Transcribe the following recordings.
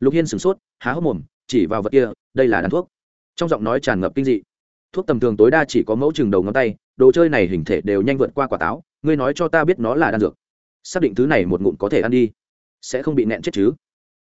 lục hiên sửng sốt, há hốc mồm, chỉ vào vật kia, đây là đan thuốc. Trong giọng nói tràn ngập kinh dị. Thuốc tầm thường tối đa chỉ có mẫu chừng đầu ngón tay, đồ chơi này hình thể đều nhanh vượt qua quả táo, ngươi nói cho ta biết nó là đan dược. Xác định thứ này một ngụm có thể ăn đi, sẽ không bị nẹn chết chứ?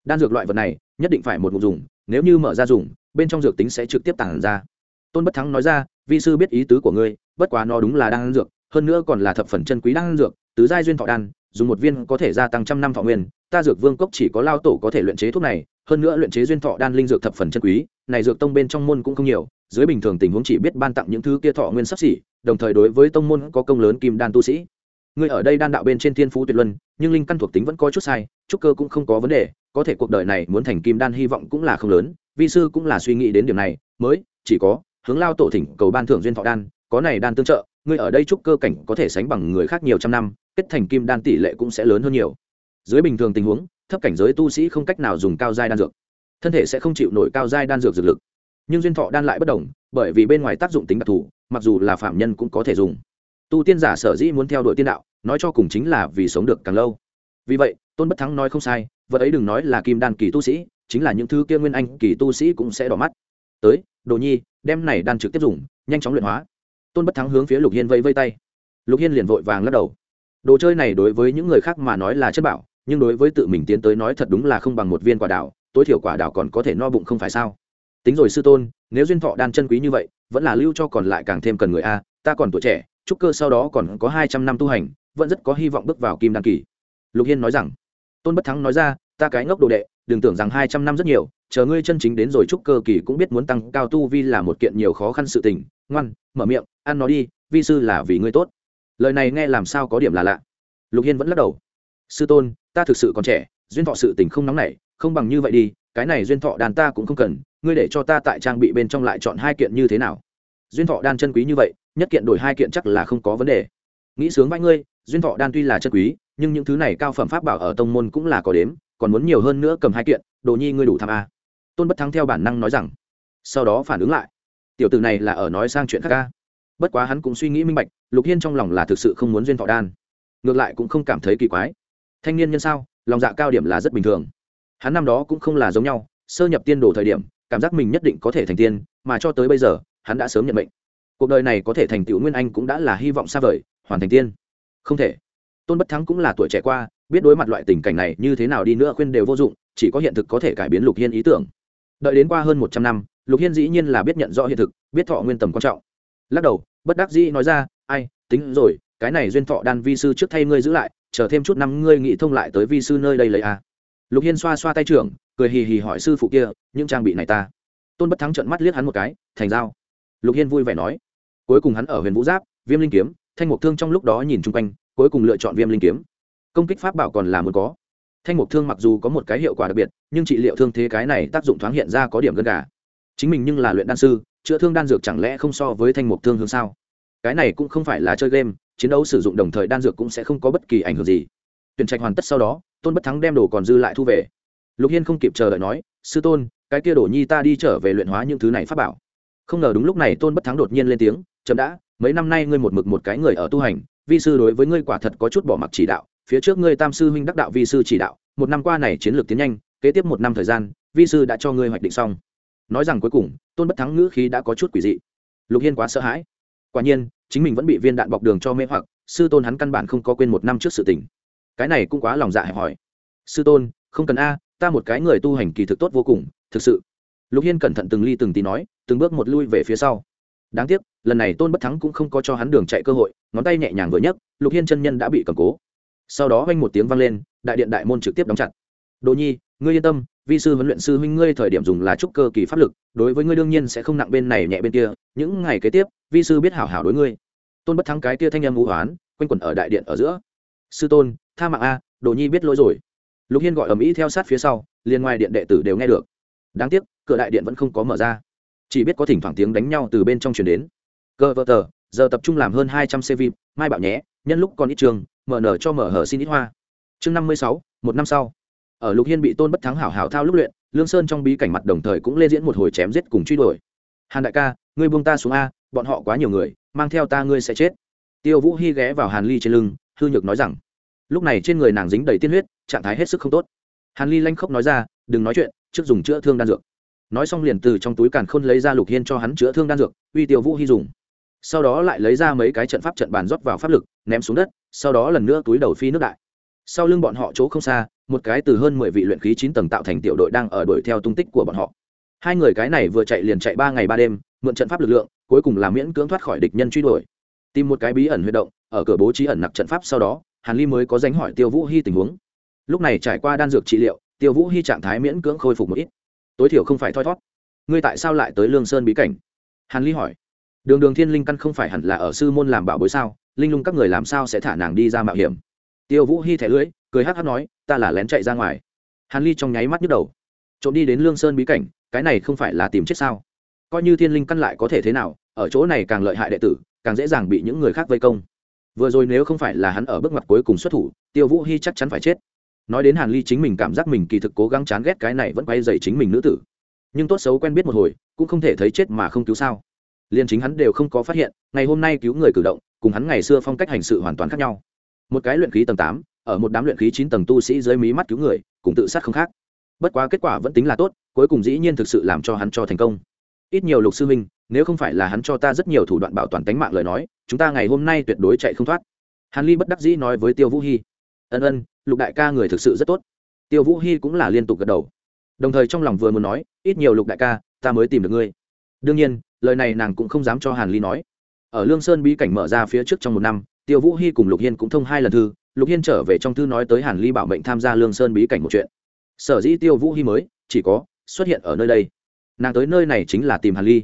Đan dược loại vật này, nhất định phải một ngụm dùng, nếu như mở ra dùng, bên trong dược tính sẽ trực tiếp tản ra. Tôn bất thắng nói ra, vi sư biết ý tứ của ngươi, bất quá nó đúng là đan dược, hơn nữa còn là thập phần chân quý đan dược, tứ giai duyên thọ đan, dùng một viên có thể gia tăng trăm năm thọ nguyên ta dược vương cốc chỉ có lao tổ có thể luyện chế thuốc này, hơn nữa luyện chế duyên thọ đan linh dược thập phần chân quý, này dược tông bên trong môn cũng không nhiều, dưới bình thường tình huống chỉ biết ban tặng những thứ kia thọ nguyên sắp xỉ, đồng thời đối với tông môn có công lớn kim đan tu sĩ. Ngươi ở đây đan đạo bên trên thiên phú tuyệt luân, nhưng linh căn thuộc tính vẫn có chút sai, trúc cơ cũng không có vấn đề, có thể cuộc đời này muốn thành kim đan hy vọng cũng là không lớn, vi sư cũng là suy nghĩ đến điểm này, mới, chỉ có, hướng lao tổ thỉnh cầu ban thưởng duyên thọ đan, có này đan tương trợ, ngươi ở đây trúc cơ cảnh có thể sánh bằng người khác nhiều trăm năm, kết thành kim đan tỷ lệ cũng sẽ lớn hơn nhiều dưới bình thường tình huống, thấp cảnh giới tu sĩ không cách nào dùng cao giai đan dược. Thân thể sẽ không chịu nổi cao giai đan dược dược lực. Nhưng duyên thọ đan lại bất đồng, bởi vì bên ngoài tác dụng tính đặc thù, mặc dù là phạm nhân cũng có thể dùng. Tu tiên giả sở dĩ muốn theo đuổi tiên đạo, nói cho cùng chính là vì sống được càng lâu. Vì vậy, tôn bất thắng nói không sai, vật ấy đừng nói là kim đan kỳ tu sĩ, chính là những thứ kia nguyên anh kỳ tu sĩ cũng sẽ đỏ mắt. Tới, đồ nhi, đem này đan trực tiếp dùng, nhanh chóng luyện hóa. Tôn bất thắng hướng phía lục hiên vây vây tay. Lục hiên liền vội vàng lắc đầu. Đồ chơi này đối với những người khác mà nói là chất bảo nhưng đối với tự mình tiến tới nói thật đúng là không bằng một viên quả đào tối thiểu quả đào còn có thể no bụng không phải sao? Tính rồi sư tôn, nếu duyên thọ đan chân quý như vậy, vẫn là lưu cho còn lại càng thêm cần người a, ta còn tuổi trẻ trúc cơ sau đó còn có hai trăm năm tu hành, vẫn rất có hy vọng bước vào kim đan kỳ. Lục hiên nói rằng, tôn bất thắng nói ra, ta cái ngốc đồ đệ, đừng tưởng rằng hai trăm năm rất nhiều, chờ ngươi chân chính đến rồi trúc cơ kỳ cũng biết muốn tăng cao tu vi là một kiện nhiều khó khăn sự tình. Ngoan, mở miệng, ăn nó đi, vi sư là vì ngươi tốt. Lời này nghe làm sao có điểm là lạ. Lục hiên vẫn lắc đầu sư tôn, ta thực sự còn trẻ, duyên thọ sự tình không nóng nảy, không bằng như vậy đi, cái này duyên thọ đàn ta cũng không cần, ngươi để cho ta tại trang bị bên trong lại chọn hai kiện như thế nào? Duyên thọ đan chân quý như vậy, nhất kiện đổi hai kiện chắc là không có vấn đề. Nghĩ sướng vãi ngươi, duyên thọ đan tuy là chân quý, nhưng những thứ này cao phẩm pháp bảo ở tông môn cũng là có đếm, còn muốn nhiều hơn nữa cầm hai kiện, đồ nhi ngươi đủ tham a. Tôn bất thắng theo bản năng nói rằng. Sau đó phản ứng lại. Tiểu tử này là ở nói sang chuyện khác ca bất quá hắn cũng suy nghĩ minh bạch, lục hiên trong lòng là thực sự không muốn duyên thọ đan. Ngược lại cũng không cảm thấy kỳ quái thanh niên nhân sao? Lòng dạ cao điểm là rất bình thường. Hắn năm đó cũng không là giống nhau, sơ nhập tiên đồ thời điểm, cảm giác mình nhất định có thể thành tiên, mà cho tới bây giờ, hắn đã sớm nhận mệnh. Cuộc đời này có thể thành tựu nguyên anh cũng đã là hy vọng xa vời, hoàn thành tiên. Không thể. Tôn bất thắng cũng là tuổi trẻ qua, biết đối mặt loại tình cảnh này như thế nào đi nữa khuyên đều vô dụng, chỉ có hiện thực có thể cải biến lục hiên ý tưởng. Đợi đến qua hơn một trăm năm, lục hiên dĩ nhiên là biết nhận rõ hiện thực, biết thọ nguyên tầm quan trọng. Lắc đầu, bất đắc dĩ nói ra, ai, tính rồi, cái này duyên thọ đan vi sư trước thay ngươi giữ lại chờ thêm chút năm ngươi nghĩ thông lại tới vi sư nơi đây lấy à. lục hiên xoa xoa tay trưởng, cười hì hì hỏi sư phụ kia, những trang bị này ta. Tôn bất thắng trận mắt liếc hắn một cái, thành dao lục hiên vui vẻ nói. Cuối cùng hắn ở huyền vũ giáp, viêm linh kiếm, thanh mục thương trong lúc đó nhìn chung quanh, cuối cùng lựa chọn viêm linh kiếm. Công kích pháp bảo còn là muốn có. Thanh mục thương mặc dù có một cái hiệu quả đặc biệt, nhưng trị liệu thương thế cái này tác dụng thoáng hiện ra có điểm gần cả chính mình nhưng là luyện đan sư, chữa thương đan dược chẳng lẽ không so với thanh mục thương hương sao? Cái này cũng không phải là chơi game chiến đấu sử dụng đồng thời đan dược cũng sẽ không có bất kỳ ảnh hưởng gì. Tuyển trạch hoàn tất sau đó, tôn bất thắng đem đồ còn dư lại thu về. Lục hiên không kịp chờ đợi nói, sư tôn, cái kia đổ nhi ta đi trở về luyện hóa những thứ này pháp bảo. Không ngờ đúng lúc này tôn bất thắng đột nhiên lên tiếng, chậm đã, mấy năm nay ngươi một mực một cái người ở tu hành, vi sư đối với ngươi quả thật có chút bỏ mặc chỉ đạo, phía trước ngươi tam sư huynh đắc đạo vi sư chỉ đạo, một năm qua này chiến lược tiến nhanh, kế tiếp một năm thời gian, vi sư đã cho ngươi hoạch định xong. Nói rằng cuối cùng, tôn bất thắng ngữ khí đã có chút quỷ dị. Lục hiên quá sợ hãi. Quả nhiên chính mình vẫn bị viên đạn bọc đường cho mê hoặc, sư tôn hắn căn bản không có quên một năm trước sự tình. Cái này cũng quá lòng dạ hẹp hỏi sư tôn, không cần a, ta một cái người tu hành kỳ thực tốt vô cùng, thực sự. Lục hiên cẩn thận từng ly từng tí nói, từng bước một lui về phía sau. Đáng tiếc, lần này tôn bất thắng cũng không có cho hắn đường chạy cơ hội, ngón tay nhẹ nhàng vừa nhấc, lục hiên chân nhân đã bị cầm cố. Sau đó vang một tiếng vang lên, đại điện đại môn trực tiếp đóng chặt. Đồ nhi, ngươi yên tâm vi sư huấn luyện sư huynh ngươi thời điểm dùng là trúc cơ kỳ pháp lực đối với ngươi đương nhiên sẽ không nặng bên này nhẹ bên kia những ngày kế tiếp vi sư biết hảo hảo đối ngươi. Tôn bất thắng cái kia thanh em vũ hoán quanh quẩn ở đại điện ở giữa. Sư tôn tha mạng a đồ nhi biết lỗi rồi. Lục hiên gọi ầm ĩ theo sát phía sau liền ngoài điện đệ tử đều nghe được. Đáng tiếc cửa đại điện vẫn không có mở ra. Chỉ biết có thỉnh thoảng tiếng đánh nhau từ bên trong chuyển đến. Cơ vợ tờ giờ tập trung làm hơn hai trăm CV, mai bảo nhé nhân lúc còn ít trường mở nở cho mở hở xin ít hoa. Chương năm mươi sáu một năm sau ở lục hiên bị tôn bất thắng hảo hảo thao lúc luyện, lương sơn trong bí cảnh mặt đồng thời cũng lên diễn một hồi chém giết cùng truy đuổi. Hàn đại ca, ngươi buông ta xuống a, bọn họ quá nhiều người, mang theo ta ngươi sẽ chết. Tiêu vũ hy ghé vào hàn ly trên lưng, hư nhược nói rằng, lúc này trên người nàng dính đầy tiên huyết, trạng thái hết sức không tốt. Hàn ly lanh khóc nói ra, đừng nói chuyện, trước dùng chữa thương đan dược. Nói xong liền từ trong túi càn khôn lấy ra lục hiên cho hắn chữa thương đan dược, uy tiêu vũ hy dùng. Sau đó lại lấy ra mấy cái trận pháp trận bàn rót vào pháp lực, ném xuống đất, sau đó lần nữa túi đầu phi nước đại. Sau lưng bọn họ chỗ không xa một cái từ hơn mười vị luyện khí chín tầng tạo thành tiểu đội đang ở đuổi theo tung tích của bọn họ. Hai người cái này vừa chạy liền chạy ba ngày ba đêm, mượn trận pháp lực lượng, cuối cùng là miễn cưỡng thoát khỏi địch nhân truy đuổi. Tìm một cái bí ẩn huy động, ở cửa bố trí ẩn nặc trận pháp sau đó, hàn ly mới có danh hỏi tiêu vũ hy tình huống. Lúc này trải qua đan dược trị liệu, tiêu vũ hy trạng thái miễn cưỡng khôi phục một ít. Tối thiểu không phải thoi thót. Ngươi tại sao lại tới lương sơn bí cảnh? Hàn ly hỏi. Đường đường thiên linh căn không phải hẳn là ở sư môn làm bảo bối sao? Linh lung các người làm sao sẽ thả nàng đi ra mạo hiểm? Tiêu vũ hy thẻ lưỡi cười hắc hắc nói, ta là lén chạy ra ngoài. Hàn ly trong nháy mắt nhức đầu. Trộm đi đến lương sơn bí cảnh, cái này không phải là tìm chết sao? Coi như thiên linh căn lại có thể thế nào, ở chỗ này càng lợi hại đệ tử, càng dễ dàng bị những người khác vây công. Vừa rồi nếu không phải là hắn ở bước mặt cuối cùng xuất thủ, tiêu vũ hy chắc chắn phải chết. Nói đến hàn ly chính mình cảm giác mình kỳ thực cố gắng chán ghét cái này vẫn quay dày chính mình nữ tử. Nhưng tốt xấu quen biết một hồi, cũng không thể thấy chết mà không cứu sao. Liền chính hắn đều không có phát hiện, ngày hôm nay cứu người cử động, cùng hắn ngày xưa phong cách hành sự hoàn toàn khác nhau. Một cái luyện khí tầng tám ở một đám luyện khí chín tầng tu sĩ dưới mí mắt cứu người, cùng tự sát không khác. Bất quá kết quả vẫn tính là tốt, cuối cùng dĩ nhiên thực sự làm cho hắn cho thành công. Ít nhiều lục sư minh nếu không phải là hắn cho ta rất nhiều thủ đoạn bảo toàn tính mạng lời nói, chúng ta ngày hôm nay tuyệt đối chạy không thoát. Hàn ly bất đắc dĩ nói với tiêu vũ hy ân ân, lục đại ca người thực sự rất tốt. Tiêu vũ hy cũng là liên tục gật đầu. Đồng thời trong lòng vừa muốn nói, ít nhiều lục đại ca, ta mới tìm được ngươi. Đương nhiên, lời này nàng cũng không dám cho hàn ly nói. Ở lương sơn bí cảnh mở ra phía trước trong một năm, tiêu vũ hy cùng lục hiên cũng thông hai lần thư lục hiên trở về trong thư nói tới hàn ly bảo mệnh tham gia lương sơn bí cảnh một chuyện. Sở dĩ tiêu vũ hy mới, chỉ có, xuất hiện ở nơi đây. Nàng tới nơi này chính là tìm hàn ly.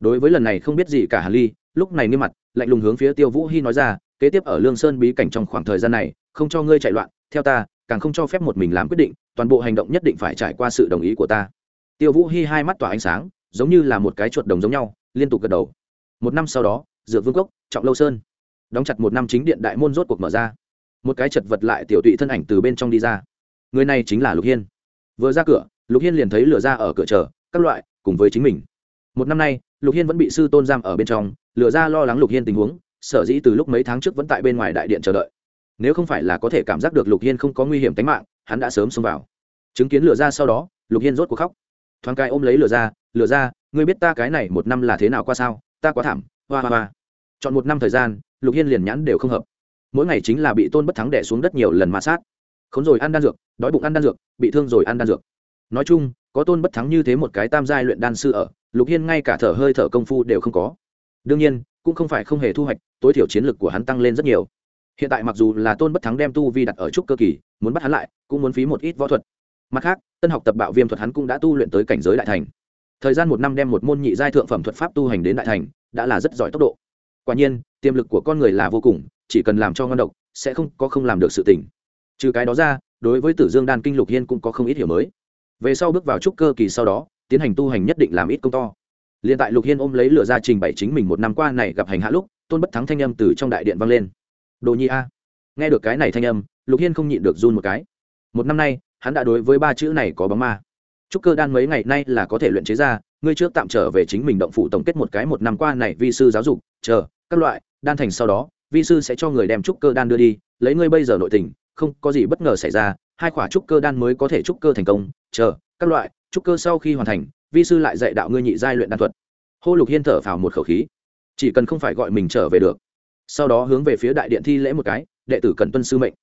Đối với lần này không biết gì cả hàn ly, lúc này nghiêm mặt, lạnh lùng hướng phía tiêu vũ hy nói ra, kế tiếp ở lương sơn bí cảnh trong khoảng thời gian này, không cho ngươi chạy loạn, theo ta, càng không cho phép một mình làm quyết định, toàn bộ hành động nhất định phải trải qua sự đồng ý của ta. Tiêu vũ hy hai mắt tỏa ánh sáng, giống như là một cái chuột đồng giống nhau, liên tục gật đầu. Một năm sau đó, dựa vương cốc, trọng lâu sơn. Đóng chặt một năm chính điện đại môn rốt cuộc mở ra một cái chật vật lại tiểu tụy thân ảnh từ bên trong đi ra. Người này chính là lục hiên. Vừa ra cửa, lục hiên liền thấy lửa ra ở cửa chờ, các loại, cùng với chính mình. Một năm nay, lục hiên vẫn bị sư tôn giam ở bên trong, lửa ra lo lắng lục hiên tình huống, sở dĩ từ lúc mấy tháng trước vẫn tại bên ngoài đại điện chờ đợi. Nếu không phải là có thể cảm giác được lục hiên không có nguy hiểm tính mạng, hắn đã sớm xông vào. Chứng kiến lửa ra sau đó, lục hiên rốt cuộc khóc. Thoáng cái ôm lấy lửa ra lửa ra, ngươi biết ta cái này một năm là thế nào qua sao? Ta quá thảm, hoa hoa hoa. Chọn một năm thời gian, lục hiên liền nhãn đều không hợp mỗi ngày chính là bị tôn bất thắng đẻ xuống đất nhiều lần ma sát. Khốn rồi ăn đan dược, đói bụng ăn đan dược, bị thương rồi ăn đan dược. Nói chung, có tôn bất thắng như thế một cái tam giai luyện đan sư ở, lục hiên ngay cả thở hơi thở công phu đều không có. Đương nhiên, cũng không phải không hề thu hoạch, tối thiểu chiến lược của hắn tăng lên rất nhiều. Hiện tại mặc dù là tôn bất thắng đem tu vi đặt ở trúc cơ kỳ, muốn bắt hắn lại, cũng muốn phí một ít võ thuật. Mặt khác, tân học tập bạo viêm thuật hắn cũng đã tu luyện tới cảnh giới đại thành. Thời gian một năm đem một môn nhị giai thượng phẩm thuật pháp tu hành đến đại thành, đã là rất giỏi tốc độ. Quả nhiên, tiềm lực của con người là vô cùng chỉ cần làm cho ngon độc, sẽ không có không làm được sự tỉnh trừ cái đó ra, đối với tử dương đan kinh lục hiên cũng có không ít hiểu mới. Về sau bước vào trúc cơ kỳ sau đó, tiến hành tu hành nhất định làm ít công to. Liền tại lục hiên ôm lấy lửa ra trình bày chính mình một năm qua này gặp hành hạ lúc, tôn bất thắng thanh âm từ trong đại điện vang lên. Đồ nhi a. Nghe được cái này thanh âm, lục hiên không nhịn được run một cái. Một năm nay, hắn đã đối với ba chữ này có bóng ma. Trúc cơ đan mấy ngày nay là có thể luyện chế ra, ngươi trước tạm trở về chính mình động phủ tổng kết một cái một năm qua này vi sư giáo dục, chờ, các loại, đan thành sau đó vi sư sẽ cho người đem trúc cơ đan đưa đi, lấy ngươi bây giờ nội tình, không có gì bất ngờ xảy ra, hai khỏa trúc cơ đan mới có thể trúc cơ thành công, chờ, các loại, trúc cơ sau khi hoàn thành, vi sư lại dạy đạo ngươi nhị giai luyện đan thuật. Hô lục hiên thở phào một khẩu khí. Chỉ cần không phải gọi mình trở về được. Sau đó hướng về phía đại điện thi lễ một cái, đệ tử cần tuân sư mệnh.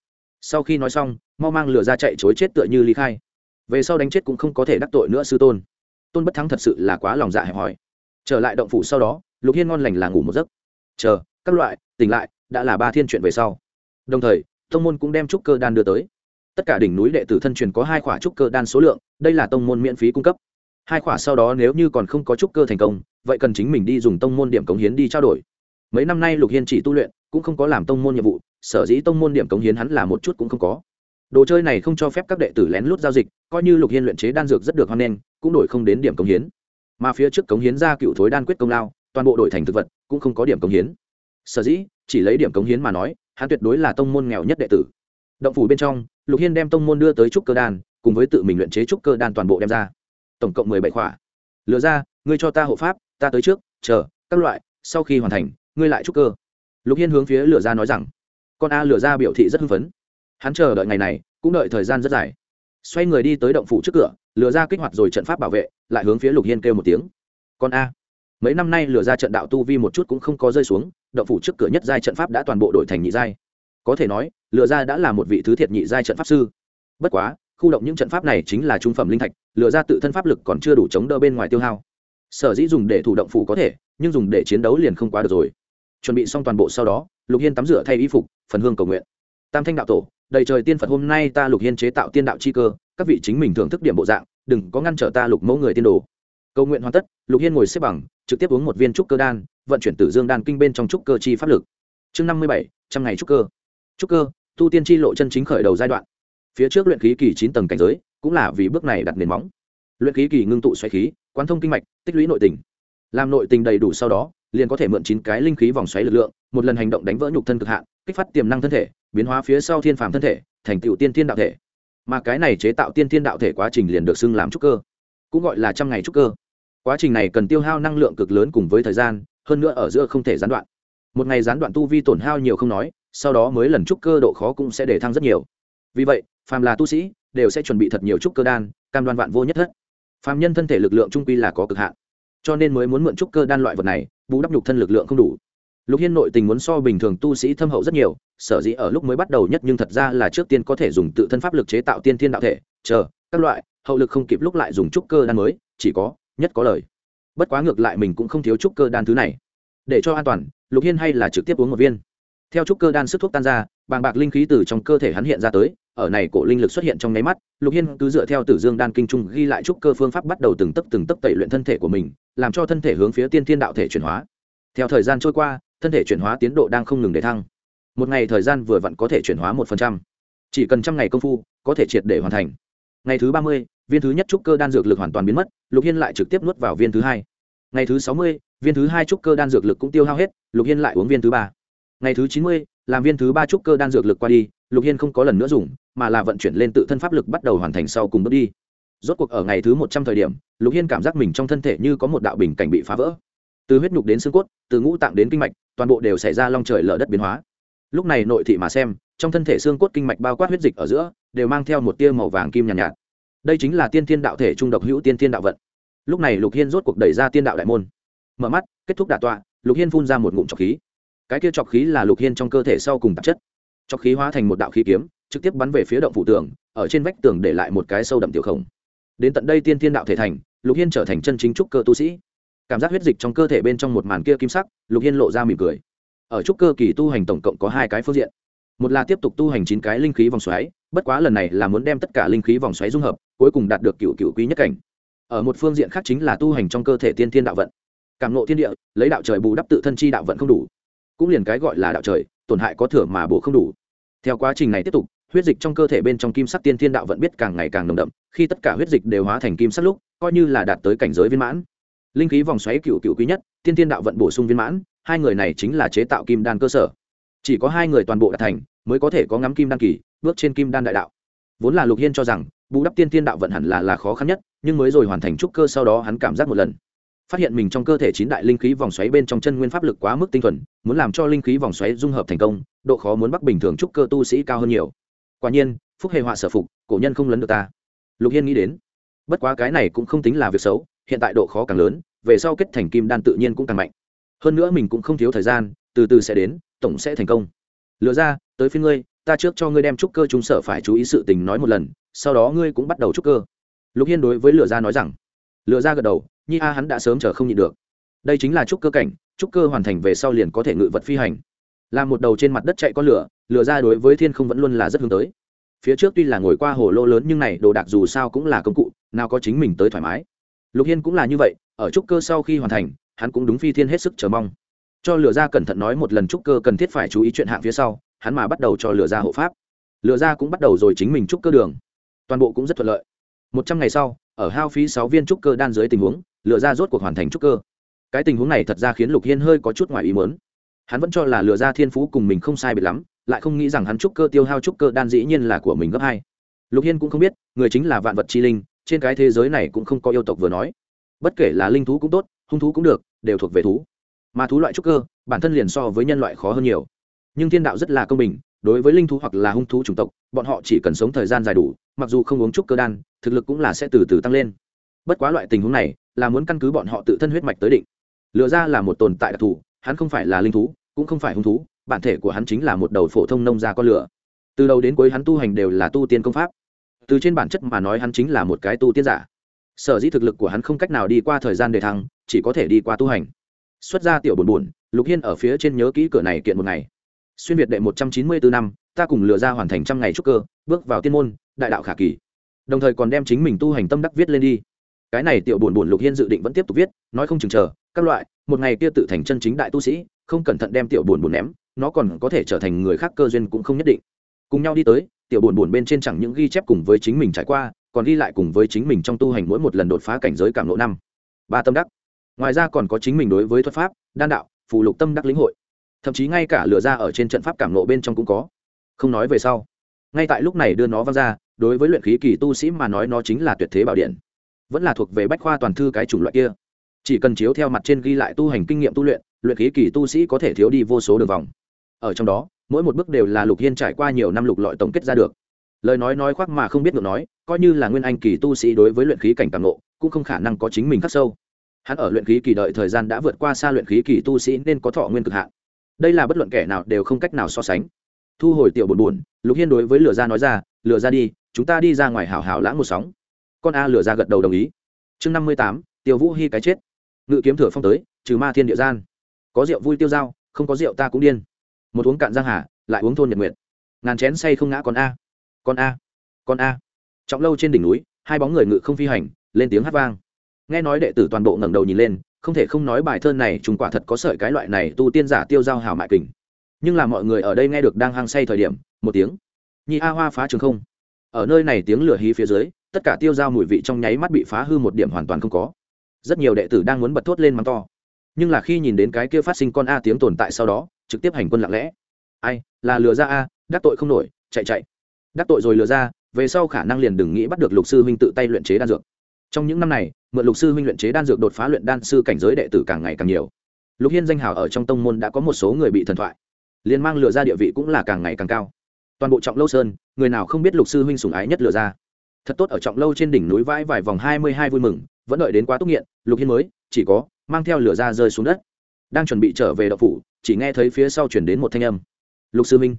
Sau khi nói xong, mau mang lửa ra chạy chối chết tựa như ly khai. Về sau đánh chết cũng không có thể đắc tội nữa sư tôn. Tôn bất thắng thật sự là quá lòng dạ hẹp hòi. Trở lại động phủ sau đó, lục hiên ngon lành là ngủ một giấc. Chờ các loại, tỉnh lại, đã là ba thiên chuyện về sau. Đồng thời, tông môn cũng đem trúc cơ đan đưa tới. Tất cả đỉnh núi đệ tử thân truyền có hai khỏa trúc cơ đan số lượng, đây là tông môn miễn phí cung cấp. Hai khỏa sau đó nếu như còn không có trúc cơ thành công, vậy cần chính mình đi dùng tông môn điểm cống hiến đi trao đổi. Mấy năm nay lục hiên chỉ tu luyện, cũng không có làm tông môn nhiệm vụ, sở dĩ tông môn điểm cống hiến hắn là một chút cũng không có. Đồ chơi này không cho phép các đệ tử lén lút giao dịch, coi như lục hiên luyện chế đan dược rất được hoan nghênh, cũng đổi không đến điểm cống hiến. Mà phía trước cống hiến ra cựu thối đan quyết công lao, toàn bộ đổi thành thực vật, cũng không có điểm cống hiến sở dĩ, chỉ lấy điểm cống hiến mà nói, hắn tuyệt đối là tông môn nghèo nhất đệ tử. Động phủ bên trong, lục hiên đem tông môn đưa tới trúc cơ đan, cùng với tự mình luyện chế trúc cơ đan toàn bộ đem ra. Tổng cộng mười bảy khỏa. Lựa ra, ngươi cho ta hộ pháp, ta tới trước, chờ, các loại, sau khi hoàn thành, ngươi lại trúc cơ. Lục hiên hướng phía lửa ra nói rằng, con a lửa ra biểu thị rất hưng phấn. Hắn chờ đợi ngày này, cũng đợi thời gian rất dài. Xoay người đi tới động phủ trước cửa, lừa ra kích hoạt rồi trận pháp bảo vệ, lại hướng phía lục hiên kêu một tiếng. Con a mấy năm nay lừa ra trận đạo tu vi một chút cũng không có rơi xuống, động phủ trước cửa nhất giai trận pháp đã toàn bộ đổi thành nhị giai. Có thể nói, lừa ra đã là một vị thứ thiệt nhị giai trận pháp sư. Bất quá, khu động những trận pháp này chính là trung phẩm linh thạch, lừa ra tự thân pháp lực còn chưa đủ chống đỡ bên ngoài tiêu hao. Sở dĩ dùng để thủ động phủ có thể, nhưng dùng để chiến đấu liền không quá được rồi. Chuẩn bị xong toàn bộ sau đó, lục hiên tắm rửa thay y phục, phần hương cầu nguyện. Tam thanh đạo tổ, đầy trời tiên phật hôm nay ta lục hiên chế tạo tiên đạo chi cơ, các vị chính mình thưởng thức điểm bộ dạng, đừng có ngăn trở ta lục mẫu người tiên đồ. Cầu nguyện hoàn tất, lục hiên ngồi xếp bằng trực tiếp uống một viên trúc cơ đan, vận chuyển tử dương đan kinh bên trong trúc cơ chi pháp lực. Chương năm mươi bảy, trăm ngày trúc cơ. Trúc cơ, tu tiên chi lộ chân chính khởi đầu giai đoạn. Phía trước luyện khí kỳ chín tầng cảnh giới, cũng là vì bước này đặt nền móng. Luyện khí kỳ ngưng tụ xoáy khí, quán thông kinh mạch, tích lũy nội tình. Làm nội tình đầy đủ sau đó, liền có thể mượn chín cái linh khí vòng xoáy lực lượng, một lần hành động đánh vỡ nhục thân cực hạn, kích phát tiềm năng thân thể, biến hóa phía sau thiên phàm thân thể, thành tựu tiên thiên đạo thể. Mà cái này chế tạo tiên thiên đạo thể quá trình liền được xưng làm trúc cơ, cũng gọi là trăm ngày trúc cơ quá trình này cần tiêu hao năng lượng cực lớn cùng với thời gian, hơn nữa ở giữa không thể gián đoạn. Một ngày gián đoạn tu vi tổn hao nhiều không nói, sau đó mới lần trúc cơ độ khó cũng sẽ để thăng rất nhiều. Vì vậy, phàm là tu sĩ đều sẽ chuẩn bị thật nhiều trúc cơ đan, cam đoan vạn vô nhất thất. Phàm nhân thân thể lực lượng trung quy là có cực hạn. Cho nên mới muốn mượn trúc cơ đan loại vật này, bù đắp nhục thân lực lượng không đủ. Lục hiên nội tình muốn so bình thường tu sĩ thâm hậu rất nhiều, sở dĩ ở lúc mới bắt đầu nhất nhưng thật ra là trước tiên có thể dùng tự thân pháp lực chế tạo tiên thiên đạo thể, chờ, các loại, hậu lực không kịp lúc lại dùng trúc cơ đan mới, chỉ có nhất có lời. Bất quá ngược lại mình cũng không thiếu trúc cơ đan thứ này. Để cho an toàn, lục hiên hay là trực tiếp uống một viên. Theo trúc cơ đan sức thuốc tan ra, bàng bạc linh khí từ trong cơ thể hắn hiện ra tới, ở này cổ linh lực xuất hiện trong nháy mắt, lục hiên cứ dựa theo tử dương đan kinh trung ghi lại trúc cơ phương pháp bắt đầu từng tấc từng tấc tẩy luyện thân thể của mình, làm cho thân thể hướng phía tiên thiên đạo thể chuyển hóa. Theo thời gian trôi qua, thân thể chuyển hóa tiến độ đang không ngừng để thăng. Một ngày thời gian vừa vặn có thể chuyển hóa một phần trăm. Chỉ cần trăm ngày công phu, có thể triệt để hoàn thành. Ngày thứ ba mươi viên thứ nhất trúc cơ đan dược lực hoàn toàn biến mất lục hiên lại trực tiếp nuốt vào viên thứ hai. Ngày thứ sáu mươi viên thứ hai trúc cơ đan dược lực cũng tiêu hao hết lục hiên lại uống viên thứ ba. Ngày thứ chín mươi làm viên thứ ba trúc cơ đan dược lực qua đi lục hiên không có lần nữa dùng mà là vận chuyển lên tự thân pháp lực bắt đầu hoàn thành sau cùng bước đi. Rốt cuộc ở ngày thứ một trăm thời điểm lục hiên cảm giác mình trong thân thể như có một đạo bình cảnh bị phá vỡ. Từ huyết nhục đến xương cốt từ ngũ tạng đến kinh mạch toàn bộ đều xảy ra long trời lở đất biến hóa. Lúc này nội thị mà xem trong thân thể xương cốt kinh mạch bao quát huyết dịch ở giữa đều mang theo một tia màu vàng kim nhàn nhạt, nhạt đây chính là tiên thiên đạo thể trung độc hữu tiên thiên đạo vận lúc này lục hiên rốt cuộc đẩy ra tiên đạo đại môn. Mở mắt, kết thúc đả tọa, lục hiên phun ra một ngụm trọc khí. Cái kia trọc khí là lục hiên trong cơ thể sau cùng tạp chất. Trọc khí hóa thành một đạo khí kiếm, trực tiếp bắn về phía động phủ tường, ở trên vách tường để lại một cái sâu đậm tiểu khổng. Đến tận đây tiên thiên đạo thể thành, lục hiên trở thành chân chính trúc cơ tu sĩ. Cảm giác huyết dịch trong cơ thể bên trong một màn kia kim sắc, lục hiên lộ ra mỉm cười. Ở trúc cơ kỳ tu hành tổng cộng có hai cái phương diện. Một là tiếp tục tu hành chín cái linh khí vòng xoáy, bất quá lần này là muốn đem tất cả linh khí vòng xoáy dung hợp cuối cùng đạt được cựu cựu quý nhất cảnh. Ở một phương diện khác chính là tu hành trong cơ thể tiên thiên đạo vận. Cảm nộ thiên địa, lấy đạo trời bù đắp tự thân chi đạo vận không đủ. Cũng liền cái gọi là đạo trời, tổn hại có thừa mà bổ không đủ. Theo quá trình này tiếp tục, huyết dịch trong cơ thể bên trong kim sắc tiên thiên đạo vận biết càng ngày càng nồng đậm, khi tất cả huyết dịch đều hóa thành kim sắc lúc, coi như là đạt tới cảnh giới viên mãn. Linh khí vòng xoáy cựu cựu quý nhất, tiên thiên đạo vận bổ sung viên mãn, hai người này chính là chế tạo kim đan cơ sở. Chỉ có hai người toàn bộ đạt thành, mới có thể có ngắm kim đan kỳ, bước trên kim đan đại đạo. Vốn là lục hiên cho rằng bù đắp tiên thiên đạo vận hẳn là là khó khăn nhất, nhưng mới rồi hoàn thành trúc cơ sau đó hắn cảm giác một lần. Phát hiện mình trong cơ thể chín đại linh khí vòng xoáy bên trong chân nguyên pháp lực quá mức tinh thuần, muốn làm cho linh khí vòng xoáy dung hợp thành công, độ khó muốn bắc bình thường trúc cơ tu sĩ cao hơn nhiều. Quả nhiên, phúc hệ họa sở phục, cổ nhân không lấn được ta. Lục hiên nghĩ đến, bất quá cái này cũng không tính là việc xấu, hiện tại độ khó càng lớn, về sau kết thành kim đan tự nhiên cũng càng mạnh. Hơn nữa mình cũng không thiếu thời gian, từ từ sẽ đến, tổng sẽ thành công. Lựa ra, tới phía ngươi, ta trước cho ngươi đem trúc cơ chúng sở phải chú ý sự tình nói một lần sau đó ngươi cũng bắt đầu trúc cơ. Lục hiên đối với lựa gia nói rằng lựa gia gật đầu, nhi a hắn đã sớm chờ không nhịn được. Đây chính là trúc cơ cảnh trúc cơ hoàn thành về sau liền có thể ngự vật phi hành. Làm một đầu trên mặt đất chạy con lửa lựa Gia đối với thiên không vẫn luôn là rất hướng tới. Phía trước tuy là ngồi qua hồ lô lớn nhưng này đồ đạc dù sao cũng là công cụ, nào có chính mình tới thoải mái. Lục hiên cũng là như vậy, ở trúc cơ sau khi hoàn thành, hắn cũng đúng phi thiên hết sức chờ mong. Cho lừa ra cẩn thận nói một lần trúc cơ cần thiết phải chú ý chuyện hạng phía sau, hắn mà bắt đầu cho lừa ra hộ pháp. Lừa ra cũng bắt đầu rồi chính mình trúc cơ đường toàn bộ cũng rất thuận lợi. Một trăm ngày sau, ở hao phí sáu viên trúc cơ đan dưới tình huống lừa ra rốt cuộc hoàn thành trúc cơ. Cái tình huống này thật ra khiến lục hiên hơi có chút ngoài ý mớn hắn vẫn cho là lừa ra thiên phú cùng mình không sai biệt lắm, lại không nghĩ rằng hắn trúc cơ tiêu hao trúc cơ đan dĩ nhiên là của mình gấp hai. Lục hiên cũng không biết, người chính là vạn vật chi linh, trên cái thế giới này cũng không có yêu tộc vừa nói. Bất kể là linh thú cũng tốt, hung thú cũng được, đều thuộc về thú. Mà thú loại trúc cơ, bản thân liền so với nhân loại khó hơn nhiều. Nhưng thiên đạo rất là công bình đối với linh thú hoặc là hung thú chủng tộc, bọn họ chỉ cần sống thời gian dài đủ, mặc dù không uống trúc cơ đan, thực lực cũng là sẽ từ từ tăng lên. Bất quá loại tình huống này là muốn căn cứ bọn họ tự thân huyết mạch tới định. Lựa ra là một tồn tại đặc thù, hắn không phải là linh thú, cũng không phải hung thú, bản thể của hắn chính là một đầu phổ thông nông gia con lửa. Từ đầu đến cuối hắn tu hành đều là tu tiên công pháp. Từ trên bản chất mà nói hắn chính là một cái tu tiên giả. Sở dĩ thực lực của hắn không cách nào đi qua thời gian đề thăng, chỉ có thể đi qua tu hành. Xuất ra tiểu buồn buồn lục hiên ở phía trên nhớ kỹ cửa này kiện một ngày xuyên việt đệ một trăm chín mươi bốn năm, ta cùng lừa ra hoàn thành trăm ngày trúc cơ, bước vào tiên môn, đại đạo khả kỳ. Đồng thời còn đem chính mình tu hành tâm đắc viết lên đi. Cái này tiểu buồn buồn lục hiên dự định vẫn tiếp tục viết, nói không chừng chờ, các loại, một ngày kia tự thành chân chính đại tu sĩ, không cẩn thận đem tiểu buồn buồn ném, nó còn có thể trở thành người khác cơ duyên cũng không nhất định. Cùng nhau đi tới, tiểu buồn buồn bên trên chẳng những ghi chép cùng với chính mình trải qua, còn ghi lại cùng với chính mình trong tu hành mỗi một lần đột phá cảnh giới cảm lộ năm. Ba tâm đắc. Ngoài ra còn có chính mình đối với thuật pháp, đan đạo, phù lục tâm đắc lĩnh hội thậm chí ngay cả lửa ra ở trên trận pháp cảm nộ bên trong cũng có. Không nói về sau, ngay tại lúc này đưa nó văng ra, đối với luyện khí kỳ tu sĩ mà nói nó chính là tuyệt thế bảo điện. Vẫn là thuộc về bách khoa toàn thư cái chủng loại kia. Chỉ cần chiếu theo mặt trên ghi lại tu hành kinh nghiệm tu luyện luyện khí kỳ tu sĩ có thể thiếu đi vô số đường vòng. Ở trong đó, mỗi một bước đều là lục hiên trải qua nhiều năm lục lọi tổng kết ra được. Lời nói nói khoác mà không biết ngược nói, coi như là nguyên anh kỳ tu sĩ đối với luyện khí cảnh càng ngộ, cũng không khả năng có chính mình khắc sâu. Hắn ở luyện khí kỳ đợi thời gian đã vượt qua xa luyện khí kỳ tu sĩ nên có thọ nguyên cực hạn đây là bất luận kẻ nào đều không cách nào so sánh. Thu hồi tiểu buồn buồn lục hiên đối với lửa ra nói ra, lửa ra đi, chúng ta đi ra ngoài hảo hảo lãng một sóng. Con a lửa ra gật đầu đồng ý. Chương năm mươi tám, tiêu vũ hy cái chết. Ngự kiếm thừa phong tới, trừ ma thiên địa gian. Có rượu vui tiêu dao, không có rượu ta cũng điên. Một uống cạn giang hà, lại uống thôn nhật nguyện ngàn chén say không ngã con a. Con a con a. Trọng lâu trên đỉnh núi, hai bóng người ngự không phi hành, lên tiếng hát vang. Nghe nói đệ tử toàn bộ ngẩng đầu nhìn lên không thể không nói bài thơ này trùng quả thật có sợi cái loại này tu tiên giả tiêu giao hào mại kình. Nhưng là mọi người ở đây nghe được đang hăng say thời điểm, một tiếng, nhi a hoa phá trường không. Ở nơi này tiếng lửa hí phía dưới, tất cả tiêu giao mùi vị trong nháy mắt bị phá hư một điểm hoàn toàn không có. Rất nhiều đệ tử đang muốn bật thốt lên mắng to. Nhưng là khi nhìn đến cái kia phát sinh con a tiếng tồn tại sau đó, trực tiếp hành quân lặng lẽ. Ai, là lừa ra a, đắc tội không nổi, chạy chạy. Đắc tội rồi lừa ra, về sau khả năng liền đừng nghĩ bắt được lục sư huynh tự tay luyện chế đan dược. Trong những năm này mượn lục sư huynh luyện chế đan dược đột phá luyện đan sư cảnh giới đệ tử càng ngày càng nhiều. Lục hiên danh hào ở trong tông môn đã có một số người bị thần thoại, liền mang lừa ra địa vị cũng là càng ngày càng cao. Toàn bộ trọng lâu sơn, người nào không biết lục sư huynh sùng ái nhất lừa ra. Thật tốt ở trọng lâu trên đỉnh núi vãi vài vòng hai mươi hai vui mừng, vẫn đợi đến quá tốt nghiện, lục hiên mới, chỉ có, mang theo lửa ra rơi xuống đất. Đang chuẩn bị trở về đậu phủ, chỉ nghe thấy phía sau chuyển đến một thanh âm. Lục sư minh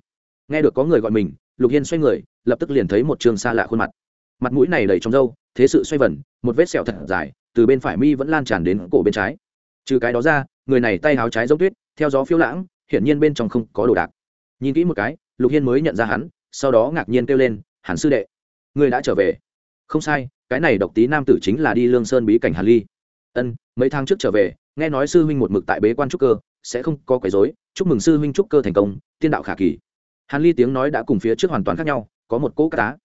nghe được có người gọi mình, lục hiên xoay người, lập tức liền thấy một trường xa lạ khuôn mặt mặt mũi này đầy trong râu, thế sự xoay vần, một vết sẹo thật dài, từ bên phải mi vẫn lan tràn đến cổ bên trái. Trừ cái đó ra, người này tay háo trái giống tuyết, theo gió phiêu lãng, hiển nhiên bên trong không có đồ đạc. Nhìn kỹ một cái, lục hiên mới nhận ra hắn, sau đó ngạc nhiên kêu lên, hàn sư đệ, người đã trở về. Không sai, cái này độc tí nam tử chính là đi lương sơn bí cảnh hàn ly. Ân, mấy tháng trước trở về, nghe nói sư huynh một mực tại bế quan trúc cơ, sẽ không có quấy dối chúc mừng sư huynh trúc cơ thành công, tiên đạo khả kỳ. Hàn ly tiếng nói đã cùng phía trước hoàn toàn khác nhau, có một cỗ cá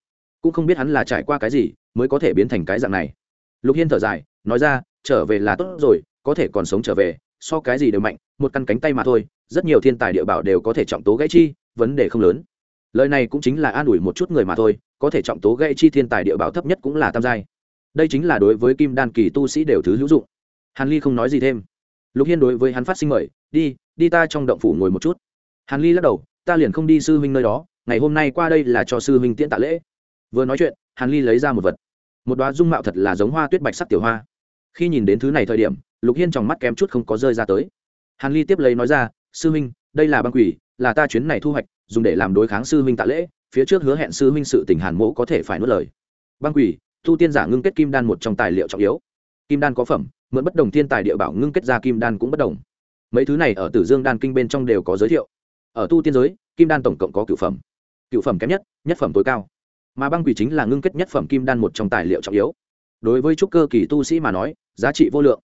cũng không biết hắn là trải qua cái gì mới có thể biến thành cái dạng này. Lục hiên thở dài, nói ra, trở về là tốt rồi, có thể còn sống trở về, so cái gì đều mạnh, một căn cánh tay mà thôi, rất nhiều thiên tài địa bảo đều có thể trọng tố gãy chi, vấn đề không lớn. Lời này cũng chính là an ủi một chút người mà thôi, có thể trọng tố gãy chi thiên tài địa bảo thấp nhất cũng là tam giai. Đây chính là đối với kim đan kỳ tu sĩ đều thứ hữu dụng. Hàn ly không nói gì thêm. Lục hiên đối với hắn phát sinh mời, đi đi ta trong động phủ ngồi một chút. Hàn ly lắc đầu, ta liền không đi sư huynh nơi đó, ngày hôm nay qua đây là cho sư huynh tiễn tạ lễ vừa nói chuyện, hàn ly lấy ra một vật. Một đoá dung mạo thật là giống hoa tuyết bạch sắc tiểu hoa. Khi nhìn đến thứ này thời điểm, lục hiên trong mắt kém chút không có rơi ra tới. Hàn ly tiếp lấy nói ra, sư huynh, đây là băng quỷ, là ta chuyến này thu hoạch, dùng để làm đối kháng sư huynh tạ lễ, phía trước hứa hẹn sư huynh sự tình hàn mỗ có thể phải nuốt lời. Băng quỷ, thu tiên giả ngưng kết kim đan một trong tài liệu trọng yếu. Kim đan có phẩm, mượn bất đồng thiên tài địa bảo ngưng kết ra kim đan cũng bất đồng. Mấy thứ này ở tử dương đan kinh bên trong đều có giới thiệu. Ở tu tiên giới, kim đan tổng cộng có cựu phẩm. Cựu phẩm kém nhất nhất phẩm tối cao mà băng quỷ chính là ngưng kết nhất phẩm kim đan một trong tài liệu trọng yếu. Đối với trúc cơ kỳ tu sĩ mà nói, giá trị vô lượng.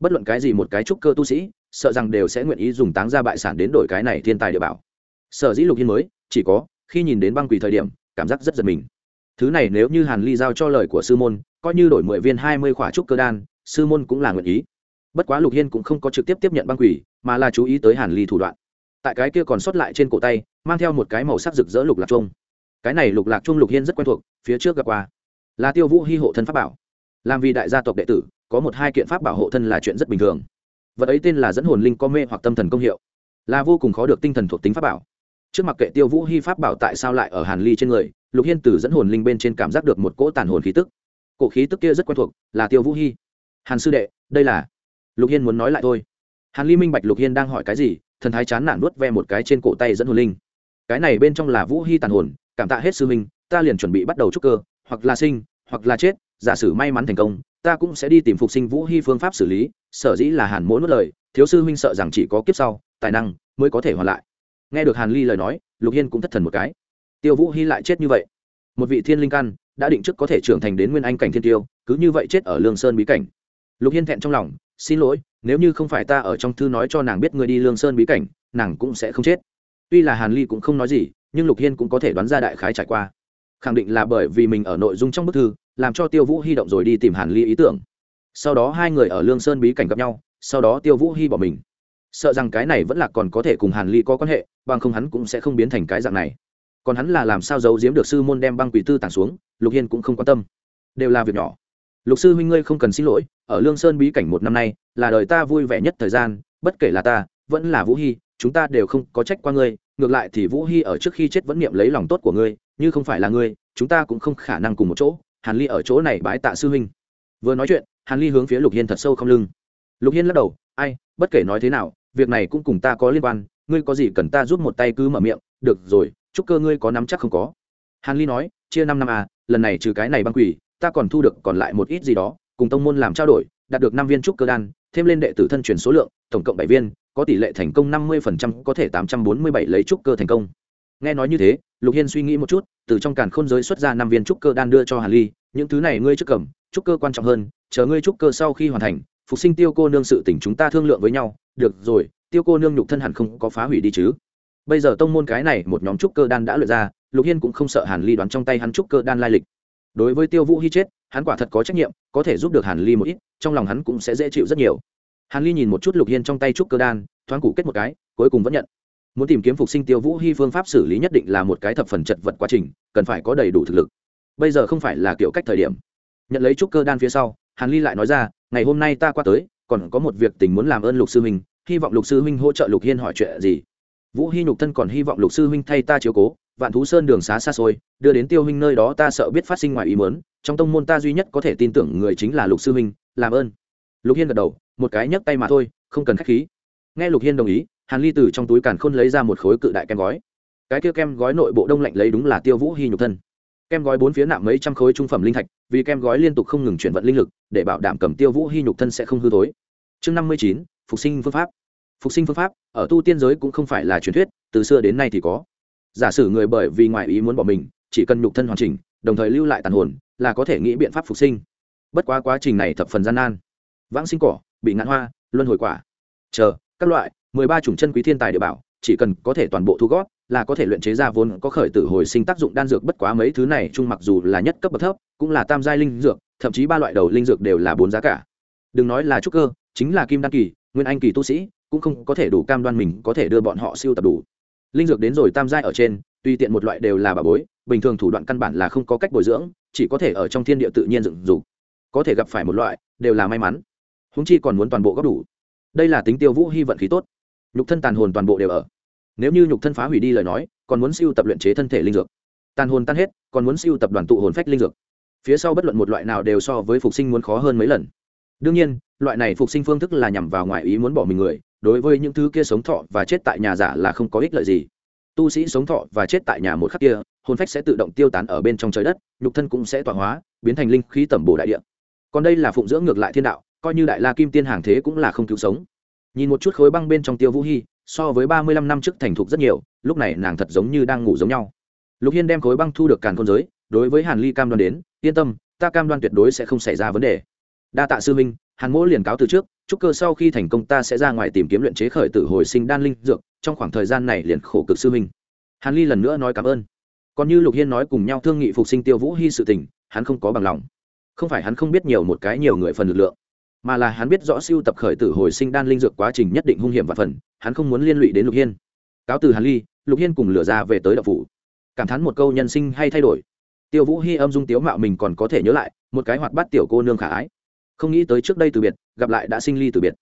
Bất luận cái gì một cái trúc cơ tu sĩ, sợ rằng đều sẽ nguyện ý dùng táng ra bại sản đến đổi cái này thiên tài địa bảo. Sở dĩ lục hiên mới, chỉ có, khi nhìn đến băng quỷ thời điểm, cảm giác rất giật mình. Thứ này nếu như hàn ly giao cho lời của sư môn, coi như đổi mười viên hai mươi khỏa trúc cơ đan, sư môn cũng là nguyện ý. Bất quá lục hiên cũng không có trực tiếp tiếp nhận băng quỷ, mà là chú ý tới hàn ly thủ đoạn. Tại cái kia còn sót lại trên cổ tay, mang theo một cái màu sắc rực rỡ lục lạc trông cái này lục lạc trung lục hiên rất quen thuộc, phía trước gặp qua. Là tiêu vũ hy hộ thân pháp bảo. Làm vì đại gia tộc đệ tử, có một hai kiện pháp bảo hộ thân là chuyện rất bình thường. Vật ấy tên là dẫn hồn linh có mê hoặc tâm thần công hiệu. Là vô cùng khó được tinh thần thuộc tính pháp bảo. Trước mặt kệ tiêu vũ hy pháp bảo tại sao lại ở hàn ly trên người, lục hiên từ dẫn hồn linh bên trên cảm giác được một cỗ tàn hồn khí tức. Cổ khí tức kia rất quen thuộc, là tiêu vũ hy hàn sư đệ, đây là lục hiên muốn nói lại thôi. Hàn ly minh bạch lục hiên đang hỏi cái gì, thần thái chán nản nuốt ve một cái trên cổ tay dẫn hồn linh. Cái này bên trong là vũ hy tàn hồn cảm tạ hết sư huynh, ta liền chuẩn bị bắt đầu trúc cơ hoặc là sinh hoặc là chết giả sử may mắn thành công ta cũng sẽ đi tìm phục sinh vũ hy phương pháp xử lý sở dĩ là hàn mỗi nuốt lời thiếu sư huynh sợ rằng chỉ có kiếp sau tài năng mới có thể hoàn lại. Nghe được hàn ly lời nói lục hiên cũng thất thần một cái. Tiêu vũ hy lại chết như vậy. Một vị thiên linh căn đã định trước có thể trưởng thành đến nguyên anh cảnh thiên tiêu cứ như vậy chết ở lương sơn bí cảnh. Lục hiên thẹn trong lòng xin lỗi nếu như không phải ta ở trong thư nói cho nàng biết người đi lương sơn bí cảnh nàng cũng sẽ không chết. Tuy là hàn ly cũng không nói gì nhưng lục hiên cũng có thể đoán ra đại khái trải qua. Khẳng định là bởi vì mình ở nội dung trong bức thư, làm cho tiêu vũ hy động rồi đi tìm hàn ly ý tưởng. Sau đó hai người ở lương sơn bí cảnh gặp nhau, sau đó tiêu vũ hy bỏ mình. Sợ rằng cái này vẫn là còn có thể cùng hàn ly có quan hệ, bằng không hắn cũng sẽ không biến thành cái dạng này. Còn hắn là làm sao giấu giếm được sư môn đem băng quỷ tư tàng xuống, lục hiên cũng không quan tâm. Đều là việc nhỏ. Lục sư huynh ngươi không cần xin lỗi, ở lương sơn bí cảnh một năm nay, là đời ta vui vẻ nhất thời gian, bất kể là ta, vẫn là vũ hy chúng ta đều không có trách qua ngươi ngược lại thì vũ hy ở trước khi chết vẫn niệm lấy lòng tốt của ngươi, như không phải là ngươi, chúng ta cũng không khả năng cùng một chỗ. Hàn ly ở chỗ này bái tạ sư huynh. Vừa nói chuyện, hàn ly hướng phía lục hiên thật sâu không lưng. Lục hiên lắc đầu, ai, bất kể nói thế nào, việc này cũng cùng ta có liên quan, ngươi có gì cần ta giúp một tay cứ mở miệng, được rồi, chúc cơ ngươi có nắm chắc không có. Hàn ly nói, chia năm năm à lần này trừ cái này băng quỷ, ta còn thu được còn lại một ít gì đó, cùng tông môn làm trao đổi, đạt được năm viên trúc cơ đan, thêm lên đệ tử thân truyền số lượng, tổng cộng bảy viên có tỷ lệ thành công năm mươi có thể tám trăm bốn mươi bảy lấy trúc cơ thành công. Nghe nói như thế, lục hiên suy nghĩ một chút, từ trong càn khôn giới xuất ra năm viên trúc cơ đan đưa cho hàn ly, những thứ này ngươi trước cầm, trúc cơ quan trọng hơn, chờ ngươi trúc cơ sau khi hoàn thành, phục sinh tiêu cô nương sự tỉnh chúng ta thương lượng với nhau, được rồi, tiêu cô nương nhục thân hẳn không có phá hủy đi chứ. Bây giờ tông môn cái này một nhóm trúc cơ đan đã lựa ra, lục hiên cũng không sợ hàn ly đoán trong tay hắn trúc cơ đan lai lịch. Đối với tiêu vũ hy chết, hắn quả thật có trách nhiệm, có thể giúp được hàn ly một ít, trong lòng hắn cũng sẽ dễ chịu rất nhiều hàn ly nhìn một chút lục hiên trong tay trúc cơ đan, thoáng cụ kết một cái, cuối cùng vẫn nhận. Muốn tìm kiếm phục sinh tiêu vũ hy phương pháp xử lý nhất định là một cái thập phần chật vật quá trình, cần phải có đầy đủ thực lực. Bây giờ không phải là kiểu cách thời điểm. Nhận lấy trúc cơ đan phía sau, hàn ly lại nói ra, ngày hôm nay ta qua tới, còn có một việc tình muốn làm ơn lục sư huynh hy vọng lục sư huynh hỗ trợ lục hiên hỏi chuyện gì. Vũ hy nhục thân còn hy vọng lục sư huynh thay ta chiếu cố, vạn thú sơn đường xá xa xôi, đưa đến tiêu huynh nơi đó ta sợ biết phát sinh ngoài ý mớn trong tông môn ta duy nhất có thể tin tưởng người chính là lục sư huynh làm ơn. Lục hiên gật đầu một cái nhấc tay mà thôi, không cần k h á c h khí. Nghe lục hiên đồng ý, hàn ly từ trong túi càn khôn lấy ra một khối cự đại kem gói. Cái kia kem gói nội bộ đông lạnh lấy đúng là tiêu vũ hy nhục thân. Kem gói bốn phía nạm mấy trăm khối trung phẩm linh thạch, vì kem gói liên tục không ngừng chuyển vận linh lực, để bảo đảm cầm tiêu vũ hy nhục thân sẽ không hư tối chương năm mươi chín, phục sinh phương pháp. Phục sinh phương pháp, ở tu tiên giới cũng không phải là truyền thuyết, từ xưa đến nay thì có. Giả sử người bởi vì ngoại ý muốn bỏ mình, chỉ cần nhục thân hoàn chỉnh, đồng thời lưu lại tàn hồn, là có thể nghĩ biện pháp phục sinh. Bất quá quá trình này thập phần gian nan. Vãng sinh cỏ bị ngạn hoa, luân hồi quả. Chờ, các loại, mười ba chủng chân quý thiên tài địa bảo, chỉ cần có thể toàn bộ thu gót là có thể luyện chế ra vốn có khởi tử hồi sinh tác dụng đan dược bất quá mấy thứ này chung mặc dù là nhất cấp bậc thấp, cũng là tam giai linh dược, thậm chí ba loại đầu linh dược đều là bốn giá cả. Đừng nói là trúc cơ, chính là kim đan kỳ, nguyên anh kỳ tu sĩ, cũng không có thể đủ cam đoan mình có thể đưa bọn họ siêu tập đủ. Linh dược đến rồi tam giai ở trên tuy tiện một loại đều là bà bối, bình thường thủ đoạn căn bản là không có cách bồi dưỡng, chỉ có thể ở trong thiên địa tự nhiên dựng dục. Có thể gặp phải một loại, đều là may mắn húng chi còn muốn toàn bộ góp đủ. Đây là tính tiêu vũ hy vận khí tốt. Nhục thân tàn hồn toàn bộ đều ở. Nếu như nhục thân phá hủy đi lời nói, còn muốn siêu tập luyện chế thân thể linh dược. Tàn hồn tan hết, còn muốn siêu tập đoàn tụ hồn phách linh dược. Phía sau bất luận một loại nào đều so với phục sinh muốn khó hơn mấy lần. Đương nhiên, loại này phục sinh phương thức là nhằm vào ngoại ý muốn bỏ mình người, đối với những thứ kia sống thọ và chết tại nhà giả là không có ích lợi gì. Tu sĩ sống thọ và chết tại nhà một khắc kia, hồn phách sẽ tự động tiêu tán ở bên trong trời đất, nhục thân cũng sẽ tọa hóa, biến thành linh khí tẩm bổ đại địa. Còn đây là phụng dưỡng ngược lại thiên đạo coi như đại la kim tiên hàng thế cũng là không cứu sống. Nhìn một chút khối băng bên trong tiêu vũ hy so với ba mươi lăm năm trước thành thục rất nhiều, lúc này nàng thật giống như đang ngủ giống nhau. Lục hiên đem khối băng thu được càn con giới, đối với hàn ly cam đoan đến, yên tâm, ta cam đoan tuyệt đối sẽ không xảy ra vấn đề. Đa tạ sư minh hàn mỗ liền cáo từ trước, chúc cơ sau khi thành công ta sẽ ra ngoài tìm kiếm luyện chế khởi tử hồi sinh đan linh dược, trong khoảng thời gian này liền khổ cực sư minh hàn ly lần nữa nói cảm ơn. Còn như lục hiên nói cùng nhau thương nghị phục sinh tiêu vũ hy sự tình, hắn không có bằng lòng. Không phải hắn không biết nhiều một cái nhiều người phần lực lượng mà là hắn biết rõ siêu tập khởi tử hồi sinh đan linh dược quá trình nhất định hung hiểm và phần, hắn không muốn liên lụy đến lục hiên. Cáo từ hàn ly, lục hiên cùng lửa ra về tới đậu phủ. Cảm thán một câu nhân sinh hay thay đổi. Tiêu vũ hy âm dung tiếu mạo mình còn có thể nhớ lại, một cái hoạt bát tiểu cô nương khả ái. Không nghĩ tới trước đây từ biệt, gặp lại đã sinh ly từ biệt.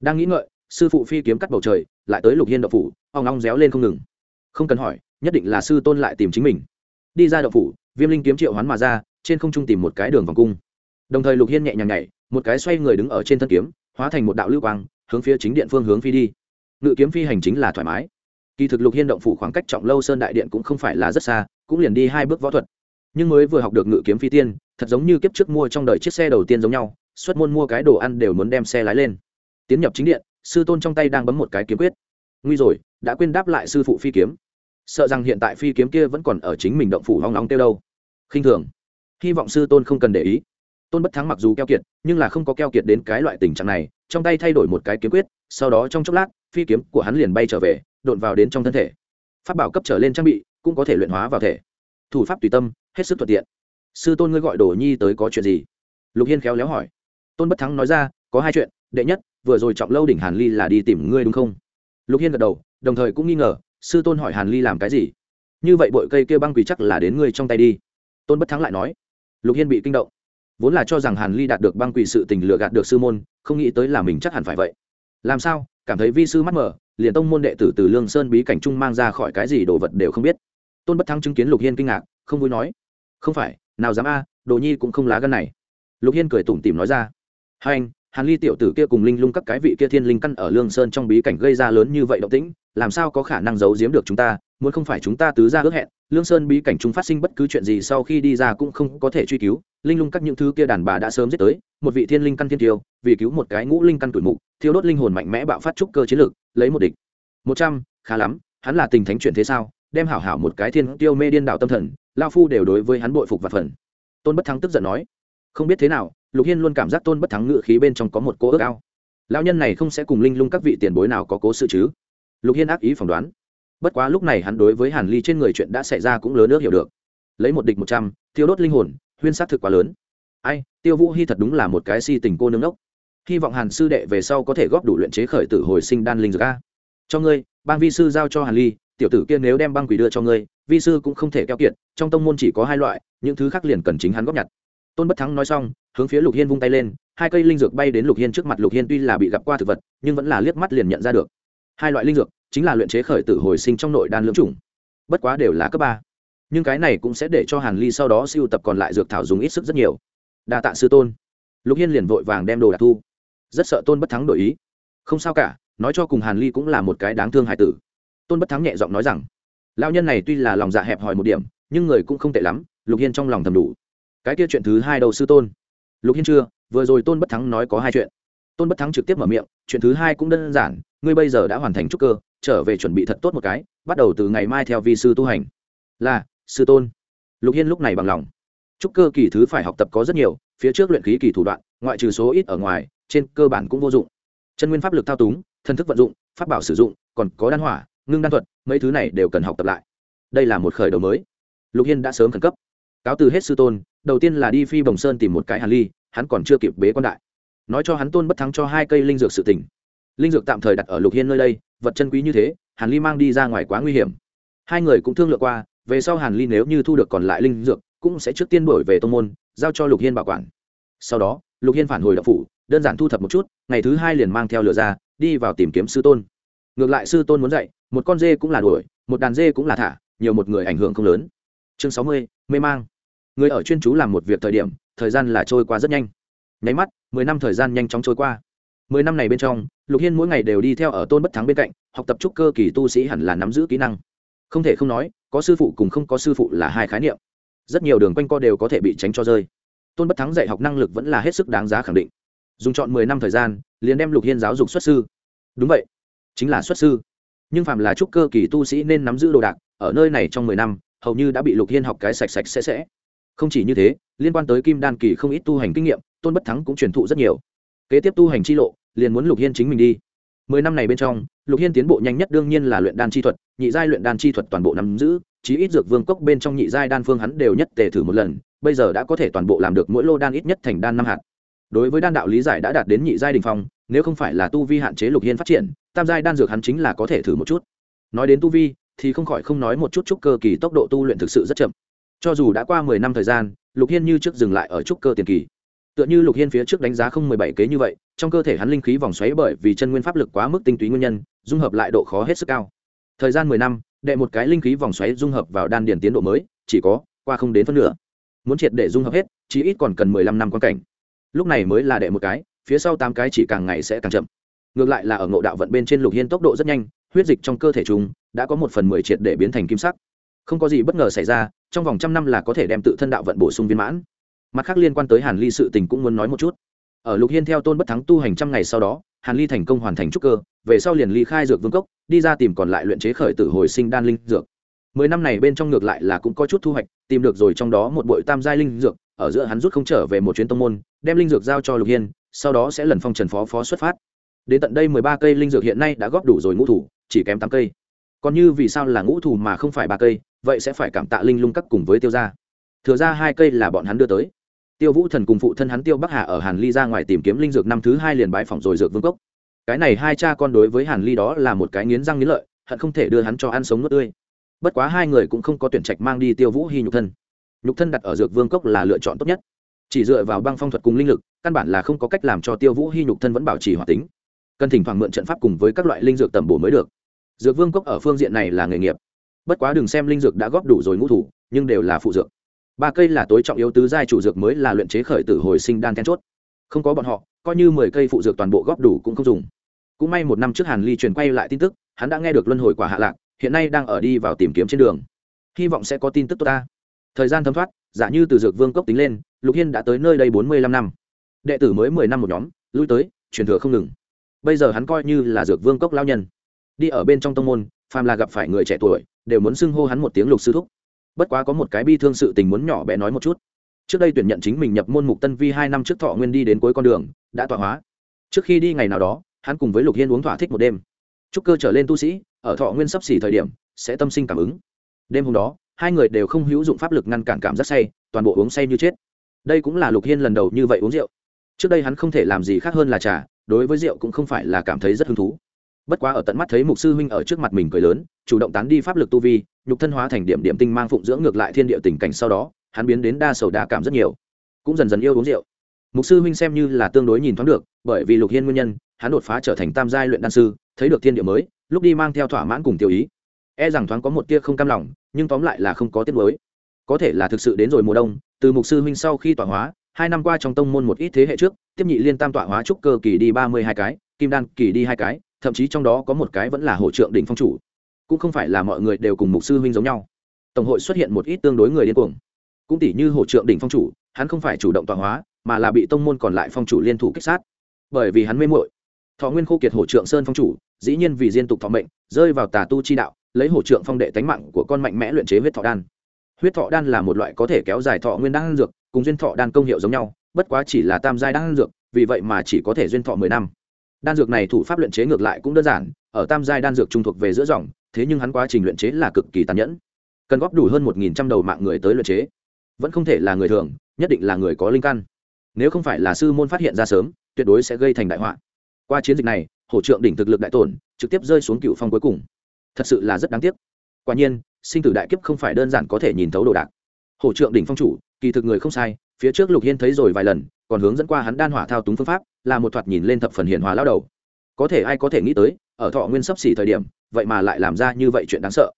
Đang nghĩ ngợi, sư phụ phi kiếm cắt bầu trời, lại tới lục hiên đậu phủ oong ong réo lên không ngừng. Không cần hỏi, nhất định là sư tôn lại tìm chính mình. Đi ra đậu phủ, viêm linh kiếm triệu hoán mà ra, trên không trung tìm một cái đường vòng cung. Đồng thời lục hiên nhẹ nhàng nhảy một cái xoay người đứng ở trên thân kiếm, hóa thành một đạo lưu quang, hướng phía chính điện phương hướng phi đi. Ngự kiếm phi hành chính là thoải mái. Kỳ thực lục hiên động phủ khoảng cách trọng lâu sơn đại điện cũng không phải là rất xa, cũng liền đi hai bước võ thuật. Nhưng mới vừa học được ngự kiếm phi tiên, thật giống như kiếp trước mua trong đời chiếc xe đầu tiên giống nhau, xuất môn mua cái đồ ăn đều muốn đem xe lái lên. Tiến nhập chính điện, sư tôn trong tay đang bấm một cái kiếm quyết. Nguy rồi, đã quên đáp lại sư phụ phi kiếm. Sợ rằng hiện tại phi kiếm kia vẫn còn ở chính mình động phủ hoang nóng tiêu đâu. Khinh thường. Hy vọng sư tôn không cần để ý tôn bất thắng mặc dù keo kiệt, nhưng là không có keo kiệt đến cái loại tình trạng này, trong tay thay đổi một cái kiếm quyết, sau đó trong chốc lát, phi kiếm của hắn liền bay trở về, đột vào đến trong thân thể. Pháp bảo cấp trở lên trang bị cũng có thể luyện hóa vào thể. Thủ pháp tùy tâm, hết sức thuận tiện. Sư tôn ngươi gọi đồ nhi tới có chuyện gì? Lục hiên khéo léo hỏi. Tôn bất thắng nói ra, có hai chuyện, đệ nhất, vừa rồi trọng lâu đỉnh hàn ly là đi tìm ngươi đúng không? Lục hiên gật đầu, đồng thời cũng nghi ngờ, sư tôn hỏi hàn ly làm cái gì? Như vậy bội cây kia băng quỳ chắc là đến ngươi trong tay đi. Tôn bất thắng lại nói. Lục hiên bị kinh động vốn là cho rằng hàn ly đạt được băng quỳ sự tình lừa gạt được sư môn, không nghĩ tới là mình chắc hẳn phải vậy. Làm sao? Cảm thấy vi sư mắt mở, liền tông môn đệ tử từ lương sơn bí cảnh trung mang ra khỏi cái gì đồ vật đều không biết. Tôn bất thắng chứng kiến lục hiên kinh ngạc, không vui nói, không phải, nào dám a à, đồ nhi cũng không lá gân này. Lục hiên cười tủm tỉm nói ra, hai anh, hàn ly tiểu tử kia cùng linh lung các cái vị kia thiên linh căn ở lương sơn trong bí cảnh gây ra lớn như vậy động tĩnh làm sao có khả năng giấu giếm được chúng ta, muốn không phải chúng ta tứ ra ước hẹn, lương sơn bí cảnh chúng phát sinh bất cứ chuyện gì sau khi đi ra cũng không có thể truy cứu, linh lung các những thứ kia đàn bà đã sớm giết tới, một vị thiên linh căn thiên tiêu, vì cứu một cái ngũ linh căn tuổi mục, thiêu đốt linh hồn mạnh mẽ bạo phát trúc cơ chiến lược, lấy một địch. Một trăm, khá lắm, hắn là tình thánh chuyện thế sao, đem hảo hảo một cái thiên tiêu mê điên đạo tâm thần, lao phu đều đối với hắn bội phục và phần. Tôn bất thắng tức giận nói, không biết thế nào, lục hiên luôn cảm giác tôn bất thắng ngự khí bên trong có một cô ước ao. Lao nhân này không sẽ cùng linh lung các vị tiền bối nào có cố sự chứ? Lục hiên ác ý phỏng đoán. Bất quá lúc này hắn đối với hàn ly trên người chuyện đã xảy ra cũng lớn nước hiểu được. Lấy một địch một trăm, thiêu đốt linh hồn, huyên s á t thực quá lớn. Ai, tiêu vũ hy thật đúng là một cái si tình cô nương đốc. Hy vọng hàn sư đệ về sau có thể góp đủ luyện chế khởi tử hồi sinh đan linh dược a. Cho ngươi, bang vi sư giao cho hàn ly, tiểu tử kia nếu đem băng quỷ đưa cho ngươi, vi sư cũng không thể keo kiệt, trong tông môn chỉ có hai loại, những thứ khác liền cần chính hắn góp nhặt. Tôn bất thắng nói xong, hướng phía lục hiên vung tay lên, hai cây linh dược bay đến lục hiên trước mặt. Lục hiên tuy là bị gặp qua thực vật, nhưng vẫn là liếc mắt liền nhận ra được. Hai loại linh dược chính là luyện chế khởi tử hồi sinh trong nội đan lưỡng chủng. Bất quá đều là cấp ba. Nhưng cái này cũng sẽ để cho hàn ly sau đó siêu tập còn lại dược thảo dùng ít sức rất nhiều. Đa tạ sư tôn. Lục hiên liền vội vàng đem đồ đạc thu. Rất sợ tôn bất thắng đổi ý. Không sao cả, nói cho cùng hàn ly cũng là một cái đáng thương hải tử. Tôn bất thắng nhẹ giọng nói rằng lao nhân này tuy là lòng dạ hẹp hòi một điểm, nhưng người cũng không tệ lắm, lục hiên trong lòng thầm đủ. Cái kia chuyện thứ hai đầu sư tôn? Lục hiên chưa, vừa rồi tôn bất thắng nói có hai chuyện. Tôn bất thắng trực tiếp mở miệng, chuyện thứ hai cũng đơn giản, ngươi bây giờ đã hoàn thành trúc cơ trở về chuẩn bị thật tốt một cái, bắt đầu từ ngày mai theo vi sư tu hành. Là, sư tôn. Lục hiên lúc này bằng lòng. Trúc cơ kỳ thứ phải học tập có rất nhiều, phía trước luyện khí kỳ thủ đoạn, ngoại trừ số ít ở ngoài, trên cơ bản cũng vô dụng. Chân nguyên pháp lực thao túng, thân thức vận dụng, pháp bảo sử dụng, còn có đan hỏa, ngưng đan thuật, mấy thứ này đều cần học tập lại. Đây là một khởi đầu mới. Lục hiên đã sớm khẩn cấp. Cáo từ hết sư tôn, đầu tiên là đi phi bồng sơn tìm một cái hàn ly, hắn còn chưa kịp bế quan đại. Nói cho hắn tôn bất thắng cho hai cây linh dược sự tỉnh linh dược tạm thời đặt ở lục hiên nơi đây, vật chân quý như thế, hàn ly mang đi ra ngoài quá nguy hiểm. Hai người cũng thương lượng qua, về sau hàn ly nếu như thu được còn lại linh dược, cũng sẽ trước tiên đổi về tô n g môn, giao cho lục hiên bảo quản. Sau đó, lục hiên phản hồi đậu phủ, đơn giản thu thập một chút, ngày thứ hai liền mang theo lửa ra, đi vào tìm kiếm sư tôn. Ngược lại sư tôn muốn dạy, một con dê cũng là đuổi, một đàn dê cũng là thả, nhiều một người ảnh hưởng không lớn. Chương sáu mươi, mê mang. Người ở chuyên chú làm một việc thời điểm, thời gian là trôi qua rất nhanh. Nháy mắt, mười năm thời gian nhanh chóng trôi qua mười năm này bên trong, lục hiên mỗi ngày đều đi theo ở tôn bất thắng bên cạnh, học tập trúc cơ kỳ tu sĩ hẳn là nắm giữ kỹ năng. Không thể không nói, có sư phụ cùng không có sư phụ là hai khái niệm. Rất nhiều đường quanh co đều có thể bị tránh cho rơi. Tôn bất thắng dạy học năng lực vẫn là hết sức đáng giá khẳng định. Dùng chọn mười năm thời gian, liền đem lục hiên giáo dục xuất sư. Đúng vậy, chính là xuất sư. Nhưng phạm là trúc cơ kỳ tu sĩ nên nắm giữ đồ đạc, ở nơi này trong mười năm, hầu như đã bị lục hiên học cái sạch sạch sẽ sẽ. Không chỉ như thế, liên quan tới kim đan kỳ không ít tu hành kinh nghiệm, tôn bất thắng cũng truyền thụ rất nhiều kế tiếp tu hành chi lộ, liền muốn lục hiên chính mình đi. Mười năm này bên trong, lục hiên tiến bộ nhanh nhất đương nhiên là luyện đan chi thuật, nhị giai luyện đan chi thuật toàn bộ nắm giữ, chí ít dược vương cốc bên trong nhị giai đan phương hắn đều nhất tề thử một lần, bây giờ đã có thể toàn bộ làm được mỗi lô đan ít nhất thành đan năm hạt. Đối với đan đạo lý giải đã đạt đến nhị giai đình phong, nếu không phải là tu vi hạn chế lục hiên phát triển, tam giai đan dược hắn chính là có thể thử một chút. Nói đến tu vi, thì không khỏi không nói một chút trúc cơ kỳ tốc độ tu luyện thực sự rất chậm. Cho dù đã qua mười năm thời gian, lục hiên như trước dừng lại ở trúc cơ tiền kỳ tựa như lục hiên phía trước đánh giá không mười bảy kế như vậy, trong cơ thể hắn linh khí vòng xoáy bởi vì chân nguyên pháp lực quá mức tinh túy nguyên nhân, dung hợp lại độ khó hết sức cao. Thời gian mười năm, đệ một cái linh khí vòng xoáy dung hợp vào đan điền tiến độ mới, chỉ có, qua không đến phân nửa. Muốn triệt để dung hợp hết, chỉ ít còn cần mười lăm năm quan cảnh. Lúc này mới là đệ một cái, phía sau tám cái chỉ càng ngày sẽ càng chậm. Ngược lại là ở ngộ đạo vận bên trên lục hiên tốc độ rất nhanh, huyết dịch trong cơ thể chúng đã có một phần mười triệt để biến thành kim sắc. Không có gì bất ngờ xảy ra, trong vòng trăm năm là có thể đem tự thân đạo vận bổ sung viên mãn mặt khác liên quan tới hàn ly sự tình cũng muốn nói một chút. Ở lục hiên theo tôn bất thắng tu hành trăm ngày sau đó, hàn ly thành công hoàn thành trúc cơ, về sau liền ly khai dược vương cốc, đi ra tìm còn lại luyện chế khởi tử hồi sinh đan linh dược. Mười năm này bên trong ngược lại là cũng có chút thu hoạch, tìm được rồi trong đó một bội tam giai linh dược, ở giữa hắn rút không trở về một chuyến tông môn, đem linh dược giao cho lục hiên, sau đó sẽ lần phong trần phó phó xuất phát. Đến tận đây mười ba cây linh dược hiện nay đã góp đủ rồi ngũ thủ, chỉ kém tám cây. Còn như vì sao là ngũ thủ mà không phải ba cây, vậy sẽ phải cảm tạ linh lung cắt cùng với tiêu gia. Thừa ra hai cây là bọn hắn đưa tới tiêu vũ thần cùng phụ thân hắn tiêu bắc hà ở hàn ly ra ngoài tìm kiếm linh dược năm thứ hai liền bãi phỏng rồi dược vương cốc. Cái này hai cha con đối với hàn ly đó là một cái nghiến răng nghiến lợi, hận không thể đưa hắn cho ăn sống nước tươi. Bất quá hai người cũng không có tuyển trạch mang đi tiêu vũ hy nhục thân. Nhục thân đặt ở dược vương cốc là lựa chọn tốt nhất. Chỉ dựa vào băng phong thuật cùng linh lực, căn bản là không có cách làm cho tiêu vũ hy nhục thân vẫn bảo trì hoạt tính. Cần thỉnh thoảng mượn trận pháp cùng với các loại linh dược tầm bổ mới được. Dược vương cốc ở phương diện này là nghề nghiệp. Bất quá đừng xem linh dược đã góp đủ rồi ngũ thủ, nhưng đều là phụ dược ba cây là tối trọng yếu tứ giai chủ dược mới là luyện chế khởi tử hồi sinh đan then chốt. Không có bọn họ, coi như mười cây phụ dược toàn bộ góp đủ cũng không dùng. Cũng may một năm trước hàn ly truyền quay lại tin tức, hắn đã nghe được luân hồi quả hạ lạc, hiện nay đang ở đi vào tìm kiếm trên đường. Hy vọng sẽ có tin tức tốt ta. Thời gian thấm thoát, giả như từ dược vương cốc tính lên, lục hiên đã tới nơi đây bốn mươi lăm năm. Đệ tử mới mười năm một nhóm, lui tới, truyền thừa không ngừng. Bây giờ hắn coi như là dược vương cốc lao nhân. Đi ở bên trong tông môn, phàm là gặp phải người trẻ tuổi, đều muốn xưng hô hắn một tiếng lục sư thúc bất quá có một cái bi thương sự tình muốn nhỏ bé nói một chút. Trước đây tuyển nhận chính mình nhập môn mục tân vi hai năm trước thọ nguyên đi đến cuối con đường, đã tọa hóa. Trước khi đi ngày nào đó, hắn cùng với lục hiên uống thỏa thích một đêm. Trúc cơ trở lên tu sĩ, ở thọ nguyên sắp xỉ thời điểm, sẽ tâm sinh cảm ứng. Đêm hôm đó, hai người đều không hữu dụng pháp lực ngăn cản cảm giác say, toàn bộ uống say như chết. Đây cũng là lục hiên lần đầu như vậy uống rượu. Trước đây hắn không thể làm gì khác hơn là trà, đối với rượu cũng không phải là cảm thấy rất hứng thú. Bất quá ở tận mắt thấy mục sư huynh ở trước mặt mình cười lớn, chủ động tán đi pháp lực tu vi nhục thân hóa thành điểm điểm tinh mang phụng dưỡng ngược lại thiên địa tình cảnh sau đó, hắn biến đến đa sầu đa cảm rất nhiều. Cũng dần dần yêu uống rượu. Mục sư huynh xem như là tương đối nhìn thoáng được, bởi vì lục hiên nguyên nhân, hắn đột phá trở thành tam giai luyện đan sư, thấy được thiên địa mới, lúc đi mang theo thỏa mãn cùng tiêu ý. E rằng thoáng có một tia không cam lòng, nhưng tóm lại là không có tiết mới có thể là thực sự đến rồi mùa đông, từ mục sư huynh sau khi tọa hóa, hai năm qua trong tông môn một ít thế hệ trước, tiếp nhị liên tam tọa hóa trúc cơ kỳ đi ba mươi hai cái, kim đan kỳ đi hai cái, thậm chí trong đó có một cái vẫn là hỗ trượng đỉnh phong chủ cũng không phải là mọi người đều cùng mục sư huynh giống nhau. Tổng hội xuất hiện một ít tương đối người điên cuồng. Cũng tỷ như hổ trượng đỉnh phong chủ, hắn không phải chủ động tọa hóa, mà là bị tông môn còn lại phong chủ liên thủ kích sát. Bởi vì hắn mê muội. Thọ nguyên khô kiệt hổ trượng sơn phong chủ, dĩ nhiên vì diên tục thọ mệnh, rơi vào tà tu chi đạo, lấy hổ trượng phong đệ tánh mạng của con mạnh mẽ luyện chế huyết thọ đan. Huyết thọ đan là một loại có thể kéo dài thọ nguyên đan dược, cùng duyên thọ đan công hiệu giống nhau, bất quá chỉ là tam giai đan dược, vì vậy mà chỉ có thể duyên thọ mười năm. Đan dược này thủ pháp luyện chế ngược lại cũng đơn giản, ở tam giai đan dược trung thuộc về giữa dòng thế nhưng hắn quá trình luyện chế là cực kỳ tàn nhẫn. Cần góp đủ hơn một nghìn trăm đầu mạng người tới luyện chế. Vẫn không thể là người thường, nhất định là người có linh căn. Nếu không phải là sư môn phát hiện ra sớm, tuyệt đối sẽ gây thành đại họa. Qua chiến dịch này, hổ trượng đỉnh thực lực đại tổn, trực tiếp rơi xuống cựu phong cuối cùng. Thật sự là rất đáng tiếc. Quả nhiên, sinh tử đại kiếp không phải đơn giản có thể nhìn thấu đồ đạc. Hổ trượng đỉnh phong chủ, kỳ thực người không sai, phía trước lục hiên thấy rồi vài lần, còn hướng dẫn qua hắn đan hỏa thao túng phương pháp, là một thoạt nhìn lên thập phần hiền hòa lao đầu. Có thể ai có thể nghĩ tới ở thọ nguyên sắp xỉ thời điểm, vậy mà lại làm ra như vậy chuyện đáng sợ.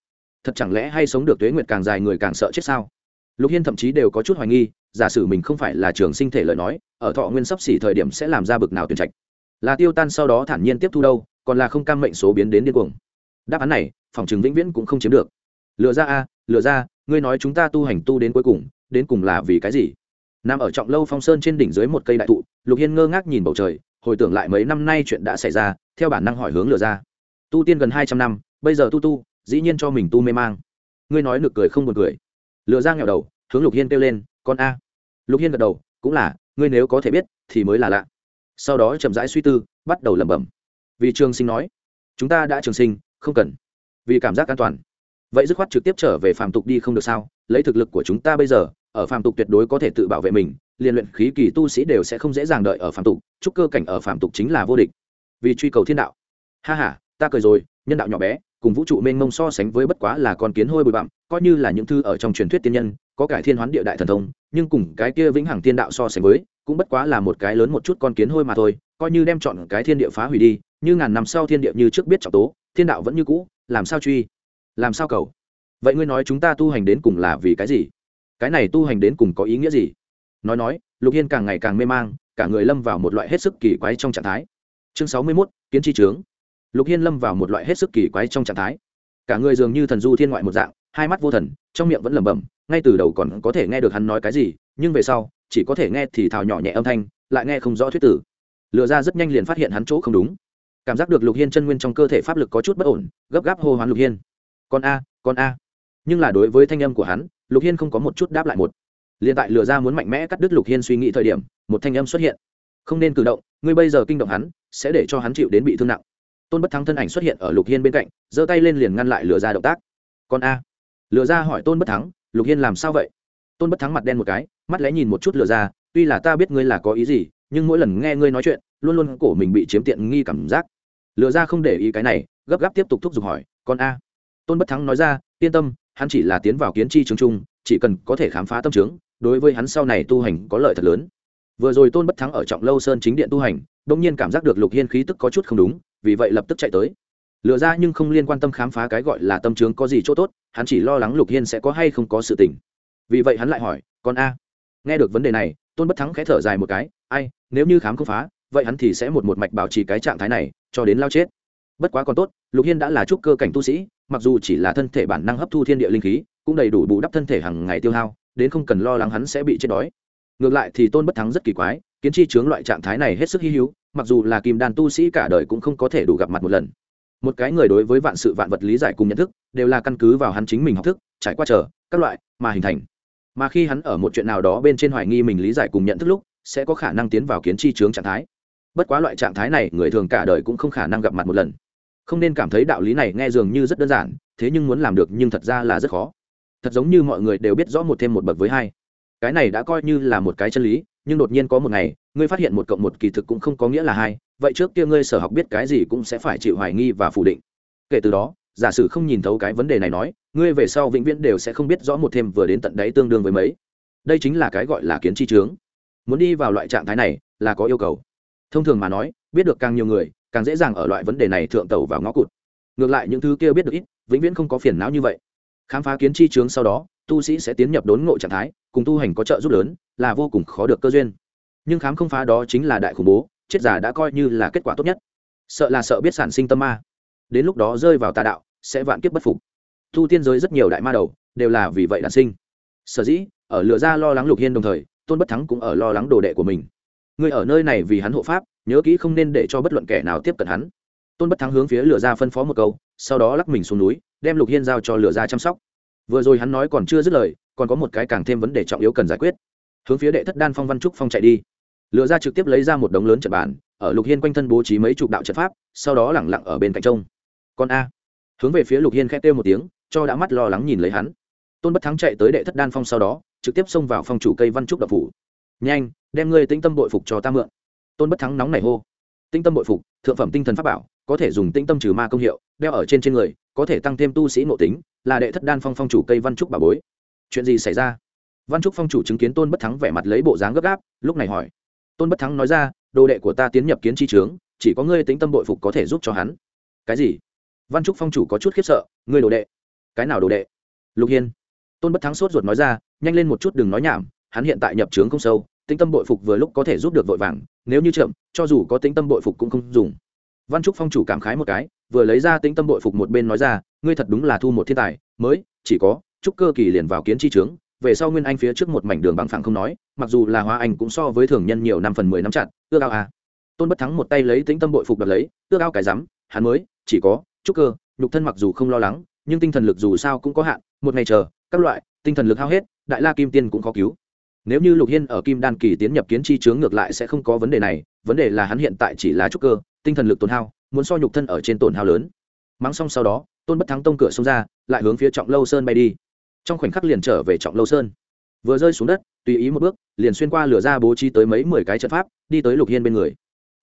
Thật chẳng lẽ hay sống được tuế nguyệt càng dài người càng sợ chết sao? Lục hiên thậm chí đều có chút hoài nghi, giả sử mình không phải là trường sinh thể lời nói, ở thọ nguyên sắp xỉ thời điểm sẽ làm ra bực nào tuyển trạch? Là tiêu tan sau đó thản nhiên tiếp thu đâu, còn là không cam mệnh số biến đến điên cuồng? Đáp án này, phòng chứng vĩnh viễn cũng không chiếm được. Lựa ra a, lựa ra, ngươi nói chúng ta tu hành tu đến cuối cùng, đến cùng là vì cái gì? Nằm ở trọng lâu phong sơn trên đỉnh dưới một cây đại thụ, lục hiên ngơ ngác nhìn bầu trời hồi tưởng lại mấy năm nay chuyện đã xảy ra, theo bản năng hỏi hướng lừa ra. Tu tiên gần hai trăm năm, bây giờ tu tu, dĩ nhiên cho mình tu mê mang. Ngươi nói nực cười không buồn cười. Lừa ra nghèo đầu, hướng lục hiên kêu lên, con a. Lục hiên gật đầu, cũng là, ngươi nếu có thể biết, thì mới là lạ. Sau đó chậm rãi suy tư, bắt đầu lẩm bẩm. Vì trường sinh nói, chúng ta đã trường sinh, không cần. Vì cảm giác an toàn. Vậy dứt khoát trực tiếp trở về phàm tục đi không được sao? Lấy thực lực của chúng ta bây giờ, ở phàm tục tuyệt đối có thể tự bảo vệ mình liên luyện khí kỳ tu sĩ đều sẽ không dễ dàng đợi ở phạm tục, chúc cơ cảnh ở phạm tục chính là vô địch. Vì truy cầu thiên đạo. Ha ha, ta cười rồi, nhân đạo nhỏ bé, cùng vũ trụ mênh mông so sánh với bất quá là con kiến hôi bụi bặm, coi như là những thư ở trong truyền thuyết tiên nhân, có cải thiên hoán địa đại thần thông, nhưng cùng cái kia vĩnh hằng thiên đạo so sánh với, cũng bất quá là một cái lớn một chút con kiến hôi mà thôi, coi như đem chọn cái thiên địa phá hủy đi, như ngàn năm sau thiên địa như trước biết trọng tố, thiên đạo vẫn như cũ, làm sao truy? Làm sao cầu? Vậy ngươi nói chúng ta tu hành đến cùng là vì cái gì? Cái này tu hành đến cùng có ý nghĩa gì? Nói nói, lục hiên càng ngày càng mê mang, cả người lâm vào một loại hết sức kỳ quái trong trạng thái. Chương sáu mươi mốt, kiến tri trướng. Lục hiên lâm vào một loại hết sức kỳ quái trong trạng thái. Cả người dường như thần du thiên ngoại một dạng, hai mắt vô thần, trong miệng vẫn lẩm bẩm, ngay từ đầu còn có thể nghe được hắn nói cái gì, nhưng về sau, chỉ có thể nghe thì thào nhỏ nhẹ âm thanh, lại nghe không rõ thuyết tử. Lựa ra rất nhanh liền phát hiện hắn chỗ không đúng. Cảm giác được lục hiên chân nguyên trong cơ thể pháp lực có chút bất ổn, gấp gáp hô hoán lục hiên con a con a. Nhưng là đối với thanh âm của hắn, lục hiên không có một chút đáp lại một liền tại lừa ra muốn mạnh mẽ cắt đứt lục hiên suy nghĩ thời điểm, một thanh âm xuất hiện. Không nên cử động, ngươi bây giờ kinh động hắn, sẽ để cho hắn chịu đến bị thương nặng. Tôn bất thắng thân ảnh xuất hiện ở lục hiên bên cạnh, giơ tay lên liền ngăn lại lừa ra động tác. Con a. Lừa ra hỏi tôn bất thắng, lục hiên làm sao vậy? Tôn bất thắng mặt đen một cái, mắt lẽ nhìn một chút lừa ra, tuy là ta biết ngươi là có ý gì, nhưng mỗi lần nghe ngươi nói chuyện, luôn luôn cổ mình bị chiếm tiện nghi cảm giác. Lừa ra không để ý cái này, gấp gáp tiếp tục thúc giục hỏi, con a. Tôn bất thắng nói ra, yên tâm, hắn chỉ là tiến vào kiến chi trường trung, chỉ cần có thể khám phá tâm trướng đối với hắn sau này tu hành có lợi thật lớn. Vừa rồi tôn bất thắng ở trọng lâu sơn chính điện tu hành đông nhiên cảm giác được lục hiên khí tức có chút không đúng, vì vậy lập tức chạy tới. Lựa ra nhưng không liên quan tâm khám phá cái gọi là tâm trướng có gì chỗ tốt, hắn chỉ lo lắng lục hiên sẽ có hay không có sự tình. Vì vậy hắn lại hỏi, con a, nghe được vấn đề này, tôn bất thắng khẽ thở dài một cái, ai, nếu như khám không phá, vậy hắn thì sẽ một một mạch bảo trì cái trạng thái này, cho đến lao chết. Bất quá còn tốt, lục hiên đã là trúc cơ cảnh tu sĩ, mặc dù chỉ là thân thể bản năng hấp thu thiên địa linh khí, cũng đầy đủ bù đắp thân thể hàng ngày tiêu hao đến không cần lo lắng hắn sẽ bị chết đói. Ngược lại thì tôn bất thắng rất kỳ quái, kiến chi chướng loại trạng thái này hết sức hy hữu, mặc dù là kim đan tu sĩ cả đời cũng không có thể đủ gặp mặt một lần. Một cái người đối với vạn sự vạn vật lý giải cùng nhận thức, đều là căn cứ vào hắn chính mình học thức, trải qua chờ, các loại, mà hình thành. Mà khi hắn ở một chuyện nào đó bên trên hoài nghi mình lý giải cùng nhận thức lúc, sẽ có khả năng tiến vào kiến chi chướng trạng thái. Bất quá loại trạng thái này, người thường cả đời cũng không khả năng gặp mặt một lần. Không nên cảm thấy đạo lý này nghe dường như rất đơn giản, thế nhưng muốn làm được nhưng thật ra là rất khó thật giống như mọi người đều biết rõ một thêm một bậc với hai. Cái này đã coi như là một cái chân lý, nhưng đột nhiên có một ngày, ngươi phát hiện một cộng một kỳ thực cũng không có nghĩa là hai, vậy trước kia ngươi sở học biết cái gì cũng sẽ phải chịu hoài nghi và phủ định. Kể từ đó, giả sử không nhìn thấu cái vấn đề này nói, ngươi về sau vĩnh viễn đều sẽ không biết rõ một thêm vừa đến tận đáy tương đương với mấy. Đây chính là cái gọi là kiến chi trướng muốn đi vào loại trạng thái này là có yêu cầu. Thông thường mà nói, biết được càng nhiều người, càng dễ dàng ở loại vấn đề này thượng tẩu vào ngõ cụt. Ngược lại những thứ kia biết được ít, vĩnh viễn không có phiền não như vậy khám phá kiến chi trướng sau đó, tu sĩ sẽ tiến nhập đốn ngộ trạng thái, cùng tu hành có trợ giúp lớn, là vô cùng khó được cơ duyên. Nhưng khám không phá đó chính là đại khủng bố, chết giả đã coi như là kết quả tốt nhất. Sợ là sợ biết sản sinh tâm ma. Đến lúc đó rơi vào tà đạo, sẽ vạn kiếp bất phục. Tu tiên giới rất nhiều đại ma đầu đều là vì vậy đản sinh. Sở dĩ, ở lựa ra lo lắng lục hiên đồng thời, tôn bất thắng cũng ở lo lắng đồ đệ của mình. Người ở nơi này vì hắn hộ pháp, nhớ kỹ không nên để cho bất luận kẻ nào tiếp cận hắn. Tôn bất thắng hướng phía lửa ra phân phó một câu, sau đó lắc mình xuống núi đem lục hiên giao cho lửa ra chăm sóc. Vừa rồi hắn nói còn chưa dứt lời, còn có một cái càng thêm vấn đề trọng yếu cần giải quyết. Hướng phía đệ thất đan phong văn trúc phong chạy đi. Lửa ra trực tiếp lấy ra một đống lớn trận bàn, ở lục hiên quanh thân bố trí mấy chục đạo trận pháp, sau đó lẳng lặng ở bên cạnh trông. Con a. Hướng về phía lục hiên khét kêu một tiếng, cho đã mắt lo lắng nhìn lấy hắn. Tôn bất thắng chạy tới đệ thất đan phong sau đó, trực tiếp xông vào phong chủ cây văn trúc đập phủ. Nhanh, đem ngươi tĩnh tâm bội phục cho ta mượn. Tôn bất thắng nóng nảy hô. Tinh tâm bội phục, thượng phẩm tinh thần pháp bảo, có thể dùng tinh tâm trừ ma công hiệu, đeo ở trên trên người có thể tăng thêm tu sĩ nội tính, là đệ thất đan phong phong chủ cây văn trúc bà bối. Chuyện gì xảy ra? Văn trúc phong chủ chứng kiến tôn bất thắng vẻ mặt lấy bộ dáng gấp gáp, lúc này hỏi. Tôn bất thắng nói ra, đồ đệ của ta tiến nhập kiến chi trướng, chỉ có ngươi tính tâm bội phục có thể giúp cho hắn. Cái gì? Văn trúc phong chủ có chút khiếp sợ, ngươi đồ đệ. Cái nào đồ đệ? Lục hiên. Tôn bất thắng sốt ruột nói ra, nhanh lên một chút đừng nói nhảm, hắn hiện tại nhập trướng không sâu tính tâm bội phục vừa lúc có thể giúp được vội vàng, nếu như chậm, cho dù có tính tâm bội phục cũng không dùng. Văn trúc phong chủ cảm khái một cái vừa lấy ra tĩnh tâm bội phục một bên nói ra, ngươi thật đúng là thu một thiên tài, mới, chỉ có trúc cơ kỳ liền vào kiến chi trướng về sau nguyên anh phía trước một mảnh đường bằng phẳng không nói, mặc dù là hóa anh cũng so với thường nhân nhiều năm phần mười năm chặn ước ao à. tôn bất thắng một tay lấy tĩnh tâm bội phục đập lấy, ước ao cái rắm, hắn mới, chỉ có trúc cơ, nhục thân mặc dù không lo lắng, nhưng tinh thần lực dù sao cũng có hạn, một ngày chờ, các loại, tinh thần lực hao hết, đại la kim tiên cũng khó cứu nếu như lục hiên ở kim đan kỳ tiến nhập kiến chi chướng ngược lại sẽ không có vấn đề này, vấn đề là hắn hiện tại chỉ là trúc cơ, tinh thần lực tổn hao muốn so nhục thân ở trên tổn hao lớn. Mắng xong sau đó, tôn bất thắng tông cửa xông ra, lại hướng phía trọng lâu sơn bay đi. Trong khoảnh khắc liền trở về trọng lâu sơn. Vừa rơi xuống đất, tùy ý một bước, liền xuyên qua lửa ra bố trí tới mấy mười cái trận pháp, đi tới lục hiên bên người.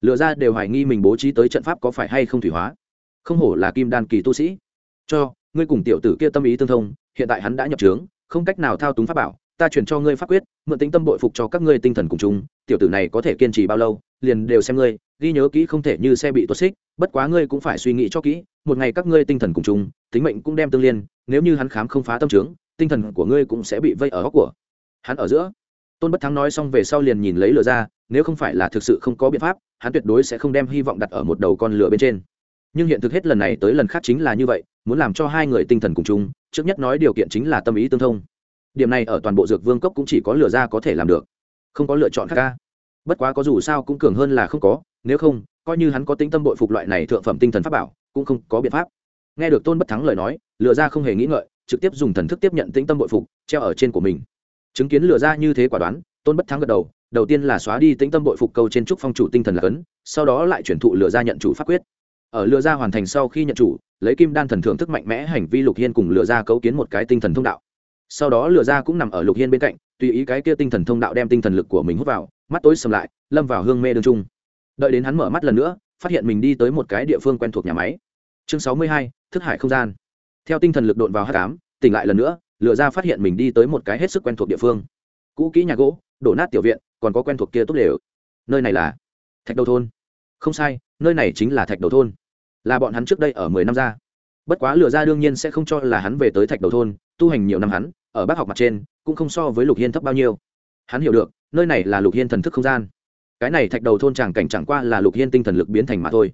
Lửa ra đều hoài nghi mình bố trí tới trận pháp có phải hay không thủy hóa. Không hổ là kim đan kỳ tu sĩ. Cho, ngươi cùng tiểu tử kia tâm ý tương thông, hiện tại hắn đã nhập trướng, không cách nào thao túng pháp bảo, ta chuyển cho ngươi pháp quyết mượn tính tâm bội phục cho các ngươi tinh thần cùng chung, tiểu tử này có thể kiên trì bao lâu, liền đều xem ngươi, ghi nhớ kỹ không thể như xe bị tuột xích, bất quá ngươi cũng phải suy nghĩ cho kỹ, một ngày các ngươi tinh thần cùng chung, tính mệnh cũng đem tương liên, nếu như hắn khám không phá tâm trướng, tinh thần của ngươi cũng sẽ bị vây ở góc của hắn ở giữa. Tôn bất thắng nói xong về sau liền nhìn lấy lửa ra, nếu không phải là thực sự không có biện pháp, hắn tuyệt đối sẽ không đem hy vọng đặt ở một đầu con lửa bên trên. Nhưng hiện thực hết lần này tới lần khác chính là như vậy, muốn làm cho hai người tinh thần cùng chung, trước nhất nói điều kiện chính là tâm ý tương thông điểm này ở toàn bộ dược vương cốc cũng chỉ có lửa ra có thể làm được, không có lựa chọn khác ca bất quá có dù sao cũng cường hơn là không có, nếu không, coi như hắn có tính tâm bội phục loại này thượng phẩm tinh thần pháp bảo, cũng không có biện pháp. Nghe được tôn bất thắng lời nói lựa ra không hề nghĩ ngợi, trực tiếp dùng thần thức tiếp nhận tĩnh tâm bội phục, treo ở trên của mình. Chứng kiến lựa ra như thế quả đoán, tôn bất thắng gật đầu đầu tiên là xóa đi tĩnh tâm bội phục câu trên trúc phong chủ tinh thần là cấn, sau đó lại chuyển thụ lựa ra nhận chủ pháp quyết. Ở lựa ra hoàn thành sau khi nhận chủ, lấy kim đan thần thưởng thức mạnh mẽ hành vi lục hiên cùng lựa ra cấu kiến một cái tinh thần thông đạo sau đó lửa ra cũng nằm ở lục hiên bên cạnh, tùy ý cái kia tinh thần thông đạo đem tinh thần lực của mình hút vào, mắt tối sầm lại, lâm vào hương mê đương trung. Đợi đến hắn mở mắt lần nữa, phát hiện mình đi tới một cái địa phương quen thuộc nhà máy. Chương sáu mươi hai, thức hải không gian. Theo tinh thần lực đột vào h tám tỉnh lại lần nữa lựa ra phát hiện mình đi tới một cái hết sức quen thuộc địa phương. Cũ kỹ nhà gỗ, đổ nát tiểu viện, còn có quen thuộc kia tốt đều nơi này là thạch đầu thôn. Không sai, nơi này chính là thạch đầu thôn. Là bọn hắn trước đây ở mười năm ra. Bất quá lựa ra đương nhiên sẽ không cho là hắn về tới thạch đầu thôn, tu hành nhiều năm hắn ở bác học mặt trên, cũng không so với lục hiên thấp bao nhiêu. Hắn hiểu được, nơi này là lục hiên thần thức không gian. Cái này thạch đầu thôn tràng cảnh chẳng qua là lục hiên tinh thần lực biến thành mà thôi.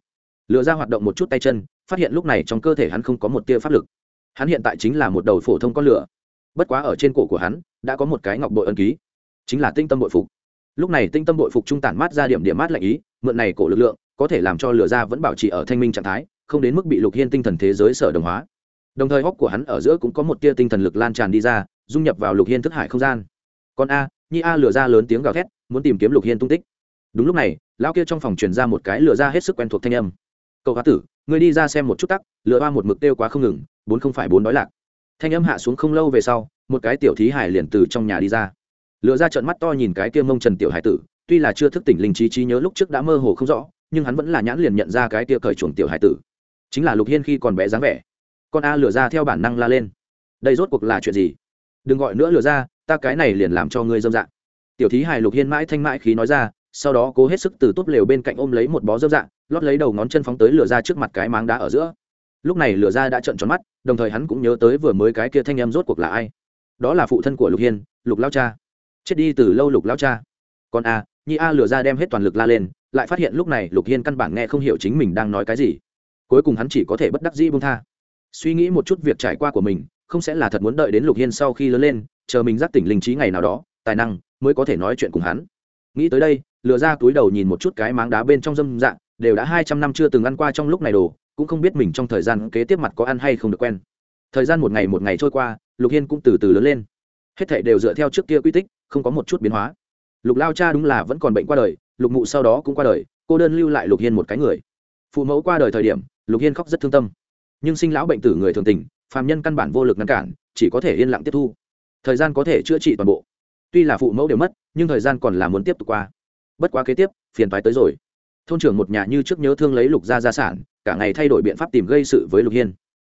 Lựa ra hoạt động một chút tay chân, phát hiện lúc này trong cơ thể hắn không có một tia pháp lực. Hắn hiện tại chính là một đầu phổ thông con lửa. Bất quá ở trên cổ của hắn, đã có một cái ngọc bội ân ký, chính là tinh tâm bội phục. Lúc này tinh tâm bội phục trung tản mát ra điểm điểm mát lạnh ý, mượn này cổ lực lượng, có thể làm cho lửa ra vẫn bảo trì ở thanh minh trạng thái, không đến mức bị lục hiên tinh thần thế giới sở đồng hóa đồng thời hóc của hắn ở giữa cũng có một tia tinh thần lực lan tràn đi ra, dung nhập vào lục hiên thức hải không gian. Còn a, nhi a lửa ra lớn tiếng gào thét, muốn tìm kiếm lục hiên tung tích. Đúng lúc này, lão kia trong phòng truyền ra một cái lửa ra hết sức quen thuộc thanh âm. Cậu hoa tử, người đi ra xem một chút tắc, lửa ba một mực tiêu quá không ngừng, bốn không phải bốn đói lạc. Thanh âm hạ xuống không lâu về sau, một cái tiểu thí hải liền từ trong nhà đi ra. Lửa ra trận mắt to nhìn cái kia mông trần tiểu hải tử, tuy là chưa thức tỉnh linh trí trí nhớ lúc trước đã mơ hồ không rõ, nhưng hắn vẫn là nhãn liền nhận ra cái kia cởi chuồng tiểu hải tử. Chính là lục hiên khi còn bé dáng vẻ con a lửa ra theo bản năng la lên. Đây rốt cuộc là chuyện gì? Đừng gọi nữa lửa ra, ta cái này liền làm cho ngươi dâm dạng tiểu thí hài lục hiên mãi thanh mãi khí nói ra, sau đó cố hết sức từ tốt lều bên cạnh ôm lấy một bó dâm dạng lót lấy đầu ngón chân phóng tới lửa ra trước mặt cái máng đá ở giữa. Lúc này lửa ra đã trợn tròn mắt, đồng thời hắn cũng nhớ tới vừa mới cái kia thanh em rốt cuộc là ai. Đó là phụ thân của lục hiên, lục lao cha. Chết đi từ lâu lục lao cha. Còn a, nhi a lửa ra đem hết toàn lực la lên, lại phát hiện lúc này lục hiên căn bản nghe không hiểu chính mình đang nói cái gì. Cuối cùng hắn chỉ có thể bất đắc dĩ bông tha suy nghĩ một chút việc trải qua của mình, không sẽ là thật muốn đợi đến lục hiên sau khi lớn lên, chờ mình giác tỉnh linh trí ngày nào đó, tài năng mới có thể nói chuyện cùng hắn. Nghĩ tới đây lừa ra túi đầu nhìn một chút cái máng đá bên trong dâm dạng, đều đã hai trăm năm chưa từng ăn qua trong lúc này đồ, cũng không biết mình trong thời gian kế tiếp mặt có ăn hay không được quen. Thời gian một ngày một ngày trôi qua, lục hiên cũng từ từ lớn lên. Hết thảy đều dựa theo trước kia quy tích, không có một chút biến hóa. Lục lao cha đúng là vẫn còn bệnh qua đời, lục mụ sau đó cũng qua đời, cô đơn lưu lại lục hiên một cái người. Phụ mẫu qua đời thời điểm, lục hiên khóc rất thương tâm nhưng sinh lão bệnh tử người thường tình, phàm nhân căn bản vô lực ngăn cản, chỉ có thể yên lặng tiếp thu. Thời gian có thể chữa trị toàn bộ. Tuy là phụ mẫu đều mất, nhưng thời gian còn là muốn tiếp tục qua. Bất quá kế tiếp, phiền toái tới rồi. Thôn trưởng một nhà như trước nhớ thương lấy lục gia gia sản, cả ngày thay đổi biện pháp tìm gây sự với lục hiên.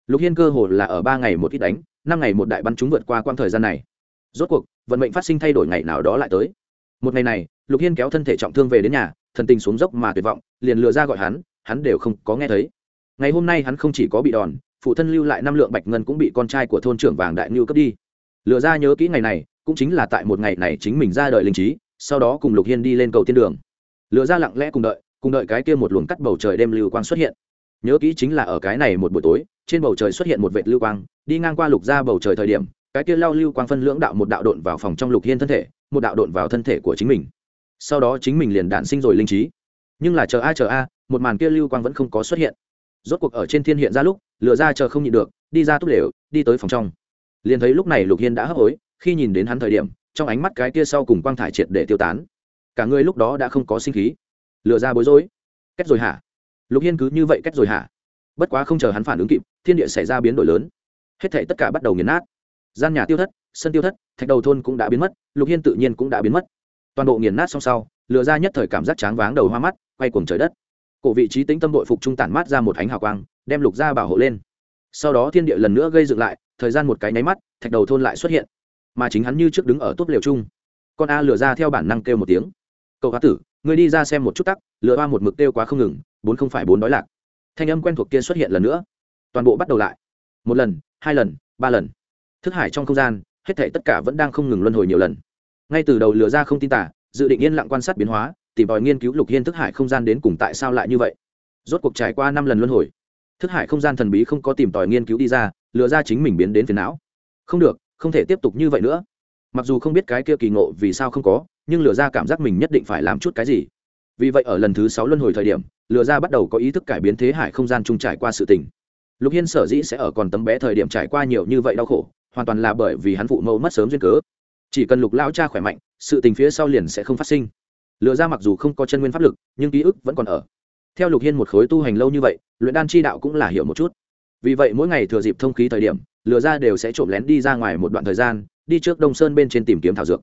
Lục hiên cơ hồ là ở ba ngày một ít đánh, năm ngày một đại bắn chúng vượt qua quãng thời gian này. Rốt cuộc, vận mệnh phát sinh thay đổi ngày nào đó lại tới. Một ngày này, lục hiên kéo thân thể trọng thương về đến nhà, thần tình xuống dốc mà tuyệt vọng, liền lừa ra gọi hắn hắn đều không có nghe thấy ngày hôm nay hắn không chỉ có bị đòn, phụ thân lưu lại năm lượng bạch ngân cũng bị con trai của thôn trưởng vàng đại ngưu cướp đi. Lừa ra nhớ kỹ ngày này, cũng chính là tại một ngày này chính mình ra đời linh trí, sau đó cùng lục hiên đi lên cầu tiên đường. Lừa ra lặng lẽ cùng đợi cùng đợi cái kia một luồng cắt bầu trời đêm lưu quang xuất hiện. Nhớ kỹ chính là ở cái này một buổi tối, trên bầu trời xuất hiện một vệt lưu quang, đi ngang qua lục ra bầu trời thời điểm, cái kia lao lưu quang phân lưỡng đạo một đạo độn vào phòng trong lục hiên thân thể, một đạo độn vào thân thể của chính mình. Sau đó chính mình liền đản sinh rồi linh trí. Nhưng là chờ a chờ a, một màn kia lưu quang vẫn không có xuất hiện rốt cuộc ở trên thiên hiện ra lúc lựa ra chờ không nhịn được, đi ra túp lều, đi tới phòng trong. Liền thấy lúc này lục hiên đã hấp hối, khi nhìn đến hắn thời điểm, trong ánh mắt cái kia sau cùng quang thải triệt để tiêu tán. Cả người lúc đó đã không có sinh khí. Lựa ra bối rối. Cách rồi hả? Lục hiên cứ như vậy cách rồi hả? Bất quá không chờ hắn phản ứng kịp, thiên địa xảy ra biến đổi lớn. Hết thể tất cả bắt đầu nghiền nát. Gian nhà tiêu thất, sân tiêu thất, thạch đầu thôn cũng đã biến mất, lục hiên tự nhiên cũng đã biến mất. Toàn bộ nghiền nát xong sau lựa ra nhất thời cảm giác tráng váng đầu hoa mắt, quay cuồng trời đất cổ vị trí tính tâm đội phục trung tản mát ra một ánh hào quang, đem lục gia bảo hộ lên. Sau đó thiên địa lần nữa gây dựng lại, thời gian một cái nháy mắt, thạch đầu thôn lại xuất hiện. Mà chính hắn như trước đứng ở tốt liều chung. Con a lừa ra theo bản năng kêu một tiếng. Cậu hoa tử người đi ra xem một chút tắc, lừa hoa một mực kêu quá không ngừng, bốn không phải bốn đói lạc. Thanh âm quen thuộc kia xuất hiện lần nữa. Toàn bộ bắt đầu lại. Một lần, hai lần, ba lần. Thức hải trong không gian, hết thể tất cả vẫn đang không ngừng luân hồi nhiều lần. Ngay từ đầu lừa ra không tin tả dự định yên lặng quan sát biến hóa tìm tòi nghiên cứu lục hiên thức hải không gian đến cùng tại sao lại như vậy. Rốt cuộc trải qua năm lần luân hồi, thức hải không gian thần bí không có tìm tòi nghiên cứu đi ra, lừa ra chính mình biến đến phiền não. Không được, không thể tiếp tục như vậy nữa. Mặc dù không biết cái kia kỳ ngộ vì sao không có, nhưng lừa ra cảm giác mình nhất định phải làm chút cái gì. Vì vậy ở lần thứ sáu luân hồi thời điểm, lừa ra bắt đầu có ý thức cải biến thế hải không gian chung trải qua sự tình. Lục hiên sở dĩ sẽ ở còn tấm bé thời điểm trải qua nhiều như vậy đau khổ, hoàn toàn là bởi vì hắn phụ mẫu mất sớm duyên cớ. Chỉ cần lục lao cha khỏe mạnh, sự tình phía sau liền sẽ không phát sinh lừa ra mặc dù không có chân nguyên pháp lực, nhưng ký ức vẫn còn ở. Theo lục hiên một khối tu hành lâu như vậy, luyện đan chi đạo cũng là hiểu một chút. Vì vậy mỗi ngày thừa dịp thông khí thời điểm lừa ra đều sẽ trộm lén đi ra ngoài một đoạn thời gian, đi trước đông sơn bên trên tìm kiếm thảo dược.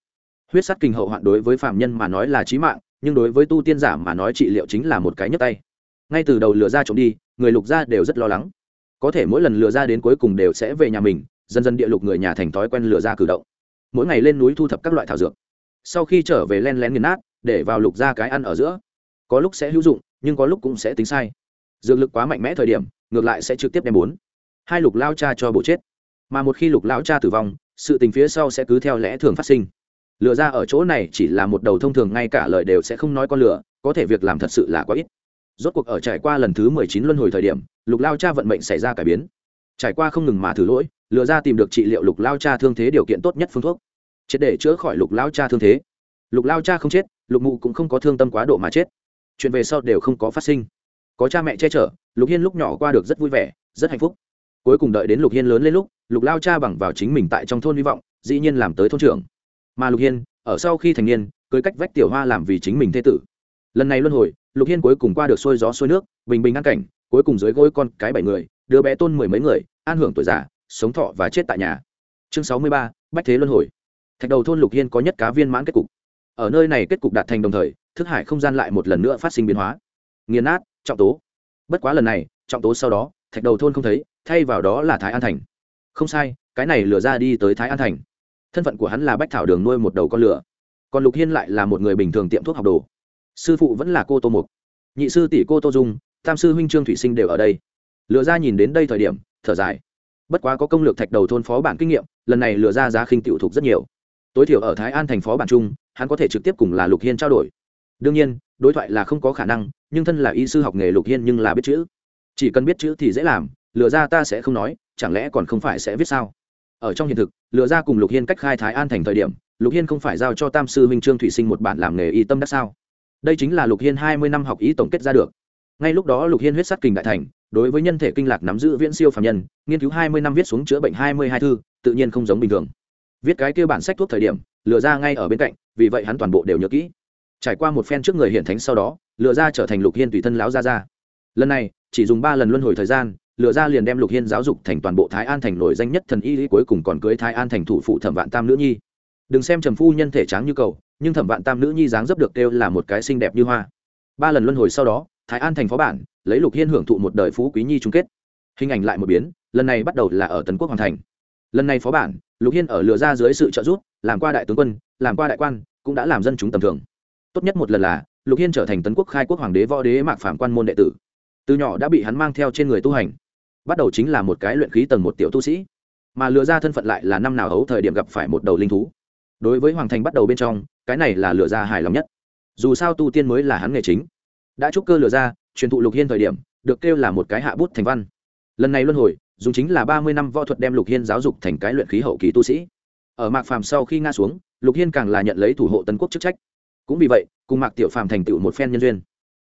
Huyết sắt kinh hậu hoạn đối với phạm nhân mà nói là trí mạng, nhưng đối với tu tiên giả mà nói trị liệu chính là một cái nhấp tay. Ngay từ đầu lừa ra trộm đi, người lục gia đều rất lo lắng. Có thể mỗi lần lừa ra đến cuối cùng đều sẽ về nhà mình, dần dần địa lục người nhà thành thói quen lừa ra cử động. Mỗi ngày lên núi thu thập các loại thảo dược. Sau khi trở về len lén nghiền nát để vào lục ra cái ăn ở giữa. Có lúc sẽ hữu dụng nhưng có lúc cũng sẽ tính sai. Dược lực quá mạnh mẽ thời điểm ngược lại sẽ trực tiếp đem bốn. Hai lục lao cha cho bộ chết. Mà một khi lục lao cha tử vong sự tình phía sau sẽ cứ theo lẽ thường phát sinh. Lừa ra ở chỗ này chỉ là một đầu thông thường ngay cả lời đều sẽ không nói con lừa, có thể việc làm thật sự là quá ít. Rốt cuộc ở trải qua lần thứ mười chín luân hồi thời điểm lục lao cha vận mệnh xảy ra cải biến. Trải qua không ngừng mà thử lỗi lừa ra tìm được trị liệu lục lao cha thương thế điều kiện tốt nhất phương thuốc. Triệt để chữa khỏi lục lao cha thương thế. Lục lao cha không chết lục mụ cũng không có thương tâm quá độ mà chết. Chuyện về sau đều không có phát sinh. Có cha mẹ che chở, lục hiên lúc nhỏ qua được rất vui vẻ, rất hạnh phúc. Cuối cùng đợi đến lục hiên lớn lên lúc, lục lao cha bằng vào chính mình tại trong thôn hy vọng, dĩ nhiên làm tới thôn trưởng. Mà lục hiên, ở sau khi thành niên, cưới cách vách tiểu hoa làm vì chính mình thê tử. Lần này luân hồi, lục hiên cuối cùng qua được xuôi gió xuôi nước, bình bình an cảnh, cuối cùng dưới gối con cái bảy người, đứa bé tôn mười mấy người, an hưởng tuổi già, sống thọ và chết tại nhà. Chương sáu mươi ba, bách thế luân hồi. Thạch đầu thôn lục hiên có nhất cá viên mãn kết cục ở nơi này kết cục đạt thành đồng thời, thức hải không gian lại một lần nữa phát sinh biến hóa. Nghiền nát, trọng tố. Bất quá lần này, trọng tố sau đó, thạch đầu thôn không thấy, thay vào đó là thái an thành. Không sai, cái này lừa ra đi tới thái an thành. Thân phận của hắn là bách thảo đường nuôi một đầu con lửa. Còn lục hiên lại là một người bình thường tiệm thuốc học đồ. Sư phụ vẫn là cô tô mục. Nhị sư tỷ cô tô dung, tam sư huynh trương thủy sinh đều ở đây. Lừa ra nhìn đến đây thời điểm, thở dài. Bất quá có công lược thạch đầu thôn phó bản kinh nghiệm, lần này lừa ra giá khinh tiểu thục rất nhiều. Tối thiểu ở thái an thành phó bản trung hắn có thể trực tiếp cùng là lục hiên trao đổi. Đương nhiên, đối thoại là không có khả năng, nhưng thân là y sư học nghề lục hiên nhưng là biết chữ. Chỉ cần biết chữ thì dễ làm, lừa ra ta sẽ không nói, chẳng lẽ còn không phải sẽ viết sao? Ở trong hiện thực, lừa ra cùng lục hiên cách khai thái an thành thời điểm, lục hiên không phải giao cho tam sư huynh trương thủy sinh một bản làm nghề y tâm đắc sao? Đây chính là lục hiên hai mươi năm học ý tổng kết ra được. Ngay lúc đó lục hiên huyết sắt kình đại thành, đối với nhân thể kinh lạc nắm giữ viễn siêu phạm nhân, nghiên cứu hai mươi năm viết xuống chữa bệnh hai mươi hai thư, tự nhiên không giống bình thường. Viết cái kia bản sách thuốc thời điểm lừa ra ngay ở bên cạnh, vì vậy hắn toàn bộ đều nhớ kỹ. Trải qua một phen trước người hiển thánh sau đó, lừa ra trở thành lục hiên tùy thân lão gia ra lần này, chỉ dùng ba lần luân hồi thời gian, lừa ra liền đem lục hiên giáo dục thành toàn bộ thái an thành nổi danh nhất thần y lý cuối cùng còn cưới thái an thành thủ phụ thẩm vạn tam nữ nhi. Đừng xem trầm phu nhân thể tráng như cầu nhưng thẩm vạn tam nữ nhi dáng dấp được kêu là một cái xinh đẹp như hoa. Ba lần luân hồi sau đó, thái an thành phó bản, lấy lục hiên hưởng thụ một đời phú quý nhi chung kết. Hình ảnh lại một biến, lần này bắt đầu là ở tấn quốc hoàng thành. Lần này phó bản, lục hiên ở lừa ra dưới sự trợ giúp làm qua đại tướng quân, làm qua đại quan, cũng đã làm dân chúng tầm thường. Tốt nhất một lần là, lục hiên trở thành tấn quốc khai quốc hoàng đế võ đế mạc phạm quan môn đệ tử. Từ nhỏ đã bị hắn mang theo trên người tu hành. Bắt đầu chính là một cái luyện khí tầng một tiểu tu sĩ. Mà lừa ra thân phận lại là năm nào hấu thời điểm gặp phải một đầu linh thú. Đối với hoàng thành bắt đầu bên trong, cái này là lừa ra hài lòng nhất. Dù sao tu tiên mới là hắn nghề chính. Đã trúc cơ lừa ra, truyền thụ lục hiên thời điểm, được kêu là một cái hạ bút thành văn. Lần này luân hồi, dùng chính là ba mươi năm võ thuật đem lục hiên giáo dục thành cái luyện khí hậu kỳ tu sĩ ở mạc phàm sau khi nga xuống, lục hiên càng là nhận lấy thủ hộ tân quốc chức trách. Cũng vì vậy, cùng mạc tiểu phàm thành tựu một phen nhân duyên.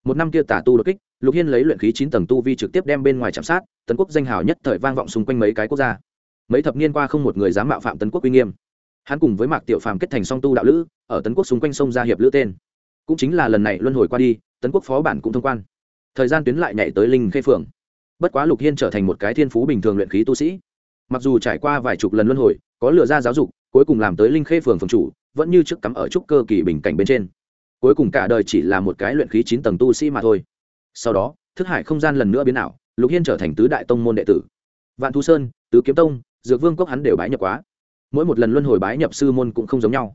Một năm kia tả tu đột kích, lục hiên lấy luyện khí chín tầng tu vi trực tiếp đem bên ngoài chạm sát, tấn quốc danh hào nhất thời vang vọng xung quanh mấy cái quốc gia. Mấy thập niên qua không một người dám mạo phạm tấn quốc uy nghiêm. Hắn cùng với mạc tiểu phàm kết thành song tu đạo lữ, ở tấn quốc xung quanh sông gia hiệp lữ tên. Cũng chính là lần này luân hồi qua đi, tấn quốc phó bản cũng thông quan. Thời gian tuyến lại nhảy tới linh khê phượng. bất quá lục hiên trở thành một cái thiên phú bình thường luyện khí tu sĩ. Mặc dù trải qua vài chục lần luân hồi, có lừa ra giáo dục cuối cùng làm tới linh khê phường phường chủ, vẫn như trước cắm ở trúc cơ kỳ bình cảnh bên trên. Cuối cùng cả đời chỉ là một cái luyện khí chín tầng tu sĩ mà thôi. Sau đó, thức hải không gian lần nữa biến ảo, lục hiên trở thành tứ đại tông môn đệ tử. Vạn thu sơn, tứ kiếm tông, dược vương cốc hắn đều bái nhập quá. Mỗi một lần luân hồi bái nhập sư môn cũng không giống nhau.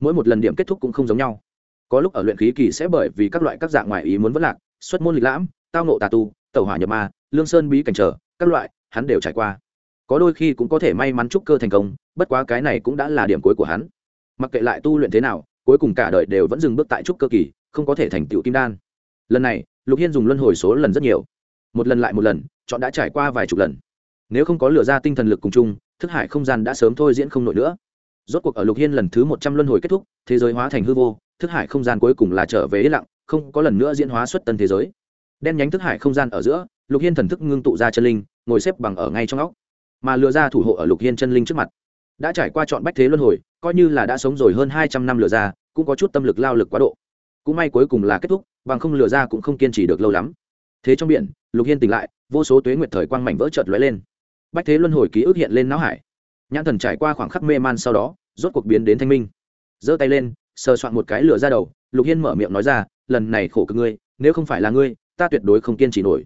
Mỗi một lần điểm kết thúc cũng không giống nhau. Có lúc ở luyện khí kỳ sẽ bởi vì các loại các dạng ngoại ý muốn vất lạc, xuất môn lịch lãm, tao nộ tà tu, tẩu hỏa nhập ma, lương sơn bí cảnh trở, các loại, hắn đều trải qua có đôi khi cũng có thể may mắn trúc cơ thành công, bất quá cái này cũng đã là điểm cuối của hắn. Mặc kệ lại tu luyện thế nào, cuối cùng cả đời đều vẫn dừng bước tại trúc cơ kỳ, không có thể thành tựu kim đan. Lần này, lục hiên dùng luân hồi số lần rất nhiều. Một lần lại một lần, chọn đã trải qua vài chục lần. Nếu không có lửa ra tinh thần lực cùng chung, thức hải không gian đã sớm thôi diễn không nổi nữa. Rốt cuộc ở lục hiên lần thứ một trăm luân hồi kết thúc, thế giới hóa thành hư vô, thức hải không gian cuối cùng là trở về yên lặng, không có lần nữa diễn hóa xuất tân thế giới. Đen nhánh thức hải không gian ở giữa, lục hiên thần thức ngưng tụ ra chân linh, ngồi xếp bằng ở ngay trong óc mà lừa ra thủ hộ ở lục hiên chân linh trước mặt. Đã trải qua chọn bách thế luân hồi, coi như là đã sống rồi hơn hai trăm năm lừa ra, cũng có chút tâm lực lao lực quá độ. Cũng may cuối cùng là kết thúc, bằng không lừa ra cũng không kiên trì được lâu lắm. Thế trong biển, lục hiên tỉnh lại, vô số tuế nguyệt thời quang mảnh vỡ chợt lóe lên. Bách thế luân hồi ký ức hiện lên não hải. Nhãn thần trải qua khoảng khắc mê man sau đó, rốt cuộc biến đến thanh minh. Giơ tay lên, sờ soạn một cái lửa ra đầu, lục hiên mở miệng nói ra, lần này khổ cực ngươi, nếu không phải là ngươi, ta tuyệt đối không kiên trì nổi.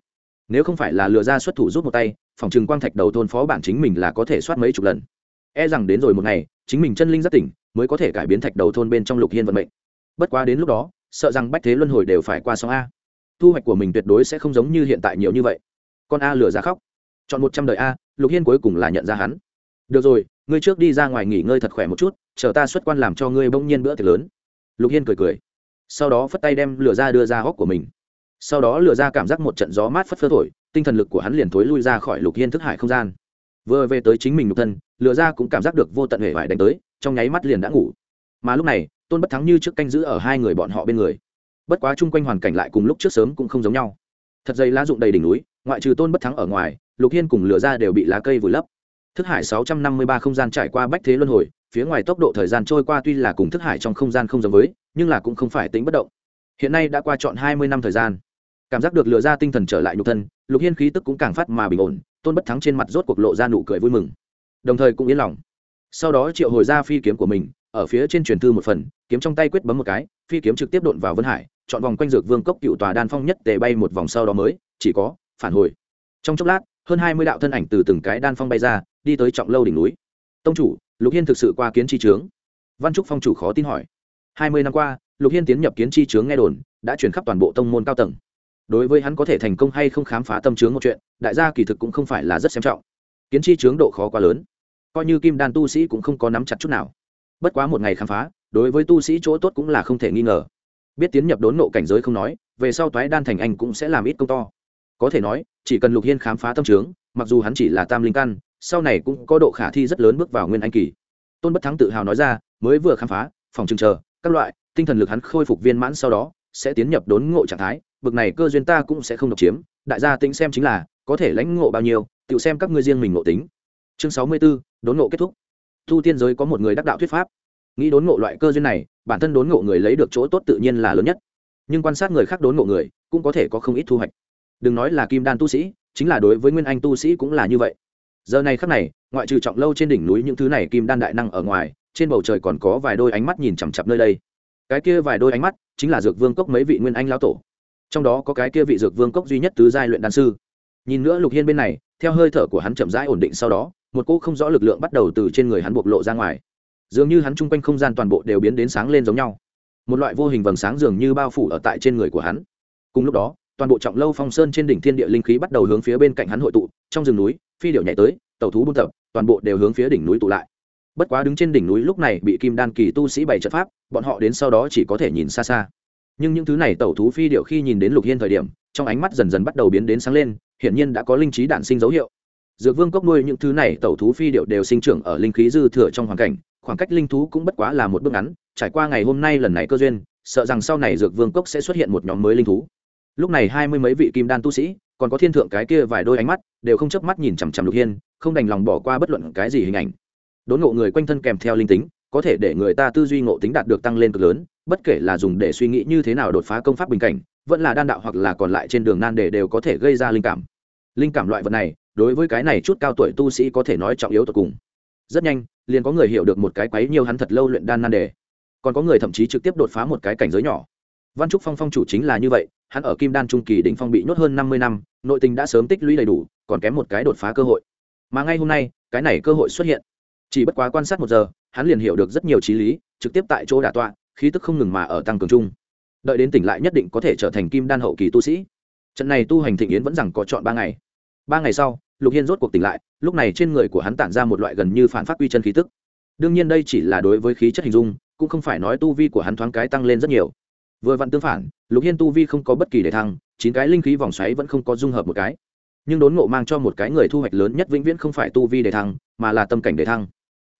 Nếu không phải là lừa ra xuất thủ rút một tay phòng trừng quang thạch đầu thôn phó bản chính mình là có thể soát mấy chục lần. E rằng đến rồi một ngày, chính mình chân linh rất tỉnh, mới có thể cải biến thạch đầu thôn bên trong lục hiên vận mệnh. Bất quá đến lúc đó, sợ rằng bách thế luân hồi đều phải qua sóng a. Thu hoạch của mình tuyệt đối sẽ không giống như hiện tại nhiều như vậy. Con a lừa ra khóc. Chọn một trăm đời a, lục hiên cuối cùng là nhận ra hắn. Được rồi, ngươi trước đi ra ngoài nghỉ ngơi thật khỏe một chút, chờ ta xuất quan làm cho ngươi bỗng nhiên bữa tiệc lớn. Lục hiên cười cười. Sau đó phất tay đem lửa ra đưa ra hóc của mình. Sau đó lửa ra cảm giác một trận gió mát phất phơ thổi tinh thần lực của hắn liền thối lui ra khỏi lục hiên thức hải không gian. Vừa về tới chính mình nhục thân lừa ra cũng cảm giác được vô tận hệ vải đánh tới, trong nháy mắt liền đã ngủ. Mà lúc này, tôn bất thắng như trước canh giữ ở hai người bọn họ bên người. Bất quá chung quanh hoàn cảnh lại cùng lúc trước sớm cũng không giống nhau. Thật dây lá rụng đầy đỉnh núi, ngoại trừ tôn bất thắng ở ngoài, lục hiên cùng lửa ra đều bị lá cây vùi lấp. Thức hải sáu trăm năm mươi ba không gian trải qua bách thế luân hồi, phía ngoài tốc độ thời gian trôi qua tuy là cùng thức hải trong không gian không giống với, nhưng là cũng không phải tính bất động. Hiện nay đã qua chọn hai mươi năm thời gian. Cảm giác được lừa ra tinh thần trở lại nhục thân lục hiên khí tức cũng càng phát mà bình ổn, tôn bất thắng trên mặt rốt cuộc lộ ra nụ cười vui mừng. Đồng thời cũng yên lòng. Sau đó triệu hồi ra phi kiếm của mình, ở phía trên truyền thư một phần, kiếm trong tay quyết bấm một cái, phi kiếm trực tiếp đột vào vân hải, chọn vòng quanh dược vương cốc cựu tòa đan phong nhất tề bay một vòng sau đó mới, chỉ có, phản hồi. Trong chốc lát, hơn hai mươi đạo thân ảnh từ từng cái đan phong bay ra, đi tới trọng lâu đỉnh núi. Tông chủ, lục hiên thực sự qua kiến tri trướng văn trúc phong chủ khó tin hỏi. Hai mươi năm qua, lục hiên tiến nhập kiến tri trướng nghe đồn, đã chuyển khắp toàn bộ tông môn cao tầng đối với hắn có thể thành công hay không khám phá tâm trướng một chuyện, đại gia kỳ thực cũng không phải là rất xem trọng. Kiến chi trướng độ khó quá lớn. Coi như kim đan tu sĩ cũng không có nắm chặt chút nào. Bất quá một ngày khám phá, đối với tu sĩ chỗ tốt cũng là không thể nghi ngờ. Biết tiến nhập đốn nộ cảnh giới không nói, về sau toái đan thành anh cũng sẽ làm ít công to. Có thể nói, chỉ cần lục hiên khám phá tâm trướng mặc dù hắn chỉ là tam linh căn, sau này cũng có độ khả thi rất lớn bước vào nguyên anh kỳ. Tôn bất thắng tự hào nói ra, mới vừa khám phá, phòng trừng chờ, các loại, tinh thần lực hắn khôi phục viên mãn sau đó, sẽ tiến nhập đốn ngộ trạng thái bực này cơ duyên ta cũng sẽ không độc chiếm đại gia tính xem chính là có thể lãnh ngộ bao nhiêu tự xem các ngươi riêng mình ngộ tính. Chương sáu mươi 64, đốn ngộ kết thúc. Thu tiên giới có một người đắc đạo thuyết pháp. Nghĩ đốn ngộ loại cơ duyên này bản thân đốn ngộ người lấy được chỗ tốt tự nhiên là lớn nhất. Nhưng quan sát người khác đốn ngộ người cũng có thể có không ít thu hoạch. Đừng nói là kim đan tu sĩ chính là đối với nguyên anh tu sĩ cũng là như vậy. Giờ này khắc này ngoại trừ trọng lâu trên đỉnh núi những thứ này kim đan đại năng ở ngoài trên bầu trời còn có vài đôi ánh mắt nhìn chằm chặp nơi đây. Cái kia vài đôi ánh mắt chính là dược vương cốc mấy vị nguyên anh lão tổ trong đó có cái kia vị dược vương cốc duy nhất tứ giai luyện đan sư. Nhìn nữa lục hiên bên này, theo hơi thở của hắn chậm rãi ổn định sau đó, một cỗ không rõ lực lượng bắt đầu từ trên người hắn bộc lộ ra ngoài. Dường như hắn chung quanh không gian toàn bộ đều biến đến sáng lên giống nhau. Một loại vô hình vầng sáng dường như bao phủ ở tại trên người của hắn. Cùng lúc đó, toàn bộ trọng lâu phong sơn trên đỉnh thiên địa linh khí bắt đầu hướng phía bên cạnh hắn hội tụ, trong rừng núi, phi điệu nhảy tới, tàu thú buôn tập, toàn bộ đều hướng phía đỉnh núi tụ lại. Bất quá đứng trên đỉnh núi lúc này bị kim đan kỳ tu sĩ bày trận pháp, bọn họ đến sau đó chỉ có thể nhìn xa xa nhưng những thứ này tẩu thú phi điệu khi nhìn đến lục hiên thời điểm, trong ánh mắt dần dần bắt đầu biến đến sáng lên, hiển nhiên đã có linh trí đản sinh dấu hiệu. Dược vương cốc nuôi những thứ này tẩu thú phi điệu đều sinh trưởng ở linh khí dư thừa trong hoàn cảnh, khoảng cách linh thú cũng bất quá là một bước ngắn, trải qua ngày hôm nay lần này cơ duyên, sợ rằng sau này dược vương cốc sẽ xuất hiện một nhóm mới linh thú. Lúc này hai mươi mấy vị kim đan tu sĩ, còn có thiên thượng cái kia vài đôi ánh mắt, đều không chớp mắt nhìn chằm chằm lục hiên, không đành lòng bỏ qua bất luận cái gì hình ảnh. Đốn ngộ người quanh thân kèm theo linh tính có thể để người ta tư duy ngộ tính đạt được tăng lên cực lớn, bất kể là dùng để suy nghĩ như thế nào đột phá công pháp bình cảnh, vẫn là đan đạo hoặc là còn lại trên đường nan đề đều có thể gây ra linh cảm. Linh cảm loại vật này, đối với cái này chút cao tuổi tu sĩ có thể nói trọng yếu tột cùng. Rất nhanh, liền có người hiểu được một cái quấy nhiều hắn thật lâu luyện đan nan đề. Còn có người thậm chí trực tiếp đột phá một cái cảnh giới nhỏ. Văn trúc phong phong chủ chính là như vậy, hắn ở kim đan trung kỳ đỉnh phong bị nhốt hơn năm mươi năm, nội tình đã sớm tích lũy đầy đủ, còn kém một cái đột phá cơ hội. Mà ngay hôm nay, cái này cơ hội xuất hiện. Chỉ bất quá quan sát một giờ hắn liền hiểu được rất nhiều trí lý, trực tiếp tại chỗ đả tọa, khí tức không ngừng mà ở tăng cường chung. Đợi đến tỉnh lại nhất định có thể trở thành kim đan hậu kỳ tu sĩ. Trận này tu hành thịnh yến vẫn rằng có chọn ba ngày. Ba ngày sau, lục hiên rốt cuộc tỉnh lại, lúc này trên người của hắn tản ra một loại gần như phản phát quy chân khí tức. Đương nhiên đây chỉ là đối với khí chất hình dung, cũng không phải nói tu vi của hắn thoáng cái tăng lên rất nhiều. Vừa vặn tương phản, lục hiên tu vi không có bất kỳ đề thăng, chín cái linh khí vòng xoáy vẫn không có dung hợp một cái. Nhưng đốn ngộ mang cho một cái người thu hoạch lớn nhất vĩnh viễn không phải tu vi đề thăng, mà là tâm cảnh đề thăng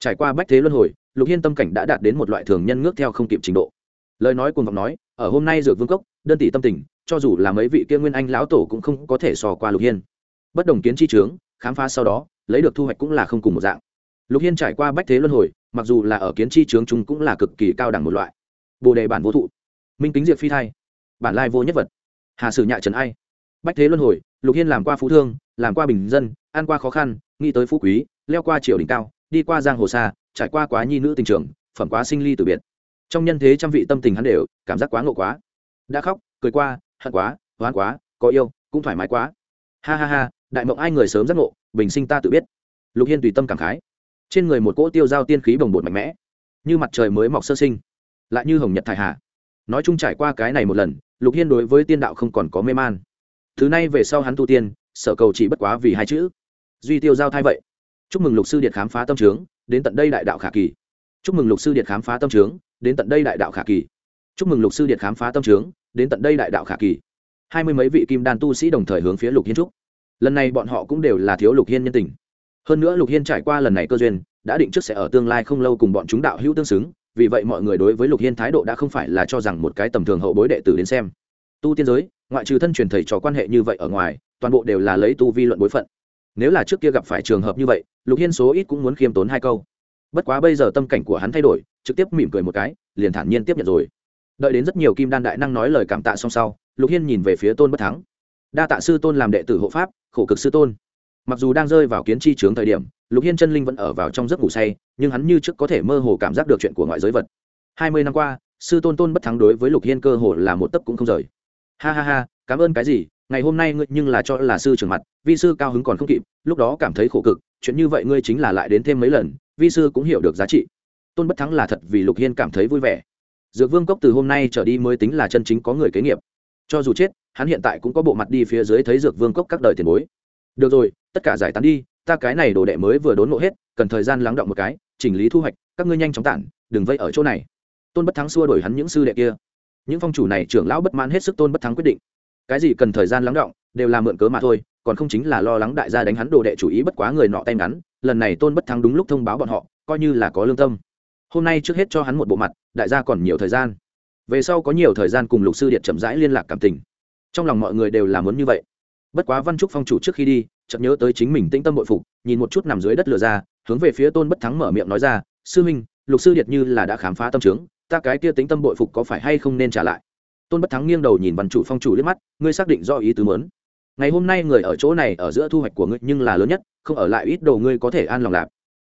trải qua bách thế luân hồi, lục hiên tâm cảnh đã đạt đến một loại thường nhân ngước theo không kịp trình độ. Lời nói cùng vọng nói, ở hôm nay dược vương cốc, đơn tỷ tâm tình, cho dù là mấy vị kia nguyên anh lão tổ cũng không có thể sò qua lục hiên. Bất đồng kiến chi trướng khám phá sau đó, lấy được thu hoạch cũng là không cùng một dạng. Lục hiên trải qua bách thế luân hồi, mặc dù là ở kiến chi trướng chúng cũng là cực kỳ cao đẳng một loại. Bồ đề bản vô thụ, minh kính diệt phi thai, bản lai vô nhất vật, hà sử nhạ trần ai. Bách thế luân hồi, lục hiên làm qua phú thương, làm qua bình dân, ăn qua khó khăn, nghĩ tới phú quý, leo qua triều đỉnh cao đi qua giang hồ xa, trải qua quá nhi nữ tình trường, phẩm quá sinh ly từ biệt. Trong nhân thế trăm vị tâm tình hắn đều cảm giác quá ngộ quá. Đã khóc, cười qua, hận quá hoán quá, có yêu, cũng thoải mái quá. Ha ha ha, đại mộng ai người sớm giác ngộ, bình sinh ta tự biết. Lục hiên tùy tâm cảm khái. Trên người một cỗ tiêu giao tiên khí bồng bột mạnh mẽ, như mặt trời mới mọc sơ sinh, lại như hồng nhật thải hạ. Nói chung trải qua cái này một lần, lục hiên đối với tiên đạo không còn có mê man. Thứ này về sau hắn tu tiên, sở cầu chỉ bất quá vì hai chữ. Duy tiêu giao thai vậy chúc mừng lục sư điện khám phá tâm trướng, đến tận đây đại đạo khả kỳ. Chúc mừng lục sư điện khám phá tâm trướng, đến tận đây đại đạo khả kỳ. Chúc mừng lục sư điện khám phá tâm trướng, đến tận đây đại đạo khả kỳ. Hai mươi mấy vị kim đan tu sĩ đồng thời hướng phía lục hiên trúc lần này bọn họ cũng đều là thiếu lục hiên nhân tình. Hơn nữa lục hiên trải qua lần này cơ duyên, đã định trước sẽ ở tương lai không lâu cùng bọn chúng đạo hữu tương xứng, vì vậy mọi người đối với lục hiên thái độ đã không phải là cho rằng một cái tầm thường hậu bối đệ tử đến xem. Tu tiên giới, ngoại trừ thân truyền thầy trò quan hệ như vậy ở ngoài, toàn bộ đều là lấy tu vi luận bối phận. Nếu là trước kia gặp phải trường hợp như vậy lục hiên số ít cũng muốn khiêm tốn hai câu. Bất quá bây giờ tâm cảnh của hắn thay đổi, trực tiếp mỉm cười một cái, liền thản nhiên tiếp nhận rồi. Đợi đến rất nhiều kim đan đại năng nói lời cảm tạ song sau, lục hiên nhìn về phía tôn bất thắng. Đa tạ sư tôn làm đệ tử hộ pháp, khổ cực sư tôn. Mặc dù đang rơi vào kiến chi trướng thời điểm, lục hiên chân linh vẫn ở vào trong giấc ngủ say, nhưng hắn như trước có thể mơ hồ cảm giác được chuyện của ngoại giới vật. Hai mươi năm qua, sư tôn tôn bất thắng đối với lục hiên cơ hồ là một tấc cũng không rời. Ha ha ha, cảm ơn cái gì, ngày hôm nay ngươi nhưng là cho là sư trưởng mặt, vi sư cao hứng còn không kịp, lúc đó cảm thấy khổ cực chuyện như vậy ngươi chính là lại đến thêm mấy lần, vi sư cũng hiểu được giá trị. Tôn bất thắng là thật vì lục hiên cảm thấy vui vẻ. Dược vương cốc từ hôm nay trở đi mới tính là chân chính có người kế nghiệp. Cho dù chết, hắn hiện tại cũng có bộ mặt đi phía dưới thấy dược vương cốc các đời tiền bối. Được rồi, tất cả giải tán đi, ta cái này đồ đệ mới vừa đốn nộ hết, cần thời gian lắng động một cái, chỉnh lý thu hoạch, các ngươi nhanh chóng tản, đừng vây ở chỗ này. Tôn bất thắng xua đổi hắn những sư đệ kia. Những phong chủ này trưởng lão bất mãn hết sức tôn bất thắng quyết định. Cái gì cần thời gian lắng động, đều là mượn cớ mà thôi còn không chính là lo lắng đại gia đánh hắn đồ đệ chủ ý bất quá người nọ tay ngắn, lần này tôn bất thắng đúng lúc thông báo bọn họ, coi như là có lương tâm. Hôm nay trước hết cho hắn một bộ mặt, đại gia còn nhiều thời gian. Về sau có nhiều thời gian cùng lục sư điện chậm rãi liên lạc cảm tình. Trong lòng mọi người đều là muốn như vậy. Bất quá văn trúc phong chủ trước khi đi chậm nhớ tới chính mình tĩnh tâm bội phục, nhìn một chút nằm dưới đất lửa ra, hướng về phía tôn bất thắng mở miệng nói ra, sư minh lục sư điệt như là đã khám phá tâm trướng ta cái kia tính tâm bội phục có phải hay không nên trả lại? Tôn bất thắng nghiêng đầu nhìn văn chủ phong chủ liếc mắt, ngươi xác định do ý tứ mớn ngày hôm nay người ở chỗ này ở giữa thu hoạch của ngươi nhưng là lớn nhất, không ở lại ít đồ ngươi có thể an lòng lạc.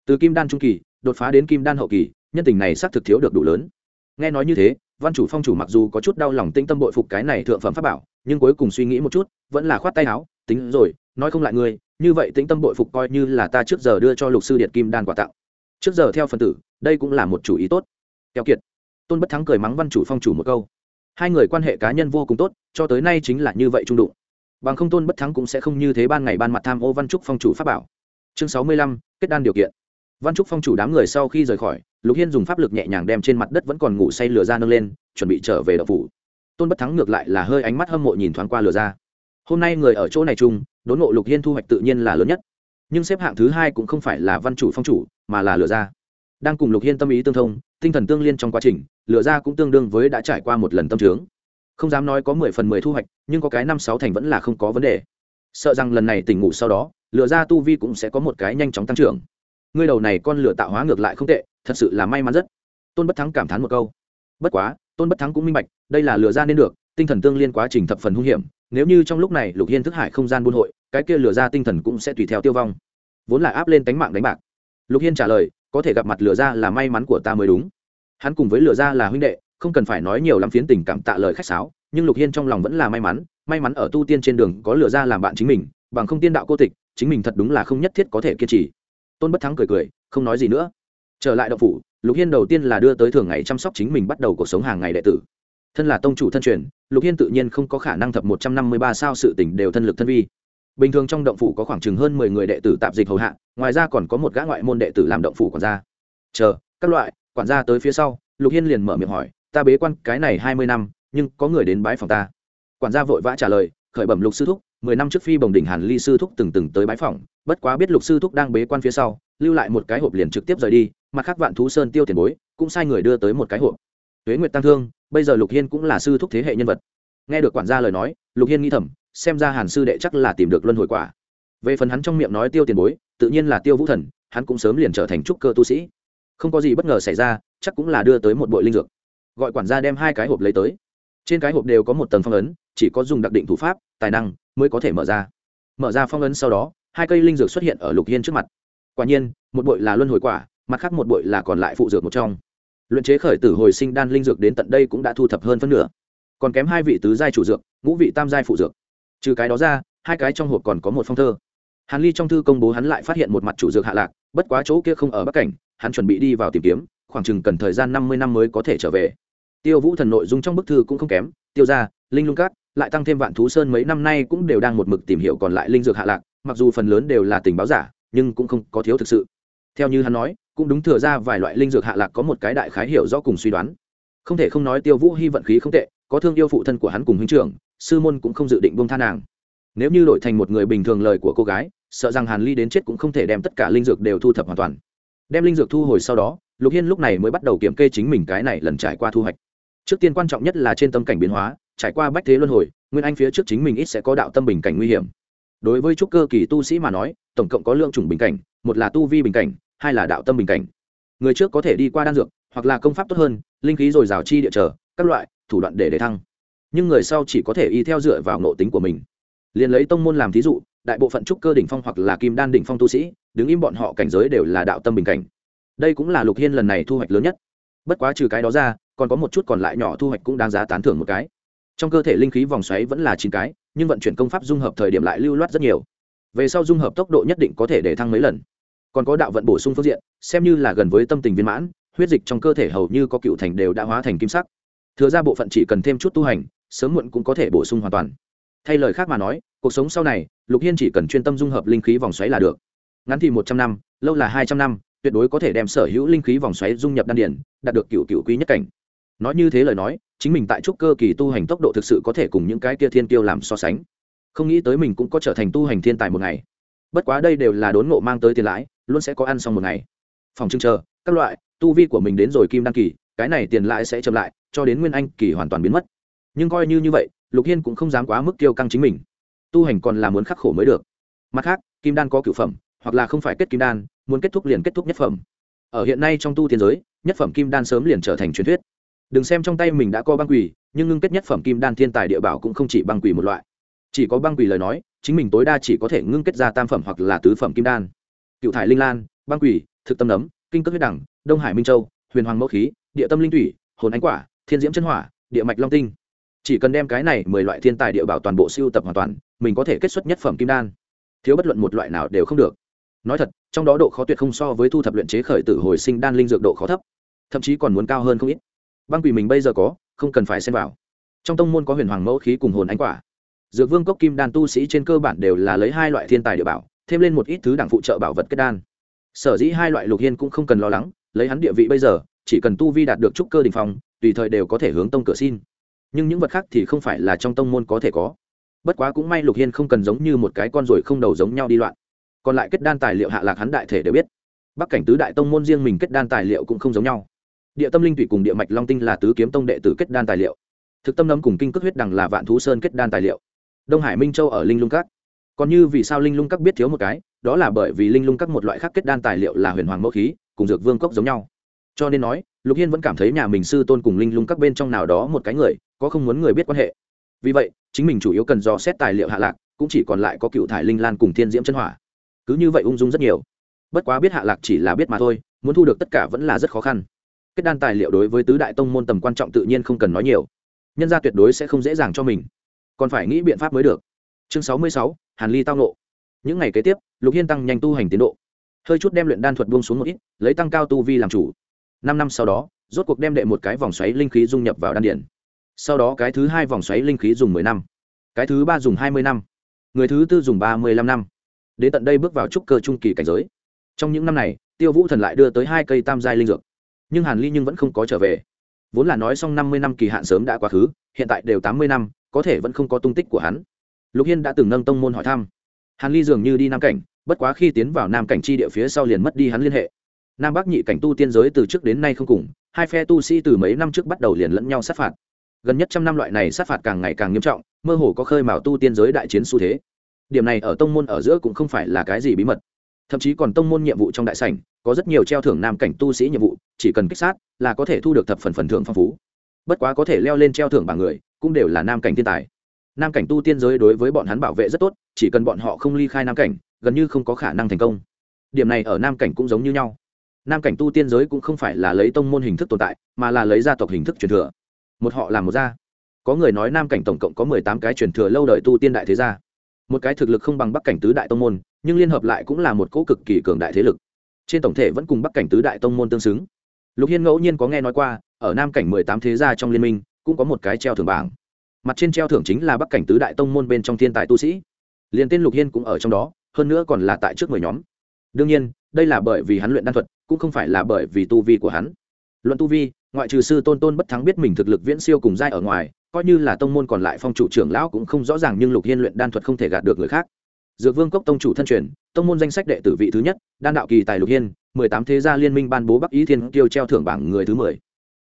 từ kim đan trung kỳ, đột phá đến kim đan hậu kỳ, nhân tình này xác thực thiếu được đủ lớn. Nghe nói như thế, văn chủ phong chủ mặc dù có chút đau lòng tinh tâm bội phục cái này thượng phẩm pháp bảo, nhưng cuối cùng suy nghĩ một chút, vẫn là khoát tay áo, tính rồi, nói không lại ngươi, như vậy tĩnh tâm bội phục coi như là ta trước giờ đưa cho lục sư điện kim đan quà tặng. Trước giờ theo phần tử, đây cũng là một chủ ý tốt. Keo kiệt. Tôn bất thắng cười mắng văn chủ phong chủ một câu. Hai người quan hệ cá nhân vô cùng tốt, cho tới nay chính là như vậy trung đụng bằng không tôn bất thắng cũng sẽ không như thế ban ngày ban mặt tham ô văn trúc phong chủ pháp bảo. Chương sáu mươi lăm, kết đan điều kiện. Văn trúc phong chủ đám người sau khi rời khỏi, lục hiên dùng pháp lực nhẹ nhàng đem trên mặt đất vẫn còn ngủ say lửa ra nâng lên, chuẩn bị trở về đậu phủ. Tôn bất thắng ngược lại là hơi ánh mắt hâm mộ nhìn thoáng qua lửa ra hôm nay người ở chỗ này chung, đốn ngộ lục hiên thu hoạch tự nhiên là lớn nhất. Nhưng xếp hạng thứ hai cũng không phải là văn chủ phong chủ, mà là lửa ra đang cùng lục hiên tâm ý tương thông, tinh thần tương liên trong quá trình, lửa ra cũng tương đương với đã trải qua một lần tâm trướng không dám nói có mười phần mười thu hoạch, nhưng có cái năm sáu thành vẫn là không có vấn đề. Sợ rằng lần này tỉnh ngủ sau đó, lửa ra tu vi cũng sẽ có một cái nhanh chóng tăng trưởng. Ngươi đầu này con lửa tạo hóa ngược lại không tệ, thật sự là may mắn rất. Tôn bất thắng cảm thán một câu. Bất quá, tôn bất thắng cũng minh bạch, đây là lửa ra nên được, tinh thần tương liên quá trình thập phần hung hiểm, nếu như trong lúc này lục hiên thức hải không gian buôn hội, cái kia lửa ra tinh thần cũng sẽ tùy theo tiêu vong. Vốn là áp lên tánh mạng đánh bạc. Lục hiên trả lời, có thể gặp mặt lửa ra là may mắn của ta mới đúng. Hắn cùng với lửa ra là huynh đệ không cần phải nói nhiều lắm phiến tình cảm tạ lời khách sáo, nhưng lục hiên trong lòng vẫn là may mắn may mắn ở tu tiên trên đường có lửa ra làm bạn chính mình, bằng không tiên đạo cô tịch, chính mình thật đúng là không nhất thiết có thể kiên trì. Tôn bất thắng cười cười, không nói gì nữa. Trở lại động phủ, lục hiên đầu tiên là đưa tới thường ngày chăm sóc chính mình bắt đầu cuộc sống hàng ngày đệ tử. Thân là tông chủ thân truyền, lục hiên tự nhiên không có khả năng thập một trăm năm mươi ba sao sự tỉnh đều thân lực thân vi. Bình thường trong động phủ có khoảng chừng hơn mười người đệ tử tạp dịch hầu hạ, ngoài ra còn có một gã ngoại môn đệ tử làm động phủ quản gia. Chờ, các loại, quản gia tới phía sau, lục hiên liền mở miệng hỏi ta bế quan cái này hai mươi năm, nhưng có người đến bái phòng ta. Quản gia vội vã trả lời, khởi bẩm lục sư thúc, mười năm trước phi bồng đỉnh hàn ly sư thúc từng từng tới bái phòng, bất quá biết lục sư thúc đang bế quan phía sau, lưu lại một cái hộp liền trực tiếp rời đi, mặt khác vạn thú sơn tiêu tiền bối, cũng sai người đưa tới một cái hộp. Tuế nguyệt tăng thương, bây giờ lục hiên cũng là sư thúc thế hệ nhân vật. Nghe được quản gia lời nói, lục hiên nghĩ thầm, xem ra hàn sư đệ chắc là tìm được luân hồi quả. Về phần hắn trong miệng nói tiêu tiền bối, tự nhiên là tiêu vũ thần, hắn cũng sớm liền trở thành trúc cơ tu sĩ. Không có gì bất ngờ xảy ra, chắc cũng là đưa tới một bội linh dược gọi quản gia đem hai cái hộp lấy tới. Trên cái hộp đều có một tầng phong ấn, chỉ có dùng đặc định thủ pháp, tài năng mới có thể mở ra. Mở ra phong ấn sau đó, hai cây linh dược xuất hiện ở lục hiên trước mặt. Quả nhiên, một bội là luân hồi quả, mặt khác một bội là còn lại phụ dược một trong. Luận chế khởi tử hồi sinh đan linh dược đến tận đây cũng đã thu thập hơn phân nửa. Còn kém hai vị tứ giai chủ dược, ngũ vị tam giai phụ dược. Trừ cái đó ra, hai cái trong hộp còn có một phong thơ. Hàn ly trong thư công bố hắn lại phát hiện một mặt chủ dược hạ lạc, bất quá chỗ kia không ở bắc cảnh, hắn chuẩn bị đi vào tìm kiếm, khoảng chừng cần thời gian năm mươi năm mới có thể trở về tiêu vũ thần nội dung trong bức thư cũng không kém, tiêu ra linh lung cát lại tăng thêm vạn thú sơn mấy năm nay cũng đều đang một mực tìm hiểu còn lại linh dược hạ lạc, mặc dù phần lớn đều là tình báo giả, nhưng cũng không có thiếu thực sự. Theo như hắn nói, cũng đúng thừa ra vài loại linh dược hạ lạc có một cái đại khái hiểu rõ cùng suy đoán. Không thể không nói tiêu vũ hy vận khí không tệ, có thương yêu phụ thân của hắn cùng huynh trưởng, sư môn cũng không dự định bông tha nàng. Nếu như đổi thành một người bình thường lời của cô gái, sợ rằng hàn ly đến chết cũng không thể đem tất cả linh dược đều thu thập hoàn toàn. Đem linh dược thu hồi sau đó, lục hiên lúc này mới bắt đầu kiểm kê chính mình cái này lần trải qua thu hoạch trước tiên quan trọng nhất là trên tâm cảnh biến hóa, trải qua bách thế luân hồi, nguyên anh phía trước chính mình ít sẽ có đạo tâm bình cảnh nguy hiểm. Đối với trúc cơ kỳ tu sĩ mà nói, tổng cộng có lượng chủng bình cảnh, một là tu vi bình cảnh, hai là đạo tâm bình cảnh. Người trước có thể đi qua đan dược, hoặc là công pháp tốt hơn, linh khí dồi dào chi địa trở, các loại, thủ đoạn để để thăng. Nhưng người sau chỉ có thể y theo dựa vào nội tính của mình. Liền lấy tông môn làm thí dụ, đại bộ phận trúc cơ đỉnh phong hoặc là kim đan đỉnh phong tu sĩ, đứng im bọn họ cảnh giới đều là đạo tâm bình cảnh. Đây cũng là lục hiên lần này thu hoạch lớn nhất. Bất quá trừ cái đó ra còn có một chút còn lại nhỏ thu hoạch cũng đáng giá tán thưởng một cái. Trong cơ thể linh khí vòng xoáy vẫn là chín cái, nhưng vận chuyển công pháp dung hợp thời điểm lại lưu loát rất nhiều. Về sau dung hợp tốc độ nhất định có thể để thăng mấy lần. Còn có đạo vận bổ sung phương diện, xem như là gần với tâm tình viên mãn, huyết dịch trong cơ thể hầu như có cựu thành đều đã hóa thành kim sắc. Thừa ra bộ phận chỉ cần thêm chút tu hành, sớm muộn cũng có thể bổ sung hoàn toàn. Thay lời khác mà nói, cuộc sống sau này, lục hiên chỉ cần chuyên tâm dung hợp linh khí vòng xoáy là được. Ngắn thì một trăm năm, lâu là hai trăm năm, tuyệt đối có thể đem sở hữu linh khí vòng xoáy dung nhập đan điển đạt được cựu cựu quý nhất cảnh nói như thế lời nói, chính mình tại trúc cơ kỳ tu hành tốc độ thực sự có thể cùng những cái kia thiên tiêu làm so sánh. Không nghĩ tới mình cũng có trở thành tu hành thiên tài một ngày. Bất quá đây đều là đốn ngộ mang tới tiền lãi, luôn sẽ có ăn xong một ngày. Phòng trưng chờ, các loại, tu vi của mình đến rồi kim đăng kỳ, cái này tiền lãi sẽ chậm lại, cho đến nguyên anh kỳ hoàn toàn biến mất. Nhưng coi như như vậy, lục hiên cũng không dám quá mức kiêu căng chính mình. Tu hành còn là muốn khắc khổ mới được. Mặt khác, kim đan có cửu phẩm, hoặc là không phải kết kim đan, muốn kết thúc liền kết thúc nhất phẩm. Ở hiện nay trong tu tiên giới, nhất phẩm kim đan sớm liền trở thành truyền thuyết đừng xem trong tay mình đã có băng quỷ, nhưng ngưng kết nhất phẩm kim đan thiên tài địa bảo cũng không chỉ băng quỷ một loại. Chỉ có băng quỷ lời nói, chính mình tối đa chỉ có thể ngưng kết ra tam phẩm hoặc là tứ phẩm kim đan. Cựu thải linh lan, băng quỷ, thực tâm nấm, kinh cất huyết đẳng, đông hải minh châu, huyền hoàng mẫu khí, địa tâm linh thủy, hồn ánh quả, thiên diễm chân hỏa, địa mạch long tinh. Chỉ cần đem cái này mười loại thiên tài địa bảo toàn bộ siêu tập hoàn toàn, mình có thể kết xuất nhất phẩm kim đan. Thiếu bất luận một loại nào đều không được. Nói thật, trong đó độ khó tuyệt không so với thu thập luyện chế khởi tử hồi sinh đan linh dược độ khó thấp, thậm chí còn muốn cao hơn không ít băng quỷ mình bây giờ có, không cần phải xem vào. Trong tông môn có huyền hoàng mẫu khí cùng hồn ánh quả. Dược vương cốc kim đan tu sĩ trên cơ bản đều là lấy hai loại thiên tài địa bảo, thêm lên một ít thứ đảng phụ trợ bảo vật kết đan. Sở dĩ hai loại lục hiên cũng không cần lo lắng, lấy hắn địa vị bây giờ, chỉ cần tu vi đạt được trúc cơ đình phong, tùy thời đều có thể hướng tông cửa xin. Nhưng những vật khác thì không phải là trong tông môn có thể có. Bất quá cũng may lục hiên không cần giống như một cái con ruồi không đầu giống nhau đi loạn. Còn lại kết đan tài liệu hạ lạc hắn đại thể đều biết. Bắc cảnh tứ đại tông môn riêng mình kết đan tài liệu cũng không giống nhau địa tâm linh thủy cùng địa mạch long tinh là tứ kiếm tông đệ tử kết đan tài liệu. Thực tâm nấm cùng kinh cước huyết đằng là vạn thú sơn kết đan tài liệu. Đông hải minh châu ở linh lung các. Còn như vì sao linh lung các biết thiếu một cái, đó là bởi vì linh lung các một loại khác kết đan tài liệu là huyền hoàng mẫu khí, cùng dược vương cốc giống nhau. Cho nên nói, lục hiên vẫn cảm thấy nhà mình sư tôn cùng linh lung các bên trong nào đó một cái người, có không muốn người biết quan hệ. Vì vậy, chính mình chủ yếu cần dò xét tài liệu hạ lạc, cũng chỉ còn lại có cựu thải linh lan cùng thiên diễm chân hỏa. Cứ như vậy ung dung rất nhiều. Bất quá biết hạ lạc chỉ là biết mà thôi, muốn thu được tất cả vẫn là rất khó khăn kết đan tài liệu đối với tứ đại tông môn tầm quan trọng tự nhiên không cần nói nhiều. Nhân gia tuyệt đối sẽ không dễ dàng cho mình. Còn phải nghĩ biện pháp mới được. Chương sáu mươi sáu, hàn ly tao nộ những ngày kế tiếp, lục hiên tăng nhanh tu hành tiến độ. Hơi chút đem luyện đan thuật buông xuống một ít, lấy tăng cao tu vi làm chủ. Năm năm sau đó, rốt cuộc đem đệ một cái vòng xoáy linh khí dung nhập vào đan điển sau đó cái thứ hai vòng xoáy linh khí dùng mười năm. Cái thứ ba dùng hai mươi năm. Người thứ tư dùng ba mươi lăm năm. Đến tận đây bước vào trúc cơ trung kỳ cảnh giới. Trong những năm này, tiêu vũ thần lại đưa tới hai cây tam giai linh dược nhưng hàn ly nhưng vẫn không có trở về vốn là nói xong năm mươi năm kỳ hạn sớm đã quá khứ hiện tại đều tám mươi năm có thể vẫn không có tung tích của hắn lục hiên đã từng nâng tông môn hỏi thăm hàn ly dường như đi nam cảnh bất quá khi tiến vào nam cảnh chi địa phía sau liền mất đi hắn liên hệ nam bắc nhị cảnh tu tiên giới từ trước đến nay không cùng hai phe tu sĩ từ mấy năm trước bắt đầu liền lẫn nhau sát phạt gần nhất trăm năm loại này sát phạt càng ngày càng nghiêm trọng mơ hồ có khơi mào tu tiên giới đại chiến xu thế điểm này ở tông môn ở giữa cũng không phải là cái gì bí mật thậm chí còn tông môn nhiệm vụ trong đại sảnh, có rất nhiều treo thưởng nam cảnh tu sĩ nhiệm vụ, chỉ cần kích sát là có thể thu được thập phần phần thưởng phong phú. Bất quá có thể leo lên treo thưởng bảng người, cũng đều là nam cảnh thiên tài. Nam cảnh tu tiên giới đối với bọn hắn bảo vệ rất tốt, chỉ cần bọn họ không ly khai nam cảnh, gần như không có khả năng thành công. Điểm này ở nam cảnh cũng giống như nhau. Nam cảnh tu tiên giới cũng không phải là lấy tông môn hình thức tồn tại, mà là lấy gia tộc hình thức truyền thừa. Một họ làm một gia. Có người nói nam cảnh tổng cộng có mười tám cái truyền thừa lâu đời tu tiên đại thế gia một cái thực lực không bằng bắc cảnh tứ đại tông môn, nhưng liên hợp lại cũng là một cỗ cực kỳ cường đại thế lực. Trên tổng thể vẫn cùng bắc cảnh tứ đại tông môn tương xứng. Lục hiên ngẫu nhiên có nghe nói qua, ở nam cảnh mười tám thế gia trong liên minh, cũng có một cái treo thưởng bảng. Mặt trên treo thưởng chính là bắc cảnh tứ đại tông môn bên trong thiên tài tu sĩ. Liền tên lục hiên cũng ở trong đó, hơn nữa còn là tại trước mười nhóm. Đương nhiên, đây là bởi vì hắn luyện đan thuật, cũng không phải là bởi vì tu vi của hắn. Luận tu vi, ngoại trừ sư tôn tôn bất thắng biết mình thực lực viễn siêu cùng giai ở ngoài coi như là tông môn còn lại phong chủ trưởng lão cũng không rõ ràng nhưng lục hiên luyện đan thuật không thể gạt được người khác. Dược vương cốc tông chủ thân truyền, tông môn danh sách đệ tử vị thứ nhất, đan đạo kỳ tài lục hiên, mười tám thế gia liên minh ban bố bắc ý thiên kiêu treo thưởng bảng người thứ mười.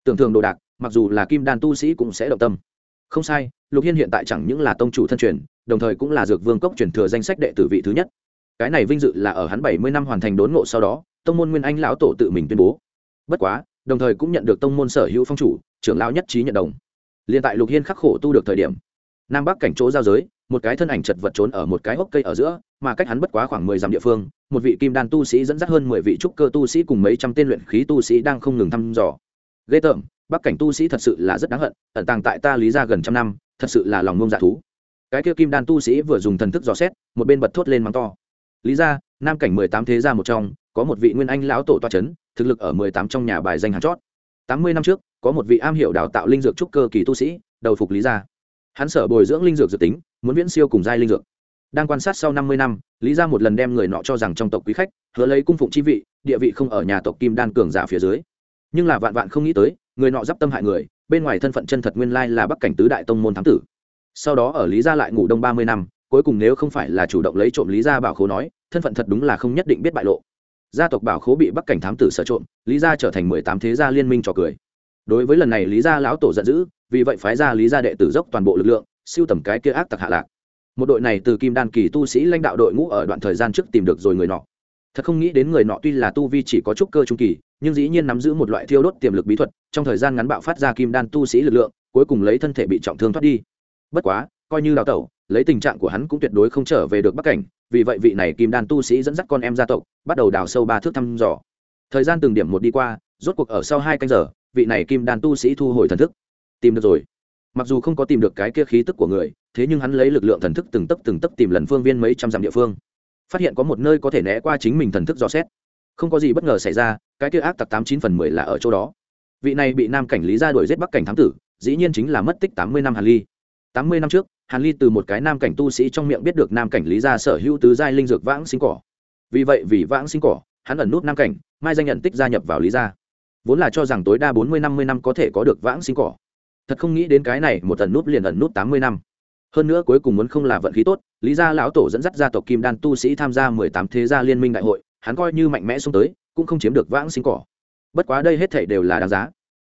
Tưởng thưởng đồ đạc, mặc dù là kim đan tu sĩ cũng sẽ động tâm. Không sai, lục hiên hiện tại chẳng những là tông chủ thân truyền, đồng thời cũng là dược vương cốc truyền thừa danh sách đệ tử vị thứ nhất. Cái này vinh dự là ở hắn bảy mươi năm hoàn thành đốn ngộ sau đó, tông môn nguyên anh lão tổ tự mình tuyên bố. Bất quá, đồng thời cũng nhận được tông môn sở hữu phong chủ, trưởng lão nhất trí nhận đồng liền tại lục hiên khắc khổ tu được thời điểm, nam bắc cảnh chỗ giao giới, một cái thân ảnh chật vật trốn ở một cái hốc cây ở giữa, mà cách hắn bất quá khoảng mười dặm địa phương, một vị kim đan tu sĩ dẫn dắt hơn mười vị trúc cơ tu sĩ cùng mấy trăm tên luyện khí tu sĩ đang không ngừng thăm dò. Ghê tởm, bắc cảnh tu sĩ thật sự là rất đáng hận, ẩn tàng tại ta lý ra gần trăm năm, thật sự là lòng ngông dạ thú. Cái kia kim đan tu sĩ vừa dùng thần thức dò xét, một bên bật thốt lên mắng to. Lý ra, nam cảnh mười tám thế gia một trong, có một vị nguyên anh lão tổ toa c h ấ n thực lực ở mười tám trong nhà bài danh hàn chót. Tám mươi năm trước có một vị am hiểu đào tạo linh dược trúc cơ kỳ tu sĩ, đầu phục lý gia. Hắn sở bồi dưỡng linh dược dự tính, muốn viễn siêu cùng giai linh dược. Đang quan sát sau năm mươi năm, lý gia một lần đem người nọ cho rằng trong tộc quý khách, hứa lấy cung phụng chi vị, địa vị không ở nhà tộc kim đan cường giả phía dưới. Nhưng là vạn vạn không nghĩ tới, người nọ d i p tâm hại người, bên ngoài thân phận chân thật nguyên lai là bắc cảnh tứ đại tông môn thám tử. Sau đó ở lý gia lại ngủ đông ba mươi năm, cuối cùng nếu không phải là chủ động lấy trộm lý gia bảo khố nói, thân phận thật đúng là không nhất định biết bại lộ. Gia tộc bảo khố bị bắc cảnh thám tử sợ trộm, lý gia trở thành mười tám thế gia liên minh trò cười đối với lần này lý gia lão tổ giận dữ, vì vậy phái ra lý gia đệ tử dốc toàn bộ lực lượng, siêu tầm cái kia ác tặc hạ lạc. Một đội này từ kim đan kỳ tu sĩ lãnh đạo đội ngũ ở đoạn thời gian trước tìm được rồi người nọ. Thật không nghĩ đến người nọ tuy là tu vi chỉ có chút cơ trung kỳ, nhưng dĩ nhiên nắm giữ một loại thiêu đốt tiềm lực bí thuật, trong thời gian ngắn bạo phát ra kim đan tu sĩ lực lượng, cuối cùng lấy thân thể bị trọng thương thoát đi. Bất quá, coi như đào tẩu, lấy tình trạng của hắn cũng tuyệt đối không trở về được bắc cảnh, vì vậy vị này kim đan tu sĩ dẫn dắt con em gia tộc, bắt đầu đào sâu ba thước thăm dò. Thời gian từng điểm một đi qua, rốt cuộc ở sau hai canh giờ vị này kim đan tu sĩ thu hồi thần thức. Tìm được rồi. Mặc dù không có tìm được cái kia khí tức của người, thế nhưng hắn lấy lực lượng thần thức từng tấc từng tấc tìm lần phương viên mấy trăm dặm địa phương. Phát hiện có một nơi có thể né qua chính mình thần thức dò xét. Không có gì bất ngờ xảy ra, cái kia ác tặc tám chín phần mười là ở chỗ đó. Vị này bị nam cảnh lý ra đuổi giết bắc cảnh thám tử, dĩ nhiên chính là mất tích tám mươi năm hàn ly. Tám mươi năm trước, hàn ly từ một cái nam cảnh tu sĩ trong miệng biết được nam cảnh lý gia sở hữu tứ giai linh dược vãng sinh cỏ. Vì vậy vì vãng sinh cỏ, hắn ẩn nút nam cảnh, mai danh nhận tích gia nhập vào lý gia vốn là cho rằng tối đa bốn mươi, năm mươi năm có thể có được vãng sinh cỏ. Thật không nghĩ đến cái này một ẩn nút liền ẩn nút tám mươi năm. Hơn nữa cuối cùng muốn không là vận khí tốt, lý gia lão tổ dẫn dắt gia tộc kim đan tu sĩ tham gia mười tám thế gia liên minh đại hội, hắn coi như mạnh mẽ xuống tới, cũng không chiếm được vãng sinh cỏ. Bất quá đây hết thảy đều là đáng giá.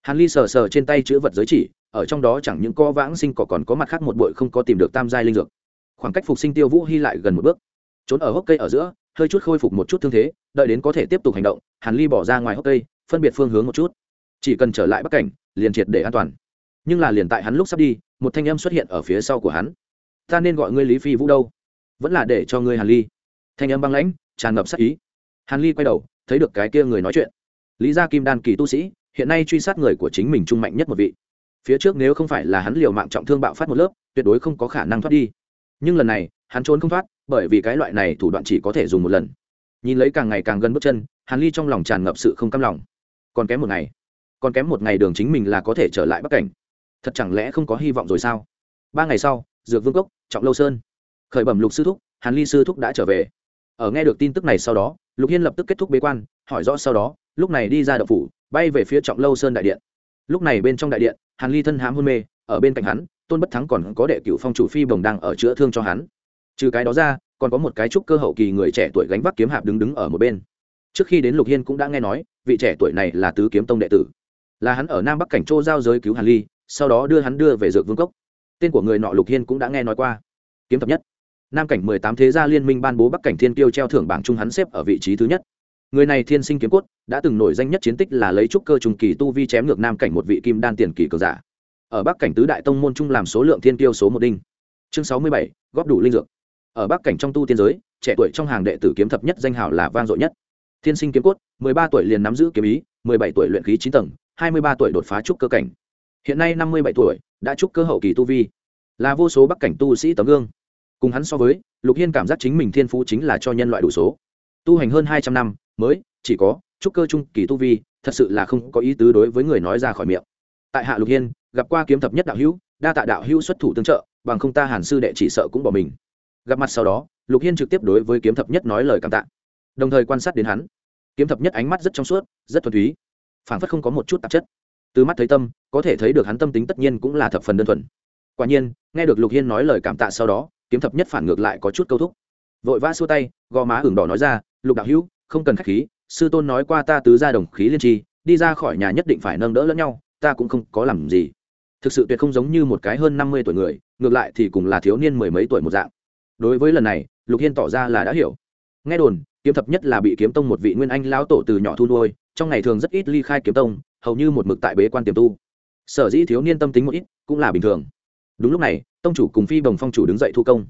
Hàn ly sờ sờ trên tay chữ vật giới chỉ, ở trong đó chẳng những co vãng sinh cỏ còn có mặt khác một bội không có tìm được tam giai linh dược. Khoảng cách phục sinh tiêu vũ hy lại gần một bước. Trốn ở hốc cây ở giữa, hơi chút khôi phục một chút thương thế, đợi đến có thể tiếp tục hành động, hàn ly bỏ ra ngoài hốc cây phân biệt phương hướng một chút. Chỉ cần trở lại bắc cảnh, liền triệt để an toàn. Nhưng là liền tại hắn lúc sắp đi, một thanh âm xuất hiện ở phía sau của hắn. Ta nên gọi ngươi lý phi vũ đâu? Vẫn là để cho ngươi hàn ly. Thanh âm băng lãnh, tràn ngập sắc ý. Hàn ly quay đầu, thấy được cái kia người nói chuyện. Lý gia kim đan kỳ tu sĩ, hiện nay truy sát người của chính mình trung mạnh nhất một vị. Phía trước nếu không phải là hắn liều mạng trọng thương bạo phát một lớp, tuyệt đối không có khả năng thoát đi. Nhưng lần này, hắn trốn không thoát, bởi vì cái loại này thủ đoạn chỉ có thể dùng một lần. Nhìn lấy càng ngày càng gần bước chân, hàn ly trong lòng tràn ngập sự không cam lòng còn kém một ngày. Còn kém một ngày đường chính mình là có thể trở lại bắc cảnh. Thật chẳng lẽ không có hy vọng rồi sao? Ba ngày sau, dược vương cốc, trọng lâu sơn. Khởi bẩm lục sư thúc, hàn ly sư thúc đã trở về. Ở nghe được tin tức này sau đó, lục hiên lập tức kết thúc bế quan, hỏi rõ sau đó, lúc này đi ra đậu phủ, bay về phía trọng lâu sơn đại điện. Lúc này bên trong đại điện, hàn ly thân hám hôn mê, ở bên cạnh hắn, tôn bất thắng còn có đệ cựu phong chủ phi bồng đang ở chữa thương cho hắn. Trừ cái đó ra, còn có một cái trúc cơ hậu kỳ người trẻ tuổi gánh vác kiếm hạp đứng đứng ở một bên trước khi đến lục hiên cũng đã nghe nói, vị trẻ tuổi này là tứ kiếm tông đệ tử. Là hắn ở nam bắc cảnh châu giao giới cứu hàn ly, sau đó đưa hắn đưa về dược vương cốc. Tên của người nọ lục hiên cũng đã nghe nói qua. Kiếm thập nhất. Nam cảnh mười tám thế gia liên minh ban bố bắc cảnh thiên tiêu treo thưởng bảng trung hắn xếp ở vị trí thứ nhất. Người này thiên sinh kiếm cốt, đã từng nổi danh nhất chiến tích là lấy trúc cơ trùng kỳ tu vi chém ngược nam cảnh một vị kim đan tiền kỳ cường giả. Ở bắc cảnh tứ đại tông môn trung làm số lượng thiên tiêu số một đinh. Chương sáu mươi bảy, góp đủ linh dược. Ở bắc cảnh trong tu tiên giới, trẻ tuổi trong hàng đệ tử kiếm thập nhất danh hào là vang dội nhất thiên sinh kiếm cốt, mười ba tuổi liền nắm giữ kiếm ý, mười bảy tuổi luyện khí chín tầng, hai mươi ba tuổi đột phá trúc cơ cảnh. Hiện nay năm mươi bảy tuổi, đã trúc cơ hậu kỳ tu vi. Là vô số bắc cảnh tu sĩ tấm gương. Cùng hắn so với, lục hiên cảm giác chính mình thiên phú chính là cho nhân loại đủ số. Tu hành hơn hai trăm năm, mới, chỉ có, trúc cơ trung kỳ tu vi, thật sự là không có ý tứ đối với người nói ra khỏi miệng. Tại hạ lục hiên, gặp qua kiếm thập nhất đạo hữu, đa tạ đạo hữu xuất thủ tương trợ, bằng không ta hàn sư đệ chỉ sợ cũng bỏ mình. Gặp mặt sau đó, lục hiên trực tiếp đối với kiếm thập nhất nói lời cảm tạ đồng thời quan sát đến hắn. Kiếm thập nhất ánh mắt rất trong suốt, rất thuần túy. Phảng phất không có một chút tạp chất. Từ mắt thấy tâm, có thể thấy được hắn tâm tính tất nhiên cũng là thập phần đơn thuần. Quả nhiên, nghe được lục hiên nói lời cảm tạ sau đó, kiếm thập nhất phản ngược lại có chút câu thúc. Vội vã xua tay, gò má hưởng đỏ nói ra, lục đạo hữu, không cần k h á c h khí, sư tôn nói qua ta tứ ra đồng khí liên tri, đi ra khỏi nhà nhất định phải nâng đỡ lẫn nhau, ta cũng không có làm gì. Thực sự tuyệt không giống như một cái hơn năm mươi tuổi người, ngược lại thì cùng là thiếu niên mười mấy tuổi một dạng. Đối với lần này, lục hiên tỏ ra là đã hiểu. Nghe đồn kiếm thập nhất là bị kiếm tông một vị nguyên anh lão tổ từ nhỏ thu nuôi, trong ngày thường rất ít ly khai kiếm tông, hầu như một mực tại bế quan tiềm tu. Sở dĩ thiếu niên tâm tính một ít, cũng là bình thường. Đúng lúc này, tông chủ cùng phi bồng phong chủ đứng dậy thu công.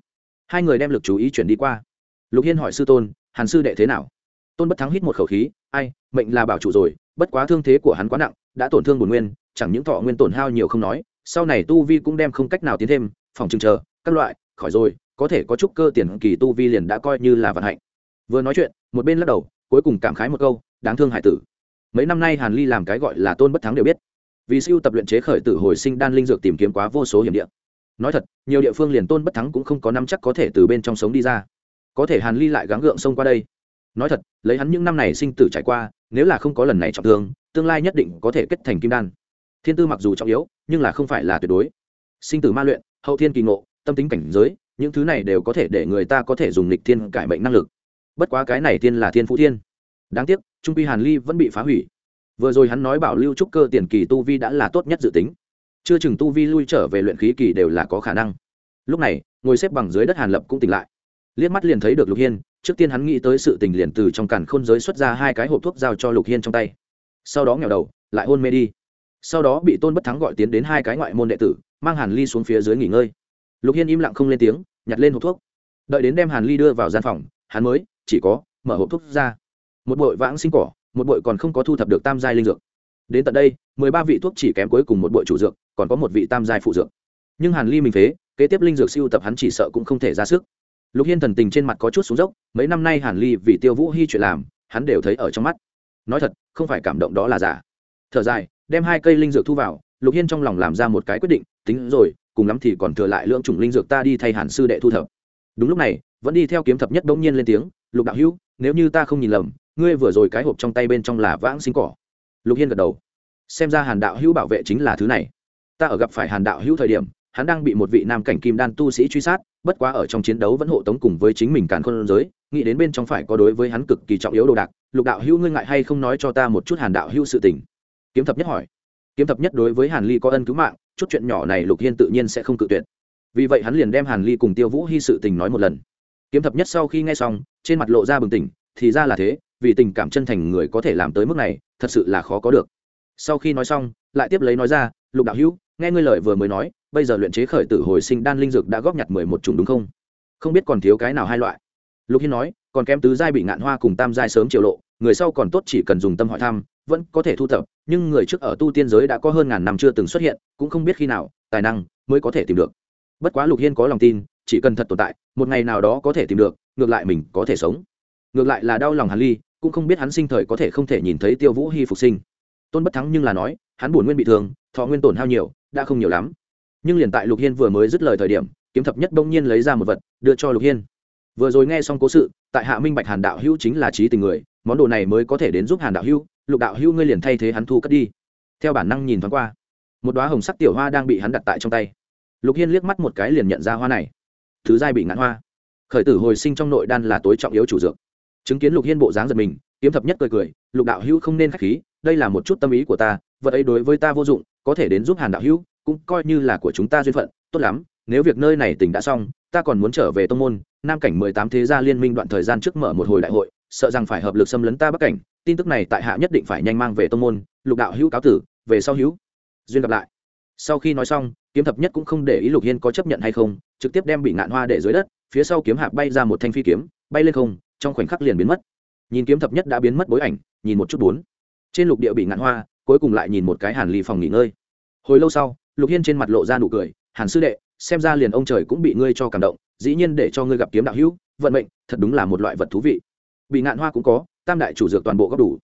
Hai người đem lực chú ý chuyển đi qua. Lục hiên hỏi sư tôn, hàn sư đệ thế nào? Tôn bất thắng hít một khẩu khí, ai, mệnh là bảo chủ rồi, bất quá thương thế của hắn quá nặng, đã tổn thương bổn nguyên, chẳng những thọ nguyên tổn hao nhiều không nói, sau này tu vi cũng đem không cách nào tiến thêm, phòng trường chờ, các loại, khỏi rồi, có thể có chút cơ tiền kỳ tu vi liền đã coi như là vận hạnh vừa nói chuyện, một bên lắc đầu, cuối cùng cảm khái một câu, đáng thương hải tử. Mấy năm nay hàn ly làm cái gọi là tôn bất thắng đều biết. Vì siêu tập luyện chế khởi tử hồi sinh đan linh dược tìm kiếm quá vô số hiểm địa. Nói thật, nhiều địa phương liền tôn bất thắng cũng không có năm chắc có thể từ bên trong sống đi ra. Có thể hàn ly lại gắng gượng xông qua đây. Nói thật, lấy hắn những năm này sinh tử trải qua, nếu là không có lần này trọng thương, tương lai nhất định có thể kết thành kim đan. Thiên tư mặc dù trọng yếu, nhưng là không phải là tuyệt đối. Sinh tử ma luyện, hậu thiên kỳ ngộ, tâm tính cảnh giới, những thứ này đều có thể để người ta có thể dùng lịch thiên cải mệnh năng lực bất quá cái này tiên là thiên phú thiên. Đáng tiếc, trung quy hàn ly vẫn bị phá hủy. Vừa rồi hắn nói bảo lưu trúc cơ tiền kỳ tu vi đã là tốt nhất dự tính. Chưa chừng tu vi lui trở về luyện khí kỳ đều là có khả năng. Lúc này, ngồi xếp bằng dưới đất hàn lập cũng tỉnh lại. Liếc mắt liền thấy được lục hiên, trước tiên hắn nghĩ tới sự tình liền từ trong cản khôn giới xuất ra hai cái hộp thuốc giao cho lục hiên trong tay. Sau đó nghèo đầu, lại hôn mê đi. Sau đó bị tôn bất thắng gọi tiến đến hai cái ngoại môn đệ tử, mang hàn ly xuống phía dưới nghỉ ngơi. Lục hiên im lặng không lên tiếng, nhặt lên hộp thuốc. Đợi đến đem hàn ly đưa vào gian phòng, hắn mới chỉ có, mở hộp thuốc ra. Một bội vãng sinh cỏ, một bội còn không có thu thập được tam giai linh dược. Đến tận đây, mười ba vị thuốc chỉ kém cuối cùng một bội chủ dược, còn có một vị tam giai phụ dược. Nhưng hàn ly mình phế, kế tiếp linh dược siêu tập hắn chỉ sợ cũng không thể ra sức. Lục hiên thần tình trên mặt có chút xuống dốc, mấy năm nay hàn ly vì tiêu vũ hy chuyện làm, hắn đều thấy ở trong mắt. Nói thật, không phải cảm động đó là giả. Thở dài, đem hai cây linh dược thu vào, lục hiên trong lòng làm ra một cái quyết định, tính rồi, cùng lắm thì còn thừa lại lượng chủng linh dược ta đi thay hàn sư đệ thu thập. Đúng lúc này vẫn đi theo kiếm thập nhất bỗng nhiên lên tiếng, lục đạo hữu, nếu như ta không nhìn lầm, ngươi vừa rồi cái hộp trong tay bên trong là vãng sinh cỏ. Lục hiên gật đầu. Xem ra hàn đạo hữu bảo vệ chính là thứ này. Ta ở gặp phải hàn đạo hữu thời điểm, hắn đang bị một vị nam cảnh kim đan tu sĩ truy sát, bất quá ở trong chiến đấu vẫn hộ tống cùng với chính mình càn khôn giới, nghĩ đến bên trong phải có đối với hắn cực kỳ trọng yếu đồ đạc, lục đạo hữu ngươi ngại hay không nói cho ta một chút hàn đạo hữu sự tình? Kiếm thập nhất hỏi. Kiếm thập nhất đối với hàn ly có ân cứu mạng, chút chuyện nhỏ này lục hiên tự nhiên sẽ không cự tuyệt. Vì vậy hắn liền đem hàn ly cùng tiêu vũ hy sự tình nói một lần kiếm thập nhất sau khi nghe xong, trên mặt lộ ra bừng tỉnh, thì ra là thế, vì tình cảm chân thành người có thể làm tới mức này, thật sự là khó có được. Sau khi nói xong, lại tiếp lấy nói ra, lục đạo hữu, nghe ngươi lời vừa mới nói, bây giờ luyện chế khởi tử hồi sinh đan linh dược đã góp nhặt mười một chủng đúng không? Không biết còn thiếu cái nào hai loại. Lục hiên nói, còn kém tứ giai bị ngạn hoa cùng tam giai sớm triều lộ, người sau còn tốt chỉ cần dùng tâm hỏi thăm, vẫn có thể thu thập, nhưng người trước ở tu tiên giới đã có hơn ngàn năm chưa từng xuất hiện, cũng không biết khi nào, tài năng mới có thể tìm được. Bất quá lục hiên có lòng tin chỉ cần thật tồn tại, một ngày nào đó có thể tìm được, ngược lại mình có thể sống. Ngược lại là đau lòng hàn ly, cũng không biết hắn sinh thời có thể không thể nhìn thấy tiêu vũ hy phục sinh. Tôn bất thắng nhưng là nói, hắn buồn nguyên bị thương, thọ nguyên tổn hao nhiều, đã không nhiều lắm. Nhưng liền tại lục hiên vừa mới dứt lời thời điểm, kiếm thập nhất đông nhiên lấy ra một vật, đưa cho lục hiên. Vừa rồi nghe xong cố sự, tại hạ minh bạch hàn đạo hữu chính là trí tình người, món đồ này mới có thể đến giúp hàn đạo hữu, lục đạo hữu ngươi liền thay thế hắn thu cất đi. Theo bản năng nhìn thoáng qua, một đoá hồng sắc tiểu hoa đang bị hắn đặt tại trong tay. Lục hiên liếc mắt một cái liền nhận ra hoa này thứ giai bị ngạn hoa. Khởi tử hồi sinh trong nội đan là tối trọng yếu chủ dược. Chứng kiến lục hiên bộ dáng giật mình, kiếm thập nhất cười cười, lục đạo hữu không nên k h á c h khí, đây là một chút tâm ý của ta, vật ấy đối với ta vô dụng, có thể đến giúp hàn đạo hữu, cũng coi như là của chúng ta duyên phận, tốt lắm, nếu việc nơi này tỉnh đã xong, ta còn muốn trở về tông môn, nam cảnh mười tám thế gia liên minh đoạn thời gian trước mở một hồi đại hội, sợ rằng phải hợp lực xâm lấn ta bắc cảnh, tin tức này tại hạ nhất định phải nhanh mang về tông môn, lục đạo hữu cáo tử, về sau hữu duyên gặp lại. Sau khi nói xong kiếm thập nhất cũng không để ý lục hiên có chấp nhận hay không, trực tiếp đem bị ngạn hoa để dưới đất, phía sau kiếm hạp bay ra một thanh phi kiếm, bay lên không, trong khoảnh khắc liền biến mất. Nhìn kiếm thập nhất đã biến mất bối ảnh, nhìn một chút bốn. Trên lục địa bị ngạn hoa, cuối cùng lại nhìn một cái hàn ly phòng nghỉ ngơi. Hồi lâu sau, lục hiên trên mặt lộ ra nụ cười, hàn sư đệ, xem ra liền ông trời cũng bị ngươi cho cảm động, dĩ nhiên để cho ngươi gặp kiếm đạo hữu, vận mệnh, thật đúng là một loại vật thú vị. Bị ngạn hoa cũng có, tam đại chủ dược toàn bộ góp đủ.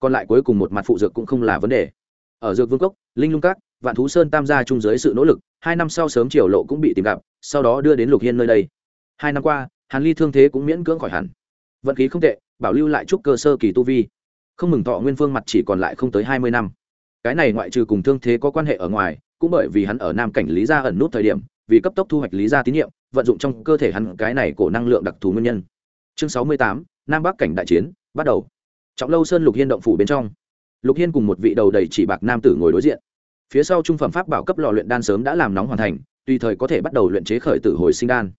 Còn lại cuối cùng một mặt phụ dược cũng không là vấn đề. Ở dược vương cốc, linh lung các vạn thú sơn tam gia chung dưới sự nỗ lực, hai năm sau sớm triều lộ cũng bị tìm gặp, sau đó đưa đến lục hiên nơi đây. Hai năm qua, hàn ly thương thế cũng miễn cưỡng khỏi hẳn. Vận khí không tệ, bảo lưu lại chút cơ sơ kỳ tu vi. Không mừng thọ nguyên phương mặt chỉ còn lại không tới hai mươi năm. Cái này ngoại trừ cùng thương thế có quan hệ ở ngoài, cũng bởi vì hắn ở nam cảnh lý gia ẩn nút thời điểm, vì cấp tốc thu hoạch lý gia tín nhiệm, vận dụng trong cơ thể hắn cái này cổ năng lượng đặc thù nguyên nhân. Chương sáu mươi tám, nam bắc cảnh đại chiến, bắt đầu. Trọng lâu sơn lục hiên động phủ bên trong. Lục hiên cùng một vị đầu đầy chỉ bạc nam tử ngồi đối diện phía sau trung phẩm pháp bảo cấp lò luyện đan sớm đã làm nóng hoàn thành, tùy thời có thể bắt đầu luyện chế khởi tử hồi sinh đan.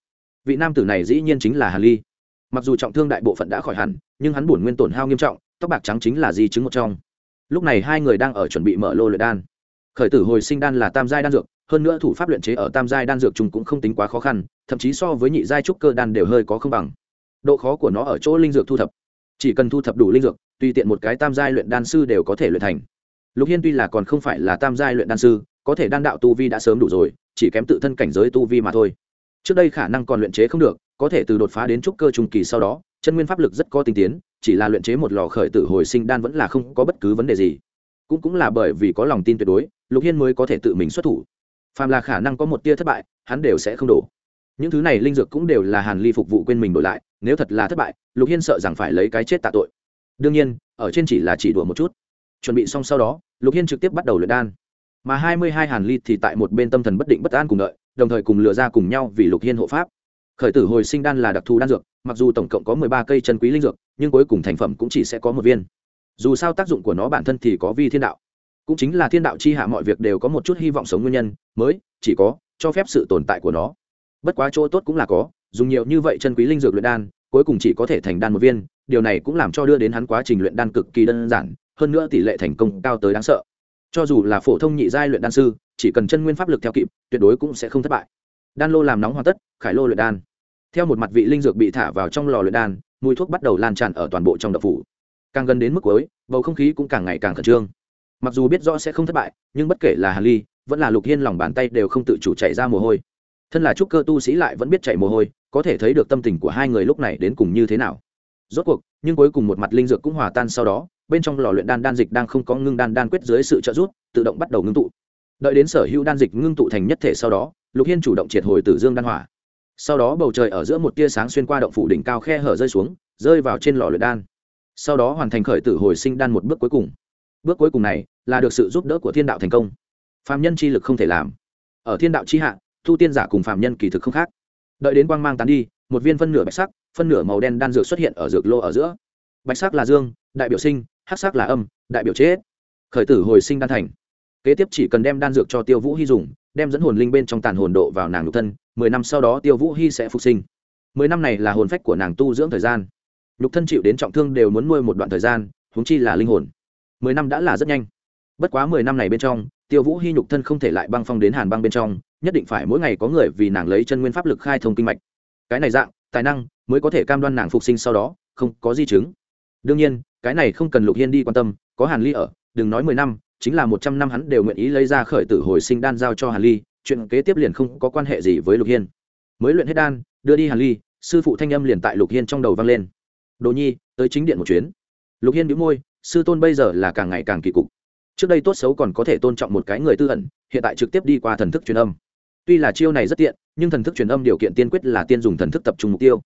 Vị nam tử này dĩ nhiên chính là hàn ly. Mặc dù trọng thương đại bộ phận đã khỏi hẳn, nhưng hắn bổn nguyên tổn hao nghiêm trọng, tóc bạc trắng chính là di chứng một trong. Lúc này hai người đang ở chuẩn bị mở lô luyện đan. Khởi tử hồi sinh đan là tam giai đan dược, hơn nữa thủ pháp luyện chế ở tam giai đan dược chúng cũng không tính quá khó khăn, thậm chí so với nhị giai trúc cơ đan đều hơi có không bằng. Độ khó của nó ở chỗ linh dược thu thập. Chỉ cần thu thập đủ linh dược, tùy tiện một cái tam giai luyện đan sư đều có thể luyện thành lục hiên tuy là còn không phải là tam giai luyện đan sư, có thể đan đạo tu vi đã sớm đủ rồi, chỉ kém tự thân cảnh giới tu vi mà thôi. Trước đây khả năng còn luyện chế không được, có thể từ đột phá đến trúc cơ trung kỳ sau đó, chân nguyên pháp lực rất có tinh tiến, chỉ là luyện chế một lò khởi tử hồi sinh đan vẫn là không có bất cứ vấn đề gì. Cũng cũng là bởi vì có lòng tin tuyệt đối, lục hiên mới có thể tự mình xuất thủ. Phàm là khả năng có một tia thất bại, hắn đều sẽ không đổ. Những thứ này linh dược cũng đều là hàn ly phục vụ quên mình đổi lại, nếu thật là thất bại, lục hiên sợ rằng phải lấy cái chết tạ tội. Đương nhiên, ở trên chỉ là chỉ đùa một chút chuẩn bị xong sau đó, lục hiên trực tiếp bắt đầu luyện đan. Mà hai mươi hai hàn ly thì tại một bên tâm thần bất định bất an cùng đợi, đồng thời cùng lựa ra cùng nhau vì lục hiên hộ pháp. Khởi tử hồi sinh đan là đặc thù đan dược, mặc dù tổng cộng có mười ba cây chân quý linh dược, nhưng cuối cùng thành phẩm cũng chỉ sẽ có một viên. Dù sao tác dụng của nó bản thân thì có vi thiên đạo. Cũng chính là thiên đạo chi hạ mọi việc đều có một chút hy vọng sống nguyên nhân, mới, chỉ có, cho phép sự tồn tại của nó. Bất quá chỗ tốt cũng là có, dùng nhiều như vậy chân quý linh dược luyện đan, cuối cùng chỉ có thể thành đan một viên, điều này cũng làm cho đưa đến hắn quá trình luyện đan cực kỳ đơn giản hơn nữa tỷ lệ thành công cao tới đáng sợ. Cho dù là phổ thông nhị giai luyện đan sư, chỉ cần chân nguyên pháp lực theo kịp, tuyệt đối cũng sẽ không thất bại. Đan lô làm nóng hoàn tất, khải lô luyện đan. Theo một mặt vị linh dược bị thả vào trong lò luyện đan, mùi thuốc bắt đầu lan tràn ở toàn bộ trong đập phủ. Càng gần đến mức cuối, bầu không khí cũng càng ngày càng khẩn trương. Mặc dù biết rõ sẽ không thất bại, nhưng bất kể là hà ly, vẫn là lục hiên lòng bàn tay đều không tự chủ chạy ra mồ hôi. Thân là trúc cơ tu sĩ lại vẫn biết chạy mồ hôi, có thể thấy được tâm tình của hai người lúc này đến cùng như thế nào. Rốt cuộc, nhưng cuối cùng một mặt linh dược cũng hòa tan sau đó bên trong lò luyện đan đan dịch đang không có ngưng đan đan quyết dưới sự trợ giúp, tự động bắt đầu ngưng tụ. Đợi đến sở hữu đan dịch ngưng tụ thành nhất thể sau đó, lục hiên chủ động triệt hồi tử dương đan hỏa. Sau đó bầu trời ở giữa một tia sáng xuyên qua động phủ đỉnh cao khe hở rơi xuống, rơi vào trên lò luyện đan. Sau đó hoàn thành khởi tử hồi sinh đan một bước cuối cùng. Bước cuối cùng này là được sự giúp đỡ của thiên đạo thành công. Phạm nhân chi lực không thể làm. Ở thiên đạo chi hạ, thu tiên giả cùng phạm nhân kỳ thực không khác. Đợi đến quang mang tán đi, một viên phân nửa bạch sắc, phân nửa màu đen đan dược xuất hiện ở dược lô ở giữa. Bạch sắc là dương, đại biểu sinh hắc sắc là âm, đại biểu chết khởi tử hồi sinh đan thành. Kế tiếp chỉ cần đem đan dược cho tiêu vũ hy dùng, đem dẫn hồn linh bên trong tàn hồn độ vào nàng nhục thân, mười năm sau đó tiêu vũ hy sẽ phục sinh. Mười năm này là hồn phách của nàng tu dưỡng thời gian. Nhục thân chịu đến trọng thương đều muốn nuôi một đoạn thời gian, huống chi là linh hồn. Mười năm đã là rất nhanh. Bất quá mười năm này bên trong, tiêu vũ hy nhục thân không thể lại băng phong đến hàn băng bên trong, nhất định phải mỗi ngày có người vì nàng lấy chân nguyên pháp lực khai thông kinh mạch. Cái này dạng, tài năng mới có thể cam đoan nàng phục sinh sau đó, không có di chứng. Đương nhiên cái này không cần lục hiên đi quan tâm, có hàn ly ở, đừng nói mười năm, chính là một trăm năm hắn đều nguyện ý lấy ra khởi tử hồi sinh đan giao cho hàn ly, chuyện kế tiếp liền không có quan hệ gì với lục hiên. Mới luyện hết đan, đưa đi hàn ly, sư phụ thanh âm liền tại lục hiên trong đầu vang lên. Đồ nhi, tới chính điện một chuyến. Lục hiên đĩu môi, sư tôn bây giờ là càng ngày càng kỳ cục. Trước đây tốt xấu còn có thể tôn trọng một cái người tư ẩn hiện tại trực tiếp đi qua thần thức truyền âm. Tuy là chiêu này rất tiện, nhưng thần thức truyền âm điều kiện tiên quyết là tiên dùng thần thức tập trung mục tiêu.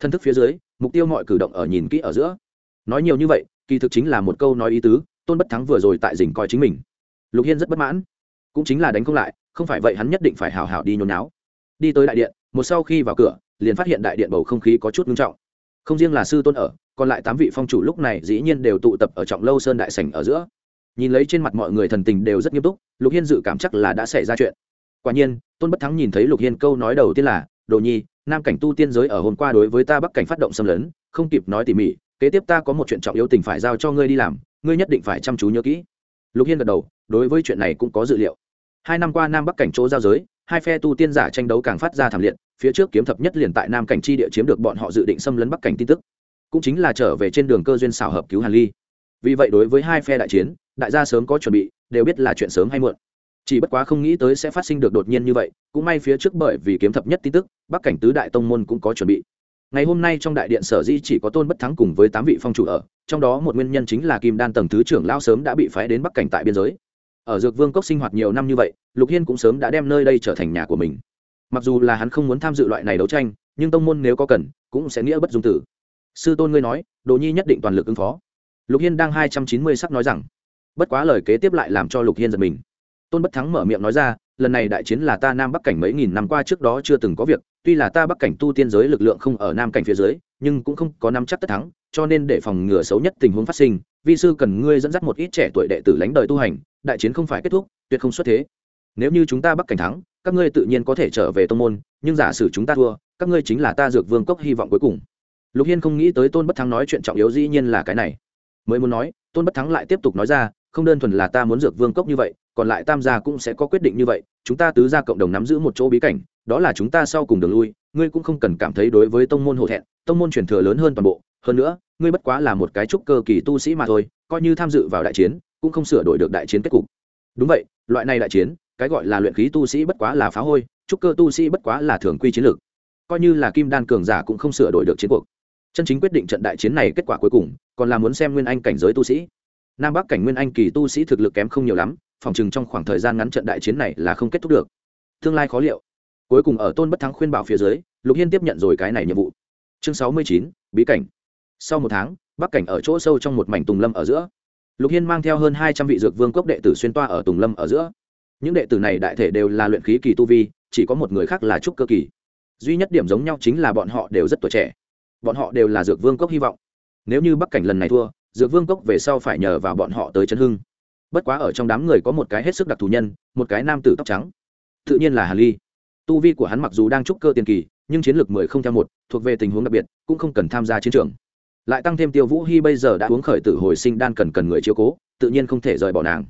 Thần thức phía dưới, mục tiêu mọi cử động ở nhìn kỹ ở giữa nói nhiều như vậy, kỳ thực chính là một câu nói ý tứ, tôn bất thắng vừa rồi tại dình coi chính mình. Lục hiên rất bất mãn. Cũng chính là đánh không lại, không phải vậy hắn nhất định phải hào hào đi nhốn náo đi tới đại điện, một sau khi vào cửa, liền phát hiện đại điện bầu không khí có chút nghiêm trọng. Không riêng là sư tôn ở, còn lại tám vị phong chủ lúc này dĩ nhiên đều tụ tập ở trọng lâu sơn đại sảnh ở giữa. Nhìn lấy trên mặt mọi người thần tình đều rất nghiêm túc, lục hiên dự cảm chắc là đã xảy ra chuyện. Quả nhiên, tôn bất thắng nhìn thấy lục hiên câu nói đầu tiên là, đồ nhi, nam cảnh tu tiên giới ở hôm qua đối với ta bắc cảnh phát động xâm lấn, không kịp nói tỉ mỉ kế tiếp ta có một chuyện trọng yếu tình phải giao cho ngươi đi làm, ngươi nhất định phải chăm chú nhớ kỹ. Lục hiên gật đầu, đối với chuyện này cũng có dự liệu. Hai năm qua nam bắc cảnh chỗ giao giới, hai phe tu tiên giả tranh đấu càng phát ra thảm liệt, phía trước kiếm thập nhất liền tại nam cảnh chi địa chiếm được bọn họ dự định xâm lấn bắc cảnh tin tức. Cũng chính là trở về trên đường cơ duyên xảo hợp cứu hàn ly. Vì vậy đối với hai phe đại chiến, đại gia sớm có chuẩn bị, đều biết là chuyện sớm hay muộn. Chỉ bất quá không nghĩ tới sẽ phát sinh được đột nhiên như vậy, cũng may phía trước bởi vì kiếm thập nhất tin tức, bắc cảnh tứ đại tông môn cũng có chuẩn bị ngày hôm nay trong đại điện sở di chỉ có tôn bất thắng cùng với tám vị phong chủ ở, trong đó một nguyên nhân chính là kim đan tầng thứ trưởng lao sớm đã bị phái đến bắc cảnh tại biên giới. Ở dược vương cốc sinh hoạt nhiều năm như vậy, lục hiên cũng sớm đã đem nơi đây trở thành nhà của mình. Mặc dù là hắn không muốn tham dự loại này đấu tranh, nhưng tông môn nếu có cần, cũng sẽ nghĩa bất dung tử. Sư tôn ngươi nói, đồ nhi nhất định toàn lực ứng phó. Lục hiên đang hai trăm chín mươi sắc nói rằng, bất quá lời kế tiếp lại làm cho lục hiên giật mình. Tôn bất thắng mở miệng nói ra lần này đại chiến là ta nam bắc cảnh mấy nghìn năm qua trước đó chưa từng có việc, tuy là ta bắc cảnh tu tiên giới lực lượng không ở nam cảnh phía dưới, nhưng cũng không có năm chắc tất thắng, cho nên để phòng ngừa xấu nhất tình huống phát sinh, vi sư cần ngươi dẫn dắt một ít trẻ tuổi đệ tử lánh đời tu hành, đại chiến không phải kết thúc, tuyệt không xuất thế. Nếu như chúng ta bắc cảnh thắng, các ngươi tự nhiên có thể trở về tô n g môn, nhưng giả sử chúng ta thua, các ngươi chính là ta dược vương cốc hy vọng cuối cùng. Lục hiên không nghĩ tới tôn bất thắng nói chuyện trọng yếu dĩ nhiên là cái này. Mới muốn nói, tôn bất thắng lại tiếp tục nói ra, không đơn thuần là ta muốn dược vương cốc như vậy còn lại tam gia cũng sẽ có quyết định như vậy, chúng ta tứ gia cộng đồng nắm giữ một chỗ bí cảnh, đó là chúng ta sau cùng đường lui, ngươi cũng không cần cảm thấy đối với tông môn hổ thẹn, tông môn truyền thừa lớn hơn toàn bộ, hơn nữa, ngươi bất quá là một cái trúc cơ kỳ tu sĩ mà thôi, coi như tham dự vào đại chiến, cũng không sửa đổi được đại chiến kết cục. Đúng vậy, loại này đại chiến, cái gọi là luyện khí tu sĩ bất quá là phá hôi, trúc cơ tu sĩ bất quá là thường quy chiến lược. Coi như là kim đan cường giả cũng không sửa đổi được chiến cuộc. Chân chính quyết định trận đại chiến này kết quả cuối cùng, còn là muốn xem nguyên anh cảnh giới tu sĩ. Nam bắc cảnh nguyên anh kỳ tu sĩ thực lực kém không nhiều lắm phòng chừng trong khoảng thời gian ngắn trận đại chiến này là không kết thúc được. Tương lai khó liệu. Cuối cùng ở tôn bất thắng khuyên bảo phía dưới, lục hiên tiếp nhận rồi cái này nhiệm vụ. Chương sáu mươi chín, bí cảnh. Sau một tháng, bắc cảnh ở chỗ sâu trong một mảnh tùng lâm ở giữa. Lục hiên mang theo hơn hai trăm vị dược vương cốc đệ tử xuyên toa ở tùng lâm ở giữa. Những đệ tử này đại thể đều là luyện khí kỳ tu vi, chỉ có một người khác là trúc cơ kỳ. Duy nhất điểm giống nhau chính là bọn họ đều rất tuổi trẻ. Bọn họ đều là dược vương cốc hy vọng. Nếu như bắc cảnh lần này thua, dược vương cốc về sau phải nhờ vào bọn họ tới chân hưng bất quá ở trong đám người có một cái hết sức đặc thù nhân, một cái nam tử tóc trắng. Tự nhiên là hà ly. Tu vi của hắn mặc dù đang trúc cơ tiền kỳ, nhưng chiến lược mười không theo một, thuộc về tình huống đặc biệt, cũng không cần tham gia chiến trường. Lại tăng thêm tiêu vũ hy bây giờ đã uống khởi tử hồi sinh đan cần cần người chiếu cố, tự nhiên không thể rời bỏ nàng.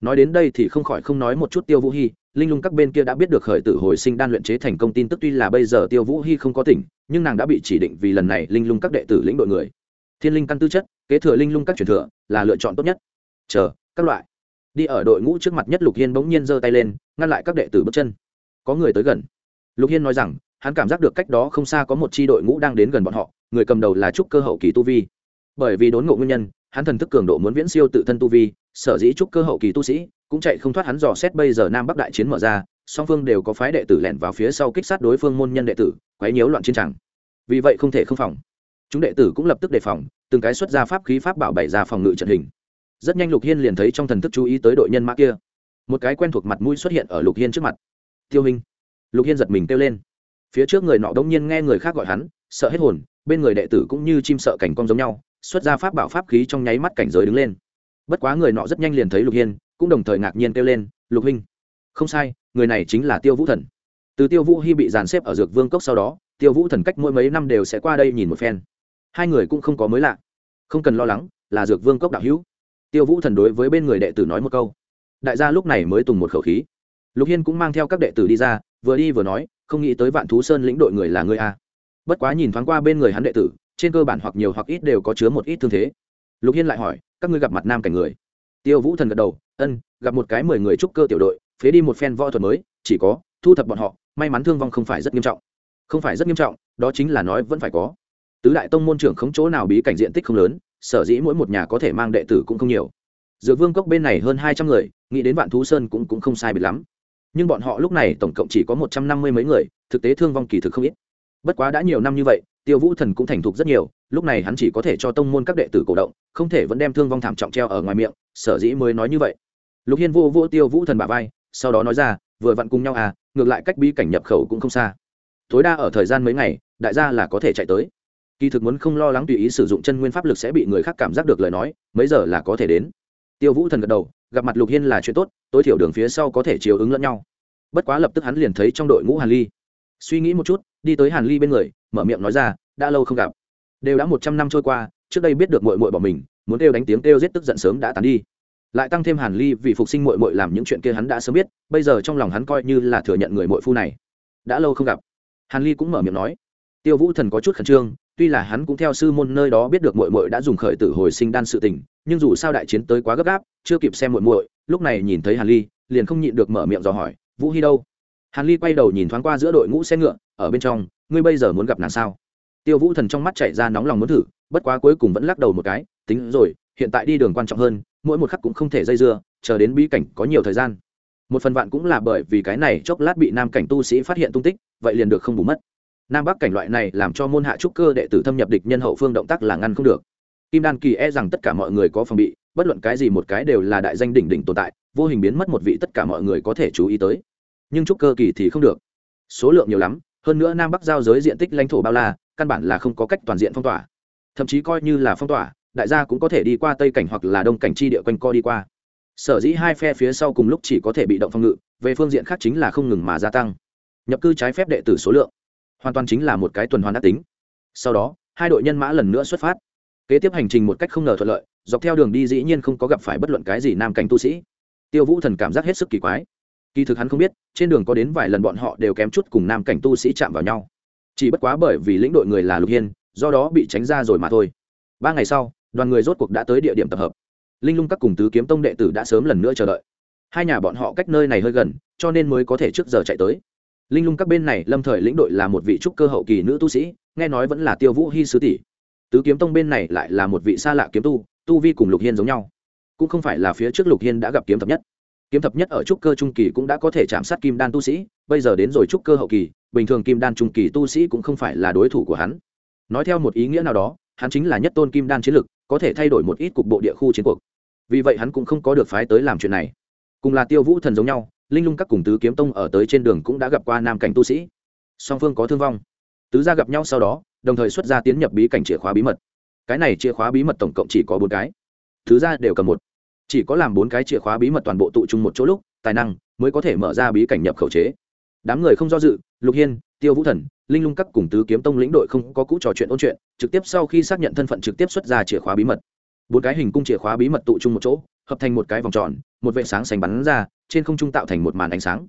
Nói đến đây thì không khỏi không nói một chút tiêu vũ hy linh lung các bên kia đã biết được khởi tử hồi sinh đan luyện chế thành công tin tức tuy là bây giờ tiêu vũ hy không có tỉnh, nhưng nàng đã bị chỉ định vì lần này linh lung các đệ tử lĩnh đội người. Thiên linh căn tư chất, kế thừa linh lung các truyền thừa, là lựa chọn tốt nhất. Chờ các loại. Đi ở đội ngũ trước mặt nhất lục hiên bỗng nhiên giơ tay lên, ngăn lại các đệ tử bước chân. Có người tới gần. Lục hiên nói rằng, hắn cảm giác được cách đó không xa có một c h i đội ngũ đang đến gần bọn họ, người cầm đầu là trúc cơ hậu kỳ tu vi. Bởi vì đốn ngộ nguyên nhân, hắn thần thức cường độ muốn viễn siêu tự thân tu vi, sở dĩ trúc cơ hậu kỳ tu sĩ cũng chạy không thoát hắn dò xét bây giờ nam bắc đại chiến mở ra, song phương đều có phái đệ tử lẻn vào phía sau kích sát đối phương môn nhân đệ tử, quấy nhiễu loạn chiến tràng. Vì vậy không thể không phòng. Chúng đệ tử cũng lập tức đề phòng, từng cái xuất ra pháp khí pháp bảo bày ra phòng ngự trận hình rất nhanh lục hiên liền thấy trong thần thức chú ý tới đội nhân mã kia. Một cái quen thuộc mặt mũi xuất hiện ở lục hiên trước mặt. Tiêu hình lục hiên giật mình kêu lên. Phía trước người nọ đông nhiên nghe người khác gọi hắn, sợ hết hồn, bên người đệ tử cũng như chim sợ cảnh con giống nhau, xuất ra pháp bảo pháp khí trong nháy mắt cảnh giới đứng lên. Bất quá người nọ rất nhanh liền thấy lục hiên, cũng đồng thời ngạc nhiên kêu lên, lục huynh. Không sai, người này chính là tiêu vũ thần. Từ tiêu vũ hy bị dàn xếp ở dược vương cốc sau đó, tiêu vũ thần cách mỗi mấy năm đều sẽ qua đây nhìn một phen. Hai người cũng không có mới lạ. Không cần lo lắng, là dược vương cốc đạo hữu tiêu vũ thần đối với bên người đệ tử nói một câu. Đại gia lúc này mới tùng một khẩu khí. Lục hiên cũng mang theo các đệ tử đi ra, vừa đi vừa nói, không nghĩ tới vạn thú sơn lĩnh đội người là người a. Bất quá nhìn thoáng qua bên người hắn đệ tử, trên cơ bản hoặc nhiều hoặc ít đều có chứa một ít thương thế. Lục hiên lại hỏi, các ngươi gặp mặt nam cảnh người? Tiêu vũ thần gật đầu, ân, gặp một cái mười người trúc cơ tiểu đội, phế đi một phen võ thuật mới, chỉ có thu thập bọn họ, may mắn thương vong không phải rất nghiêm trọng. Không phải rất nghiêm trọng, đó chính là nói vẫn phải có. Tứ đại tông môn trưởng không chỗ nào bí cảnh diện tích không lớn sở dĩ mỗi một nhà có thể mang đệ tử cũng không nhiều. Dược vương cốc bên này hơn hai trăm người nghĩ đến vạn thú sơn cũng, cũng không sai biệt lắm. Nhưng bọn họ lúc này tổng cộng chỉ có một trăm năm mươi mấy người thực tế thương vong kỳ thực không ít. Bất quá đã nhiều năm như vậy tiêu vũ thần cũng thành thục rất nhiều lúc này hắn chỉ có thể cho tông môn các đệ tử cổ động không thể vẫn đem thương vong thảm trọng treo ở ngoài miệng sở dĩ mới nói như vậy. Lục hiên vô vô tiêu vũ thần bà vai sau đó nói ra vừa vặn cùng nhau à ngược lại cách bí cảnh nhập khẩu cũng không xa. Tối đa ở thời gian mấy ngày đại gia là có thể chạy tới kỳ thực muốn không lo lắng tùy ý sử dụng chân nguyên pháp lực sẽ bị người khác cảm giác được lời nói, mấy giờ là có thể đến. Tiêu vũ thần gật đầu, gặp mặt lục hiên là chuyện tốt, tối thiểu đường phía sau có thể chiều ứng lẫn nhau. Bất quá lập tức hắn liền thấy trong đội ngũ hàn ly. Suy nghĩ một chút, đi tới hàn ly bên người, mở miệng nói ra, đã lâu không gặp. Đều đã một trăm năm trôi qua, trước đây biết được mội mội bỏ mình, muốn kêu đánh tiếng kêu giết tức giận sớm đã tàn đi. Lại tăng thêm hàn ly vì phục sinh mội mội làm những chuyện kia hắn đã sớm biết, bây giờ trong lòng hắn coi như là thừa nhận người mội phu này. Đã lâu không gặp. Hàn ly cũng mở miệng nói. Tiêu vũ thần có chút khẩn trương tuy là hắn cũng theo sư môn nơi đó biết được muội muội đã dùng khởi tử hồi sinh đan sự tình nhưng dù sao đại chiến tới quá gấp gáp chưa kịp xem muội muội, lúc này nhìn thấy hàn ly liền không nhịn được mở miệng dò hỏi vũ hy đâu? Hàn ly quay đầu nhìn thoáng qua giữa đội ngũ xe ngựa ở bên trong ngươi bây giờ muốn gặp nàng sao? Tiêu vũ thần trong mắt chảy ra nóng lòng muốn thử bất quá cuối cùng vẫn lắc đầu một cái tính rồi hiện tại đi đường quan trọng hơn mỗi một khắc cũng không thể dây dưa chờ đến bí cảnh có nhiều thời gian. Một phần vạn cũng là bởi vì cái này chốc lát bị nam cảnh tu sĩ phát hiện tung tích vậy liền được không bù mất nam bắc cảnh loại này làm cho môn hạ trúc cơ đệ tử thâm nhập địch nhân hậu phương động tác là ngăn không được. Kim đan kỳ e rằng tất cả mọi người có phòng bị, bất luận cái gì một cái đều là đại danh đỉnh đỉnh tồn tại, vô hình biến mất một vị tất cả mọi người có thể chú ý tới. Nhưng trúc cơ kỳ thì không được. Số lượng nhiều lắm, hơn nữa nam bắc giao giới diện tích lãnh thổ bao la, căn bản là không có cách toàn diện phong tỏa. Thậm chí coi như là phong tỏa, đại gia cũng có thể đi qua tây cảnh hoặc là đông cảnh chi địa quanh co đi qua. Sở dĩ hai phe phía sau cùng lúc chỉ có thể bị động phong ngự, về phương diện khác chính là không ngừng mà gia tăng. Nhập cư trái phép đệ tử số lượng hoàn toàn chính là một cái tuần hoàn đắc tính. Sau đó, hai đội nhân mã lần nữa xuất phát. Kế tiếp hành trình một cách không ngờ thuận lợi, dọc theo đường đi dĩ nhiên không có gặp phải bất luận cái gì nam cảnh tu sĩ. Tiêu vũ thần cảm giác hết sức kỳ quái. Kỳ thực hắn không biết, trên đường có đến vài lần bọn họ đều kém chút cùng nam cảnh tu sĩ chạm vào nhau. Chỉ bất quá bởi vì lĩnh đội người là lục hiên, do đó bị tránh ra rồi mà thôi. Ba ngày sau, đoàn người rốt cuộc đã tới địa điểm tập hợp. Linh lung các cùng tứ kiếm tông đệ tử đã sớm lần nữa chờ đợi. Hai nhà bọn họ cách nơi này hơi gần, cho nên mới có thể trước giờ chạy tới linh lung các bên này, lâm thời lĩnh đội là một vị trúc cơ hậu kỳ nữ tu sĩ, nghe nói vẫn là tiêu vũ hy sứ tỷ. Tứ kiếm tông bên này lại là một vị xa lạ kiếm tu tu vi cùng lục hiên giống nhau. Cũng không phải là phía trước lục hiên đã gặp kiếm thập nhất. Kiếm thập nhất ở trúc cơ trung kỳ cũng đã có thể chạm sát kim đan tu sĩ, bây giờ đến rồi trúc cơ hậu kỳ, bình thường kim đan trung kỳ tu sĩ cũng không phải là đối thủ của hắn. Nói theo một ý nghĩa nào đó, hắn chính là nhất tôn kim đan chiến lực, có thể thay đổi một ít cục bộ địa khu chiến cuộc. Vì vậy hắn cũng không có được phái tới làm chuyện này. Cùng là tiêu vũ thần giống nhau linh lung các cùng tứ kiếm tông ở tới trên đường cũng đã gặp qua nam cảnh tu sĩ. Song phương có thương vong. Tứ gia gặp nhau sau đó, đồng thời xuất ra tiến nhập bí cảnh chìa khóa bí mật. Cái này chìa khóa bí mật tổng cộng chỉ có bốn cái. Thứ gia đều cầm một. Chỉ có làm bốn cái chìa khóa bí mật toàn bộ tụ chung một chỗ lúc, tài năng mới có thể mở ra bí cảnh nhập khẩu chế. Đám người không do dự, lục hiên, tiêu vũ thần, linh lung các cùng tứ kiếm tông lĩnh đội không có cũ trò chuyện ôn chuyện, trực tiếp sau khi xác nhận thân phận trực tiếp xuất ra chìa khóa bí mật. Bốn cái hình cung chìa khóa bí mật tụ chung một chỗ hợp thành một cái vòng tròn, một vệ sáng xanh bắn ra, trên không trung tạo thành một màn ánh sáng.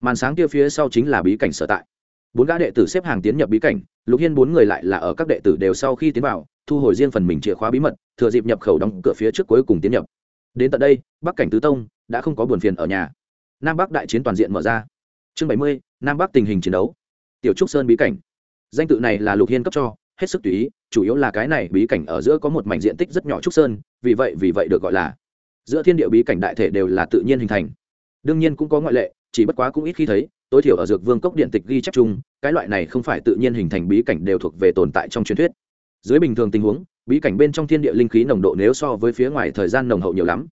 Màn sáng kia phía sau chính là bí cảnh sở tại. Bốn gã đệ tử xếp hàng tiến nhập bí cảnh, lục hiên bốn người lại là ở các đệ tử đều sau khi tiến vào, thu hồi riêng phần mình chìa khóa bí mật, thừa dịp nhập khẩu đóng cửa phía trước cuối cùng tiến nhập. Đến tận đây, bắc cảnh tứ tông đã không có buồn phiền ở nhà. Nam bắc đại chiến toàn diện mở ra. Chương bảy mươi, nam bắc tình hình chiến đấu. Tiểu trúc sơn bí cảnh. Danh tự này là lục hiên cấp cho, hết sức tùy ý, chủ yếu là cái này bí cảnh ở giữa có một mảnh diện tích rất nhỏ trúc sơn, vì vậy vì vậy được gọi là giữa thiên địa bí cảnh đại thể đều là tự nhiên hình thành. Đương nhiên cũng có ngoại lệ, chỉ bất quá cũng ít khi thấy, tối thiểu ở dược vương cốc điện tịch ghi chép chung, cái loại này không phải tự nhiên hình thành bí cảnh đều thuộc về tồn tại trong truyền thuyết. Dưới bình thường tình huống, bí cảnh bên trong thiên địa linh khí nồng độ nếu so với phía ngoài thời gian nồng hậu nhiều lắm.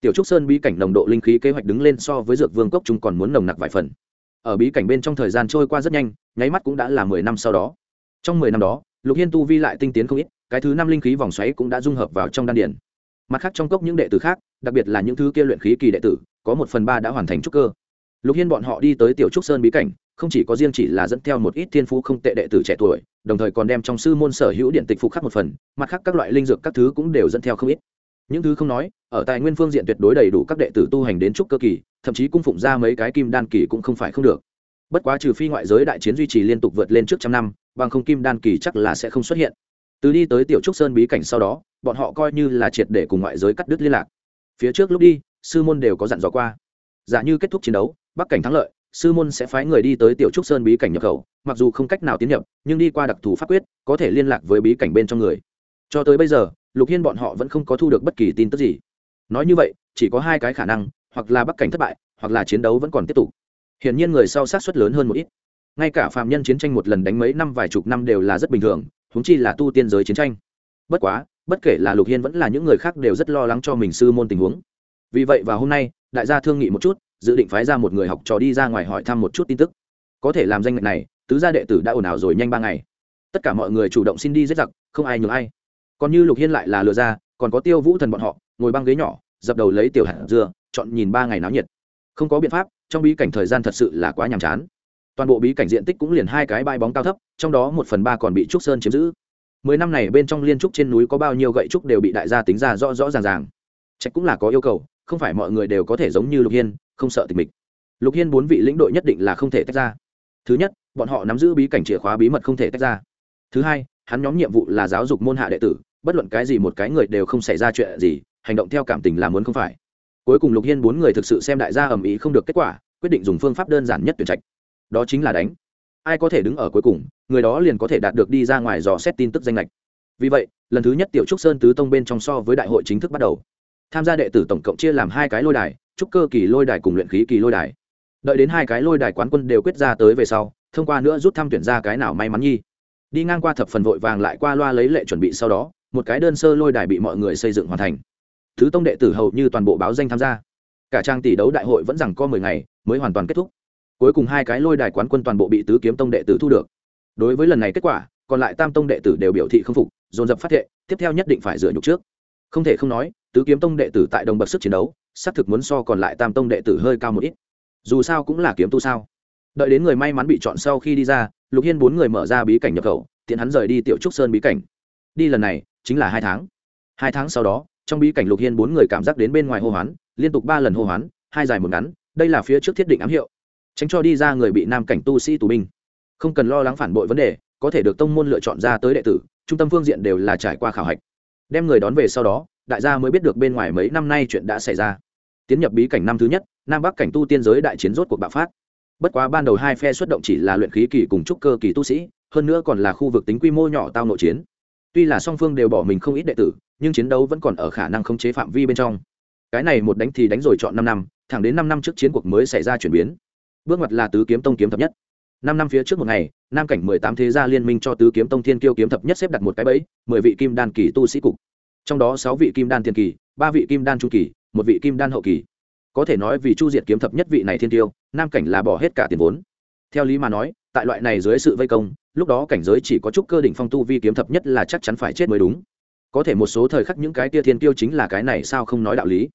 Tiểu trúc sơn bí cảnh nồng độ linh khí kế hoạch đứng lên so với dược vương cốc chung còn muốn nồng nặc vài phần. Ở bí cảnh bên trong thời gian trôi qua rất nhanh, nháy mắt cũng đã là mười năm sau đó. Trong mười năm đó, lục hiên tu vi lại tinh tiến không ít, cái thứ năm linh khí vòng xoáy cũng đã dung hợp vào trong đan điển mặt khác trong cốc những đệ tử khác, đặc biệt là những thứ kia luyện khí kỳ đệ tử, có một phần ba đã hoàn thành trúc cơ. Lục hiên bọn họ đi tới tiểu trúc sơn bí cảnh, không chỉ có riêng chỉ là dẫn theo một ít thiên phú không tệ đệ tử trẻ tuổi, đồng thời còn đem trong sư môn sở hữu điện tịch phục khắc một phần, mặt khác các loại linh dược các thứ cũng đều dẫn theo không ít. Những thứ không nói, ở tài nguyên phương diện tuyệt đối đầy đủ các đệ tử tu hành đến trúc cơ kỳ, thậm chí cung phụng ra mấy cái kim đan kỳ cũng không phải không được. Bất quá trừ phi ngoại giới đại chiến duy trì liên tục vượt lên trước trăm năm, bằng không kim đan kỳ chắc là sẽ không xuất hiện từ đi tới tiểu trúc sơn bí cảnh sau đó, bọn họ coi như là triệt để cùng ngoại giới cắt đứt liên lạc. Phía trước lúc đi, sư môn đều có dặn dò qua. Giả như kết thúc chiến đấu, bắc cảnh thắng lợi, sư môn sẽ phái người đi tới tiểu trúc sơn bí cảnh nhập khẩu, mặc dù không cách nào tiến nhập, nhưng đi qua đặc thù pháp quyết, có thể liên lạc với bí cảnh bên trong người. Cho tới bây giờ, lục hiên bọn họ vẫn không có thu được bất kỳ tin tức gì. Nói như vậy, chỉ có hai cái khả năng, hoặc là bắc cảnh thất bại, hoặc là chiến đấu vẫn còn tiếp tục. Hiển nhiên người sau sát xuất lớn hơn một ít. Ngay cả phạm nhân chiến tranh một lần đánh mấy năm vài chục năm đều là rất bình thường huống chi là tu tiên giới chiến tranh. Bất quá, bất kể là lục hiên vẫn là những người khác đều rất lo lắng cho mình sư môn tình huống. Vì vậy và hôm nay, đại gia thương nghị một chút, dự định phái ra một người học trò đi ra ngoài hỏi thăm một chút tin tức. Có thể làm danh ngạch này, tứ gia đệ tử đã ồn ào rồi nhanh ba ngày. Tất cả mọi người chủ động xin đi giết giặc, không ai nhường ai. Còn như lục hiên lại là lừa ra, còn có tiêu vũ thần bọn họ, ngồi băng ghế nhỏ, dập đầu lấy tiểu hạt dưa, chọn nhìn ba ngày náo nhiệt. Không có biện pháp, trong bí cảnh thời gian thật sự là quá nhàm chán toàn bộ bí cảnh diện tích cũng liền hai cái bãi bóng cao thấp, trong đó một phần ba còn bị trúc sơn chiếm giữ. Mười năm này bên trong liên trúc trên núi có bao nhiêu gậy trúc đều bị đại gia tính ra rõ rõ ràng ràng. Trạch cũng là có yêu cầu, không phải mọi người đều có thể giống như lục hiên, không sợ tình mình lục hiên bốn vị lĩnh đội nhất định là không thể tách ra. Thứ nhất, bọn họ nắm giữ bí cảnh chìa khóa bí mật không thể tách ra. Thứ hai, hắn nhóm nhiệm vụ là giáo dục môn hạ đệ tử, bất luận cái gì một cái người đều không xảy ra chuyện gì, hành động theo cảm tình là muốn không phải. Cuối cùng lục hiên bốn người thực sự xem đại gia ầm ĩ không được kết quả, quyết định dùng phương pháp đơn giản nhất tuyển trạch đó chính là đánh. Ai có thể đứng ở cuối cùng, người đó liền có thể đạt được đi ra ngoài dò xét tin tức danh lệch vì vậy, lần thứ nhất tiểu trúc sơn tứ tông bên trong so với đại hội chính thức bắt đầu. Tham gia đệ tử tổng cộng chia làm hai cái lôi đài, trúc cơ kỳ lôi đài cùng luyện khí kỳ lôi đài. Đợi đến hai cái lôi đài quán quân đều quyết ra tới về sau, thông qua nữa rút thăm tuyển ra cái nào may mắn nhi. Đi ngang qua thập phần vội vàng lại qua loa lấy lệ chuẩn bị sau đó, một cái đơn sơ lôi đài bị mọi người xây dựng hoàn thành. Thứ tông đệ tử hầu như toàn bộ báo danh tham gia. Cả trang tỷ đấu đại hội vẫn rằng có mười ngày, mới hoàn toàn kết thúc cuối cùng hai cái lôi đài quán quân toàn bộ bị tứ kiếm tông đệ tử thu được. Đối với lần này kết quả, còn lại tam tông đệ tử đều biểu thị không phục, dồn dập phát thệ, tiếp theo nhất định phải dựa nhục trước. Không thể không nói, tứ kiếm tông đệ tử tại đồng bậc sức chiến đấu, xác thực muốn so còn lại tam tông đệ tử hơi cao một ít. Dù sao cũng là kiếm tu sao. Đợi đến người may mắn bị chọn sau khi đi ra, lục hiên bốn người mở ra bí cảnh nhập khẩu, tiện hắn rời đi tiểu trúc sơn bí cảnh. Đi lần này, chính là hai tháng. Hai tháng sau đó, trong bí cảnh lục hiên bốn người cảm giác đến bên ngoài hô hoán, liên tục ba lần hô hoán, hai dài một ngắn, đây là phía trước thiết định ám hiệu tránh cho đi ra người bị nam cảnh tu sĩ tù binh. Không cần lo lắng phản bội vấn đề, có thể được tông môn lựa chọn ra tới đệ tử, trung tâm phương diện đều là trải qua khảo hạch. Đem người đón về sau đó, đại gia mới biết được bên ngoài mấy năm nay chuyện đã xảy ra. Tiến nhập bí cảnh năm thứ nhất, nam bắc cảnh tu tiên giới đại chiến rốt cuộc bạo phát. Bất quá ban đầu hai phe xuất động chỉ là luyện khí kỳ cùng trúc cơ kỳ tu sĩ, hơn nữa còn là khu vực tính quy mô nhỏ tao nội chiến. Tuy là song phương đều bỏ mình không ít đệ tử, nhưng chiến đấu vẫn còn ở khả năng khống chế phạm vi bên trong. Cái này một đánh thì đánh rồi chọn năm năm, thẳng đến năm năm trước chiến cuộc mới xảy ra chuyển biến bước ngoặt là tứ kiếm tông kiếm thập nhất. Năm năm phía trước một ngày, nam cảnh mười tám thế gia liên minh cho tứ kiếm tông thiên kiêu kiếm thập nhất xếp đặt một cái bẫy, mười vị kim đan kỳ tu sĩ cục. Trong đó sáu vị kim đan thiên kỳ, ba vị kim đan trung kỳ, một vị kim đan hậu kỳ. Có thể nói vì chu diệt kiếm thập nhất vị này thiên tiêu nam cảnh là bỏ hết cả tiền vốn. Theo lý mà nói, tại loại này dưới sự vây công, lúc đó cảnh giới chỉ có chút cơ đỉnh phong tu vi kiếm thập nhất là chắc chắn phải chết mới đúng. Có thể một số thời khắc những cái tia thiên tiêu chính là cái này sao không nói đạo lý.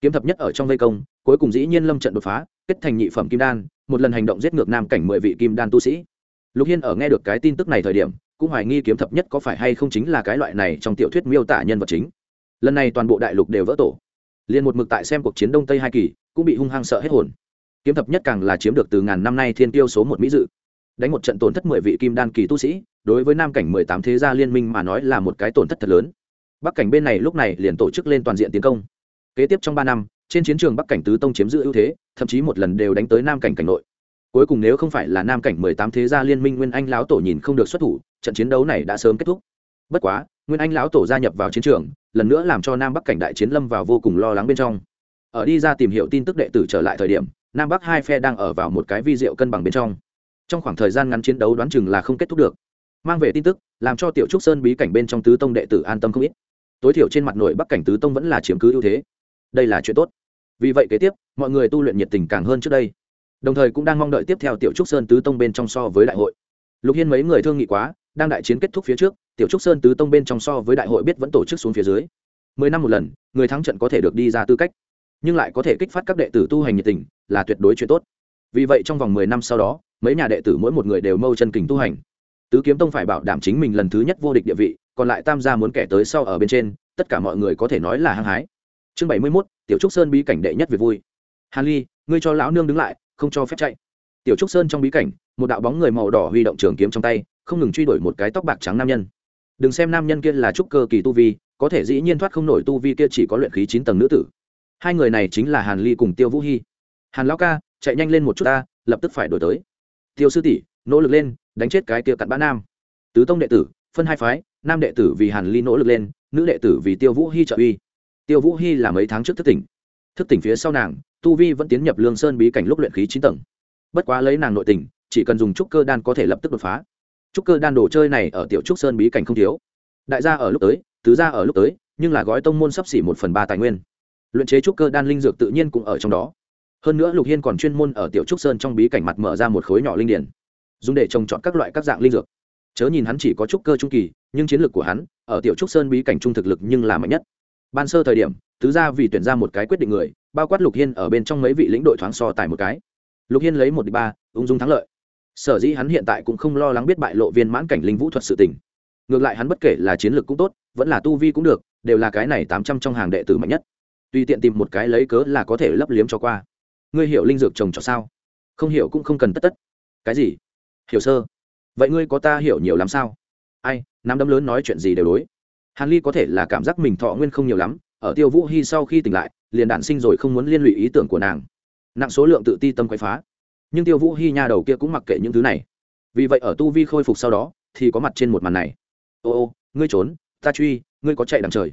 Kiếm thập nhất ở trong vây công, cuối cùng dĩ nhiên lâm trận đột phá, kết thành nhị phẩm kim đan một lần hành động giết ngược nam cảnh mười vị kim đan tu sĩ. Lục hiên ở nghe được cái tin tức này thời điểm, cũng hoài nghi kiếm thập nhất có phải hay không chính là cái loại này trong tiểu thuyết miêu tả nhân vật chính. Lần này toàn bộ đại lục đều vỡ tổ. Liền một mực tại xem cuộc chiến đông tây hai kỳ, cũng bị hung hăng sợ hết hồn. Kiếm thập nhất càng là chiếm được từ ngàn năm nay thiên tiêu số một mỹ dự. Đánh một trận tổn thất mười vị kim đan kỳ tu sĩ, đối với nam cảnh mười tám thế gia liên minh mà nói là một cái tổn thất thật lớn. Bắc cảnh bên này lúc này liền tổ chức lên toàn diện tiến công. Kế tiếp trong ba năm trên chiến trường bắc cảnh tứ tông chiếm giữ ưu thế, thậm chí một lần đều đánh tới nam cảnh cảnh nội. Cuối cùng nếu không phải là nam cảnh mười tám thế gia liên minh nguyên anh lão tổ nhìn không được xuất thủ, trận chiến đấu này đã sớm kết thúc. Bất quá, nguyên anh lão tổ gia nhập vào chiến trường, lần nữa làm cho nam bắc cảnh đại chiến lâm vào vô cùng lo lắng bên trong. Ở đi ra tìm hiểu tin tức đệ tử trở lại thời điểm, nam bắc hai phe đang ở vào một cái vi diệu cân bằng bên trong. Trong khoảng thời gian ngắn chiến đấu đoán chừng là không kết thúc được. Mang về tin tức, làm cho tiểu trúc sơn bí cảnh bên trong tứ tông đệ tử an tâm không ít. Tối thiểu trên mặt nội bắc cảnh tứ tông vẫn là chiếm cứ ưu thế đây là chuyện tốt. Vì vậy kế tiếp, mọi người tu luyện nhiệt tình càng hơn trước đây. Đồng thời cũng đang mong đợi tiếp theo tiểu trúc sơn tứ tông bên trong so với đại hội. Lục hiên mấy người thương nghị quá, đang đại chiến kết thúc phía trước, tiểu trúc sơn tứ tông bên trong so với đại hội biết vẫn tổ chức xuống phía dưới. Mười năm một lần, người thắng trận có thể được đi ra tư cách, nhưng lại có thể kích phát các đệ tử tu hành nhiệt tình, là tuyệt đối chuyện tốt. Vì vậy trong vòng mười năm sau đó, mấy nhà đệ tử mỗi một người đều mâu chân kình tu hành. Tứ kiếm tông phải bảo đảm chính mình lần thứ nhất vô địch địa vị, còn lại tam gia muốn kẻ tới sau ở bên trên, tất cả mọi người có thể nói là hăng hái chương bảy mươi mốt, tiểu trúc sơn bí cảnh đệ nhất về vui. Hàn ly, ngươi cho lão nương đứng lại, không cho phép chạy. Tiểu trúc sơn trong bí cảnh, một đạo bóng người màu đỏ huy động trường kiếm trong tay, không ngừng truy đuổi một cái tóc bạc trắng nam nhân. Đừng xem nam nhân kia là trúc cơ kỳ tu vi, có thể dĩ nhiên thoát không nổi tu vi kia chỉ có luyện khí chín tầng nữ tử. Hai người này chính là hàn ly cùng tiêu vũ hy. Hàn lão ca, chạy nhanh lên một chút ta, lập tức phải đổi tới. Tiêu sư tỷ, nỗ lực lên, đánh chết cái kia cặn bã nam. Tứ tông đệ tử, phân hai phái, nam đệ tử vì hàn ly nỗ lực lên, nữ đệ tử vì tiêu vũ hy trợ uy tiêu vũ hy là mấy tháng trước thức tỉnh. Thức tỉnh phía sau nàng, tu vi vẫn tiến nhập lương sơn bí cảnh lúc luyện khí chín tầng. Bất quá lấy nàng nội tình, chỉ cần dùng trúc cơ đan có thể lập tức đột phá. Trúc cơ đan đồ chơi này ở tiểu trúc sơn bí cảnh không thiếu. Đại gia ở lúc tới, tứ gia ở lúc tới, nhưng là gói tông môn sắp xỉ một phần ba tài nguyên. Luyện chế trúc cơ đan linh dược tự nhiên cũng ở trong đó. Hơn nữa lục hiên còn chuyên môn ở tiểu trúc sơn trong bí cảnh mặt mở ra một khối nhỏ linh điển, dùng để trồng trọt các loại các dạng linh dược. Chớ nhìn hắn chỉ có trúc cơ trung kỳ, nhưng chiến lược của hắn, ở tiểu trúc sơn bí cảnh trung thực lực nhưng là mạnh nhất ban sơ thời điểm, tứ gia vì tuyển ra một cái quyết định người, bao quát lục hiên ở bên trong mấy vị lĩnh đội thoáng so tài một cái. Lục hiên lấy một địch ba, ung dung thắng lợi. Sở dĩ hắn hiện tại cũng không lo lắng biết bại lộ viên mãn cảnh linh vũ thuật sự tình. Ngược lại hắn bất kể là chiến lược cũng tốt, vẫn là tu vi cũng được, đều là cái này tám trăm trong hàng đệ tử mạnh nhất. Tùy tiện tìm một cái lấy cớ là có thể lấp liếm cho qua. Ngươi hiểu linh dược trồng cho sao? Không hiểu cũng không cần tất tất. Cái gì? Hiểu sơ. Vậy ngươi có ta hiểu nhiều lắm sao? Ai, nắm đấm lớn nói chuyện gì đều đối hàn ly có thể là cảm giác mình thọ nguyên không nhiều lắm, ở tiêu vũ hy sau khi tỉnh lại, liền đản sinh rồi không muốn liên lụy ý tưởng của nàng. Nặng số lượng tự ti tâm quậy phá. Nhưng tiêu vũ hy nha đầu kia cũng mặc kệ những thứ này. Vì vậy ở tu vi khôi phục sau đó, thì có mặt trên một màn này. Ô ô, ngươi trốn, ta truy, ngươi có chạy đằng trời.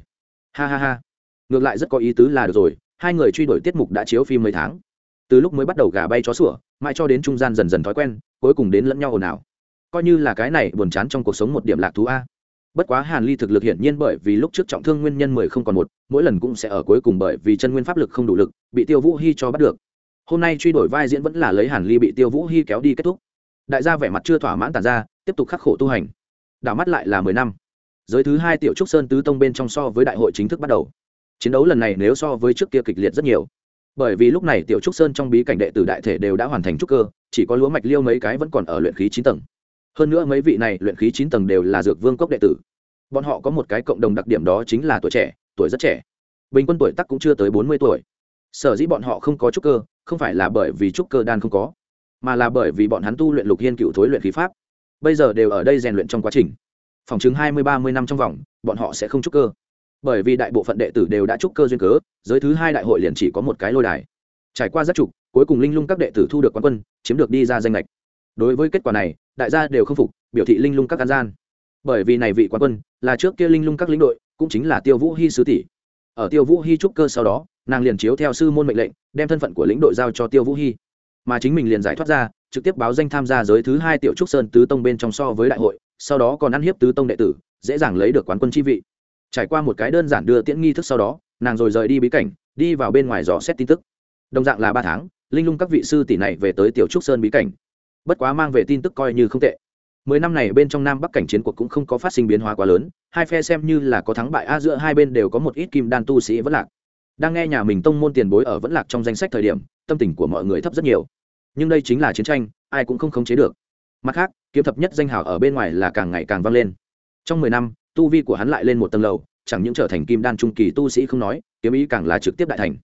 Ha ha ha. Ngược lại rất có ý tứ là được rồi, hai người truy đuổi tiết mục đã chiếu phim mấy tháng. Từ lúc mới bắt đầu gà bay chó sủa, mãi cho đến trung gian dần dần thói quen, cuối cùng đến lẫn nhau ồn ào. Coi như là cái này buồn chán trong cuộc sống một điểm lạc thú a bất quá hàn ly thực lực hiển nhiên bởi vì lúc trước trọng thương nguyên nhân mười không còn một, mỗi lần cũng sẽ ở cuối cùng bởi vì chân nguyên pháp lực không đủ lực, bị tiêu vũ hy cho bắt được. Hôm nay truy đổi vai diễn vẫn là lấy hàn ly bị tiêu vũ hy kéo đi kết thúc. Đại gia vẻ mặt chưa thỏa mãn tàn ra, tiếp tục khắc khổ tu hành. Đảo mắt lại là mười năm. Giới thứ hai tiểu trúc sơn tứ tông bên trong so với đại hội chính thức bắt đầu. Chiến đấu lần này nếu so với trước kia kịch liệt rất nhiều. Bởi vì lúc này tiểu trúc sơn trong bí cảnh đệ tử đại thể đều đã hoàn thành trúc cơ, chỉ có lúa mạch liêu mấy cái vẫn còn ở luyện khí chín tầng hơn nữa mấy vị này luyện khí chín tầng đều là dược vương cốc đệ tử. Bọn họ có một cái cộng đồng đặc điểm đó chính là tuổi trẻ, tuổi rất trẻ. Bình quân tuổi tắc cũng chưa tới bốn mươi tuổi. Sở dĩ bọn họ không có trúc cơ, không phải là bởi vì trúc cơ đan không có, mà là bởi vì bọn hắn tu luyện lục hiên cựu thối luyện khí pháp. Bây giờ đều ở đây rèn luyện trong quá trình. Phòng chứng hai mươi, ba mươi năm trong vòng, bọn họ sẽ không trúc cơ. Bởi vì đại bộ phận đệ tử đều đã trúc cơ duyên cớ, giới thứ hai đại hội liền chỉ có một cái lôi đài. Trải qua rất trục, cuối cùng linh lung các đệ tử thu được quán quân, chiếm được đi ra danh lệch đối với kết quả này, đại gia đều không phục, biểu thị linh lung các an gian. Bởi vì này vị quán quân, là trước kia linh lung các lĩnh đội, cũng chính là tiêu vũ hy sứ tỷ. Ở tiêu vũ hy trúc cơ sau đó, nàng liền chiếu theo sư môn mệnh lệnh, đem thân phận của lĩnh đội giao cho tiêu vũ hy mà chính mình liền giải thoát ra, trực tiếp báo danh tham gia giới thứ hai tiểu trúc sơn tứ tông bên trong so với đại hội, sau đó còn ăn hiếp tứ tông đệ tử, dễ dàng lấy được quán quân chi vị. Trải qua một cái đơn giản đưa tiễn nghi thức sau đó, nàng rồi rời đi bí cảnh, đi vào bên ngoài dò xét tin tức. Đồng dạng là ba tháng, linh lung các vị sư tỷ này về tới tiểu trúc sơn bí cảnh bất quá mang về tin tức coi như không tệ. Mười năm này bên trong nam bắc cảnh chiến cuộc cũng không có phát sinh biến hóa quá lớn, hai phe xem như là có thắng bại a giữa hai bên đều có một ít kim đan tu sĩ vẫn lạc. Đang nghe nhà mình tông môn tiền bối ở vẫn lạc trong danh sách thời điểm, tâm tình của mọi người thấp rất nhiều. Nhưng đây chính là chiến tranh, ai cũng không khống chế được. Mặt khác, kiếm thập nhất danh hào ở bên ngoài là càng ngày càng vang lên. Trong mười năm, tu vi của hắn lại lên một tầng lầu, chẳng những trở thành kim đan trung kỳ tu sĩ không nói, kiếm ý càng là trực tiếp đại thành.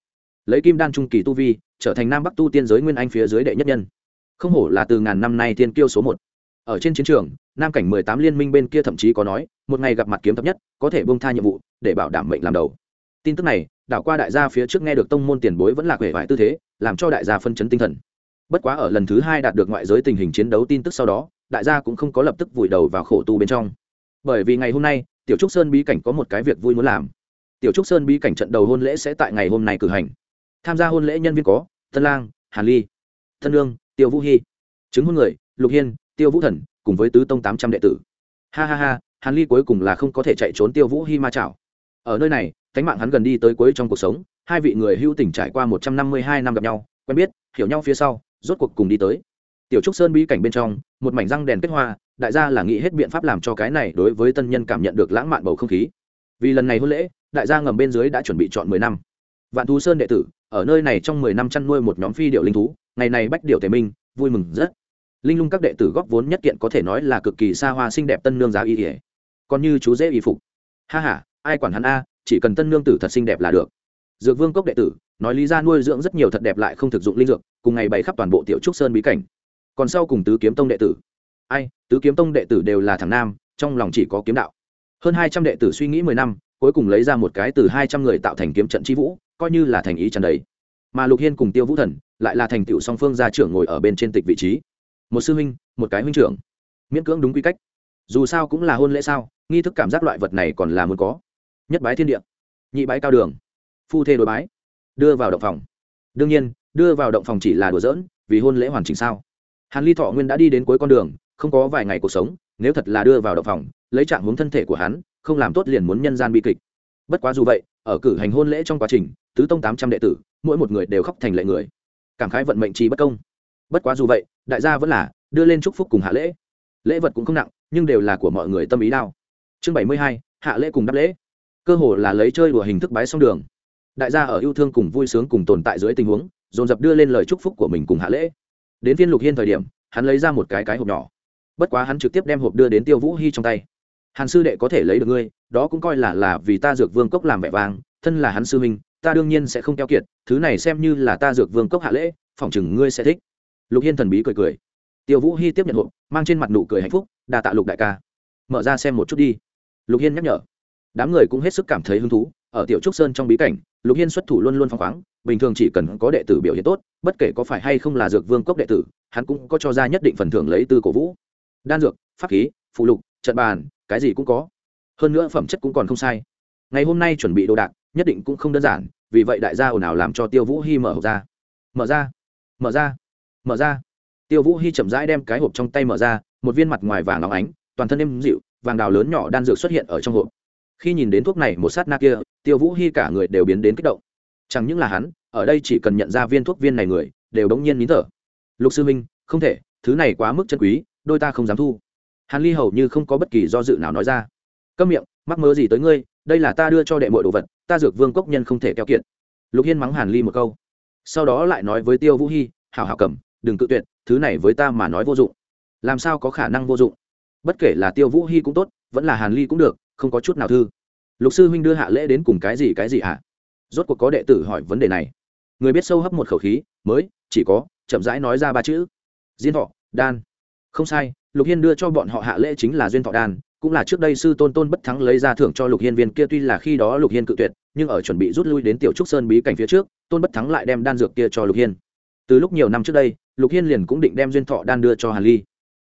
Lấy kim đan trung kỳ tu vi, trở thành nam bắc tu tiên giới nguyên anh phía dưới đệ nhất nhân không hổ là từ ngàn năm nay thiên kiêu số một. Ở trên chiến trường, nam cảnh mười tám liên minh bên kia thậm chí có nói, một ngày gặp mặt kiếm thấp nhất, có thể bông tha nhiệm vụ, để bảo đảm mệnh làm đầu. Tin tức này, đảo qua đại gia phía trước nghe được tông môn tiền bối vẫn là quể vải tư thế, làm cho đại gia phân chấn tinh thần. Bất quá ở lần thứ hai đạt được ngoại giới tình hình chiến đấu tin tức sau đó, đại gia cũng không có lập tức vùi đầu vào khổ tu bên trong. Bởi vì ngày hôm nay, tiểu trúc sơn bí cảnh có một cái việc vui muốn làm. Tiểu trúc sơn bí cảnh trận đầu hôn lễ sẽ tại ngày hôm nay cử hành. Tham gia hôn lễ nhân viên có, tân lang, hàn ly thân lương tiêu vũ hy chứng hôn người, lục hiên, tiêu vũ thần, cùng với tứ tông tám trăm đệ tử. Ha ha ha, hàn ly cuối cùng là không có thể chạy trốn tiêu vũ hy ma chảo. Ở nơi này, cánh mạng hắn gần đi tới cuối trong cuộc sống, hai vị người hưu tỉnh trải qua một trăm năm mươi hai năm gặp nhau, quen biết, hiểu nhau phía sau, rốt cuộc cùng đi tới. Tiểu trúc sơn bí cảnh bên trong, một mảnh răng đèn kết hoa, đại gia là nghĩ hết biện pháp làm cho cái này đối với tân nhân cảm nhận được lãng mạn bầu không khí. Vì lần này hôn lễ, đại gia ngầm bên dưới đã chuẩn bị chọn mười năm. Vạn thú sơn đệ tử, ở nơi này trong mười năm chăn nuôi một nhóm phi điệu linh thú ngày này bách điệu thể minh, vui mừng rất. Linh lung các đệ tử góp vốn nhất kiện có thể nói là cực kỳ xa hoa xinh đẹp tân nương giá y ỉa còn như chú dễ y phục. Ha h a ai quản hắn a, chỉ cần tân nương tử thật xinh đẹp là được. Dược vương cốc đệ tử, nói lý ra nuôi dưỡng rất nhiều thật đẹp lại không thực dụng linh dược, cùng ngày bày khắp toàn bộ tiểu trúc sơn bí cảnh. Còn sau cùng tứ kiếm tông đệ tử. Ai, tứ kiếm tông đệ tử đều là thằng nam, trong lòng chỉ có kiếm đạo. Hơn hai trăm đệ tử suy nghĩ mười năm, cuối cùng lấy ra một cái từ hai trăm người tạo thành kiếm trận chi vũ, coi như là thành ý trần đấy mà lục hiên cùng tiêu vũ thần lại là thành tựu song phương gia trưởng ngồi ở bên trên tịch vị trí. Một sư huynh, một cái huynh trưởng. Miễn cưỡng đúng quy cách. Dù sao cũng là hôn lễ sao, nghi thức cảm giác loại vật này còn là muốn có. Nhất bái thiên địa, nhị bái cao đường, phu thê đối bái, đưa vào động phòng. Đương nhiên, đưa vào động phòng chỉ là đùa giỡn, vì hôn lễ hoàn chỉnh sao. Hàn ly thọ nguyên đã đi đến cuối con đường, không có vài ngày cuộc sống, nếu thật là đưa vào động phòng, lấy trạng hướng thân thể của hắn, không làm tốt liền muốn nhân gian bi kịch. Bất quá dù vậy, ở cử hành hôn lễ trong quá trình, tứ tông tám trăm đệ tử, mỗi một người đều khóc thành lệ người cảm khái vận mệnh trí bất công. Bất quá dù vậy, đại gia vẫn là đưa lên chúc phúc cùng hạ lễ. Lễ vật cũng không nặng, nhưng đều là của mọi người tâm ý đao chương bảy mươi hai, hạ lễ cùng đáp lễ. Cơ hồ là lấy chơi đùa hình thức bái xong đường. Đại gia ở yêu thương cùng vui sướng cùng tồn tại dưới tình huống, dồn dập đưa lên lời chúc phúc của mình cùng hạ lễ. Đến viên lục hiên thời điểm, hắn lấy ra một cái cái hộp nhỏ. Bất quá hắn trực tiếp đem hộp đưa đến tiêu vũ hy trong tay. Hàn sư đệ có thể lấy được ngươi, đó cũng coi là là vì ta dược vương cốc làm vẻ vang, thân là hắn sư huynh ta đương nhiên sẽ không keo kiệt, thứ này xem như là ta dược vương cốc hạ lễ, phỏng chừng ngươi sẽ thích. Lục hiên thần bí cười cười. Tiêu vũ hy tiếp nhận hộp, mang trên mặt nụ cười hạnh phúc đà tạ lục đại ca. Mở ra xem một chút đi. Lục hiên nhắc nhở. Đám người cũng hết sức cảm thấy hứng thú, ở tiểu trúc sơn trong bí cảnh, lục hiên xuất thủ luôn luôn phăng khoáng, bình thường chỉ cần có đệ tử biểu hiện tốt, bất kể có phải hay không là dược vương cốc đệ tử, hắn cũng có cho ra nhất định phần thưởng lấy từ cổ vũ. Đan dược, pháp khí, phụ lục, trận bàn, cái gì cũng có. Hơn nữa phẩm chất cũng còn không sai. Ngày hôm nay chuẩn bị đồ đạc, nhất định cũng không đơn giản vì vậy đại gia ồn ào làm cho tiêu vũ hy mở hộp ra. Mở ra mở ra mở ra. Tiêu vũ hy chậm rãi đem cái hộp trong tay mở ra, một viên mặt ngoài vàng óng ánh, toàn thân êm dịu, vàng đào lớn nhỏ đan dược xuất hiện ở trong hộp. Khi nhìn đến thuốc này một sát na kia, tiêu vũ hy cả người đều biến đến kích động. Chẳng những là hắn, ở đây chỉ cần nhận ra viên thuốc viên này người, đều đống nhiên nín thở. Lục sư minh không thể, thứ này quá mức chân quý, đôi ta không dám thu. Hàn ly hầu như không có bất kỳ do dự nào nói ra. Câm miệng, mắc mơ gì tới ngươi, đây là ta đưa cho đệ mọi đồ vật ta dược vương cốc nhân không thể keo kiện lục hiên mắng hàn ly một câu. Sau đó lại nói với tiêu vũ hy hảo hảo cầm, đừng cự tuyệt, thứ này với ta mà nói vô dụng. Làm sao có khả năng vô dụng? Bất kể là tiêu vũ hy cũng tốt, vẫn là hàn ly cũng được, không có chút nào thư. Lục sư huynh đưa hạ lễ đến cùng cái gì cái gì hả rốt cuộc có đệ tử hỏi vấn đề này. Người biết sâu hấp một khẩu khí, mới, chỉ có, chậm rãi nói ra ba chữ. Diên thọ, đan. Không sai, lục hiên đưa cho bọn họ hạ lễ chính là duyên thọ đan cũng là trước đây sư tôn tôn bất thắng lấy ra thưởng cho lục hiên viên kia, tuy là khi đó lục hiên cự tuyệt, nhưng ở chuẩn bị rút lui đến tiểu trúc sơn bí cảnh phía trước, tôn bất thắng lại đem đan dược kia cho lục hiên. Từ lúc nhiều năm trước đây, lục hiên liền cũng định đem duyên thọ đan đưa cho hàn ly.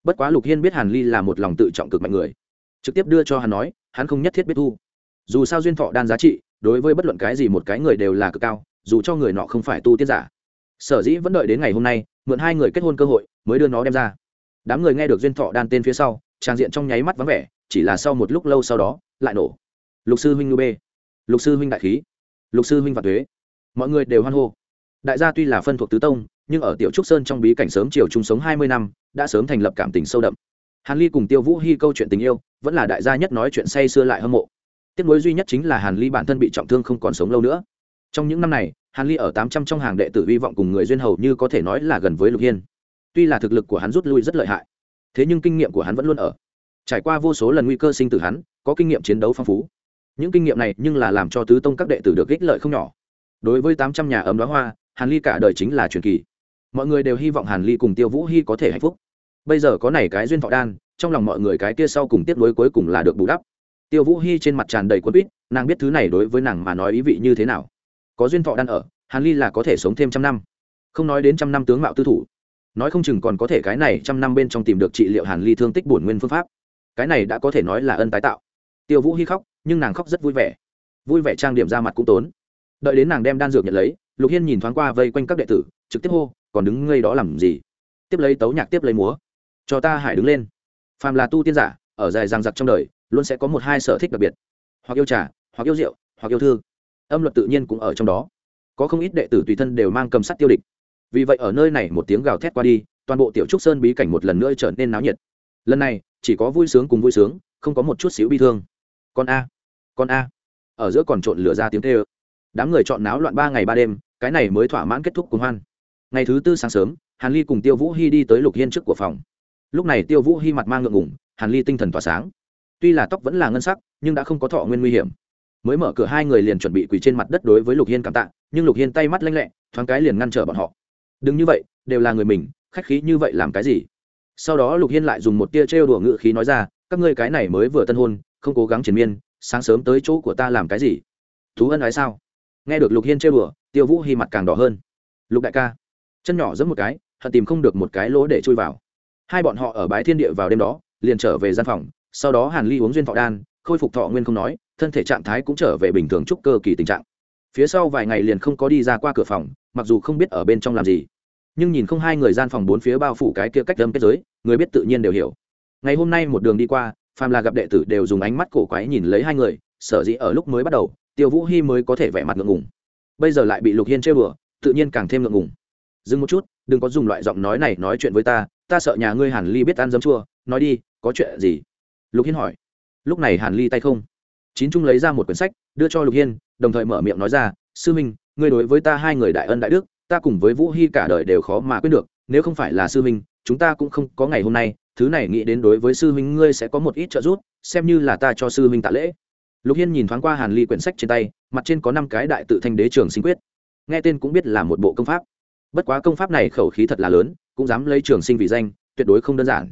Bất quá lục hiên biết hàn ly là một lòng tự trọng cực mạnh người. Trực tiếp đưa cho hắn nói, hắn không nhất thiết biết thu. Dù sao duyên thọ đan giá trị, đối với bất luận cái gì một cái người đều là cực cao, dù cho người nọ không phải tu tiết giả. Sở dĩ vẫn đợi đến ngày hôm nay, mượn hai người kết hôn cơ hội, mới đưa nó đem ra. Đám người nghe được duyên thọ đan tên phía sau, trang diện trong nháy mắt vắng vẻ chỉ là sau một lúc lâu sau đó, lại nổ. Lục sư huynh ngư bê. Lục sư huynh đại khí. Lục sư huynh và thuế mọi người đều hoan hô. Đại gia tuy là phân thuộc tứ tông, nhưng ở tiểu trúc sơn trong bí cảnh sớm chiều chung sống hai mươi năm, đã sớm thành lập cảm tình sâu đậm. Hàn ly cùng tiêu vũ hy câu chuyện tình yêu, vẫn là đại gia nhất nói chuyện say sưa lại hâm mộ. Tiếc nuối duy nhất chính là hàn ly bản thân bị trọng thương không còn sống lâu nữa. Trong những năm này, hàn ly ở tám trăm trong hàng đệ tử hy vọng cùng người duyên hầu như có thể nói là gần với lục hiên. Tuy là thực lực của hắn rút lui rất lợi hại, thế nhưng kinh nghiệm của hắn vẫn luôn ở trải qua vô số lần nguy cơ sinh tử hắn, có kinh nghiệm chiến đấu phong phú. Những kinh nghiệm này nhưng là làm cho tứ tông các đệ tử được ích lợi không nhỏ. Đối với tám trăm nhà ấm đoá hoa, hàn ly cả đời chính là truyền kỳ. Mọi người đều hy vọng hàn ly cùng tiêu vũ hy có thể hạnh phúc. Bây giờ có này cái duyên thọ đan, trong lòng mọi người cái kia sau cùng tiếp nối cuối cùng là được bù đắp. Tiêu vũ hy trên mặt tràn đầy quân quýt, nàng biết thứ này đối với nàng mà nói ý vị như thế nào. Có duyên thọ đan ở, hàn ly là có thể sống thêm trăm năm. Không nói đến trăm năm tướng mạo tư thủ. Nói không chừng còn có thể cái này trăm năm bên trong tìm được trị liệu hàn ly thương tích bổn nguyên phương pháp cái này đã có thể nói là ân tái tạo. Tiêu vũ hy khóc nhưng nàng khóc rất vui vẻ. Vui vẻ trang điểm ra mặt cũng tốn. Đợi đến nàng đem đan dược nhận lấy lục hiên nhìn thoáng qua vây quanh các đệ tử trực tiếp hô còn đứng ngây đó làm gì? Tiếp lấy tấu nhạc tiếp lấy múa. Cho ta hải đứng lên. Phàm là tu tiên giả ở dài ràng giặc trong đời luôn sẽ có một hai sở thích đặc biệt. Hoặc yêu trà hoặc yêu rượu hoặc yêu thư, âm luật tự nhiên cũng ở trong đó. Có không ít đệ tử tùy thân đều mang cầm sắt tiêu địch. Vì vậy ở nơi này một tiếng gào thét qua đi toàn bộ tiểu trúc sơn bí cảnh một lần nữa trở nên náo nhiệt lần này chỉ có vui sướng cùng vui sướng, không có một chút xíu bi thương. Con a con a. Ở giữa còn trộn lửa ra tiếng tê ơ đám người chọn náo loạn ba ngày ba đêm, cái này mới thỏa mãn kết thúc cùng hoan. Ngày thứ tư sáng sớm, hàn ly cùng tiêu vũ hy đi tới lục hiên trước của phòng. Lúc này tiêu vũ hy mặt mang ngượng ngủng hàn ly tinh thần tỏa sáng. Tuy là tóc vẫn là ngân sắc, nhưng đã không có thọ nguyên nguy hiểm. Mới mở cửa hai người liền chuẩn bị quỳ trên mặt đất đối với lục hiên cảm tạ, nhưng lục hiên tay mắt lanh lẹ, thoáng cái liền ngăn trở bọn họ. Đừng như vậy, đều là người mình, khách khí như vậy làm cái gì? Sau đó lục hiên lại dùng một tia trêu đùa ngự khí nói ra, các ngươi cái này mới vừa tân hôn, không cố gắng triền miên, sáng sớm tới chỗ của ta làm cái gì? Thú ân ái sao? Nghe được lục hiên trêu đùa, tiêu vũ hy mặt càng đỏ hơn. Lục đại ca. Chân nhỏ giấm một cái, hận tìm không được một cái lỗ để chui vào. Hai bọn họ ở bãi thiên địa vào đêm đó, liền trở về gian phòng, sau đó hàn ly uống duyên thọ đan, khôi phục thọ nguyên không nói, thân thể trạng thái cũng trở về bình thường chúc cơ kỳ tình trạng. Phía sau vài ngày liền không có đi ra qua cửa phòng, mặc dù không biết ở bên trong làm gì nhưng nhìn không hai người gian phòng bốn phía bao phủ cái kia cách đâm kết giới, người biết tự nhiên đều hiểu. Ngày hôm nay một đường đi qua, phàm là gặp đệ tử đều dùng ánh mắt cổ quái nhìn lấy hai người, sở dĩ ở lúc mới bắt đầu, tiêu vũ hy mới có thể vẻ mặt ngượng ngùng. Bây giờ lại bị lục hiên chơi bừa tự nhiên càng thêm ngượng ngùng. Dừng một chút, đừng có dùng loại giọng nói này nói chuyện với ta ta sợ nhà ngươi hàn ly biết ăn dấm chua, nói đi, có chuyện gì? Lục hiên hỏi. Lúc này hàn ly tay không? Chín trung lấy ra một quyển sách, đưa cho lục hiên, đồng thời mở miệng nói ra, sư minh, ngươi đối với ta hai người đại ân đại đức ta cùng với vũ hy cả đời đều khó mà quyết được, nếu không phải là sư minh chúng ta cũng không có ngày hôm nay, thứ này nghĩ đến đối với sư minh ngươi sẽ có một ít trợ giúp, xem như là ta cho sư minh tạ lễ. Lục hiên nhìn thoáng qua hàn ly quyển sách trên tay, mặt trên có năm cái đại tự thanh đế trường sinh quyết. Nghe tên cũng biết là một bộ công pháp. Bất quá công pháp này khẩu khí thật là lớn, cũng dám lấy trường sinh vì danh, tuyệt đối không đơn giản.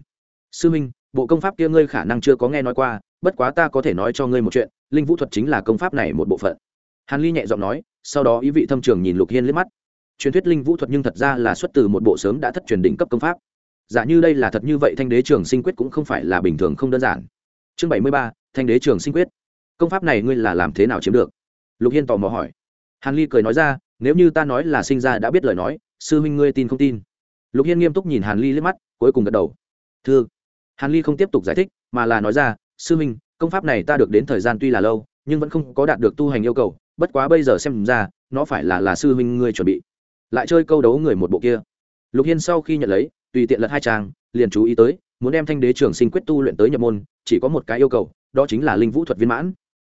Sư minh bộ công pháp kia ngươi khả năng chưa có nghe nói qua, bất quá ta có thể nói cho ngươi một chuyện, linh vũ thuật chính là công pháp này một bộ phận. Hàn ly nhẹ giọng nói, sau đó ý vị thâm trường nhìn lục hiên liếc mắt truyền thuyết linh vũ thuật nhưng thật ra là xuất từ một bộ sớm đã thất truyền đỉnh cấp công pháp. Giả như đây là thật như vậy thanh đế trường sinh quyết cũng không phải là bình thường không đơn giản. Chương bảy mươi ba thanh đế trường sinh quyết. Công pháp này ngươi là làm thế nào chiếm được? Lục hiên tò mò hỏi. Hàn ly cười nói ra nếu như ta nói là sinh ra đã biết lời nói sư huynh ngươi tin không tin? Lục hiên nghiêm túc nhìn hàn ly liếc mắt cuối cùng gật đầu. Thưa, hàn ly không tiếp tục giải thích mà là nói ra sư huynh công pháp này ta được đến thời gian tuy là lâu nhưng vẫn không có đạt được tu hành yêu cầu bất quá bây giờ xem ra nó phải là là sư huynh ngươi chuẩn bị lại chơi câu đấu người một bộ kia. Lục hiên sau khi nhận lấy, tùy tiện lật hai trang, liền chú ý tới, muốn đem thanh đế trường sinh quyết tu luyện tới nhập môn, chỉ có một cái yêu cầu, đó chính là linh vũ thuật viên mãn.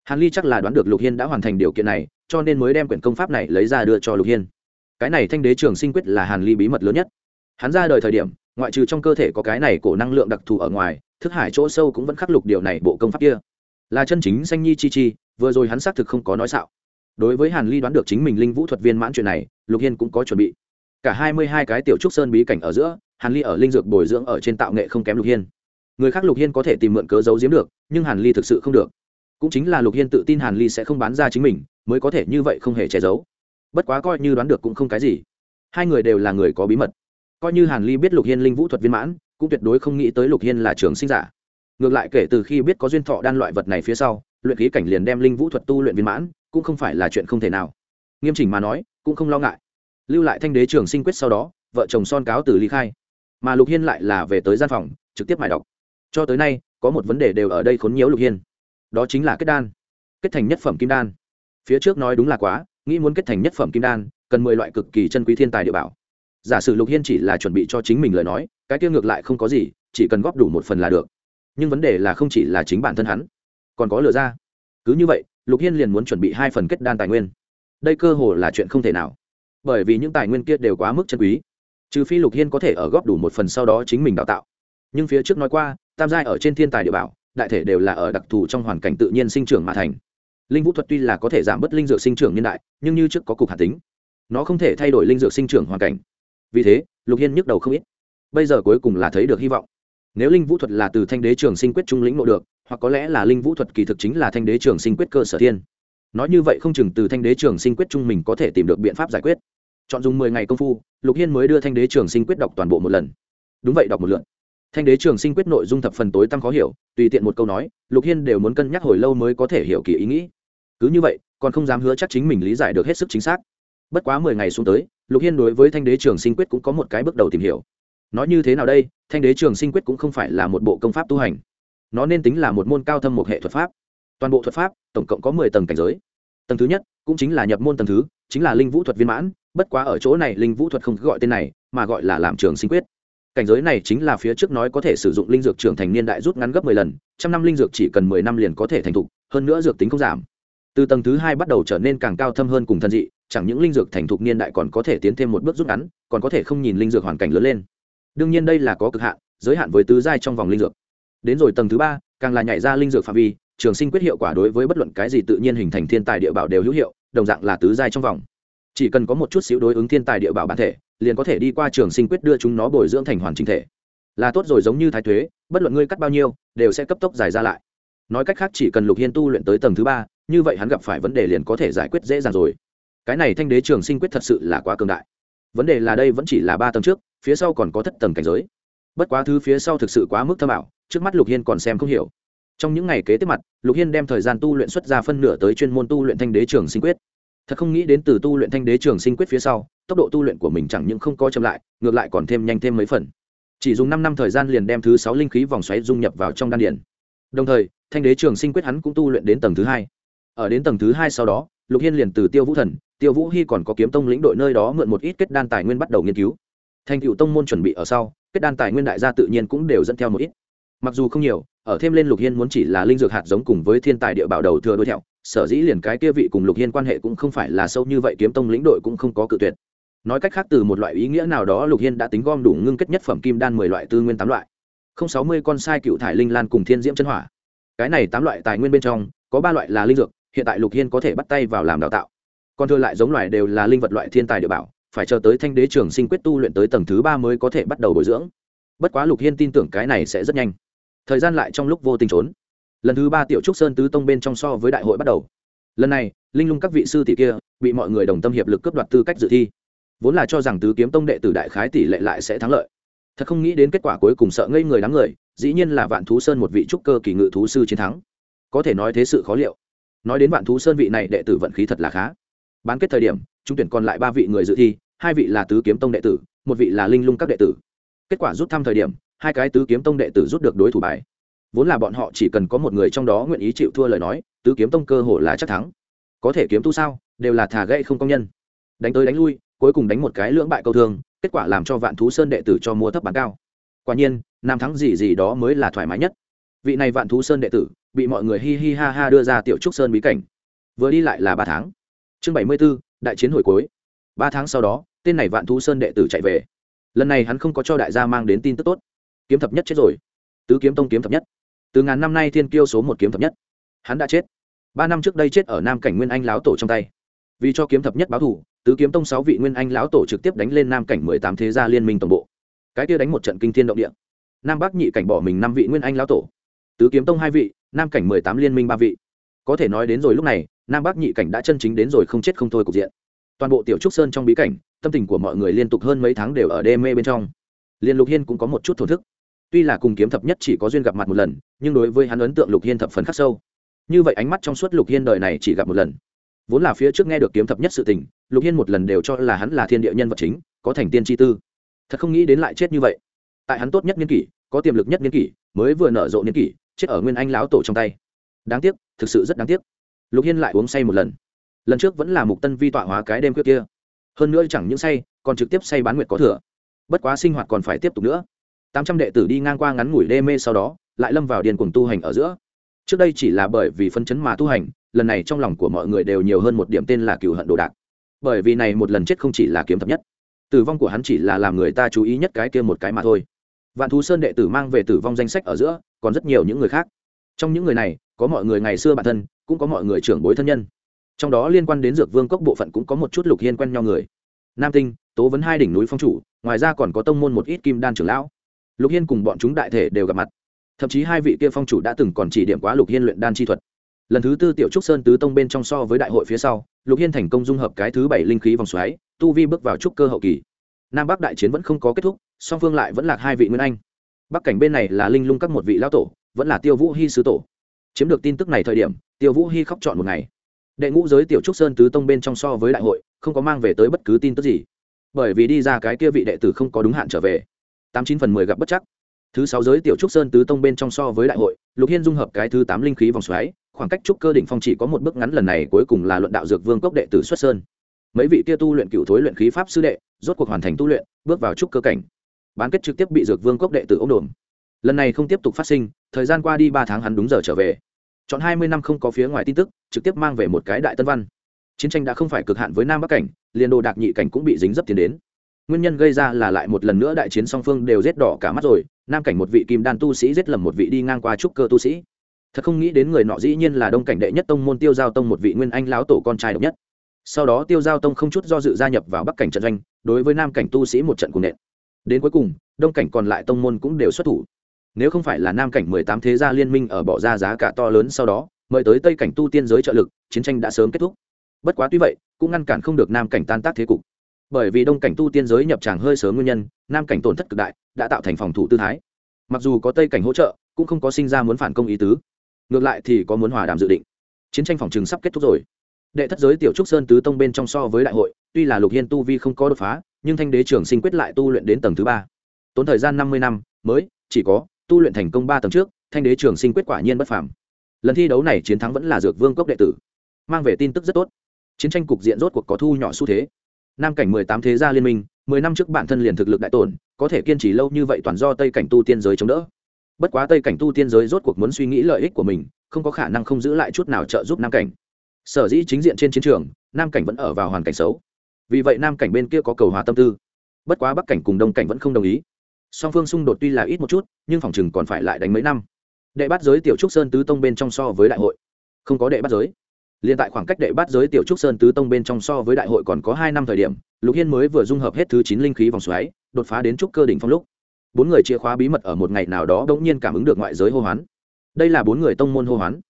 Hàn ly chắc là đoán được lục hiên đã hoàn thành điều kiện này, cho nên mới đem quyển công pháp này lấy ra đưa cho lục hiên. Cái này thanh đế trường sinh quyết là hàn ly bí mật lớn nhất. Hắn ra đời thời điểm, ngoại trừ trong cơ thể có cái này cổ năng lượng đặc thù ở ngoài, thức hải chỗ sâu cũng vẫn khắc lục điều này bộ công pháp kia. Là chân chính xanh nhi chi chi, vừa rồi hắn xác thực không có nói xạo đối với hàn ly đoán được chính mình linh vũ thuật viên mãn chuyện này, lục hiên cũng có chuẩn bị. Cả hai mươi hai cái tiểu trúc sơn bí cảnh ở giữa, hàn ly ở linh dược bồi dưỡng ở trên tạo nghệ không kém lục hiên. Người khác lục hiên có thể tìm mượn cớ giấu giếm được, nhưng hàn ly thực sự không được. Cũng chính là lục hiên tự tin hàn ly sẽ không bán ra chính mình, mới có thể như vậy không hề che giấu. Bất quá coi như đoán được cũng không cái gì. Hai người đều là người có bí mật. Coi như hàn ly biết lục hiên linh vũ thuật viên mãn, cũng tuyệt đối không nghĩ tới lục hiên là trường sinh giả. Ngược lại kể từ khi biết có duyên thọ đan loại vật này phía sau, luyện khí cảnh liền đem linh vũ thuật tu luyện viên mãn cũng không phải là chuyện không thể nào. Nghiêm chỉnh mà nói, cũng không lo ngại. Lưu lại thanh đế trường sinh quyết sau đó, vợ chồng son cáo từ ly khai. Mà lục hiên lại là về tới gian phòng, trực tiếp mải đọc. Cho tới nay, có một vấn đề đều ở đây khốn nhiễu lục hiên. Đó chính là kết đan. Kết thành nhất phẩm kim đan. Phía trước nói đúng là quá, nghĩ muốn kết thành nhất phẩm kim đan, cần mười loại cực kỳ chân quý thiên tài địa bảo. Giả sử lục hiên chỉ là chuẩn bị cho chính mình lời nói, cái tiêu ngược lại không có gì, chỉ cần góp đủ một phần là được. Nhưng vấn đề là không chỉ là chính bản thân hắn, còn có lựa ra. Cứ như vậy lục hiên liền muốn chuẩn bị hai phần kết đan tài nguyên. Đây cơ hồ là chuyện không thể nào. Bởi vì những tài nguyên kia đều quá mức chân quý. Trừ phi lục hiên có thể ở góp đủ một phần sau đó chính mình đào tạo. Nhưng phía trước nói qua, tam giai ở trên thiên tài địa bảo, đại thể đều là ở đặc thù trong hoàn cảnh tự nhiên sinh trưởng mà thành. Linh vũ thuật tuy là có thể giảm bớt linh dược sinh trưởng niên đại, nhưng như trước có cục hạt tính. Nó không thể thay đổi linh dược sinh trưởng hoàn cảnh. Vì thế, lục hiên nhức đầu không ít. Bây giờ cuối cùng là thấy được hy vọng. Nếu linh vũ thuật là từ thanh đế trường sinh quyết trung lĩnh ngộ được hoặc có lẽ là linh vũ thuật kỳ thực chính là thanh đế trường sinh quyết cơ sở thiên. Nói như vậy không chừng từ thanh đế trường sinh quyết trung mình có thể tìm được biện pháp giải quyết. Chọn dùng mười ngày công phu, lục hiên mới đưa thanh đế trường sinh quyết đọc toàn bộ một lần. Đúng vậy, đọc một lượt. Thanh đế trường sinh quyết nội dung thập phần tối tăm khó hiểu, tùy tiện một câu nói, lục hiên đều muốn cân nhắc hồi lâu mới có thể hiểu kỳ ý nghĩ. Cứ như vậy, còn không dám hứa chắc chính mình lý giải được hết sức chính xác. Bất quá mười ngày xuống tới, lục hiên đối với thanh đế trường sinh quyết cũng có một cái bước đầu tìm hiểu. Nói như thế nào đây, thanh đế trường sinh quyết cũng không phải là một bộ công pháp tu hành nó nên tính là một môn cao thâm một hệ thuật pháp. Toàn bộ thuật pháp, tổng cộng có mười tầng cảnh giới. Tầng thứ nhất, cũng chính là nhập môn tầng thứ, chính là linh vũ thuật viên mãn, bất quá ở chỗ này linh vũ thuật không gọi tên này, mà gọi là làm trường sinh quyết. Cảnh giới này chính là phía trước nói có thể sử dụng linh dược trưởng thành niên đại rút ngắn gấp mười lần, trăm năm linh dược chỉ cần mười năm liền có thể thành thục, hơn nữa dược tính không giảm. Từ tầng thứ hai bắt đầu trở nên càng cao thâm hơn cùng thân dị, chẳng những linh dược thành thục niên đại còn có thể tiến thêm một bước rút ngắn, còn có thể không nhìn linh dược hoàn cảnh lớn lên. Đương nhiên đây là có cực hạn, giới hạn với tứ giai trong vòng linh dược đến rồi tầng thứ ba, càng là nhảy ra linh dược phạm vi, trường sinh quyết hiệu quả đối với bất luận cái gì tự nhiên hình thành thiên tài địa bảo đều hữu hiệu, đồng dạng là tứ giai trong vòng. Chỉ cần có một chút xíu đối ứng thiên tài địa bảo bản thể, liền có thể đi qua trường sinh quyết đưa chúng nó bồi dưỡng thành hoàn chỉnh thể. Là tốt rồi giống như thái thuế bất luận ngươi cắt bao nhiêu, đều sẽ cấp tốc giải ra lại. Nói cách khác chỉ cần lục hiên tu luyện tới tầng thứ ba, như vậy hắn gặp phải vấn đề liền có thể giải quyết dễ dàng rồi. Cái này thanh đế trường sinh quyết thật sự là quá cường đại. Vấn đề là đây vẫn chỉ là ba tầng trước, phía sau còn có thất tầng cảnh giới bất quá thứ phía sau thực sự quá mức thâm ảo, trước mắt lục hiên còn xem không hiểu. Trong những ngày kế tiếp mặt, lục hiên đem thời gian tu luyện xuất ra phân nửa tới chuyên môn tu luyện thanh đế trường sinh quyết. Thật không nghĩ đến từ tu luyện thanh đế trường sinh quyết phía sau, tốc độ tu luyện của mình chẳng những không có chậm lại, ngược lại còn thêm nhanh thêm mấy phần. Chỉ dùng năm năm thời gian liền đem thứ sáu linh khí vòng xoáy dung nhập vào trong đan điển đồng thời, thanh đế trường sinh quyết hắn cũng tu luyện đến tầng thứ hai. Ở đến tầng thứ hai sau đó, lục hiên liền từ tiêu vũ thần, tiêu vũ hy còn có kiếm tông lĩnh đội nơi đó mượn một ít kết đan tài nguyên bắt đầu nghiên cứu. Thành cựu tông môn chuẩn bị ở sau kết đan tài nguyên đại gia tự nhiên cũng đều dẫn theo một ít. Mặc dù không nhiều, ở thêm lên lục hiên muốn chỉ là linh dược hạt giống cùng với thiên tài địa bảo đầu thừa đuôi theo sở dĩ liền cái kia vị cùng lục hiên quan hệ cũng không phải là sâu như vậy, kiếm tông lĩnh đội cũng không có cự tuyệt. Nói cách khác, từ một loại ý nghĩa nào đó lục hiên đã tính gom đủ ngưng kết nhất phẩm kim đan mười loại tư nguyên tám loại. Không sáu mươi con sai cựu thải linh lan cùng thiên diễm chân hỏa. Cái này tám loại tài nguyên bên trong, có ba loại là linh dược, hiện tại lục hiên có thể bắt tay vào làm đào tạo. Còn thừa lại giống loài đều là linh vật loại thiên tài địa bảo phải chờ tới thanh đế trường sinh quyết tu luyện tới tầng thứ ba mới có thể bắt đầu bồi dưỡng. Bất quá lục hiên tin tưởng cái này sẽ rất nhanh. Thời gian lại trong lúc vô tình trốn. Lần thứ ba tiểu trúc sơn tứ tông bên trong so với đại hội bắt đầu. Lần này, linh lung các vị sư tỷ kia bị mọi người đồng tâm hiệp lực cướp đoạt tư cách dự thi. Vốn là cho rằng tứ kiếm tông đệ tử đại khái tỷ lệ lại sẽ thắng lợi. Thật không nghĩ đến kết quả cuối cùng sợ ngây người đám người, dĩ nhiên là vạn thú sơn một vị trúc cơ kỳ ngự thú sư chiến thắng. Có thể nói thế sự khó liệu. Nói đến vạn thú sơn vị này đệ tử vận khí thật là khá. Bán kết thời điểm trung tuyển còn lại ba vị người dự thi hai vị là tứ kiếm tông đệ tử, một vị là linh lung các đệ tử. Kết quả rút thăm thời điểm, hai cái tứ kiếm tông đệ tử rút được đối thủ bài. Vốn là bọn họ chỉ cần có một người trong đó nguyện ý chịu thua lời nói, tứ kiếm tông cơ hồ là chắc thắng. Có thể kiếm tu sao, đều là thả gậy không công nhân. Đánh tới đánh lui, cuối cùng đánh một cái lưỡng bại câu thương, kết quả làm cho vạn thú sơn đệ tử cho mua thấp bán cao. Quả nhiên nam thắng gì gì đó mới là thoải mái nhất. Vị này vạn thú sơn đệ tử, bị mọi người hi hi ha ha đưa ra tiểu trúc sơn bí cảnh. Vừa đi lại là ba tháng. Chương bảy mươi b ố đại chiến hồi cuối ba tháng sau đó, tên này vạn thú sơn đệ tử chạy về. Lần này hắn không có cho đại gia mang đến tin tức tốt. Kiếm thập nhất chết rồi. Tứ kiếm tông kiếm thập nhất. Từ ngàn năm nay thiên kiêu số một kiếm thập nhất. Hắn đã chết. Ba năm trước đây chết ở nam cảnh nguyên anh láo tổ trong tay. Vì cho kiếm thập nhất báo thủ tứ kiếm tông sáu vị nguyên anh láo tổ trực tiếp đánh lên nam cảnh mười tám thế gia liên minh tổng bộ. Cái kia đánh một trận kinh thiên động địa. Nam bắc nhị cảnh bỏ mình năm vị nguyên anh láo tổ. Tứ kiếm tông hai vị, nam cảnh mười tám liên minh ba vị. Có thể nói đến rồi lúc này, nam bắc nhị cảnh đã chân chính đến rồi không chết không thôi cục diện toàn bộ tiểu trúc sơn trong bí cảnh, tâm tình của mọi người liên tục hơn mấy tháng đều ở đê mê bên trong. Liên lục hiên cũng có một chút thổ thức. Tuy là cùng kiếm thập nhất chỉ có duyên gặp mặt một lần, nhưng đối với hắn ấn tượng lục hiên thập phần khắc sâu. Như vậy ánh mắt trong suốt lục hiên đời này chỉ gặp một lần. Vốn là phía trước nghe được kiếm thập nhất sự tình, lục hiên một lần đều cho là hắn là thiên địa nhân vật chính, có thành tiên tri tư. Thật không nghĩ đến lại chết như vậy. Tại hắn tốt nhất niên kỷ, có tiềm lực nhất niên kỷ, mới vừa nở rộ niên kỷ, chết ở nguyên anh lão tổ trong tay. Đáng tiếc, thực sự rất đáng tiếc. Lục hiên lại uống say một lần lần trước vẫn là mục tân vi tọa hóa cái đêm khuya kia. Hơn nữa chẳng những say, còn trực tiếp say bán nguyệt có thừa. Bất quá sinh hoạt còn phải tiếp tục nữa. Tám trăm đệ tử đi ngang qua ngắn ngủi đê mê sau đó, lại lâm vào điền cuồng tu hành ở giữa. Trước đây chỉ là bởi vì phân chấn mà tu hành, lần này trong lòng của mọi người đều nhiều hơn một điểm tên là cựu hận đồ đạc. Bởi vì này một lần chết không chỉ là kiếm thập nhất, tử vong của hắn chỉ là làm người ta chú ý nhất cái kia một cái mà thôi. Vạn thú sơn đệ tử mang về tử vong danh sách ở giữa, còn rất nhiều những người khác. Trong những người này, có mọi người ngày xưa bản thân, cũng có mọi người trưởng bối thân nhân trong đó liên quan đến dược vương cốc bộ phận cũng có một chút lục hiên quen nhau người. Nam tinh, tố vấn hai đỉnh núi phong chủ, ngoài ra còn có tông môn một ít kim đan trưởng lão. Lục hiên cùng bọn chúng đại thể đều gặp mặt. Thậm chí hai vị kia phong chủ đã từng còn chỉ điểm quá lục hiên luyện đan chi thuật. Lần thứ tư tiểu trúc sơn tứ tông bên trong so với đại hội phía sau, lục hiên thành công dung hợp cái thứ bảy linh khí vòng xoáy, tu vi bước vào trúc cơ hậu kỳ. Nam bắc đại chiến vẫn không có kết thúc, song phương lại vẫn là hai vị nguyên anh. Bắc cảnh bên này là linh lung các một vị lão tổ, vẫn là tiêu vũ hy sứ tổ. Chiếm được tin tức này thời điểm, tiêu vũ hy khóc chọn một ngày đệ ngũ giới tiểu trúc sơn tứ tông bên trong so với đại hội, không có mang về tới bất cứ tin tức gì. Bởi vì đi ra cái kia vị đệ tử không có đúng hạn trở về. Tám chín phần mười gặp bất chắc. Thứ sáu giới tiểu trúc sơn tứ tông bên trong so với đại hội, lục hiên dung hợp cái thứ tám linh khí vòng xoáy, khoảng cách trúc cơ đỉnh phong chỉ có một bước ngắn lần này cuối cùng là luận đạo dược vương cốc đệ tử xuất sơn. Mấy vị kia tu luyện cựu thối luyện khí pháp sư đệ, rốt cuộc hoàn thành tu luyện, bước vào trúc cơ cảnh. Bán kết trực tiếp bị dược vương cốc đệ tử ông đồn lần này không tiếp tục phát sinh, thời gian qua đi ba tháng hắn đúng giờ trở về chọn hai mươi năm không có phía ngoài tin tức, trực tiếp mang về một cái đại tân văn. Chiến tranh đã không phải cực hạn với nam bắc cảnh liền đồ đạc nhị cảnh cũng bị dính dấp tiến đến. Nguyên nhân gây ra là lại một lần nữa đại chiến song phương đều giết đỏ cả mắt rồi, nam cảnh một vị kim đan tu sĩ giết lầm một vị đi ngang qua trúc cơ tu sĩ. Thật không nghĩ đến người nọ dĩ nhiên là đông cảnh đệ nhất tông môn tiêu giao tông một vị nguyên anh láo tổ con trai độc nhất. Sau đó tiêu giao tông không chút do dự gia nhập vào bắc cảnh trận doanh, đối với nam cảnh tu sĩ một trận cùng nện. Đến cuối cùng, đông cảnh còn lại tông môn cũng đều xuất thủ nếu không phải là nam cảnh mười tám thế gia liên minh ở bỏ ra giá cả to lớn sau đó, mời tới tây cảnh tu tiên giới trợ lực, chiến tranh đã sớm kết thúc. Bất quá tuy vậy, cũng ngăn cản không được nam cảnh tan tác thế cục. Bởi vì đông cảnh tu tiên giới nhập tràng hơi sớm nguyên nhân, nam cảnh tổn thất cực đại, đã tạo thành phòng thủ tư thái. Mặc dù có tây cảnh hỗ trợ, cũng không có sinh ra muốn phản công ý tứ. Ngược lại thì có muốn hòa đàm dự định. Chiến tranh phòng trừng sắp kết thúc rồi. Đệ thất giới tiểu trúc sơn tứ tông bên trong so với đại hội, tuy là lục hiên tu vi không có đột phá, nhưng thanh đế trường sinh quyết lại tu luyện đến tầng thứ ba. Tốn thời gian năm mươi năm, mới, chỉ có tu luyện thành công ba tầng trước, thanh đế trường sinh quyết quả nhiên bất phàm. Lần thi đấu này chiến thắng vẫn là dược vương cốc đệ tử. Mang về tin tức rất tốt. Chiến tranh cục diện rốt cuộc có thu nhỏ xu thế. Nam cảnh mười tám thế gia liên minh, mười năm trước bản thân liền thực lực đại tổn, có thể kiên trì lâu như vậy toàn do tây cảnh tu tiên giới chống đỡ. Bất quá tây cảnh tu tiên giới rốt cuộc muốn suy nghĩ lợi ích của mình, không có khả năng không giữ lại chút nào trợ giúp nam cảnh. Sở dĩ chính diện trên chiến trường, nam cảnh vẫn ở vào hoàn cảnh xấu. Vì vậy nam cảnh bên kia có cầu hòa tâm tư. Bất quá bắc cảnh cùng đông cảnh vẫn không đồng ý song phương xung đột tuy là ít một chút nhưng phòng chừng còn phải lại đánh mấy năm đệ bắt giới tiểu trúc sơn tứ tông bên trong so với đại hội không có đệ bắt giới Liên tại khoảng cách đệ bắt giới tiểu trúc sơn tứ tông bên trong so với đại hội còn có hai năm thời điểm, Lục Hiên mới vừa dung hợp hết thứ chín linh khí vòng xoáy, đột phá đến trúc cơ đỉnh phong lúc. Bốn người chìa khóa bí mật ở một ngày nào đó đột nhiên cảm ứng được ngoại giới hô hoán. Đây là bốn người tông môn hô hoán.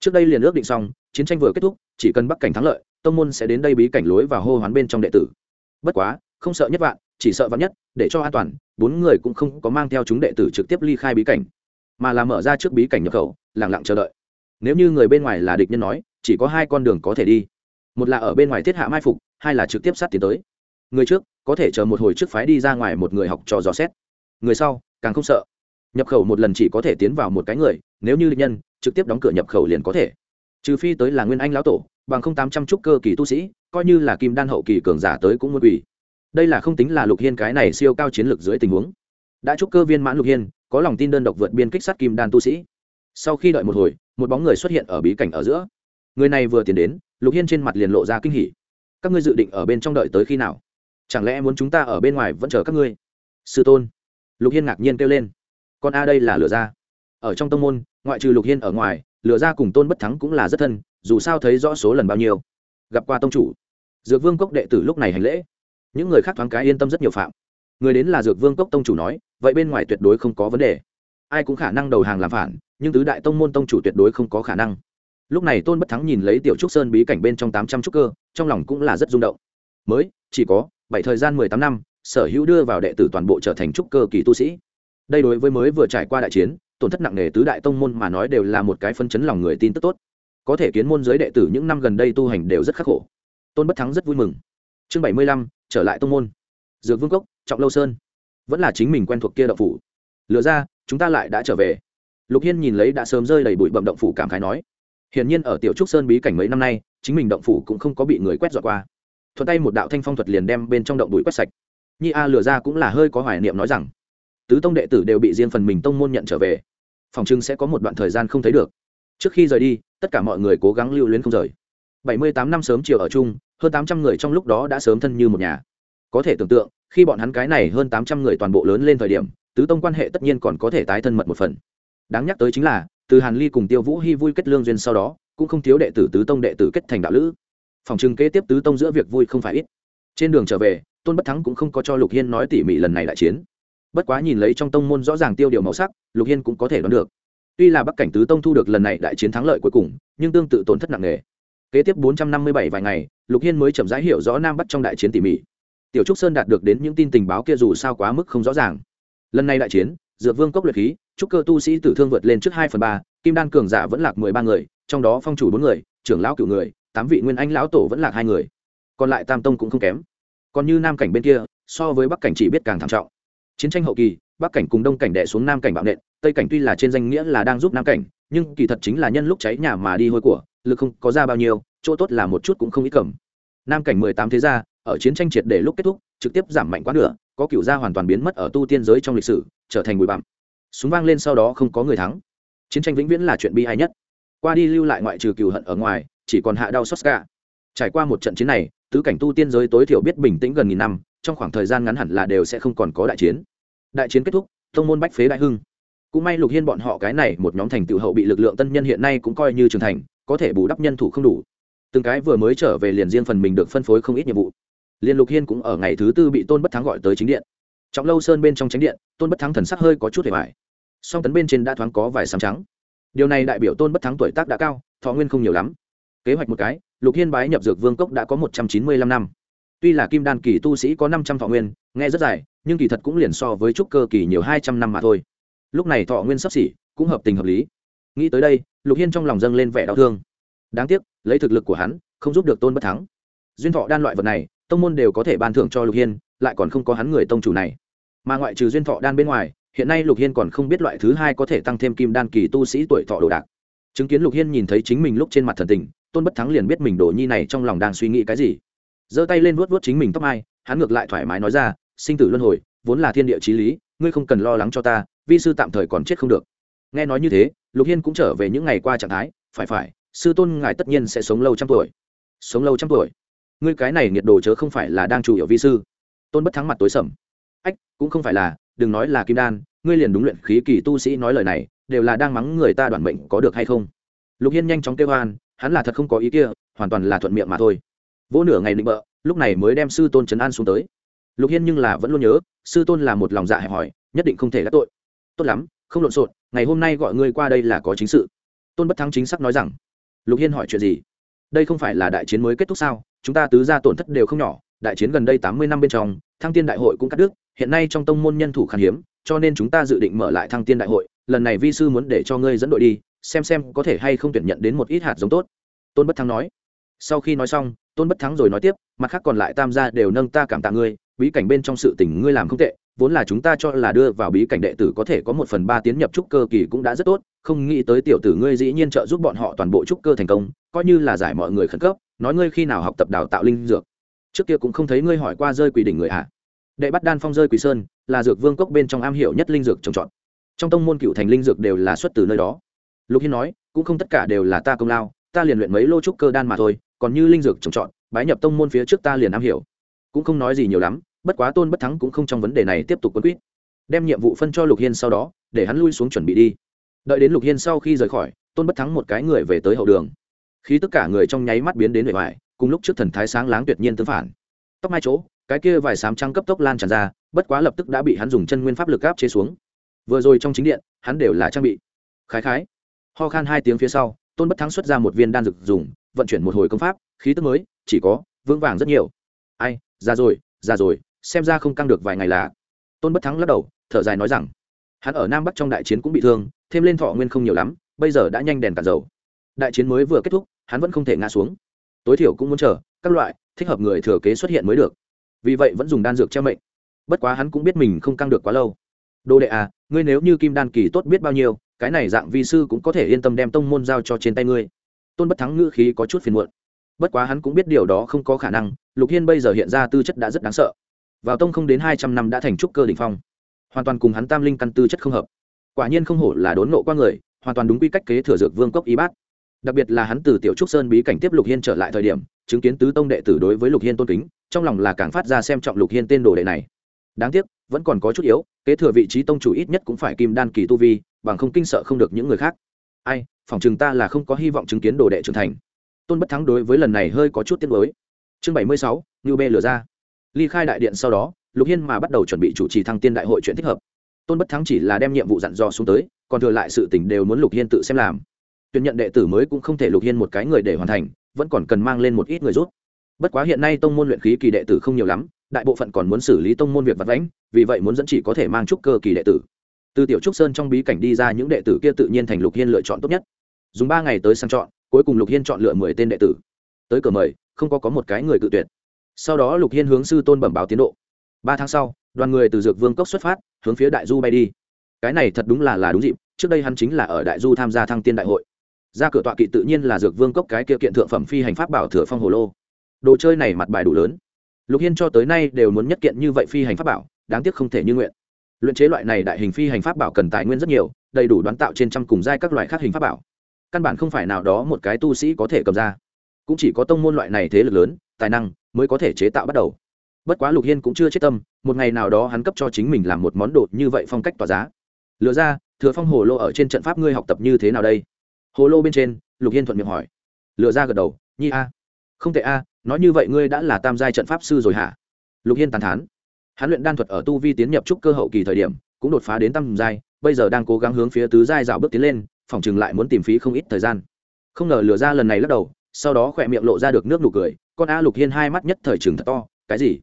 Trước đây liền ước định xong, chiến tranh vừa kết thúc, chỉ cần Bắc cảnh thắng lợi, tông môn sẽ đến đây bí cảnh lối và hô hoán bên trong đệ tử. Bất quá, không sợ nhất vạn, chỉ sợ vạn nhất, để cho an toàn, bốn người cũng không có mang theo chúng đệ tử trực tiếp ly khai bí cảnh, mà là mở ra trước bí cảnh nhập khẩu, lặng lặng chờ đợi. Nếu như người bên ngoài là địch nhân nói, chỉ có hai con đường có thể đi. Một là ở bên ngoài thiết hạ mai phục hai là trực tiếp sát tiến tới. Người trước có thể chờ một hồi trước phái đi ra ngoài một người học trò dò xét. Người sau càng không sợ. Nhập khẩu một lần chỉ có thể tiến vào một cái người nếu như địch nhân trực tiếp đóng cửa nhập khẩu liền có thể. Trừ phi tới là nguyên anh lão tổ bằng không tám trăm trúc cơ kỳ tu sĩ coi như là kim đan hậu kỳ cường giả tới cũng muốn quỳ đây là không tính là lục hiên cái này siêu cao chiến lược dưới tình huống. Đã chúc cơ viên mãn lục hiên, có lòng tin đơn độc vượt biên kích sát kim đan tu sĩ. Sau khi đợi một hồi, một bóng người xuất hiện ở bí cảnh ở giữa. Người này vừa tiến đến, lục hiên trên mặt liền lộ ra kinh hỉ. Các ngươi dự định ở bên trong đợi tới khi nào? Chẳng lẽ muốn chúng ta ở bên ngoài vẫn chờ các ngươi? Sư tôn. Lục hiên ngạc nhiên kêu lên. Con a đây là lừa ra. Ở trong tông môn, ngoại trừ lục hiên ở ngoài lừa ra cùng tôn bất thắng cũng là rất thân, dù sao thấy rõ số lần bao nhiêu. Gặp qua tông chủ. Dược vương cốc đệ tử lúc này hành lễ những người khác thoáng cái yên tâm rất nhiều phạm. Người đến là dược vương cốc tông chủ nói, vậy bên ngoài tuyệt đối không có vấn đề. Ai cũng khả năng đầu hàng làm phản, nhưng tứ đại tông môn tông chủ tuyệt đối không có khả năng. Lúc này tôn bất thắng nhìn lấy tiểu trúc sơn bí cảnh bên trong tám trăm trúc cơ, trong lòng cũng là rất rung động. Mới, chỉ có bảy thời gian mười tám năm, sở hữu đưa vào đệ tử toàn bộ trở thành trúc cơ kỳ tu sĩ. Đây đối với mới vừa trải qua đại chiến, tổn thất nặng nề tứ đại tông môn mà nói đều là một cái phân chấn lòng người tin tức tốt. Có thể kiến môn giới đệ tử những năm gần đây tu hành đều rất khắc khổ. Tôn bất thắng rất vui mừng. Chương bảy mươi lăm trở lại tông môn dược vương cốc trọng lâu sơn vẫn là chính mình quen thuộc kia động phủ lừa ra chúng ta lại đã trở về lục hiên nhìn lấy đã sớm rơi đầy bụi bậm động phủ cảm khái nói Hiển nhiên ở Tiểu Trúc Sơn bí cảnh mấy năm nay, chính mình động phủ cũng không có bị người quét dọn qua. Thuận tay một đạo thanh phong thuật liền đem bên trong động bụi quét sạch. Nhi A lừa ra cũng là hơi có hoài niệm nói rằng, tứ tông đệ tử đều bị riêng phần mình tông môn nhận trở về, phòng trưng sẽ có một đoạn thời gian không thấy được. Trước khi rời đi, tất cả mọi người cố gắng lưu luyến không rời. Bảy mươi tám năm sớm chiều ở chung, hơn tám trăm người trong lúc đó đã sớm thân như một nhà. Có thể tưởng tượng, khi bọn hắn cái này hơn tám trăm người toàn bộ lớn lên thời điểm, tứ tông quan hệ tất nhiên còn có thể tái thân mật một phần. Đáng nhắc tới chính là, từ hàn ly cùng tiêu vũ hy vui kết lương duyên sau đó cũng không thiếu đệ tử tứ tông đệ tử kết thành đạo lữ. Phòng chừng kế tiếp tứ tông giữa việc vui không phải ít. Trên đường trở về tôn bất thắng cũng không có cho lục hiên nói tỉ mỉ lần này đại chiến. Bất quá nhìn lấy trong tông môn rõ ràng tiêu điều màu sắc lục hiên cũng có thể đoán được. Tuy là bắc cảnh tứ tông thu được lần này đại chiến thắng lợi cuối cùng nhưng tương tự tổn thất nặng nề kế tiếp bốn trăm năm mươi bảy vài ngày, lục hiên mới chậm rãi hiểu rõ nam bắc trong đại chiến tỉ mỉ. Tiểu trúc sơn đạt được đến những tin tình báo kia dù sao quá mức không rõ ràng. Lần này đại chiến, dược vương cốc luyện khí, trúc cơ tu sĩ tử thương vượt lên trước hai phần ba, kim đan cường giả vẫn lạc mười ba người, trong đó phong chủ bốn người, trưởng lão cựu người, tám vị nguyên anh lão tổ vẫn lạc hai người. Còn lại tam tông cũng không kém. Còn như nam cảnh bên kia, so với bắc cảnh chỉ biết càng thảm trọng. Chiến tranh hậu kỳ, bắc cảnh cùng đông cảnh đẻ xuống nam cảnh bạo nện, tây cảnh tuy là trên danh nghĩa là đang giúp nam cảnh, nhưng kỳ thật chính là nhân lúc cháy nhà mà đi hôi của lực không có ra bao nhiêu, chỗ tốt là một chút cũng không ít cầm. Nam cảnh mười tám thế gia, ở chiến tranh triệt để lúc kết thúc, trực tiếp giảm mạnh quá nửa, có cựu gia hoàn toàn biến mất ở tu tiên giới trong lịch sử, trở thành bụi bặm. Súng vang lên sau đó không có người thắng. Chiến tranh vĩnh viễn là chuyện bi hay nhất. Qua đi lưu lại ngoại trừ cựu hận ở ngoài, chỉ còn hạ đau xót cả trải qua một trận chiến này, tứ cảnh tu tiên giới tối thiểu biết bình tĩnh gần nghìn năm, trong khoảng thời gian ngắn hẳn là đều sẽ không còn có đại chiến. Đại chiến kết thúc thông môn bách phế đại hưng. Cũng may lục hiên bọn họ cái này một nhóm thành tựu hậu bị lực lượng tân nhân hiện nay cũng coi như trưởng thành có thể bù đắp nhân thủ không đủ. Từng cái vừa mới trở về liền riêng phần mình được phân phối không ít nhiệm vụ. Liên lục hiên cũng ở ngày thứ tư bị tôn bất thắng gọi tới chính điện. Trọng lâu sơn bên trong tránh điện, tôn bất thắng thần sắc hơi có chút hề vải song tấn bên trên đã thoáng có vài sám trắng. Điều này đại biểu tôn bất thắng tuổi tác đã cao, thọ nguyên không nhiều lắm. Kế hoạch một cái, lục hiên bái nhập dược vương cốc đã có một trăm chín mươi lăm năm. Tuy là kim đan kỳ tu sĩ có năm trăm thọ nguyên, nghe rất dài, nhưng kỳ thật cũng liền so với trúc cơ kỳ nhiều hai trăm năm mà thôi. Lúc này thọ nguyên sắp xỉ, cũng hợp tình hợp lý nghĩ tới đây, lục hiên trong lòng dâng lên vẻ đau thương. Đáng tiếc, lấy thực lực của hắn, không giúp được tôn bất thắng. Duyên thọ đan loại vật này, tông môn đều có thể ban thưởng cho lục hiên, lại còn không có hắn người tông chủ này. Mà ngoại trừ duyên thọ đan bên ngoài, hiện nay lục hiên còn không biết loại thứ hai có thể tăng thêm kim đan kỳ tu sĩ tuổi thọ đồ đạc. Chứng kiến lục hiên nhìn thấy chính mình lúc trên mặt thần tình, tôn bất thắng liền biết mình đồ nhi này trong lòng đang suy nghĩ cái gì. Giơ tay lên vuốt vuốt chính mình tóc mai, hắn ngược lại thoải mái nói ra, sinh tử luân hồi, vốn là thiên địa t r í lý, ngươi không cần lo lắng cho ta, vi sư tạm thời còn chết không được nghe nói như thế, lục hiên cũng trở về những ngày qua trạng thái, phải phải, sư tôn ngài tất nhiên sẽ sống lâu trăm tuổi. Sống lâu trăm tuổi? Ngươi cái này nhiệt đồ chớ không phải là đang chủ yếu vi sư. Tôn bất thắng mặt tối sầm. Ách, cũng không phải là, đừng nói là kim đan, ngươi liền đúng luyện khí kỳ tu sĩ nói lời này, đều là đang mắng người ta đoàn mệnh có được hay không? Lục hiên nhanh chóng kêu hoan hắn là thật không có ý kia, hoàn toàn là thuận miệng mà thôi. Vỗ nửa ngày định bợ, lúc này mới đem sư tôn trấn an xuống tới. Lục hiên nhưng là vẫn luôn nhớ, sư tôn là một lòng dạ hẹp hòi, nhất định không thể đắc tội. Tốt lắm, không lộn xộn ngày hôm nay gọi ngươi qua đây là có chính sự. Tôn bất thắng chính xác nói rằng, lục hiên hỏi chuyện gì? Đây không phải là đại chiến mới kết thúc sao? Chúng ta tứ ra tổn thất đều không nhỏ, đại chiến gần đây tám mươi năm bên trong, thăng tiên đại hội cũng cắt đứt, hiện nay trong tông môn nhân thủ khan hiếm, cho nên chúng ta dự định mở lại thăng tiên đại hội, lần này vi sư muốn để cho ngươi dẫn đội đi, xem xem có thể hay không tuyển nhận đến một ít hạt giống tốt. Tôn bất thắng nói. Sau khi nói xong, tôn bất thắng rồi nói tiếp, mặt khác còn lại tam gia đều nâng ta cảm tạ ngươi, bí cảnh bên trong sự tình ngươi làm không tệ vốn là chúng ta cho là đưa vào bí cảnh đệ tử có thể có một phần ba tiến nhập trúc cơ kỳ cũng đã rất tốt, không nghĩ tới tiểu tử ngươi dĩ nhiên trợ giúp bọn họ toàn bộ trúc cơ thành công, coi như là giải mọi người khẩn cấp, nói ngươi khi nào học tập đào tạo linh dược. Trước kia cũng không thấy ngươi hỏi qua rơi quỷ đỉnh người ạ à. đệ bắt đan phong rơi quỷ sơn, là dược vương cốc bên trong am hiểu nhất linh dược trồng trọt. Trong tông môn cựu thành linh dược đều là xuất từ nơi đó. Lục hiên nói, cũng không tất cả đều là ta công lao, ta liền luyện mấy lô trúc cơ đan mà thôi, còn như linh dược trồng trọt, bái nhập tông môn phía trước ta liền am hiểu. Cũng không nói gì nhiều lắm bất quá tôn bất thắng cũng không trong vấn đề này tiếp tục quân quýt. Đem nhiệm vụ phân cho lục hiên sau đó, để hắn lui xuống chuẩn bị đi. Đợi đến lục hiên sau khi rời khỏi, tôn bất thắng một cái người về tới hậu đường. Khi tất cả người trong nháy mắt biến đến bề ngoài cùng lúc trước thần thái sáng láng tuyệt nhiên tương phản. Tóc mai chỗ, cái kia vài sám trăng cấp tốc lan tràn ra, bất quá lập tức đã bị hắn dùng chân nguyên pháp lực áp chế xuống. Vừa rồi trong chính điện, hắn đều là trang bị. Khái khái. Ho khan hai tiếng phía sau, tôn bất thắng xuất ra một viên đan dược dùng, vận chuyển một hồi công pháp, khí tức mới, chỉ có, vững vàng rất nhiều. Ai, ra rồi ra rồi xem ra không căng được vài ngày là tôn bất thắng lắc đầu thở dài nói rằng hắn ở nam bắc trong đại chiến cũng bị thương thêm lên thọ nguyên không nhiều lắm bây giờ đã nhanh đèn cả dầu đại chiến mới vừa kết thúc hắn vẫn không thể ngã xuống tối thiểu cũng muốn chờ các loại thích hợp người thừa kế xuất hiện mới được vì vậy vẫn dùng đan dược che mệnh bất quá hắn cũng biết mình không căng được quá lâu đồ đệ à ngươi nếu như kim đan kỳ tốt biết bao nhiêu cái này dạng vi sư cũng có thể yên tâm đem tông môn giao cho trên tay ngươi tôn bất thắng ngữ khí có chút phiền muộn bất quá hắn cũng biết điều đó không có khả năng lục hiên bây giờ hiện ra tư chất đã rất đáng sợ vào tông không đến hai trăm năm đã thành trúc cơ đ ỉ n h phong. Hoàn toàn cùng hắn tam linh căn tư chất không hợp. Quả nhiên không hổ là đốn nộ qua người, hoàn toàn đúng quy cách kế thừa dược vương cốc y bát. Đặc biệt là hắn từ tiểu trúc sơn bí cảnh tiếp lục hiên trở lại thời điểm, chứng kiến tứ tông đệ tử đối với lục hiên tôn kính, trong lòng là càng phát ra xem trọng lục hiên tên đồ đệ này. Đáng tiếc, vẫn còn có chút yếu, kế thừa vị trí tông chủ ít nhất cũng phải kim đan kỳ tu vi, bằng không kinh sợ không được những người khác. Ai phỏng chừng ta là không có hy vọng chứng kiến đồ đệ trưởng thành. Tôn bất thắng đối với lần này hơi có chút tiếc mới chương bảy mươi sáu như bê lửa ra ly khai đại điện sau đó, lục hiên mà bắt đầu chuẩn bị chủ trì thăng tiên đại hội chuyện thích hợp. Tôn bất thắng chỉ là đem nhiệm vụ dặn dò xuống tới, còn thừa lại sự tỉnh đều muốn lục hiên tự xem làm. Tuyển nhận đệ tử mới cũng không thể lục hiên một cái người để hoàn thành, vẫn còn cần mang lên một ít người rút bất quá hiện nay tông môn luyện khí kỳ đệ tử không nhiều lắm, đại bộ phận còn muốn xử lý tông môn việc vật lãnh vì vậy muốn dẫn chỉ có thể mang trúc cơ kỳ đệ tử. Từ tiểu trúc sơn trong bí cảnh đi ra những đệ tử kia tự nhiên thành lục hiên lựa chọn tốt nhất. Dùng ba ngày tới sang chọn, cuối cùng lục hiên chọn lựa mười tên đệ tử. Tới cửa mời, không có có một cái người cự tuyệt sau đó lục hiên hướng sư tôn bẩm báo tiến độ. Ba tháng sau, đoàn người từ dược vương cốc xuất phát, hướng phía đại du bay đi. Cái này thật đúng là là đúng dịp, trước đây hắn chính là ở đại du tham gia thăng tiên đại hội. Ra cửa tọa kỵ tự nhiên là dược vương cốc cái kia kiện thượng phẩm phi hành pháp bảo thừa phong hồ lô. Đồ chơi này mặt bài đủ lớn. Lục hiên cho tới nay đều muốn nhất kiện như vậy phi hành pháp bảo, đáng tiếc không thể như nguyện. Luyện chế loại này đại hình phi hành pháp bảo cần tài nguyên rất nhiều, đầy đủ đoán tạo trên trăm cùng giai các loại khác hình pháp bảo. Căn bản không phải nào đó một cái tu sĩ có thể cầm ra. Cũng chỉ có tông môn loại này thế lực lớn, tài năng mới có thể chế tạo bắt đầu. Bất quá lục hiên cũng chưa chết tâm, một ngày nào đó hắn cấp cho chính mình làm một món đồ như vậy phong cách tỏa giá. Lựa ra, thừa phong hồ lô ở trên trận pháp ngươi học tập như thế nào đây? Hồ lô bên trên, lục hiên thuận miệng hỏi. Lựa ra gật đầu, nhi a, không tệ a, nói như vậy ngươi đã là tam giai trận pháp sư rồi hả? Lục hiên tàn thán. Hắn luyện đan thuật ở tu vi tiến nhập trúc cơ hậu kỳ thời điểm, cũng đột phá đến tam giai, bây giờ đang cố gắng hướng phía tứ giai dạo bước tiến lên, phòng chừng lại muốn tìm phí không ít thời gian. Không ngờ lừa ra lần này lắc đầu sau đó khỏe miệng lộ ra được nước nụ cười, con a lục hiên hai mắt nhất thời chừng thật to, cái gì?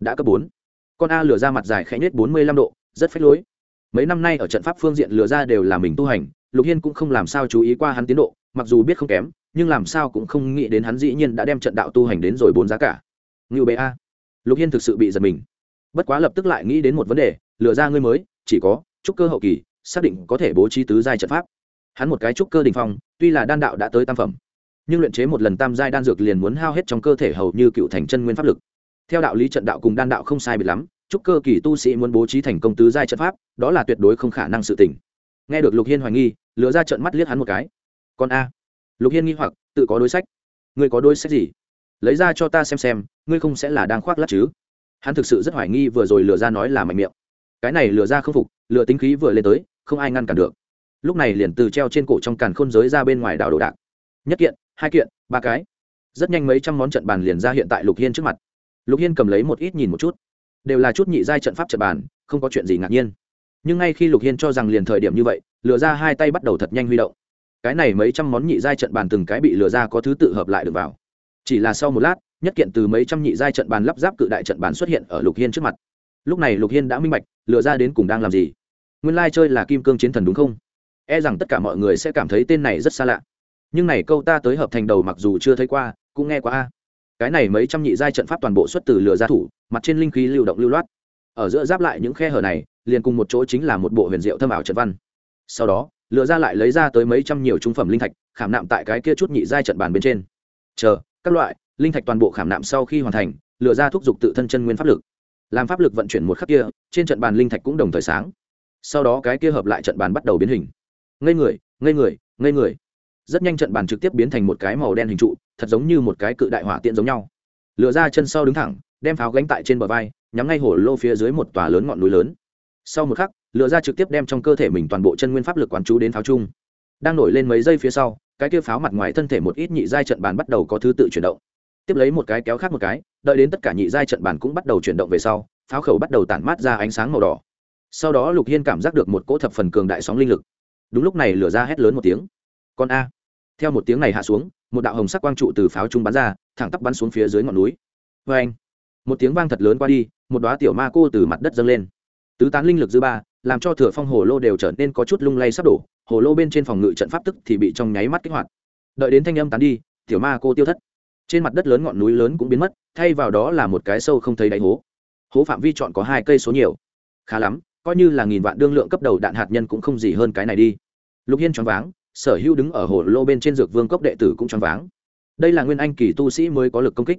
Đã cấp bốn? Con a lừa ra mặt dài khẽ nhất bốn mươi lăm độ, rất phách lối. Mấy năm nay ở trận pháp phương diện lừa ra đều là mình tu hành, lục hiên cũng không làm sao chú ý qua hắn tiến độ, mặc dù biết không kém, nhưng làm sao cũng không nghĩ đến hắn dĩ nhiên đã đem trận đạo tu hành đến rồi bốn giá cả. Ngưu bệ a. Lục hiên thực sự bị giật mình. Bất quá lập tức lại nghĩ đến một vấn đề lừa ra ngươi mới, chỉ có trúc cơ hậu kỳ, xác định có thể bố trí tứ giai trận pháp. Hắn một cái trúc cơ đình phong, tuy là đan đạo đã tới tam phẩm nhưng luyện chế một lần tam giai đan dược liền muốn hao hết trong cơ thể hầu như cựu thành chân nguyên pháp lực. Theo đạo lý trận đạo cùng đan đạo không sai biệt lắm, chúc cơ kỳ tu sĩ muốn bố trí thành công tứ giai trận pháp, đó là tuyệt đối không khả năng sự tỉnh nghe được lục hiên hoài nghi lựa ra trận mắt liếc hắn một cái. Còn a. Lục hiên nghi hoặc, tự có đối sách. Ngươi có đối sách gì? Lấy ra cho ta xem xem, ngươi không sẽ là đang khoác lắc chứ? Hắn thực sự rất hoài nghi vừa rồi lừa ra nói là mạnh miệng. Cái này lừa ra không phục lừa tính khí vừa lên tới, không ai ngăn cản được. Lúc này liền từ treo trên cổ trong càn khôn giới ra bên ngoài đảo đồ đạc. Nhất kiện hai kiện, ba cái. Rất nhanh mấy trăm món trận bàn liền ra hiện tại lục hiên trước mặt. Lục hiên cầm lấy một ít nhìn một chút. Đều là chút nhị giai trận pháp trận bàn, không có chuyện gì ngạc nhiên. Nhưng ngay khi lục hiên cho rằng liền thời điểm như vậy lừa ra hai tay bắt đầu thật nhanh huy động. Cái này mấy trăm món nhị giai trận bàn từng cái bị lừa ra có thứ tự hợp lại được vào. Chỉ là sau một lát, nhất kiện từ mấy trăm nhị giai trận bàn lắp ráp cự đại trận bàn xuất hiện ở lục hiên trước mặt. Lúc này lục hiên đã minh bạch lừa ra đến cùng đang làm gì. Nguyên lai chơi là kim cương chiến thần đúng không? E rằng tất cả mọi người sẽ cảm thấy tên này rất xa lạ nhưng này câu ta tới hợp thành đầu mặc dù chưa thấy qua, cũng nghe qua a. Cái này mấy trăm nhị giai trận pháp toàn bộ xuất từ lừa gia thủ, mặt trên linh khí lưu động lưu loát. Ở giữa giáp lại những khe hở này, liền cùng một chỗ chính là một bộ huyền diệu thâm ảo trận văn. Sau đó lừa ra lại lấy ra tới mấy trăm nhiều trung phẩm linh thạch, khảm nạm tại cái kia chút nhị giai trận bàn bên trên. Chờ, các loại, linh thạch toàn bộ khảm nạm sau khi hoàn thành lừa ra thúc giục tự thân chân nguyên pháp lực. Làm pháp lực vận chuyển một khắc kia, trên trận bàn linh thạch cũng đồng thời sáng. Sau đó cái kia hợp lại trận bàn bắt đầu biến hình. Ngây người ngây người ngây người rất nhanh trận bàn trực tiếp biến thành một cái màu đen hình trụ, thật giống như một cái cự đại hỏa tiện giống nhau. Lựa ra chân sau đứng thẳng, đem pháo gánh tại trên bờ vai, nhắm ngay hổ lô phía dưới một tòa lớn ngọn núi lớn. Sau một khắc lựa ra trực tiếp đem trong cơ thể mình toàn bộ chân nguyên pháp lực quán chú đến pháo trung đang nổi lên mấy giây phía sau, cái kia pháo mặt ngoài thân thể một ít nhị giai trận bàn bắt đầu có thứ tự chuyển động. Tiếp lấy một cái kéo khác một cái, đợi đến tất cả nhị giai trận bàn cũng bắt đầu chuyển động về sau, pháo khẩu bắt đầu tản mát ra ánh sáng màu đỏ. Sau đó lục hiên cảm giác được một cỗ thập phần cường đại sóng linh lực. Đúng lúc này lửa ra hét lớn một tiếng. Con a! Theo một tiếng này hạ xuống, một đạo hồng sắc quang trụ từ pháo trung bắn ra, thẳng tắp bắn xuống phía dưới ngọn núi. Vê anh, một tiếng vang thật lớn qua đi, một đoá tiểu ma cô từ mặt đất dâng lên. Tứ tán linh lực dư ba, làm cho thừa phong hồ lô đều trở nên có chút lung lay sắp đổ, hồ lô bên trên phòng ngự trận pháp tức thì bị trong nháy mắt kích hoạt. Đợi đến thanh âm tán đi, tiểu ma cô tiêu thất. Trên mặt đất lớn ngọn núi lớn cũng biến mất, thay vào đó là một cái sâu không thấy đáy hố. Hố phạm vi chọn có hai cây số nhiều. Khá lắm, coi như là nghìn vạn đương lượng cấp đầu đạn hạt nhân cũng không gì hơn cái này đi. Lục hiên choáng váng sở hữu đứng ở hồ lô bên trên dược vương cốc đệ tử cũng choáng váng. Đây là nguyên anh kỳ tu sĩ mới có lực công kích.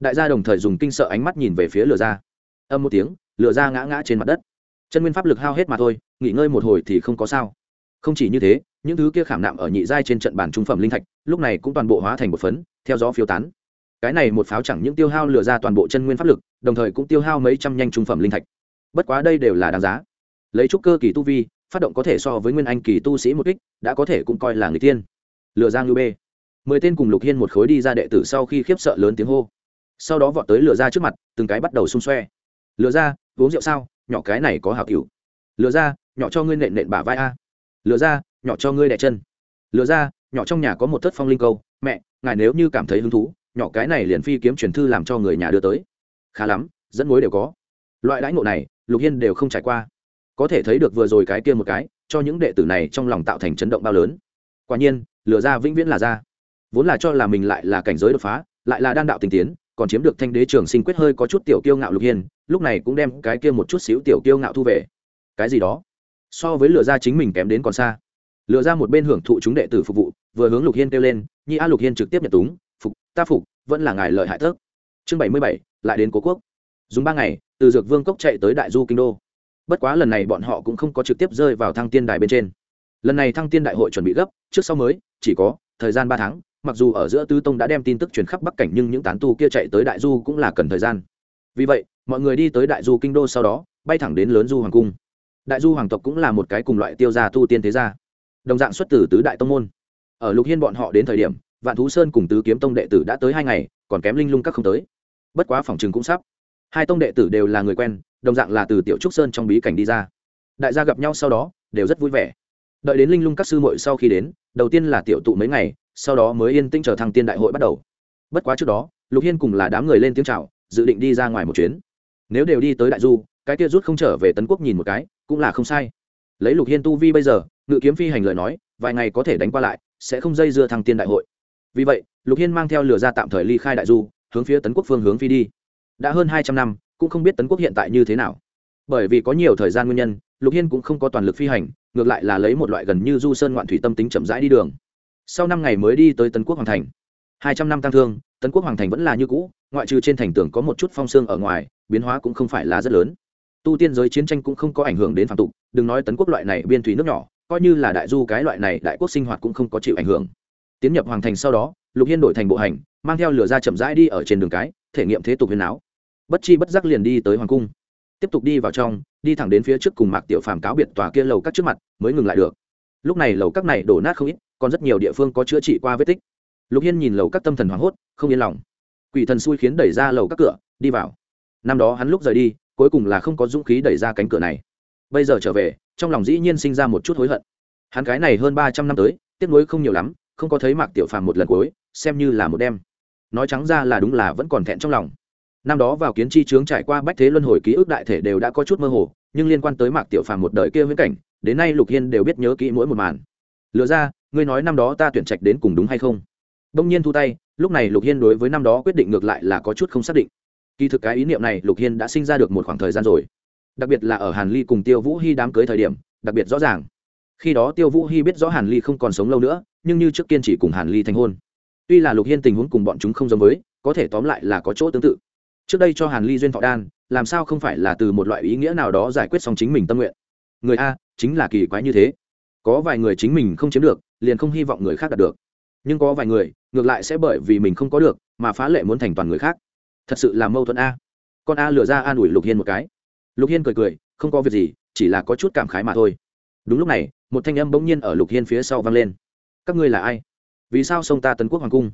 Đại gia đồng thời dùng kinh sợ ánh mắt nhìn về phía lửa ra. Âm một tiếng, lửa ra ngã ngã trên mặt đất. Chân nguyên pháp lực hao hết mà thôi, nghỉ ngơi một hồi thì không có sao. Không chỉ như thế, những thứ kia khảm nạm ở nhị giai trên trận bàn trung phẩm linh thạch, lúc này cũng toàn bộ hóa thành một phấn, theo gió phiêu tán. Cái này một pháo chẳng những tiêu hao lửa ra toàn bộ chân nguyên pháp lực, đồng thời cũng tiêu hao mấy trăm nhanh trung phẩm linh thạch. Bất quá đây đều là đáng giá. Lấy trúc cơ kỳ tu vi phát động có thể so với nguyên anh kỳ tu sĩ một kích, đã có thể cũng coi là người tiên lừa giang lưu b mười tên cùng lục hiên một khối đi ra đệ tử sau khi khiếp sợ lớn tiếng hô. Sau đó vọt tới lừa ra trước mặt, từng cái bắt đầu xung xoe. Lừa ra uống rượu sao? Nhỏ cái này có hảo cửu. Lừa ra nhỏ cho ngươi nện nện bả vai a. Lừa ra nhỏ cho ngươi đẻ chân. Lừa ra nhỏ trong nhà có một thất phong linh câu. Mẹ, ngài nếu như cảm thấy hứng thú, nhỏ cái này liền phi kiếm truyền thư làm cho người nhà đưa tới. Khá lắm, dẫn mối đều có. Loại đãi ngộ này, lục hiên đều không trải qua có thể thấy được vừa rồi cái kia một cái, cho những đệ tử này trong lòng tạo thành chấn động bao lớn. Quả nhiên lừa ra vĩnh viễn là ra. Vốn là cho là mình lại là cảnh giới đột phá, lại là đan đạo tình tiến, còn chiếm được thanh đế trường sinh quyết hơi có chút tiểu kiêu ngạo lục hiên, lúc này cũng đem cái kia một chút xíu tiểu kiêu ngạo thu về. Cái gì đó? So với lừa ra chính mình kém đến còn xa. Lừa ra một bên hưởng thụ chúng đệ tử phục vụ, vừa hướng lục hiên kêu lên, nhi a lục hiên trực tiếp nhận túng, phục, ta phục, vẫn là ngài lợi hại thớt chương bảy mươi bảy, lại đến cố quốc. Dùng ba ngày, từ dược vương cốc chạy tới đại du kinh đô bất quá lần này bọn họ cũng không có trực tiếp rơi vào thăng tiên đài bên trên. Lần này thăng tiên đại hội chuẩn bị gấp, trước sau mới, chỉ có thời gian ba tháng, mặc dù ở giữa tứ tông đã đem tin tức truyền khắp bắc cảnh nhưng những tán tu kia chạy tới đại du cũng là cần thời gian. Vì vậy, mọi người đi tới đại du kinh đô sau đó, bay thẳng đến lớn du hoàng cung. Đại du hoàng tộc cũng là một cái cùng loại tiêu gia tu tiên thế gia. Đồng dạng xuất từ tứ đại tông môn. Ở lục hiên bọn họ đến thời điểm, vạn thú sơn cùng tứ kiếm tông đệ tử đã tới hai ngày, còn kém linh lung các không tới. Bất quá phòng chừng cũng sắp. Hai tông đệ tử đều là người quen đồng dạng là từ tiểu trúc sơn trong bí cảnh đi ra. Đại gia gặp nhau sau đó, đều rất vui vẻ. Đợi đến linh lung các sư muội sau khi đến, đầu tiên là tiểu tụ mấy ngày, sau đó mới yên tĩnh chờ thăng tiên đại hội bắt đầu. Bất quá trước đó, lục hiên cùng là đám người lên tiếng c h à o dự định đi ra ngoài một chuyến. Nếu đều đi tới đại du, cái kia rút không trở về tấn quốc nhìn một cái, cũng là không sai. Lấy lục hiên tu vi bây giờ, ngự kiếm phi hành lời nói, vài ngày có thể đánh qua lại, sẽ không dây dưa thăng tiên đại hội. Vì vậy, lục hiên mang theo lửa ra tạm thời ly khai đại du, hướng phía tấn quốc phương hướng phi đi. Đã hơn hai trăm năm cũng không biết tấn quốc hiện tại như thế nào. Bởi vì có nhiều thời gian nguyên nhân, lục hiên cũng không có toàn lực phi hành, ngược lại là lấy một loại gần như du sơn ngoạn thủy tâm tính chậm rãi đi đường. Sau năm ngày mới đi tới tấn quốc hoàng thành. Hai trăm năm tăng thương, tấn quốc hoàng thành vẫn là như cũ, ngoại trừ trên thành tường có một chút phong xương ở ngoài, biến hóa cũng không phải là rất lớn. Tu tiên giới chiến tranh cũng không có ảnh hưởng đến phạm tục, đừng nói tấn quốc loại này biên thủy nước nhỏ, coi như là đại du cái loại này đại quốc sinh hoạt cũng không có chịu ảnh hưởng. Tiến nhập hoàng thành sau đó, lục hiên đổi thành bộ hành, mang theo lửa ra chậm rãi đi ở trên đường cái, thể nghiệm thế tục huyền áo bất chi bất giác liền đi tới hoàng cung. Tiếp tục đi vào trong, đi thẳng đến phía trước cùng mạc tiểu phàm cáo biệt tòa kia lầu các trước mặt, mới ngừng lại được. Lúc này lầu các này đổ nát không ít, còn rất nhiều địa phương có chữa trị qua vết tích. Lục hiên nhìn lầu các tâm thần hoảng hốt, không yên lòng. Quỷ thần xui khiến đẩy ra lầu các cửa, đi vào. Năm đó hắn lúc rời đi, cuối cùng là không có dũng khí đẩy ra cánh cửa này. Bây giờ trở về, trong lòng dĩ nhiên sinh ra một chút hối hận. Hắn cái này hơn ba trăm năm tới, tiếc nuối không nhiều lắm, không có thấy mạc tiểu phàm một lần cuối, xem như là một đêm. Nói trắng ra là đúng là vẫn còn thẹn trong lòng năm đó vào kiến chi trướng trải qua bách thế luân hồi ký ức đại thể đều đã có chút mơ hồ, nhưng liên quan tới mạc tiểu phàm một đời kia viễn cảnh, đến nay lục hiên đều biết nhớ kỹ mỗi một màn. Lựa ra, ngươi nói năm đó ta tuyển trạch đến cùng đúng hay không? Đông nhiên thu tay, lúc này lục hiên đối với năm đó quyết định ngược lại là có chút không xác định. Kỳ thực cái ý niệm này lục hiên đã sinh ra được một khoảng thời gian rồi. Đặc biệt là ở hàn ly cùng tiêu vũ hy đám cưới thời điểm, đặc biệt rõ ràng. Khi đó tiêu vũ hy biết rõ hàn ly không còn sống lâu nữa, nhưng như trước kiên chỉ cùng hàn ly thành hôn. Tuy là lục hiên tình huống cùng bọn chúng không giống với, có thể tóm lại là có chỗ tương tự trước đây cho hàn ly duyên thọ đan, làm sao không phải là từ một loại ý nghĩa nào đó giải quyết xong chính mình tâm nguyện? Người a, chính là kỳ quái như thế. Có vài người chính mình không chiếm được, liền không hy vọng người khác đạt được. Nhưng có vài người, ngược lại sẽ bởi vì mình không có được, mà phá lệ muốn thành toàn người khác. Thật sự là mâu thuẫn a. Con a lừa ra an ủi lục hiên một cái. Lục hiên cười cười, không có việc gì, chỉ là có chút cảm khái mà thôi. Đúng lúc này, một thanh âm bỗng nhiên ở lục hiên phía sau vang lên. Các ngươi là ai? Vì sao sông ta tấn quốc hoàng cung?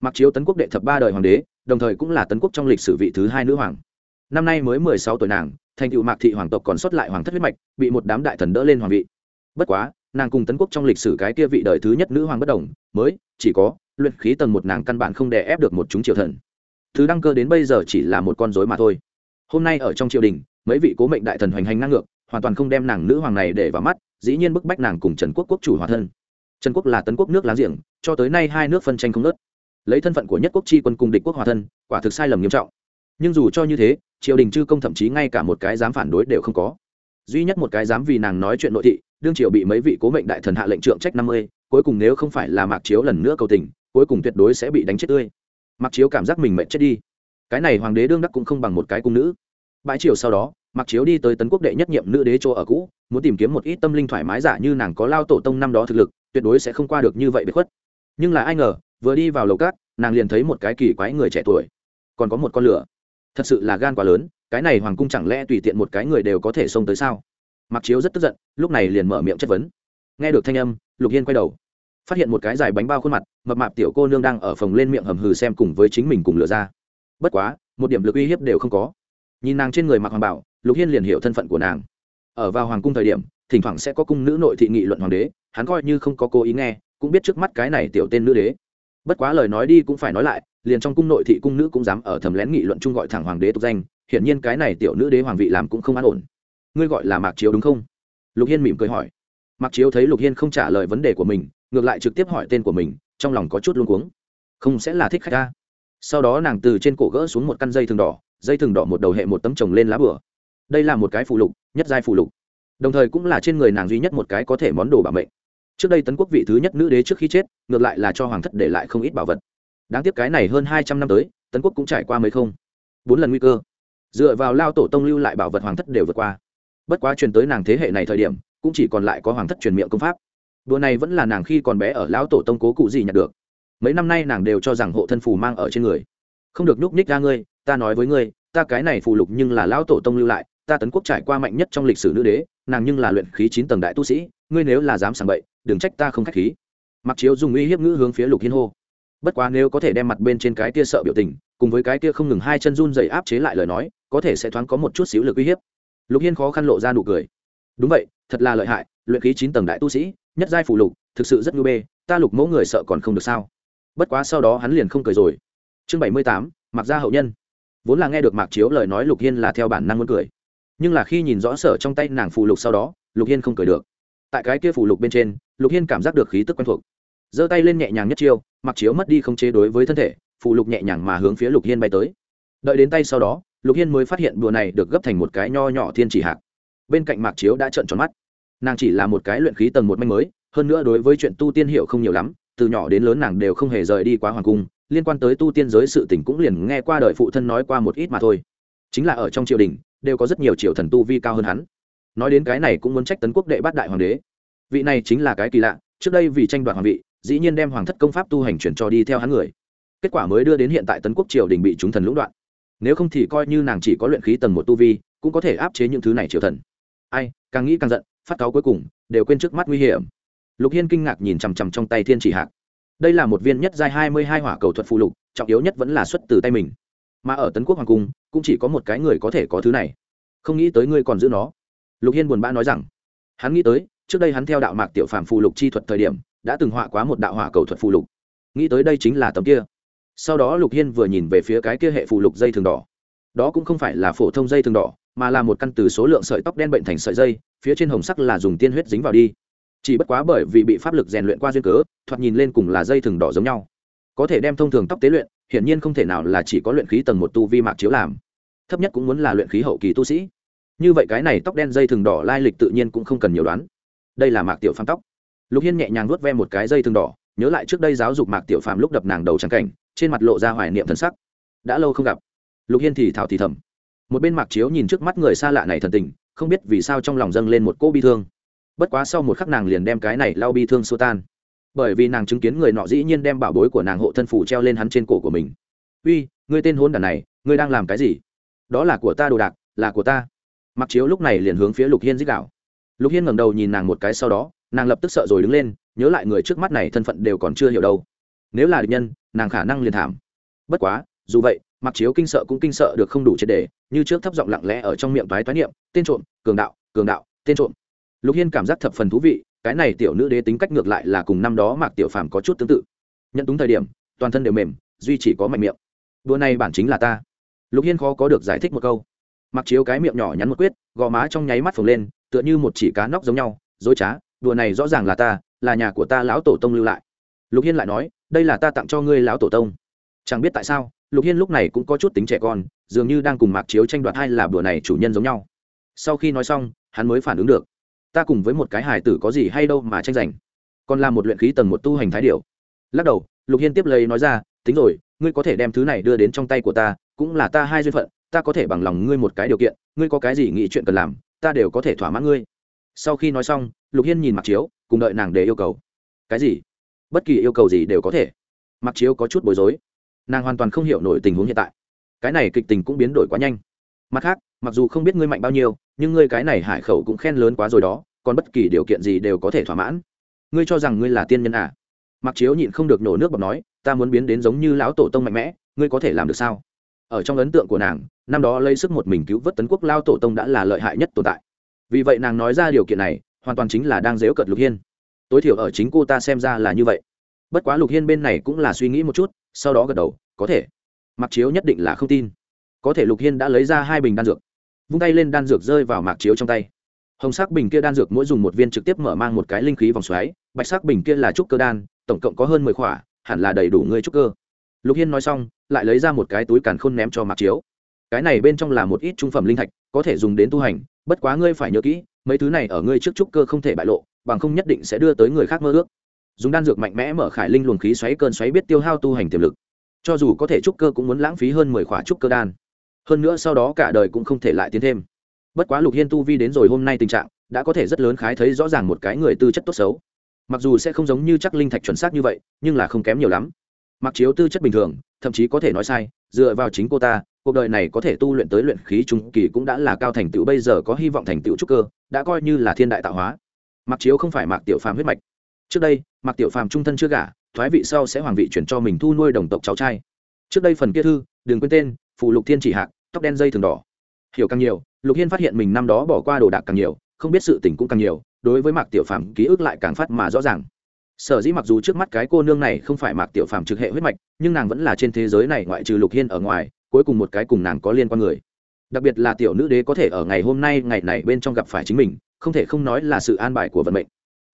Mặc chiếu tấn quốc đệ thập ba đời hoàng đế đồng thời cũng là tấn quốc trong lịch sử vị thứ hai nữ hoàng. Năm nay mới mười sáu tuổi nàng, thành tựu mạc thị hoàng tộc còn xuất lại hoàng thất huyết mạch, bị một đám đại thần đỡ lên hoàng vị. Bất quá, nàng cùng tấn quốc trong lịch sử cái kia vị đời thứ nhất nữ hoàng bất đồng, mới, chỉ có, luyện khí tầng một nàng căn bản không đè ép được một chúng triều thần. Thứ đăng cơ đến bây giờ chỉ là một con rối mà thôi. Hôm nay ở trong triều đình, mấy vị cố mệnh đại thần hoành hành ngang ngược, hoàn toàn không đem nàng nữ hoàng này để vào mắt, dĩ nhiên bức bách nàng cùng trần quốc quốc chủ hòa thân. Trần quốc là tấn quốc nước láng giềng, cho tới nay hai nước phân tranh không nớt lấy thân phận của nhất quốc chi quân cùng địch quốc hòa thân, quả thực sai lầm nghiêm trọng. Nhưng dù cho như thế, triều đình chư công thậm chí ngay cả một cái dám phản đối đều không có. Duy nhất một cái dám vì nàng nói chuyện nội thị, đương triều bị mấy vị cố mệnh đại thần hạ lệnh trượng trách năm mươi, cuối cùng nếu không phải là mạc chiếu lần nữa cầu tình, cuối cùng tuyệt đối sẽ bị đánh chết tươi. Mạc chiếu cảm giác mình mệnh chết đi. Cái này hoàng đế đương đắc cũng không bằng một cái cung nữ. Bãi triều sau đó, mạc chiếu đi tới tấn quốc đệ nhất nhiệm nữ đế chỗ ở cũ, muốn tìm kiếm một ít tâm linh thoải mái giả như nàng có lao tổ tông năm đó thực lực, tuyệt đối sẽ không qua được như vậy bị khuất. Nhưng là ai ngờ vừa đi vào lầu cát, nàng liền thấy một cái kỳ quái người trẻ tuổi. Còn có một con lửa. Thật sự là gan quá lớn, cái này hoàng cung chẳng lẽ tùy tiện một cái người đều có thể xông tới sao? Mặc chiếu rất tức giận, lúc này liền mở miệng chất vấn. Nghe được thanh âm, lục hiên quay đầu, phát hiện một cái dài bánh bao khuôn mặt, mập mạp tiểu cô nương đang ở phòng lên miệng hầm hừ xem cùng với chính mình cùng lửa ra. Bất quá, một điểm lực uy hiếp đều không có. Nhìn nàng trên người mặc hoàng bảo, lục hiên liền hiểu thân phận của nàng. Ở vào hoàng cung thời điểm, thỉnh thoảng sẽ có cung nữ nội thị nghị luận hoàng đế, hắn coi như không có cố ý nghe, cũng biết trước mắt cái này tiểu tên nữ đế bất quá lời nói đi cũng phải nói lại, liền trong cung nội thị cung nữ cũng dám ở thầm lén nghị luận chung gọi thẳng hoàng đế tục danh, hiển nhiên cái này tiểu nữ đế hoàng vị làm cũng không an ổn. Ngươi gọi là mạc chiếu đúng không? Lục hiên mỉm cười hỏi. Mạc chiếu thấy lục hiên không trả lời vấn đề của mình, ngược lại trực tiếp hỏi tên của mình, trong lòng có chút luôn cuống. Không sẽ là thích khách ta. Sau đó nàng từ trên cổ gỡ xuống một căn dây thừng đỏ, dây thừng đỏ một đầu hệ một tấm chồng lên lá bửa. Đây là một cái phụ lục, nhất giai phụ lục. Đồng thời cũng là trên người nàng duy nhất một cái có thể món đồ bảo mệnh trước đây tấn quốc vị thứ nhất nữ đế trước khi chết, ngược lại là cho hoàng thất để lại không ít bảo vật. Đáng tiếc cái này hơn hai trăm năm tới, tấn quốc cũng trải qua mấy không. Bốn lần nguy cơ. Dựa vào lao tổ tông lưu lại bảo vật hoàng thất đều vượt qua. Bất quá truyền tới nàng thế hệ này thời điểm, cũng chỉ còn lại có hoàng thất truyền miệng công pháp. Đùa này vẫn là nàng khi còn bé ở lão tổ tông cố cụ gì nhặt được. Mấy năm nay nàng đều cho rằng hộ thân phù mang ở trên người. Không được nhúc nhích ra ngươi, ta nói với ngươi, ta cái này phù lục nhưng là lão tổ tông lưu lại, ta tấn quốc trải qua mạnh nhất trong lịch sử nữ đế, nàng nhưng là luyện khí chín tầng đại tu sĩ, ngươi nếu là dám sàng bậy đừng trách ta không khách khí. Mặc chiếu dùng uy hiếp ngữ hướng phía lục hiên hô. Bất quá nếu có thể đem mặt bên trên cái kia sợ biểu tình, cùng với cái kia không ngừng hai chân run dày áp chế lại lời nói, có thể sẽ thoáng có một chút xíu lực uy hiếp. Lục hiên khó khăn lộ ra nụ cười. Đúng vậy, thật là lợi hại, luyện khí chín tầng đại tu sĩ, nhất giai phủ lục, thực sự rất ngư bê, ta lục mẫu người sợ còn không được sao? Bất quá sau đó hắn liền không cười rồi. Chương bảy mươi tám mặc ra hậu nhân. Vốn là nghe được mạc chiếu lời nói lục hiên là theo bản năng muốn cười. Nhưng là khi nhìn rõ sở trong tay nàng phù lục sau đó, lục hiên không cười được. Tại cái kia phù lục bên trên lục hiên cảm giác được khí tức quen thuộc. Giơ tay lên nhẹ nhàng nhất chiêu, mặc chiếu mất đi không chế đối với thân thể, phụ lục nhẹ nhàng mà hướng phía lục hiên bay tới. Đợi đến tay sau đó, lục hiên mới phát hiện đùa này được gấp thành một cái nho nhỏ thiên chỉ hạc. Bên cạnh mạc chiếu đã trợn tròn mắt. Nàng chỉ là một cái luyện khí tầng một manh mới, hơn nữa đối với chuyện tu tiên hiệu không nhiều lắm, từ nhỏ đến lớn nàng đều không hề rời đi quá hoàng cung, liên quan tới tu tiên giới sự tình cũng liền nghe qua đời phụ thân nói qua một ít mà thôi. Chính là ở trong triều đình, đều có rất nhiều triều thần tu vi cao hơn hắn. Nói đến cái này cũng muốn trách tấn quốc đệ bát đại hoàng đế vị này chính là cái kỳ lạ, trước đây vì tranh đoạt hoàng vị, dĩ nhiên đem hoàng thất công pháp tu hành chuyển cho đi theo hắn người. Kết quả mới đưa đến hiện tại tấn quốc triều đình bị chúng thần lũng đoạn. Nếu không thì coi như nàng chỉ có luyện khí tầng một tu vi, cũng có thể áp chế những thứ này triều thần. Ai, càng nghĩ càng giận, phát cáo cuối cùng, đều quên trước mắt nguy hiểm. Lục hiên kinh ngạc nhìn chằm chằm trong tay thiên chỉ hạc. Đây là một viên nhất giai hai mươi hai hỏa cầu thuật phụ lục, trọng yếu nhất vẫn là xuất từ tay mình. Mà ở tấn quốc hoàng cung, cũng chỉ có một cái người có thể có thứ này. Không nghĩ tới ngươi còn giữ nó. Lục hiên buồn bã nói rằng, hắn nghĩ tới trước đây hắn theo đạo mạc tiểu phàm phụ lục chi thuật thời điểm, đã từng họa quá một đạo hỏa cầu thuật phụ lục. Nghĩ tới đây chính là tấm kia. Sau đó lục hiên vừa nhìn về phía cái kia hệ phụ lục dây thường đỏ. Đó cũng không phải là phổ thông dây thường đỏ, mà là một căn từ số lượng sợi tóc đen bệnh thành sợi dây, phía trên hồng sắc là dùng tiên huyết dính vào đi. Chỉ bất quá bởi vì bị pháp lực rèn luyện qua duyên cớ, thoạt nhìn lên cùng là dây thừng đỏ giống nhau. Có thể đem thông thường tóc tế luyện, hiển nhiên không thể nào là chỉ có luyện khí tầng một tu vi mạc chiếu làm. Thấp nhất cũng muốn là luyện khí hậu kỳ tu sĩ. Như vậy cái này tóc đen dây thừng đỏ lai lịch tự nhiên cũng không cần nhiều đoán đây là mạc tiểu phàm tóc. Lục hiên nhẹ nhàng nuốt ve một cái dây thương đỏ, nhớ lại trước đây giáo dục mạc tiểu phàm lúc đập nàng đầu trắng cảnh, trên mặt lộ ra hoài niệm thần sắc. Đã lâu không gặp. Lục hiên thì thảo thì thầm. Một bên mạc chiếu nhìn trước mắt người xa lạ này thần tình, không biết vì sao trong lòng dâng lên một cô bi thương. Bất quá sau một khắc nàng liền đem cái này lau bi thương xô tan. Bởi vì nàng chứng kiến người nọ dĩ nhiên đem bảo bối của nàng hộ thân phủ treo lên hắn trên cổ của mình. Uy, ngươi tên hôn đàn này, ngươi đang làm cái gì? Đó là của ta đồ đạc, là của ta. Mặc chiếu lúc này liền hướng phía lục hiên dích đạo lục hiên ngẩng đầu nhìn nàng một cái sau đó, nàng lập tức sợ rồi đứng lên, nhớ lại người trước mắt này thân phận đều còn chưa hiểu đâu. Nếu là địch nhân, nàng khả năng liền thảm. Bất quá, dù vậy mặc chiếu kinh sợ cũng kinh sợ được không đủ triệt đề như trước thấp giọng lặng lẽ ở trong miệng toái toái niệm, tên trộm, cường đạo cường đạo, tên trộm. Lục hiên cảm giác thập phần thú vị, cái này tiểu nữ đế tính cách ngược lại là cùng năm đó mạc tiểu phàm có chút tương tự. Nhận đúng thời điểm, toàn thân đều mềm, duy chỉ có mạnh miệng. Đua này bản chính là ta. Lục hiên khó có được giải thích một câu. Mặc chiếu cái miệng nhỏ nhắn một quyết, gò má trong nháy mắt phồng lên tựa như một chỉ cá nóc giống nhau, dối trá, đùa này rõ ràng là ta, là nhà của ta lão tổ tông lưu lại. Lục hiên lại nói, đây là ta tặng cho ngươi lão tổ tông. Chẳng biết tại sao, lục hiên lúc này cũng có chút tính trẻ con, dường như đang cùng mạc chiếu tranh đoạt hai là đùa này chủ nhân giống nhau. Sau khi nói xong, hắn mới phản ứng được. Ta cùng với một cái hài tử có gì hay đâu mà tranh giành, còn là một luyện khí tầng một tu hành thái điệu lắc đầu, lục hiên tiếp lấy nói ra, tính rồi, ngươi có thể đem thứ này đưa đến trong tay của ta, cũng là ta hai duyên phận, ta có thể bằng lòng ngươi một cái điều kiện, ngươi có cái gì nghĩ chuyện cần làm ta đều có thể thỏa mãn ngươi. Sau khi nói xong, lục hiên nhìn mặc chiếu, cùng đợi nàng để yêu cầu. Cái gì? Bất kỳ yêu cầu gì đều có thể. Mặc chiếu có chút bối rối. Nàng hoàn toàn không hiểu nổi tình huống hiện tại. Cái này kịch tình cũng biến đổi quá nhanh. Mặt khác, mặc dù không biết ngươi mạnh bao nhiêu, nhưng ngươi cái này hải khẩu cũng khen lớn quá rồi đó, còn bất kỳ điều kiện gì đều có thể thỏa mãn. Ngươi cho rằng ngươi là tiên nhân à? Mặc chiếu nhịn không được nổ nước bọc nói, ta muốn biến đến giống như lão tổ tông mạnh mẽ, ngươi có thể làm được sao? Ở trong ấn tượng của nàng, năm đó lấy sức một mình cứu vớt tấn quốc lao tổ tông đã là lợi hại nhất tồn tại. Vì vậy nàng nói ra điều kiện này, hoàn toàn chính là đang dếu cợt lục hiên. Tối thiểu ở chính cô ta xem ra là như vậy. Bất quá lục hiên bên này cũng là suy nghĩ một chút, sau đó gật đầu, có thể. Mặc chiếu nhất định là không tin. Có thể lục hiên đã lấy ra hai bình đan dược. Vung tay lên đan dược rơi vào mạc chiếu trong tay. Hồng sắc bình kia đan dược mỗi dùng một viên trực tiếp mở mang một cái linh khí vòng xoáy, bạch sắc bình kia là trúc cơ đan, tổng cộng có hơn mười khỏa, hẳn là đầy đủ ngươi trúc cơ lục hiên nói xong, lại lấy ra một cái túi càn khôn ném cho mạc chiếu. Cái này bên trong là một ít trung phẩm linh thạch, có thể dùng đến tu hành, bất quá ngươi phải nhớ kỹ, mấy thứ này ở ngươi trước trúc cơ không thể bại lộ, bằng không nhất định sẽ đưa tới người khác mơ ước. Dùng đan dược mạnh mẽ mở khải linh luồng khí xoáy cơn xoáy biết tiêu hao tu hành tiềm lực. Cho dù có thể trúc cơ cũng muốn lãng phí hơn mười khỏa trúc cơ đan. Hơn nữa sau đó cả đời cũng không thể lại tiến thêm. Bất quá lục hiên tu vi đến rồi hôm nay tình trạng, đã có thể rất lớn khái thấy rõ ràng một cái người tư chất tốt xấu. Mặc dù sẽ không giống như chắc linh thạch chuẩn xác như vậy, nhưng là không kém nhiều lắm mặc chiếu tư chất bình thường, thậm chí có thể nói sai, dựa vào chính cô ta, cuộc đời này có thể tu luyện tới luyện khí trung kỳ cũng đã là cao thành tựu, bây giờ có hy vọng thành tựu trúc cơ, đã coi như là thiên đại tạo hóa. Mặc chiếu không phải mạc tiểu phàm huyết mạch. Trước đây, mạc tiểu phàm trung thân chưa gả, thoái vị sau sẽ hoàng vị chuyển cho mình thu nuôi đồng tộc cháu trai. Trước đây phần kia thư, đừng quên tên, phụ lục thiên chỉ hạc, tóc đen dây thường đỏ. Hiểu càng nhiều, lục hiên phát hiện mình năm đó bỏ qua đồ đạc càng nhiều, không biết sự tình cũng càng nhiều, đối với mạc tiểu phàm ký ức lại càng phát mà rõ ràng sở dĩ mặc dù trước mắt cái cô nương này không phải mạc tiểu phàm trực hệ huyết mạch, nhưng nàng vẫn là trên thế giới này ngoại trừ lục hiên ở ngoài, cuối cùng một cái cùng nàng có liên quan người. Đặc biệt là tiểu nữ đế có thể ở ngày hôm nay, ngày này bên trong gặp phải chính mình, không thể không nói là sự an bài của vận mệnh.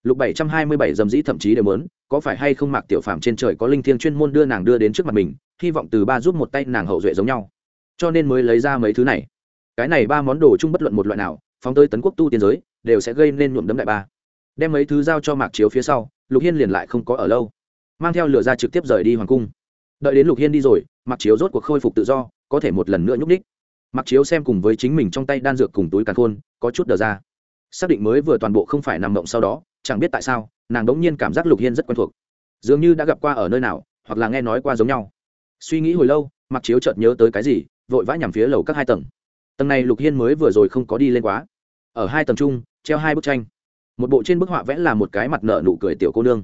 Lục bảy trăm hai mươi bảy dầm dĩ thậm chí đều muốn, có phải hay không mạc tiểu phàm trên trời có linh thiêng chuyên môn đưa nàng đưa đến trước mặt mình, hy vọng từ ba giúp một tay nàng hậu duệ giống nhau. Cho nên mới lấy ra mấy thứ này. Cái này ba món đồ chung bất luận một loại nào, phóng tới tấn quốc tu tiên giới, đều sẽ gây nên nhuộm đấm đại ba. Đem mấy thứ giao cho mạc chiếu phía sau lục hiên liền lại không có ở lâu. Mang theo lửa ra trực tiếp rời đi hoàng cung. Đợi đến lục hiên đi rồi Mặc chiếu rốt cuộc khôi phục tự do, có thể một lần nữa nhúc ních Mặc chiếu xem cùng với chính mình trong tay đan dược cùng túi càn khôn, có chút đờ ra. Xác định mới vừa toàn bộ không phải nằm mộng sau đó, chẳng biết tại sao, nàng đống nhiên cảm giác lục hiên rất quen thuộc. Dường như đã gặp qua ở nơi nào, hoặc là nghe nói qua giống nhau. Suy nghĩ hồi lâu mặc chiếu chợt nhớ tới cái gì, vội vã nhằm phía lầu các hai tầng. Tầng này lục hiên mới vừa rồi không có đi lên quá. Ở hai tầng chung, treo hai bức tranh một bộ trên bức họa vẽ là một cái mặt nở nụ cười tiểu cô nương.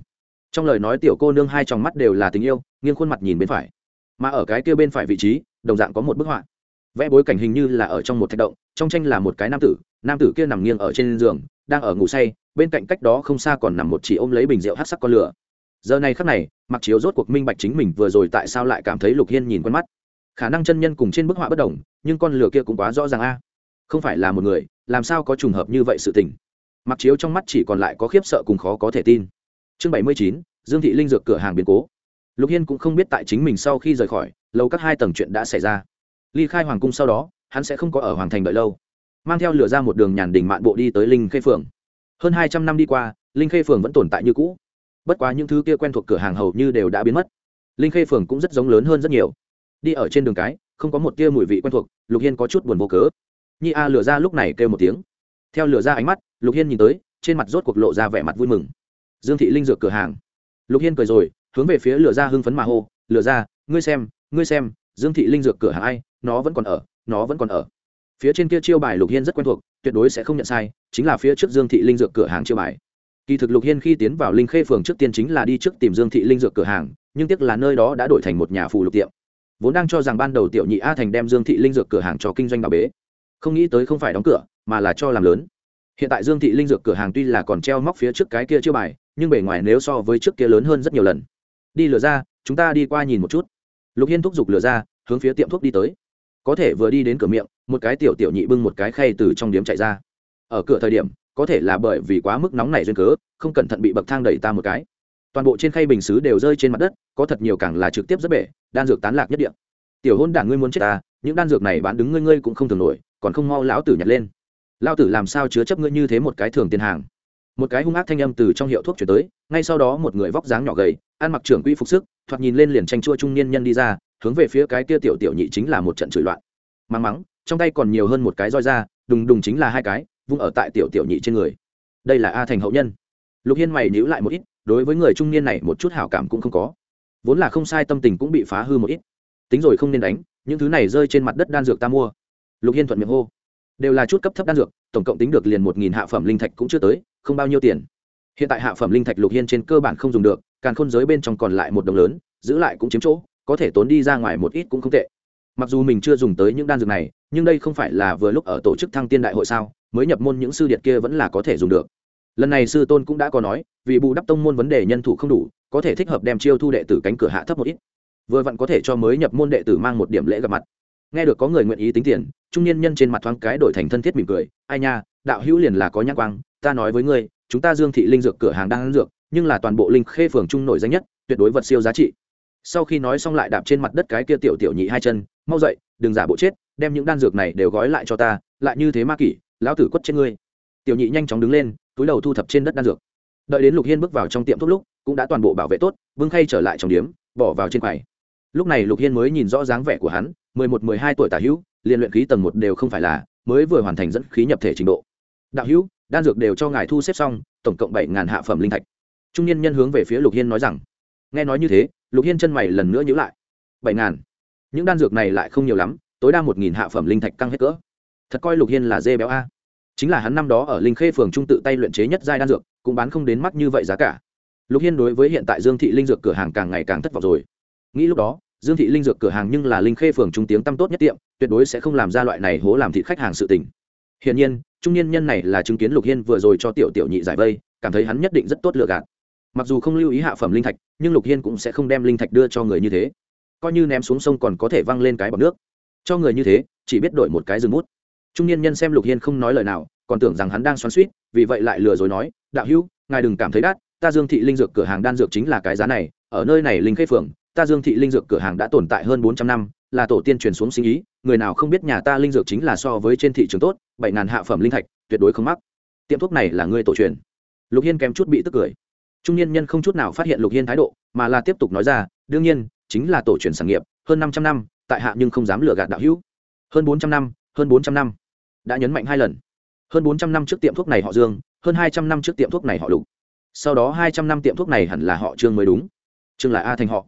Trong lời nói tiểu cô nương hai tròng mắt đều là tình yêu, nghiêng khuôn mặt nhìn bên phải. Mà ở cái kia bên phải vị trí, đồng dạng có một bức họa. Vẽ bối cảnh hình như là ở trong một thạch động, trong tranh là một cái nam tử nam tử kia nằm nghiêng ở trên giường, đang ở ngủ say, bên cạnh cách đó không xa còn nằm một chị ôm lấy bình rượu hát sắc con lửa. Giờ này khắc này, mặc chiếu rốt cuộc minh bạch chính mình vừa rồi tại sao lại cảm thấy lục hiên nhìn quen mắt. Khả năng chân nhân cùng trên bức họa bất đồng, nhưng con lửa kia cũng quá rõ ràng a. Không phải là một người, làm sao có trùng hợp như vậy sự tình mặc chiếu trong mắt chỉ còn lại có khiếp sợ cùng khó có thể tin. Chương bảy mươi chín, dương thị linh dược cửa hàng biến cố. Lục hiên cũng không biết tại chính mình sau khi rời khỏi, lâu các hai tầng chuyện đã xảy ra. Ly khai hoàng cung sau đó, hắn sẽ không có ở hoàng thành đợi lâu. Mang theo lửa ra một đường nhàn đình mạn bộ đi tới linh khê phường. Hơn hai trăm năm đi qua, linh khê phường vẫn tồn tại như cũ. Bất quá những thứ kia quen thuộc cửa hàng hầu như đều đã biến mất. Linh khê phường cũng rất giống lớn hơn rất nhiều. Đi ở trên đường cái, không có một tia mùi vị quen thuộc, lục hiên có chút buồn vô cớ. Nhi a lửa ra lúc này kêu một tiếng theo lửa ra ánh mắt, lục hiên nhìn tới, trên mặt rốt cuộc lộ ra vẻ mặt vui mừng. Dương thị linh dược cửa hàng. Lục hiên cười rồi, hướng về phía lửa ra hưng phấn mà hô, lửa ra, ngươi xem ngươi xem, dương thị linh dược cửa hàng ai, nó vẫn còn ở, nó vẫn còn ở. Phía trên kia chiêu bài lục hiên rất quen thuộc, tuyệt đối sẽ không nhận sai, chính là phía trước dương thị linh dược cửa hàng chiêu bài. Kỳ thực lục hiên khi tiến vào linh khê phường trước tiên chính là đi trước tìm dương thị linh dược cửa hàng, nhưng tiếc là nơi đó đã đổi thành một nhà phù lục tiệm. Vốn đang cho rằng ban đầu tiểu nhị a thành đem dương thị linh dược cửa hàng cho kinh doanh bảo bế. Không nghĩ tới không phải đóng cửa mà là cho làm lớn. Hiện tại dương thị linh dược cửa hàng tuy là còn treo móc phía trước cái kia chưa bài, nhưng bề ngoài nếu so với trước kia lớn hơn rất nhiều lần. Đi lừa ra, chúng ta đi qua nhìn một chút. Lục hiên thúc giục lừa ra, hướng phía tiệm thuốc đi tới. Có thể vừa đi đến cửa miệng, một cái tiểu tiểu nhị bưng một cái khay từ trong điếm chạy ra. Ở cửa thời điểm, có thể là bởi vì quá mức nóng này duyên cớ, không cẩn thận bị bậc thang đẩy ta một cái. Toàn bộ trên khay bình xứ đều rơi trên mặt đất, có thật nhiều càng là trực tiếp rất bể, đan dược tán lạc nhất địa. tiểu hôn đảng ngươi muốn chết ta, những đan dược này bán đứng ngươi ngươi cũng không thường nổi, còn không mau lão tử nhặt lên lao tử làm sao chứa chấp ngươi như thế một cái thường tiền hàng? Một cái hung ác thanh âm từ trong hiệu thuốc chuyển tới, ngay sau đó một người vóc dáng nhỏ gầy, ăn mặc trưởng quỹ phục sức, thoạt nhìn lên liền tranh chua trung niên nhân đi ra, hướng về phía cái kia tiểu tiểu nhị chính là một trận chửi loạn. Mắng mắng, trong tay còn nhiều hơn một cái roi ra, đùng đùng chính là hai cái, vung ở tại tiểu tiểu nhị trên người. Đây là a thành hậu nhân. Lục hiên mày nhíu lại một ít, đối với người trung niên này một chút hảo cảm cũng không có. Vốn là không sai tâm tình cũng bị phá hư một ít. Tính rồi không nên đánh, những thứ này rơi trên mặt đất đan dược ta mua. Lục hiên thuận miệng hô đều là chút cấp thấp đan dược, tổng cộng tính được liền một nghìn hạ phẩm linh thạch cũng chưa tới, không bao nhiêu tiền. Hiện tại hạ phẩm linh thạch lục hiên trên cơ bản không dùng được càng khôn giới bên trong còn lại một đồng lớn, giữ lại cũng chiếm chỗ, có thể tốn đi ra ngoài một ít cũng không tệ. Mặc dù mình chưa dùng tới những đan dược này, nhưng đây không phải là vừa lúc ở tổ chức thăng tiên đại hội sao, mới nhập môn những sư điện kia vẫn là có thể dùng được. Lần này sư tôn cũng đã có nói, vì bù đắp tông môn vấn đề nhân thủ không đủ, có thể thích hợp đem chiêu thu đệ tử cánh cửa hạ thấp một ít. Vừa vặn có thể cho mới nhập môn đệ tử mang một điểm lễ gặp mặt nghe được có người nguyện ý tính tiền, trung niên nhân trên mặt thoáng cái đổi thành thân thiết mỉm cười. Ai nha, đạo hữu liền là có nhãn quang, ta nói với ngươi, chúng ta dương thị linh dược cửa hàng đang ăn dược, nhưng là toàn bộ linh khê phường trung nổi danh nhất, tuyệt đối vật siêu giá trị. Sau khi nói xong lại đạp trên mặt đất cái kia tiểu tiểu nhị hai chân, mau dậy, đừng giả bộ chết, đem những đan dược này đều gói lại cho ta, lại như thế ma kỷ, lão tử quất trên ngươi. Tiểu nhị nhanh chóng đứng lên, túi đầu thu thập trên đất đan dược. Đợi đến lục hiên bước vào trong tiệm thuốc lúc, cũng đã toàn bộ bảo vệ tốt, vương khay trở lại trong điếm, bỏ vào trên quầy lúc này lục hiên mới nhìn rõ dáng vẻ của hắn, mười một, mười hai tuổi tả hữu liên luyện khí tầng một đều không phải là, mới vừa hoàn thành dẫn khí nhập thể trình độ. Đạo hữu, đan dược đều cho ngài thu xếp xong, tổng cộng bảy ngàn hạ phẩm linh thạch. Trung niên nhân hướng về phía lục hiên nói rằng. Nghe nói như thế, lục hiên chân mày lần nữa nhữ lại. Bảy ngàn? Những đan dược này lại không nhiều lắm, tối đa một nghìn hạ phẩm linh thạch căng hết cỡ. Thật coi lục hiên là dê béo a. Chính là hắn năm đó ở linh khê phường trung tự tay luyện chế nhất giai đan dược, cũng bán không đến mắt như vậy giá cả. Lục hiên đối với hiện tại dương thị linh dược cửa hàng càng ngày càng thất vọng rồi. Nghĩ lúc đó dương thị linh dược cửa hàng nhưng là linh khê phường trung tiếng tăm tốt nhất tiệm, tuyệt đối sẽ không làm ra loại này hố làm thịt khách hàng sự tình. Hiển nhiên, trung niên nhân này là chứng kiến lục hiên vừa rồi cho tiểu tiểu nhị giải vây, cảm thấy hắn nhất định rất tốt lựa gạt. Mặc dù không lưu ý hạ phẩm linh thạch, nhưng lục hiên cũng sẽ không đem linh thạch đưa cho người như thế. Coi như ném xuống sông còn có thể văng lên cái bọc nước. Cho người như thế, chỉ biết đổi một cái rừng mút trung niên nhân xem lục hiên không nói lời nào, còn tưởng rằng hắn đang xoắn suýt vì vậy lại lừa dối nói, đạo hữu, ngài đừng cảm thấy đắt, ta dương thị linh dược cửa hàng đan dược chính là cái giá này, ở nơi này linh khê phường ta dương thị linh dược cửa hàng đã tồn tại hơn bốn trăm năm, là tổ tiên truyền xuống sinh ý, người nào không biết nhà ta linh dược chính là so với trên thị trường tốt, bảy ngàn hạ phẩm linh thạch, tuyệt đối không mắc. Tiệm thuốc này là ngươi tổ truyền. Lục hiên kém chút bị tức cười. Trung niên nhân không chút nào phát hiện lục hiên thái độ, mà là tiếp tục nói ra, đương nhiên, chính là tổ truyền sản nghiệp, hơn năm trăm năm, tại hạ nhưng không dám lừa gạt đạo hữu. Hơn bốn trăm năm, hơn bốn trăm năm. Đã nhấn mạnh hai lần. Hơn bốn trăm năm trước tiệm thuốc này họ dương, hơn hai trăm năm trước tiệm thuốc này họ lục. Sau đó hai trăm năm tiệm thuốc này hẳn là họ trương mới đúng. Trương là a thành họ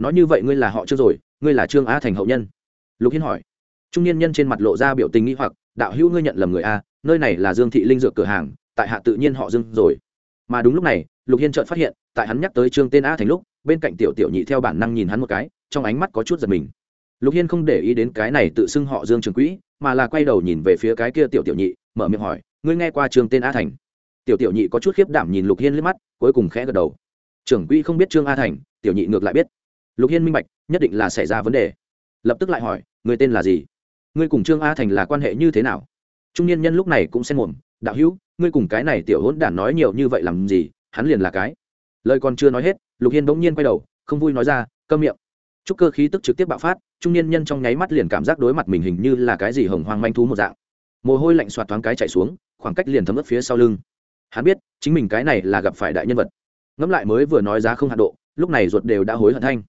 nói như vậy ngươi là họ trương rồi, ngươi là trương a thành hậu nhân. Lục hiên hỏi. Trung niên nhân trên mặt lộ ra biểu tình nghĩ hoặc, đạo hữu ngươi nhận lầm người a, nơi này là dương thị linh dược cửa hàng, tại hạ tự nhiên họ dương rồi. Mà đúng lúc này, lục hiên chợt phát hiện, tại hắn nhắc tới trương tên a thành lúc, bên cạnh tiểu tiểu nhị theo bản năng nhìn hắn một cái, trong ánh mắt có chút giật mình. Lục hiên không để ý đến cái này tự xưng họ dương trường quỹ, mà là quay đầu nhìn về phía cái kia tiểu tiểu nhị, mở miệng hỏi, ngươi nghe qua trương tên a thành? Tiểu tiểu nhị có chút khiếp đảm nhìn lục hiên liếc mắt, cuối cùng khẽ gật đầu. Trưởng quỹ không biết trương a thành, tiểu nhị ngược lại biết lục hiên minh bạch, nhất định là xảy ra vấn đề. Lập tức lại hỏi, người tên là gì? Ngươi cùng trương a thành là quan hệ như thế nào? Trung niên nhân lúc này cũng xen mồm, đạo hữu, ngươi cùng cái này tiểu hỗn đản nói nhiều như vậy làm gì? Hắn liền là cái. Lời còn chưa nói hết, lục hiên bỗng nhiên quay đầu, không vui nói ra cơm miệng. Chúc cơ khí tức trực tiếp bạo phát, trung niên nhân trong nháy mắt liền cảm giác đối mặt mình hình như là cái gì hồng hoang manh thú một dạng. Mồ hôi lạnh xoạt thoáng cái chạy xuống, khoảng cách liền thấm ướt phía sau lưng. Hắn biết, chính mình cái này là gặp phải đại nhân vật. Ngẫm lại mới vừa nói giá không hạ độ, lúc này ruột đều đã hối hận thanh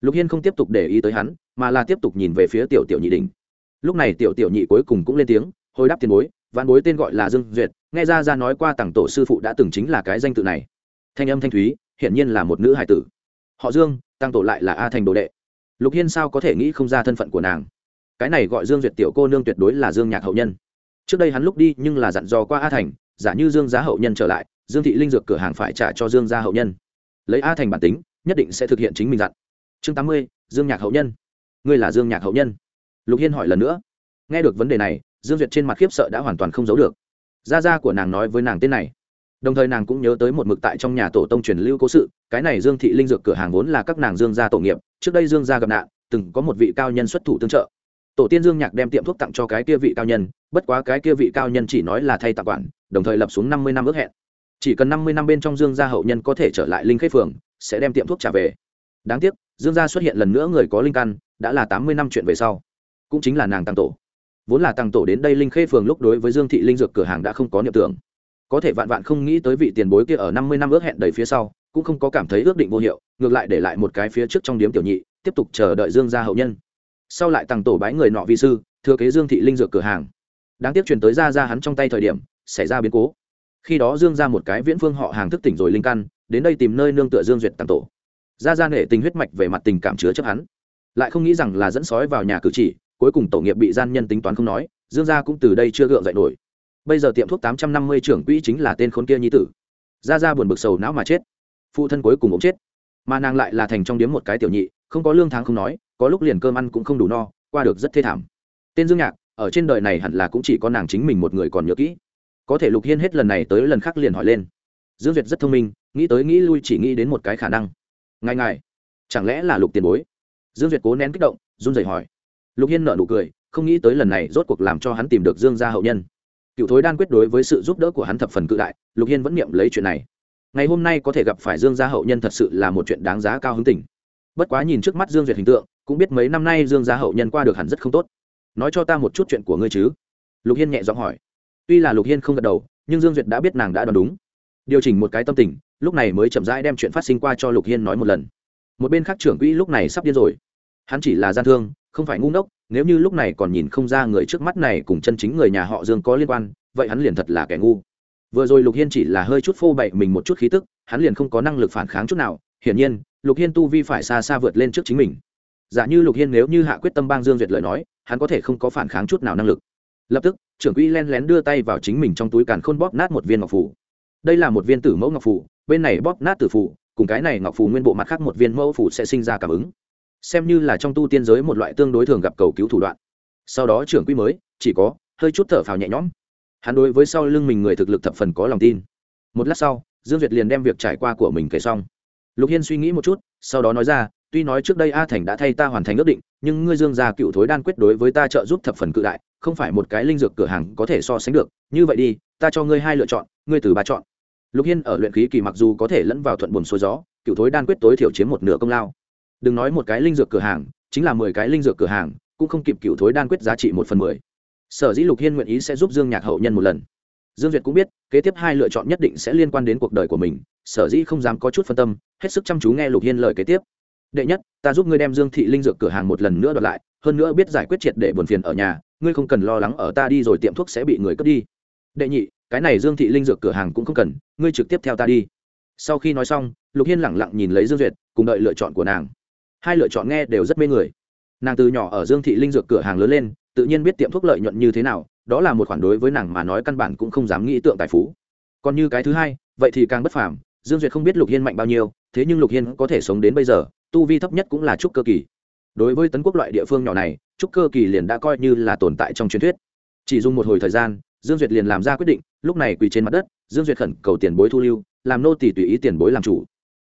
lục hiên không tiếp tục để ý tới hắn, mà là tiếp tục nhìn về phía tiểu tiểu nhị đình lúc này tiểu tiểu nhị cuối cùng cũng lên tiếng, hồi đáp tiền bối văn bối tên gọi là dương duyệt, nghe ra ra nói qua tặng tổ sư phụ đã từng chính là cái danh tự này. Thanh âm thanh thúy, hiển nhiên là một nữ hải tử. Họ dương tăng tổ lại là a thành đồ đệ. Lục hiên sao có thể nghĩ không ra thân phận của nàng. Cái này gọi dương duyệt tiểu cô nương tuyệt đối là dương nhạc hậu nhân. Trước đây hắn lúc đi nhưng là dặn dò qua a thành, giả như dương giá hậu nhân trở lại, dương thị linh dược cửa hàng phải trả cho dương gia hậu nhân. Lấy a thành bản tính, nhất định sẽ thực hiện chính mình dặn chương tám mươi, dương nhạc hậu nhân. Ngươi là dương nhạc hậu nhân? Lục hiên hỏi lần nữa. Nghe được vấn đề này, dương duyệt trên mặt khiếp sợ đã hoàn toàn không giấu được. Gia gia của nàng nói với nàng tên này. Đồng thời nàng cũng nhớ tới một mực tại trong nhà tổ tông truyền lưu cố sự, cái này dương thị linh dược cửa hàng vốn là các nàng dương gia tổ nghiệp, trước đây dương gia gặp nạn, từng có một vị cao nhân xuất thủ tương trợ. Tổ tiên dương nhạc đem tiệm thuốc tặng cho cái kia vị cao nhân, bất quá cái kia vị cao nhân chỉ nói là thay tặng quản, đồng thời lập xuống năm mươi năm ước hẹn. Chỉ cần năm mươi năm bên trong dương gia hậu nhân có thể trở lại linh khế phường, sẽ đem tiệm thuốc trả về đáng tiếc, dương gia xuất hiện lần nữa người có linh căn, đã là tám mươi năm chuyện về sau. Cũng chính là nàng tăng tổ. Vốn là tăng tổ đến đây linh khê phường lúc đối với dương thị linh dược cửa hàng đã không có niệm tưởng. Có thể vạn vạn không nghĩ tới vị tiền bối kia ở năm mươi năm ước hẹn đầy phía sau, cũng không có cảm thấy ước định vô hiệu, ngược lại để lại một cái phía trước trong điếm tiểu nhị, tiếp tục chờ đợi dương gia hậu nhân. Sau lại tăng tổ bái người nọ vi sư, thừa kế dương thị linh dược cửa hàng. Đáng tiếc truyền tới ra ra hắn trong tay thời điểm, xảy ra biến cố. Khi đó dương ra một cái viễn phương họ hàng thức tỉnh rồi linh căn, đến đây tìm nơi nương tựa dương duyệt tăng tổ ra ra nể tình huyết mạch về mặt tình cảm chứa chấp hắn. Lại không nghĩ rằng là dẫn sói vào nhà cử chỉ, cuối cùng tổ nghiệp bị gian nhân tính toán không nói, dương gia cũng từ đây chưa gượng dậy nổi. Bây giờ tiệm thuốc tám trăm năm mươi trưởng quỹ chính là tên khốn kia nhi tử. Ra ra buồn bực sầu não mà chết. Phụ thân cuối cùng cũng chết. Mà nàng lại là thành trong điếm một cái tiểu nhị, không có lương tháng không nói, có lúc liền cơm ăn cũng không đủ no, qua được rất thê thảm. Tên dương nhạc, ở trên đời này hẳn là cũng chỉ có nàng chính mình một người còn nhớ kỹ. Có thể lục hiên hết lần này tới lần khác liền hỏi lên. Dương duyệt rất thông minh, nghĩ tới nghĩ lui chỉ nghĩ đến một cái khả năng ngài ngài. Chẳng lẽ là lục tiền bối? Dương duyệt cố nén kích động, run rẩy hỏi. Lục hiên nợ nụ cười, không nghĩ tới lần này rốt cuộc làm cho hắn tìm được dương gia hậu nhân. Cựu thối đan quyết đối với sự giúp đỡ của hắn thập phần cự đại, lục hiên vẫn niệm lấy chuyện này. Ngày hôm nay có thể gặp phải dương gia hậu nhân thật sự là một chuyện đáng giá cao hứng tình. bất quá nhìn trước mắt dương duyệt hình tượng, cũng biết mấy năm nay dương gia hậu nhân qua được hẳn rất không tốt. Nói cho ta một chút chuyện của ngươi chứ? Lục hiên nhẹ giọng hỏi. Tuy là lục hiên không gật đầu, nhưng dương duyệt đã biết nàng đã đoán đúng điều chỉnh một cái tâm tình, lúc này mới chậm rãi đem chuyện phát sinh qua cho lục hiên nói một lần. Một bên khác trưởng quỹ lúc này sắp điên rồi. Hắn chỉ là gian thương, không phải ngu ngốc, nếu như lúc này còn nhìn không ra người trước mắt này cùng chân chính người nhà họ dương có liên quan, vậy hắn liền thật là kẻ ngu. Vừa rồi lục hiên chỉ là hơi chút phô bậy mình một chút khí tức, hắn liền không có năng lực phản kháng chút nào. Hiển nhiên, lục hiên tu vi phải xa xa vượt lên trước chính mình. Giả như lục hiên nếu như hạ quyết tâm bang dương duyệt lời nói, hắn có thể không có phản kháng chút nào năng lực. Lập tức, trưởng quỹ len lén đưa tay vào chính mình trong túi càn khôn bóp nát một viên ngọc phủ đây là một viên tử mẫu ngọc phủ bên này bóp nát tử phủ cùng cái này ngọc phủ nguyên bộ mặt khác một viên mẫu phủ sẽ sinh ra cảm ứng. Xem như là trong tu tiên giới một loại tương đối thường gặp cầu cứu thủ đoạn. Sau đó trưởng quỹ mới, chỉ có, hơi chút thở phào nhẹ nhõm. Hắn đối với sau lưng mình người thực lực thập phần có lòng tin. Một lát sau, dương duyệt liền đem việc trải qua của mình kể xong. Lục hiên suy nghĩ một chút, sau đó nói ra, tuy nói trước đây a thành đã thay ta hoàn thành ước định, nhưng ngươi dương gia cựu thối đan quyết đối với ta trợ giúp thập phần cự đại, không phải một cái linh dược cửa hàng có thể so sánh được. Như vậy đi, ta cho ngươi hai lựa chọn, ngươi từ ba chọn lục hiên ở luyện khí kỳ mặc dù có thể lẫn vào thuận buồn xuôi gió, cựu thối đan quyết tối thiểu chiếm một nửa công lao. Đừng nói một cái linh dược cửa hàng, chính là mười cái linh dược cửa hàng, cũng không kịp cựu thối đan quyết giá trị một phần mười. Sở dĩ lục hiên nguyện ý sẽ giúp dương nhạc hậu nhân một lần. Dương duyệt cũng biết, kế tiếp hai lựa chọn nhất định sẽ liên quan đến cuộc đời của mình, sở dĩ không dám có chút phân tâm, hết sức chăm chú nghe lục hiên lời kế tiếp. Đệ nhất, ta giúp ngươi đem dương thị linh dược cửa hàng một lần nữa đoạt lại, hơn nữa biết giải quyết triệt để buồn phiền ở nhà, ngươi không cần lo lắng ở ta đi rồi tiệm thuốc sẽ bị người cướp đi. Đệ nhị cái này dương thị linh dược cửa hàng cũng không cần, ngươi trực tiếp theo ta đi. Sau khi nói xong, lục hiên lẳng lặng nhìn lấy dương duyệt, cùng đợi lựa chọn của nàng. Hai lựa chọn nghe đều rất mê người. Nàng từ nhỏ ở dương thị linh dược cửa hàng lớn lên, tự nhiên biết tiệm thuốc lợi nhuận như thế nào, đó là một khoản đối với nàng mà nói căn bản cũng không dám nghĩ tượng tài phú. Còn như cái thứ hai, vậy thì càng bất phàm, dương duyệt không biết lục hiên mạnh bao nhiêu, thế nhưng lục hiên có thể sống đến bây giờ, tu vi thấp nhất cũng là trúc cơ kỳ. Đối với tấn quốc loại địa phương nhỏ này, trúc cơ kỳ liền đã coi như là tồn tại trong truyền thuyết. Chỉ dùng một hồi thời gian dương duyệt liền làm ra quyết định, lúc này quỳ trên mặt đất, dương duyệt khẩn cầu tiền bối thu lưu, làm nô tỷ tùy ý tiền bối làm chủ.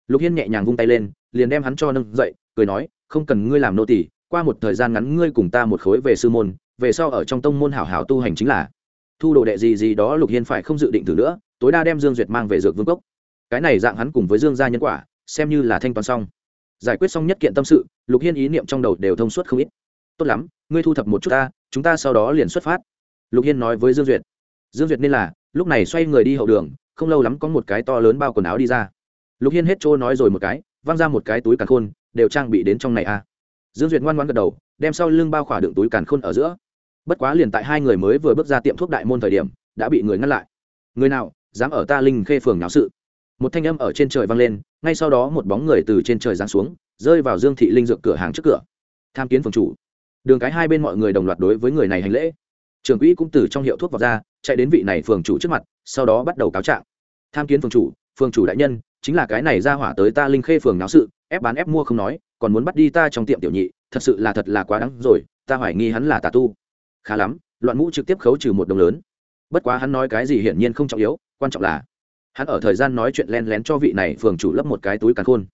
Lục hiên nhẹ nhàng vung tay lên, liền đem hắn cho nâng dậy, cười nói, không cần ngươi làm nô tỷ qua một thời gian ngắn ngươi cùng ta một khối về sư môn, về sau ở trong tông môn hảo hảo tu hành chính là thu đồ đệ gì gì đó. Lục hiên phải không dự định thử nữa, tối đa đem dương duyệt mang về dược vương cốc. Cái này dạng hắn cùng với dương gia nhân quả, xem như là thanh toán xong. Giải quyết xong nhất kiện tâm sự, lục hiên ý niệm trong đầu đều thông suốt không ít. Tốt lắm, ngươi thu thập một chút ta, chúng ta sau đó liền xuất phát. Lục hiên nói với dương duyệt dương duyệt nên là, lúc này xoay người đi hậu đường, không lâu lắm có một cái to lớn bao quần áo đi ra. Lục hiên hết trôi nói rồi một cái, văng ra một cái túi càn khôn, đều trang bị đến trong này a à. dương duyệt ngoan ngoan gật đầu, đem sau lưng bao khỏa đựng túi càn khôn ở giữa. Bất quá liền tại hai người mới vừa bước ra tiệm thuốc đại môn thời điểm, đã bị người ngăn lại. Người nào, dám ở ta linh khê phường náo sự? Một thanh âm ở trên trời vang lên, ngay sau đó một bóng người từ trên trời giáng xuống, rơi vào dương thị linh dược cửa hàng trước cửa. Tham kiến phường chủ. Đường cái hai bên mọi người đồng loạt đối với người này hành lễ. Trưởng quỹ cũng từ trong hiệu thuốc vào ra chạy đến vị này phường chủ trước mặt, sau đó bắt đầu cáo trạng. Tham kiến phường chủ phường chủ đại nhân, chính là cái này ra hỏa tới ta linh khê phường náo sự, ép bán ép mua không nói, còn muốn bắt đi ta trong tiệm tiểu nhị, thật sự là thật là quá đáng rồi, ta hoài nghi hắn là tà tu. Khá lắm, loạn mũ trực tiếp khấu trừ một đồng lớn. Bất quá hắn nói cái gì hiển nhiên không trọng yếu, quan trọng là hắn ở thời gian nói chuyện len lén cho vị này phường chủ lấp một cái túi càn khôn.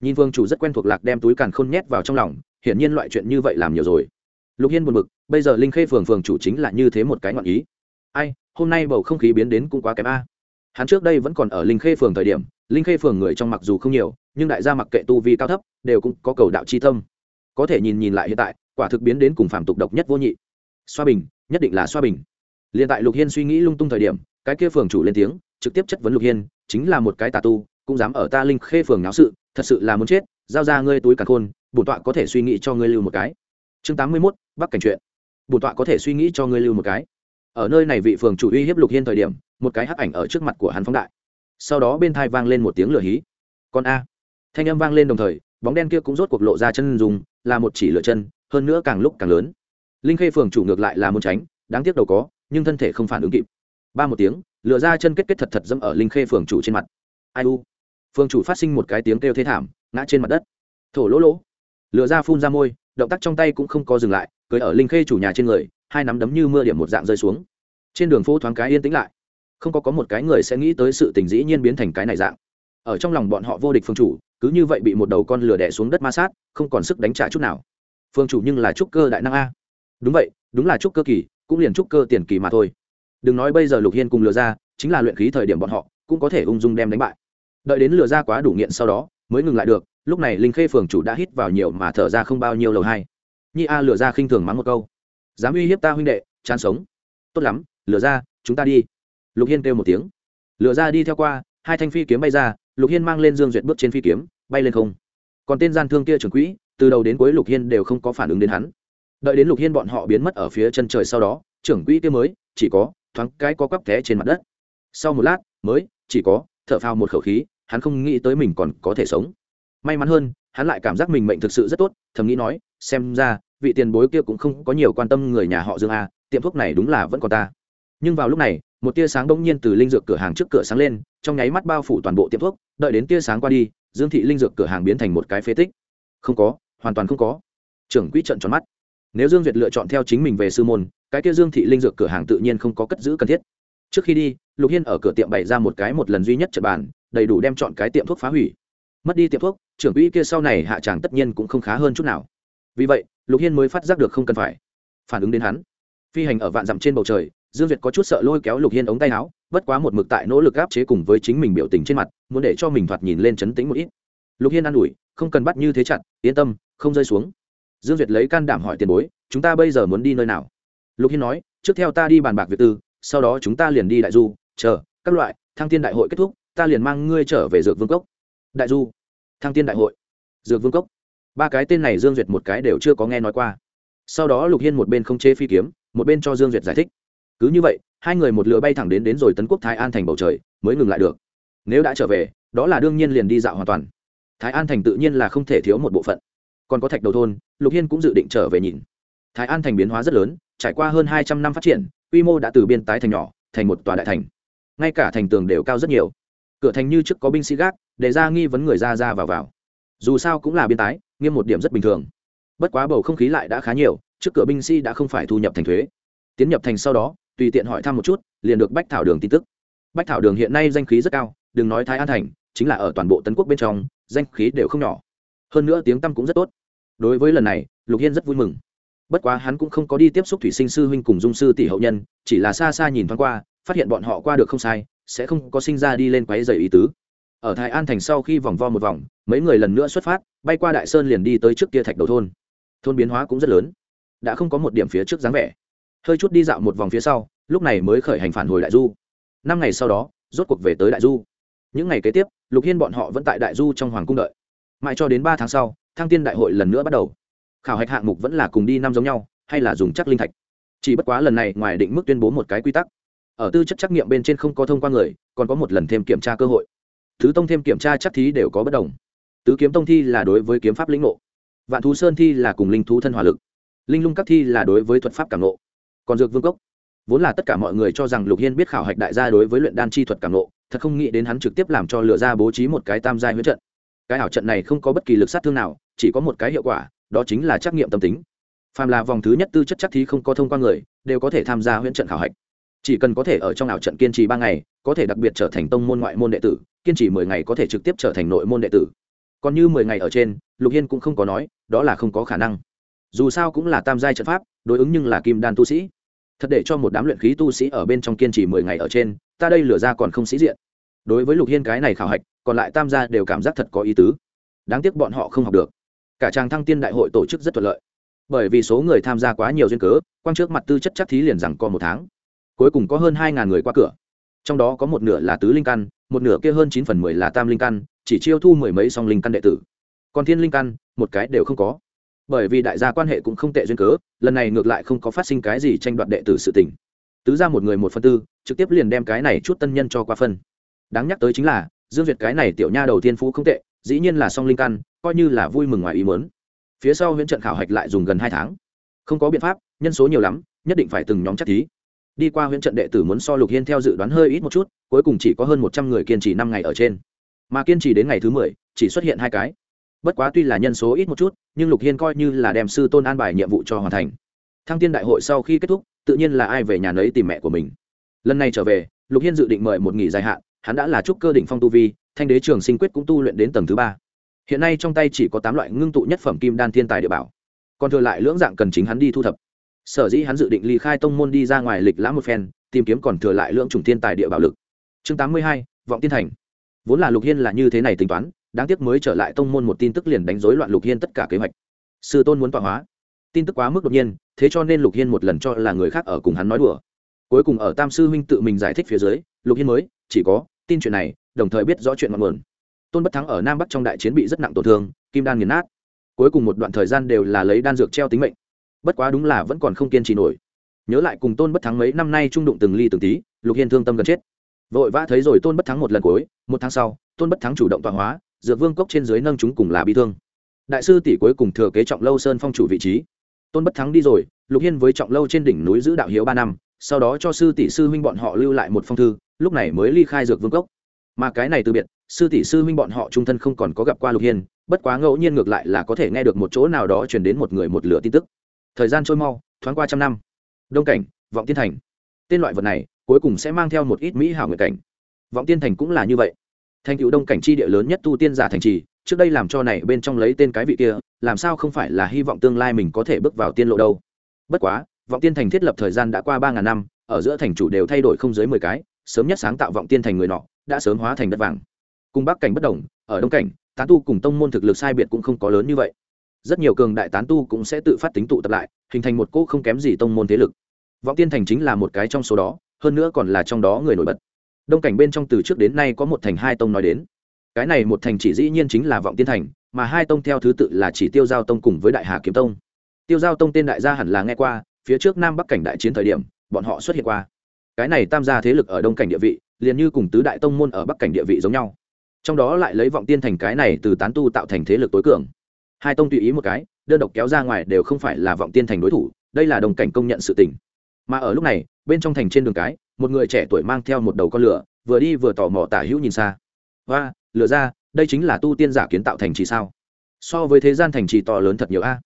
Nhìn phường chủ rất quen thuộc lạc đem túi càn khôn nhét vào trong lòng, hiển nhiên loại chuyện như vậy làm nhiều rồi. Lục hiên buồn b ự c bây giờ linh khê phường phường chủ chính là như thế một cái ngọn ý ai, hôm nay bầu không khí biến đến cũng quá kém a. Hắn trước đây vẫn còn ở linh khê phường thời điểm, linh khê phường người trong mặc dù không nhiều, nhưng đại gia mặc kệ tu vi cao thấp, đều cũng có cầu đạo c h i tâm. Có thể nhìn nhìn lại hiện tại, quả thực biến đến cùng phạm tục độc nhất vô nhị. Xoa bình, nhất định là xoa bình. L i ê n tại lục hiên suy nghĩ lung tung thời điểm, cái kia phường chủ lên tiếng, trực tiếp chất vấn lục hiên, chính là một cái tà tu, cũng dám ở ta linh khê phường náo sự, thật sự là muốn chết, giao ra ngươi túi cả khôn, bổn tọa có thể suy nghĩ cho ngươi lưu một cái. Chương tám mươi mốt, bắc cảnh chuyện. Bổn tọa có thể suy nghĩ cho ngươi lưu một cái ở nơi này vị phường chủ uy hiếp lục hiên thời điểm, một cái hắc ảnh ở trước mặt của hắn phóng đại. Sau đó bên thai vang lên một tiếng lửa hí. Con a. Thanh âm vang lên đồng thời, bóng đen kia cũng rốt cuộc lộ ra chân dùng là một chỉ lửa chân, hơn nữa càng lúc càng lớn. Linh khê phường chủ ngược lại là muốn tránh, đáng tiếc đầu có, nhưng thân thể không phản ứng kịp. Ba một tiếng, lửa ra chân kết kết thật thật dẫm ở linh khê phường chủ trên mặt. Ai u? Phường chủ phát sinh một cái tiếng kêu thế thảm, ngã trên mặt đất. Thổ lỗ lỗ. Lửa ra phun ra môi, động tác trong tay cũng không có dừng lại, cưới ở linh khê chủ nhà trên người hai nắm đấm như mưa điểm một dạng rơi xuống. Trên đường phố thoáng cái yên tĩnh lại. Không có có một cái người sẽ nghĩ tới sự tình dĩ nhiên biến thành cái này dạng. Ở trong lòng bọn họ vô địch phương chủ, cứ như vậy bị một đầu con lửa đẻ xuống đất ma sát, không còn sức đánh trả chút nào. Phương chủ nhưng là trúc cơ đại năng a. Đúng vậy, đúng là trúc cơ kỳ, cũng liền trúc cơ tiền kỳ mà thôi. Đừng nói bây giờ lục hiên cùng lừa ra, chính là luyện khí thời điểm bọn họ, cũng có thể ung dung đem đánh bại. Đợi đến lừa ra quá đủ nghiện sau đó, mới ngừng lại được, lúc này linh khê phường chủ đã hít vào nhiều mà thở ra không bao nhiêu lầu hai. Nhi a lừa ra khinh thường mắng một câu dám uy hiếp ta huynh đệ, chán sống. Tốt lắm, lừa ra, chúng ta đi. Lục hiên kêu một tiếng. Lừa ra đi theo qua, hai thanh phi kiếm bay ra, lục hiên mang lên dương duyệt bước trên phi kiếm, bay lên không. Còn tên gian thương kia trưởng quỹ, từ đầu đến cuối lục hiên đều không có phản ứng đến hắn. Đợi đến lục hiên bọn họ biến mất ở phía chân trời sau đó, trưởng quỹ kia mới, chỉ có, thoáng cái có quắp té trên mặt đất. Sau một lát, mới, chỉ có, thở phao một khẩu khí, hắn không nghĩ tới mình còn có thể sống. May mắn hơn, hắn lại cảm giác mình mệnh thực sự rất tốt, thầm nghĩ nói, xem ra vị tiền bối kia cũng không có nhiều quan tâm người nhà họ dương a, tiệm thuốc này đúng là vẫn còn ta. Nhưng vào lúc này, một tia sáng bỗng nhiên từ linh dược cửa hàng trước cửa sáng lên, trong nháy mắt bao phủ toàn bộ tiệm thuốc, đợi đến tia sáng qua đi, dương thị linh dược cửa hàng biến thành một cái phế tích. Không có, hoàn toàn không có. Trưởng quỹ trận tròn mắt. Nếu dương duyệt lựa chọn theo chính mình về sư môn, cái kia dương thị linh dược cửa hàng tự nhiên không có cất giữ cần thiết. Trước khi đi, lục hiên ở cửa tiệm bày ra một cái một lần duy nhất trật bàn, đầy đủ đem chọn cái tiệm thuốc phá hủy. Mất đi tiệm thuốc, trưởng quỹ kia sau này hạ tràng tất nhiên cũng không khá hơn chút nào. Vì vậy lục hiên mới phát giác được không cần phải. Phản ứng đến hắn. Phi hành ở vạn dặm trên bầu trời, dương duyệt có chút sợ lôi kéo lục hiên ống tay áo, bất quá một mực tại nỗ lực áp chế cùng với chính mình biểu tình trên mặt, muốn để cho mình thoạt nhìn lên chấn tĩnh một ít. Lục hiên an ủi, không cần bắt như thế chặt, yên tâm, không rơi xuống. Dương duyệt lấy can đảm hỏi tiền bối, chúng ta bây giờ muốn đi nơi nào? Lục hiên nói, trước theo ta đi bàn bạc việc tư, sau đó chúng ta liền đi đại du, chờ, các loại, thăng tiên đại hội kết thúc, ta liền mang ngươi trở về dược vương cốc. Đại du, thăng tiên đại hội. Dược vương cốc ba cái tên này dương duyệt một cái đều chưa có nghe nói qua. Sau đó lục hiên một bên không chế phi kiếm, một bên cho dương duyệt giải thích. Cứ như vậy, hai người một lửa bay thẳng đến đến rồi tấn quốc thái an thành bầu trời, mới ngừng lại được. Nếu đã trở về, đó là đương nhiên liền đi dạo hoàn toàn. Thái an thành tự nhiên là không thể thiếu một bộ phận. Còn có thạch đầu thôn, lục hiên cũng dự định trở về nhìn. Thái an thành biến hóa rất lớn, trải qua hơn hai trăm năm phát triển, quy mô đã từ biên tái thành nhỏ, thành một tòa đại thành. Ngay cả thành tường đều cao rất nhiều. Cửa thành như trước có binh sĩ gác, để ra nghi vấn người ra ra vào vào. Dù sao cũng là biên tái nghiêm một điểm rất bình thường. Bất quá bầu không khí lại đã khá nhiều, trước cửa binh sĩ đã không phải thu nhập thành thuế. Tiến nhập thành sau đó, tùy tiện hỏi thăm một chút, liền được bách thảo đường tin tức. Bách thảo đường hiện nay danh khí rất cao, đừng nói thái an thành, chính là ở toàn bộ tấn quốc bên trong, danh khí đều không nhỏ. Hơn nữa tiếng tăm cũng rất tốt. Đối với lần này, lục hiên rất vui mừng. Bất quá hắn cũng không có đi tiếp xúc thủy sinh sư huynh cùng dung sư tỷ hậu nhân, chỉ là xa xa nhìn thoáng qua, phát hiện bọn họ qua được không sai, sẽ không có sinh ra đi lên quáy dày ý tứ ở thái an thành sau khi vòng vo một vòng, mấy người lần nữa xuất phát, bay qua đại sơn liền đi tới trước kia thạch đầu thôn. Thôn biến hóa cũng rất lớn. Đã không có một điểm phía trước dáng vẻ. Hơi chút đi dạo một vòng phía sau, lúc này mới khởi hành phản hồi đại du. Năm ngày sau đó, rốt cuộc về tới đại du. Những ngày kế tiếp, lục hiên bọn họ vẫn tại đại du trong hoàng cung đợi. Mãi cho đến ba tháng sau, thăng tiên đại hội lần nữa bắt đầu. Khảo hạch hạng mục vẫn là cùng đi năm giống nhau, hay là dùng chắc linh thạch. Chỉ bất quá lần này, ngoài định mức tuyên bố một cái quy tắc. Ở tư chất trắc nghiệm bên trên không có thông qua người, còn có một lần thêm kiểm tra cơ hội thứ tông thêm kiểm tra chắc thí đều có bất đồng. Tứ kiếm tông thi là đối với kiếm pháp lĩnh ngộ. Vạn thú sơn thi là cùng linh thú thân hỏa lực. Linh lung các thi là đối với thuật pháp cảm ngộ. Còn dược vương cốc, vốn là tất cả mọi người cho rằng lục hiên biết khảo hạch đại gia đối với luyện đan chi thuật cảm ngộ, thật không nghĩ đến hắn trực tiếp làm cho lựa ra bố trí một cái tam giai huyết trận. Cái ảo trận này không có bất kỳ lực sát thương nào, chỉ có một cái hiệu quả, đó chính là trắc nghiệm tâm tính. Phàm là vòng thứ nhất tư chất chắc thí không có thông qua người, đều có thể tham gia huyễn trận khảo hạch chỉ cần có thể ở trong ảo trận kiên trì ba ngày, có thể đặc biệt trở thành tông môn ngoại môn đệ tử, kiên trì mười ngày có thể trực tiếp trở thành nội môn đệ tử. Còn như mười ngày ở trên, lục hiên cũng không có nói, đó là không có khả năng. Dù sao cũng là tam giai trận pháp, đối ứng nhưng là kim đan tu sĩ. Thật để cho một đám luyện khí tu sĩ ở bên trong kiên trì mười ngày ở trên, ta đây lửa ra còn không sĩ diện. Đối với lục hiên cái này khảo hạch, còn lại tam gia đều cảm giác thật có ý tứ. Đáng tiếc bọn họ không học được. Cả tràng thăng tiên đại hội tổ chức rất thuận lợi. Bởi vì số người tham gia quá nhiều duyên cớ, quang trước mặt tư chất chắc thí liền rằng còn một tháng cuối cùng có hơn hai người qua cửa. Trong đó có một nửa là tứ linh căn, một nửa kia hơn chín phần mười là tam linh căn, chỉ chiêu thu mười mấy song linh căn đệ tử. Còn thiên linh căn, một cái đều không có. Bởi vì đại gia quan hệ cũng không tệ duyên cớ, lần này ngược lại không có phát sinh cái gì tranh đoạt đệ tử sự tình. Tứ ra một người một phân tư, trực tiếp liền đem cái này chút tân nhân cho qua phân. Đáng nhắc tới chính là, dương duyệt cái này tiểu nha đầu tiên phú không tệ, dĩ nhiên là song linh căn, coi như là vui mừng ngoài ý muốn. Phía sau huyễn trận khảo hạch lại dùng gần hai tháng. Không có biện pháp, nhân số nhiều lắm, nhất định phải từng nhóm chắc thí đi qua huyện trận đệ tử muốn so lục hiên theo dự đoán hơi ít một chút, cuối cùng chỉ có hơn một trăm người kiên trì năm ngày ở trên. Mà kiên trì đến ngày thứ mười, chỉ xuất hiện hai cái. Bất quá tuy là nhân số ít một chút, nhưng lục hiên coi như là đem sư tôn an bài nhiệm vụ cho hoàn thành. Thăng tiên đại hội sau khi kết thúc, tự nhiên là ai về nhà nấy tìm mẹ của mình. Lần này trở về, lục hiên dự định mời một nghỉ dài hạn, hắn đã là trúc cơ đỉnh phong tu vi, thanh đế trường sinh quyết cũng tu luyện đến tầng thứ ba. Hiện nay trong tay chỉ có tám loại ngưng tụ nhất phẩm kim đan thiên tài địa bảo. Còn thừa lại lưỡng dạng cần chính hắn đi thu thập sở dĩ hắn dự định ly khai tông môn đi ra ngoài lịch lãm một phen, tìm kiếm còn thừa lại lượng chủng thiên tài địa bảo lực. Chương tám mươi hai, vọng tiên thành. Vốn là lục hiên là như thế này tính toán, đáng tiếc mới trở lại tông môn một tin tức liền đánh rối loạn lục hiên tất cả kế hoạch. Sư tôn muốn tọa hóa. Tin tức quá mức đột nhiên, thế cho nên lục hiên một lần cho là người khác ở cùng hắn nói đùa. Cuối cùng ở tam sư huynh tự mình giải thích phía dưới, lục hiên mới, chỉ có, tin chuyện này, đồng thời biết rõ chuyện ngọn nguồn. Tôn bất thắng ở nam bắc trong đại chiến bị rất nặng tổn thương, kim đan nghiền nát. Cuối cùng một đoạn thời gian đều là lấy đan dược treo tính mệnh bất quá đúng là vẫn còn không kiên trì nổi. Nhớ lại cùng tôn bất thắng mấy năm nay trung đụng từng ly từng tí, lục hiên thương tâm gần chết. Vội vã thấy rồi tôn bất thắng một lần cuối, một tháng sau, tôn bất thắng chủ động tọa hóa dược vương cốc trên dưới nâng chúng cùng là bi thương. Đại sư tỷ cuối cùng thừa kế trọng lâu sơn phong chủ vị trí. Tôn bất thắng đi rồi, lục hiên với trọng lâu trên đỉnh núi giữ đạo hiếu ba năm, sau đó cho sư tỷ sư huynh bọn họ lưu lại một phong thư, lúc này mới ly khai dược vương cốc. Mà cái này từ biệt, sư tỷ sư huynh bọn họ trung thân không còn có gặp qua lục hiên, bất quá ngẫu nhiên ngược lại là có thể nghe được một chỗ nào đó truyền đến một người một lửa tin tức thời gian trôi mau, thoáng qua trăm năm. Đông cảnh, vọng tiên thành. Tên loại vật này, cuối cùng sẽ mang theo một ít mỹ hảo nguyện cảnh. Vọng tiên thành cũng là như vậy. Thành cựu đông cảnh chi địa lớn nhất tu tiên giả thành trì, trước đây làm cho này bên trong lấy tên cái vị kia, làm sao không phải là hy vọng tương lai mình có thể bước vào tiên lộ đâu? Bất quá, vọng tiên thành thiết lập thời gian đã qua ba ngàn năm, ở giữa thành chủ đều thay đổi không dưới mười cái, sớm nhất sáng tạo vọng tiên thành người nọ, đã sớm hóa thành đất vàng. Cùng bắc cảnh bất đồng, ở đông cảnh, tán tu cùng tông môn thực lực sai biệt cũng không có lớn như vậy rất nhiều cường đại tán tu cũng sẽ tự phát tính tụ tập lại, hình thành một cỗ không kém gì tông môn thế lực. Vọng tiên thành chính là một cái trong số đó, hơn nữa còn là trong đó người nổi bật. Đông cảnh bên trong từ trước đến nay có một thành hai tông nói đến. Cái này một thành chỉ dĩ nhiên chính là vọng tiên thành, mà hai tông theo thứ tự là chỉ tiêu giao tông cùng với đại hà kiếm tông. Tiêu giao tông tên đại gia hẳn là nghe qua, phía trước nam bắc cảnh đại chiến thời điểm, bọn họ xuất hiện qua. Cái này tam gia thế lực ở đông cảnh địa vị, liền như cùng tứ đại tông môn ở bắc cảnh địa vị giống nhau. Trong đó lại lấy vọng tiên thành cái này từ tán tu tạo thành thế lực tối cường hai tông tùy ý một cái, đơn độc kéo ra ngoài đều không phải là vọng tiên thành đối thủ, đây là đồng cảnh công nhận sự tình. Mà ở lúc này, bên trong thành trên đường cái, một người trẻ tuổi mang theo một đầu con lửa, vừa đi vừa tò mò tả hữu nhìn xa. Và lửa ra, đây chính là tu tiên giả kiến tạo thành trì sao? So với thế gian thành trì to lớn thật nhiều a.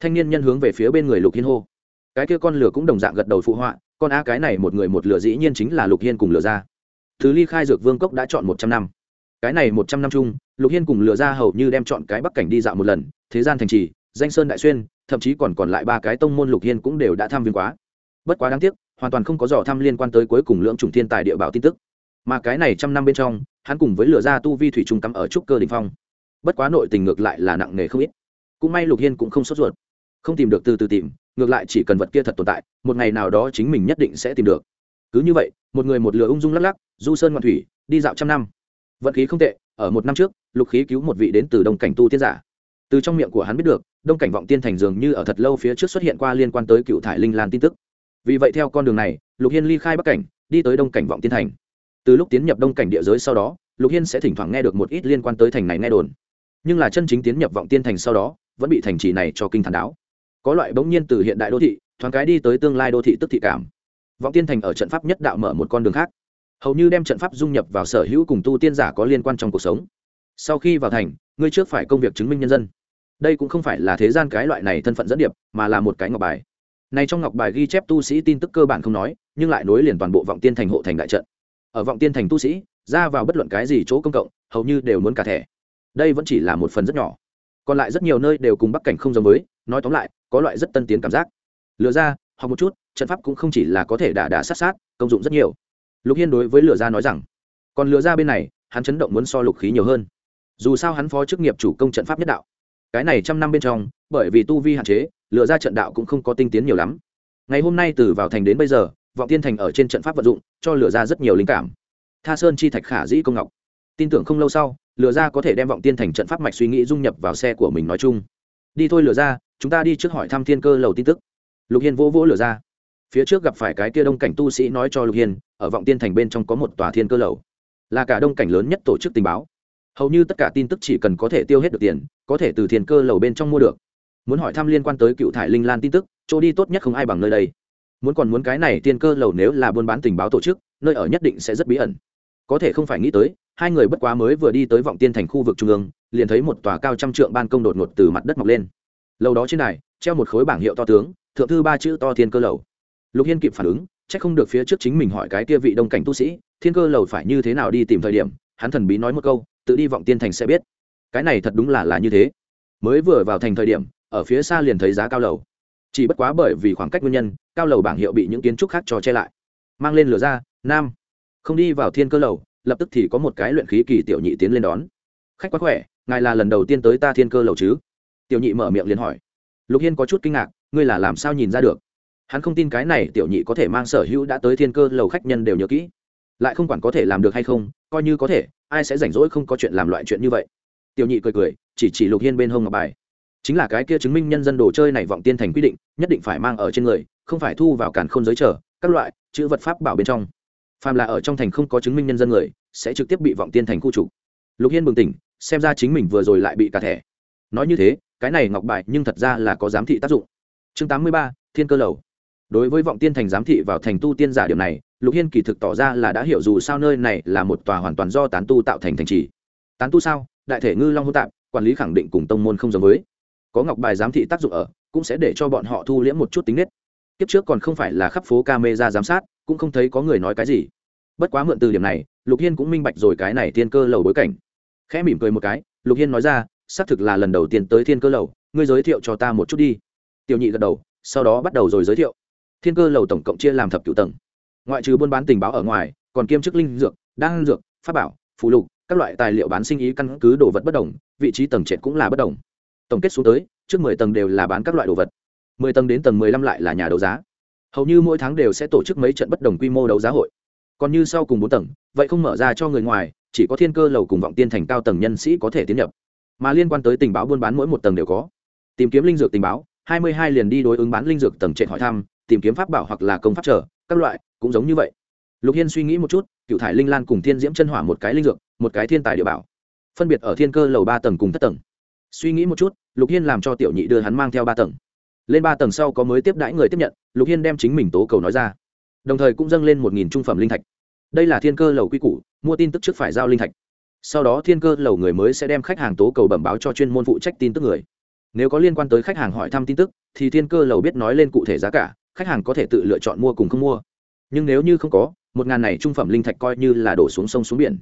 Thanh niên nhân hướng về phía bên người lục hiên hô. Cái kia con lửa cũng đồng dạng gật đầu phụ họa, con a cái này một người một lửa dĩ nhiên chính là lục hiên cùng lửa ra. Thứ ly khai dược vương cốc đã chọn một trăm năm cái này một trăm năm chung, lục hiên cùng lừa ra hầu như đem chọn cái bắc cảnh đi dạo một lần, thế gian thành trì, danh sơn đại xuyên, thậm chí còn còn lại ba cái tông môn lục hiên cũng đều đã tham viên quá. Bất quá đáng tiếc, hoàn toàn không có dò thăm liên quan tới cuối cùng lưỡng chủng thiên tài địa bảo tin tức. Mà cái này trăm năm bên trong, hắn cùng với lửa ra tu vi thủy trung cắm ở trúc cơ đình phong. Bất quá nội tình ngược lại là nặng nề không ít. Cũng may lục hiên cũng không sốt ruột. Không tìm được từ từ tìm, ngược lại chỉ cần vật kia thật tồn tại, một ngày nào đó chính mình nhất định sẽ tìm được. Cứ như vậy, một người một lửa ung dung lắc lắc, du sơn ngoạn thủy, đi dạo trăm năm vận khí không tệ, ở một năm trước, lục khí cứu một vị đến từ đông cảnh tu tiên giả. Từ trong miệng của hắn biết được, đông cảnh vọng tiên thành dường như ở thật lâu phía trước xuất hiện qua liên quan tới cựu thải linh lan tin tức. Vì vậy theo con đường này, lục hiên ly khai bắc cảnh, đi tới đông cảnh vọng tiên thành. Từ lúc tiến nhập đông cảnh địa giới sau đó, lục hiên sẽ thỉnh thoảng nghe được một ít liên quan tới thành này nghe đồn. Nhưng là chân chính tiến nhập vọng tiên thành sau đó, vẫn bị thành trì này cho kinh thản đáo. Có loại bỗng nhiên từ hiện đại đô thị, thoáng cái đi tới tương lai đô thị tức thị cảm. Vọng tiên thành ở trận pháp nhất đạo mở một con đường khác hầu như đem trận pháp dung nhập vào sở hữu cùng tu tiên giả có liên quan trong cuộc sống. Sau khi vào thành, ngươi trước phải công việc chứng minh nhân dân. Đây cũng không phải là thế gian cái loại này thân phận dẫn điệp, mà là một cái ngọc bài. Này trong ngọc bài ghi chép tu sĩ tin tức cơ bản không nói, nhưng lại nối liền toàn bộ vọng tiên thành hộ thành đại trận. Ở vọng tiên thành tu sĩ, ra vào bất luận cái gì chỗ công cộng, hầu như đều muốn cả thẻ. Đây vẫn chỉ là một phần rất nhỏ. Còn lại rất nhiều nơi đều cùng bắc cảnh không giống với, nói tóm lại, có loại rất tân tiến cảm giác. Lừa ra, học một chút, trận pháp cũng không chỉ là có thể đả đả sát sát, công dụng rất nhiều lục hiên đối với lừa ra nói rằng, còn lừa ra bên này, hắn chấn động muốn so lục khí nhiều hơn. Dù sao hắn phó chức nghiệp chủ công trận pháp nhất đạo. Cái này trăm năm bên trong, bởi vì tu vi hạn chế lựa ra trận đạo cũng không có tinh tiến nhiều lắm. Ngày hôm nay từ vào thành đến bây giờ, vọng tiên thành ở trên trận pháp vận dụng, cho lựa ra rất nhiều linh cảm. Tha sơn chi thạch khả dĩ công ngọc. Tin tưởng không lâu sau lựa ra có thể đem vọng tiên thành trận pháp mạch suy nghĩ dung nhập vào xe của mình nói chung. Đi thôi lựa ra chúng ta đi trước hỏi thăm thiên cơ lầu tin tức. Lục hiên vỗ vỗ lựa ra phía trước gặp phải cái kia đông cảnh tu sĩ nói cho lục hiên, ở vọng tiên thành bên trong có một tòa thiên cơ lầu. Là cả đông cảnh lớn nhất tổ chức tình báo. Hầu như tất cả tin tức chỉ cần có thể tiêu hết được tiền, có thể từ thiên cơ lầu bên trong mua được. Muốn hỏi thăm liên quan tới cựu thải linh lan tin tức, chỗ đi tốt nhất không ai bằng nơi đây. Muốn còn muốn cái này thiên cơ lầu nếu là buôn bán tình báo tổ chức, nơi ở nhất định sẽ rất bí ẩn. Có thể không phải nghĩ tới, hai người bất quá mới vừa đi tới vọng tiên thành khu vực trung ương, liền thấy một tòa cao trăm trượng ban công đột ngột từ mặt đất mọc lên. Lâu đó trên này treo một khối bảng hiệu to tướng, thượng thư ba chữ to thiên cơ lầu lục hiên kịp phản ứng c h ắ c không được phía trước chính mình hỏi cái kia vị đông cảnh tu sĩ, thiên cơ lầu phải như thế nào đi tìm thời điểm, hắn thần bí nói một câu, tự đi vọng tiên thành sẽ biết. Cái này thật đúng là là như thế. Mới vừa vào thành thời điểm, ở phía xa liền thấy giá cao lầu. Chỉ bất quá bởi vì khoảng cách nguyên nhân, cao lầu bảng hiệu bị những kiến trúc khác cho che lại. Mang lên lửa ra, nam. Không đi vào thiên cơ lầu, lập tức thì có một cái luyện khí kỳ tiểu nhị tiến lên đón. Khách quá khỏe, ngài là lần đầu tiên tới ta thiên cơ lầu chứ? Tiểu nhị mở miệng liền hỏi. Lục hiên có chút kinh ngạc, ngươi là làm sao nhìn ra được? Hắn không tin cái này tiểu nhị có thể mang sở hữu đã tới thiên cơ lầu khách nhân đều nhớ kỹ. Lại không quản có thể làm được hay không, coi như có thể, ai sẽ rảnh rỗi không có chuyện làm loại chuyện như vậy. Tiểu nhị cười cười, chỉ chỉ lục hiên bên hông ngọc bài. Chính là cái kia chứng minh nhân dân đồ chơi này vọng tiên thành quy định, nhất định phải mang ở trên người, không phải thu vào cản khôn giới trở các loại, chữ vật pháp bảo bên trong. Phàm là ở trong thành không có chứng minh nhân dân người, sẽ trực tiếp bị vọng tiên thành khu trục. Lục hiên bừng tỉnh, xem ra chính mình vừa rồi lại bị cả thẻ. Nói như thế, cái này ngọc bài nhưng thật ra là có giám thị tác dụng. Chương tám mươi ba, thiên cơ lầu đối với vọng tiên thành giám thị vào thành tu tiên giả điểm này, lục hiên kỳ thực tỏ ra là đã hiểu dù sao nơi này là một tòa hoàn toàn do tán tu tạo thành thành trì. Tán tu sao? Đại thể ngư long hô tạp, quản lý khẳng định cùng tông môn không giống với. Có ngọc bài giám thị tác dụng ở, cũng sẽ để cho bọn họ thu liễm một chút tính nết. Kiếp trước còn không phải là khắp phố ca mê ra giám sát, cũng không thấy có người nói cái gì. Bất quá mượn từ điểm này, lục hiên cũng minh bạch rồi cái này thiên cơ lầu bối cảnh. Khẽ mỉm cười một cái, lục hiên nói ra, xác thực là lần đầu tiên tới thiên cơ lầu, ngươi giới thiệu cho ta một chút đi. Tiểu nhị gật đầu, sau đó bắt đầu rồi giới thiệu thiên cơ lầu tổng cộng chia làm thập cựu tầng. Ngoại trừ buôn bán tình báo ở ngoài, còn kiêm chức linh dược, đan dược, pháp bảo phụ lục, các loại tài liệu bán sinh ý căn cứ đồ vật bất đồng, vị trí tầng trệt cũng là bất đồng. Tổng kết xuống tới, trước mười tầng đều là bán các loại đồ vật. Mười tầng đến tầng mười lăm lại là nhà đấu giá. Hầu như mỗi tháng đều sẽ tổ chức mấy trận bất đồng quy mô đấu giá hội. Còn như sau cùng bốn tầng, vậy không mở ra cho người ngoài, chỉ có thiên cơ lầu cùng vọng tiên thành cao tầng nhân sĩ có thể tiến nhập. Mà liên quan tới tình báo buôn bán mỗi một tầng đều có. Tìm kiếm linh dược tình báo, hai mươi hai liền đi đối ứng bán linh dược tầng trệ hỏi thăm tìm kiếm pháp bảo hoặc là công pháp trở, các loại, cũng giống như vậy. Lục hiên suy nghĩ một chút, cựu thải linh lan cùng thiên diễm chân hỏa một cái linh dược, một cái thiên tài địa bảo. Phân biệt ở thiên cơ lầu ba tầng cùng thất tầng. Suy nghĩ một chút, lục hiên làm cho tiểu nhị đưa hắn mang theo ba tầng. Lên ba tầng sau có mới tiếp đãi người tiếp nhận, lục hiên đem chính mình tố cầu nói ra. Đồng thời cũng dâng lên một nghìn trung phẩm linh thạch. Đây là thiên cơ lầu quy củ, mua tin tức trước phải giao linh thạch. Sau đó thiên cơ lầu người mới sẽ đem khách hàng tố cầu bẩm báo cho chuyên môn phụ trách tin tức người. Nếu có liên quan tới khách hàng hỏi thăm tin tức, thì thiên cơ lầu biết nói lên cụ thể giá cả khách hàng có thể tự lựa chọn mua cùng không mua. Nhưng nếu như không có, một ngàn này trung phẩm linh thạch coi như là đổ xuống sông xuống biển.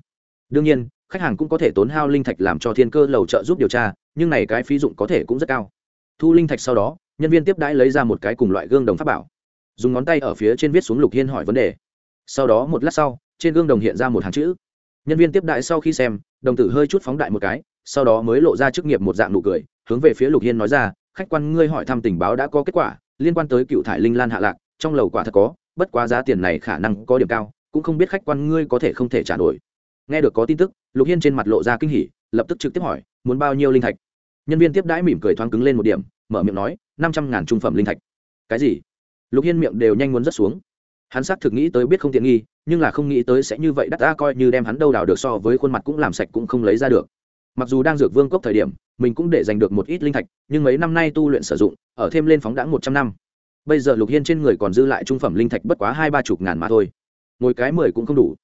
Đương nhiên, khách hàng cũng có thể tốn hao linh thạch làm cho thiên cơ lầu trợ giúp điều tra, nhưng này cái phí dụng có thể cũng rất cao. Thu linh thạch sau đó, nhân viên tiếp đãi lấy ra một cái cùng loại gương đồng pháp bảo. Dùng ngón tay ở phía trên viết xuống lục hiên hỏi vấn đề. Sau đó một lát sau, trên gương đồng hiện ra một hàng chữ. Nhân viên tiếp đại sau khi xem, đồng tử hơi chút phóng đại một cái, sau đó mới lộ ra chức nghiệp một dạng nụ cười, hướng về phía lục hiên nói ra, khách quan, ngươi hỏi thăm tình báo đã có kết quả liên quan tới cựu thải linh lan hạ lạc, trong lầu quả thật có, bất quá giá tiền này khả năng có điểm cao, cũng không biết khách quan ngươi có thể không thể trả nổi. Nghe được có tin tức, lục hiên trên mặt lộ ra kinh hỉ, lập tức trực tiếp hỏi, muốn bao nhiêu linh thạch? Nhân viên tiếp đãi mỉm cười thoáng cứng lên một điểm, mở miệng nói, năm trăm ngàn trung phẩm linh thạch. Cái gì? Lục hiên miệng đều nhanh muốn rất xuống. Hắn xác thực nghĩ tới biết không tiện nghi, nhưng là không nghĩ tới sẽ như vậy, đắt ta coi như đem hắn đâu đào được so với khuôn mặt cũng làm sạch cũng không lấy ra được mặc dù đang dược vương cốc thời điểm, mình cũng để giành được một ít linh thạch, nhưng mấy năm nay tu luyện sử dụng, ở thêm lên phóng đãng một trăm năm. Bây giờ lục hiên trên người còn dư lại trung phẩm linh thạch bất quá hai ba chục ngàn mà thôi. Ngồi cái mười cũng không đủ.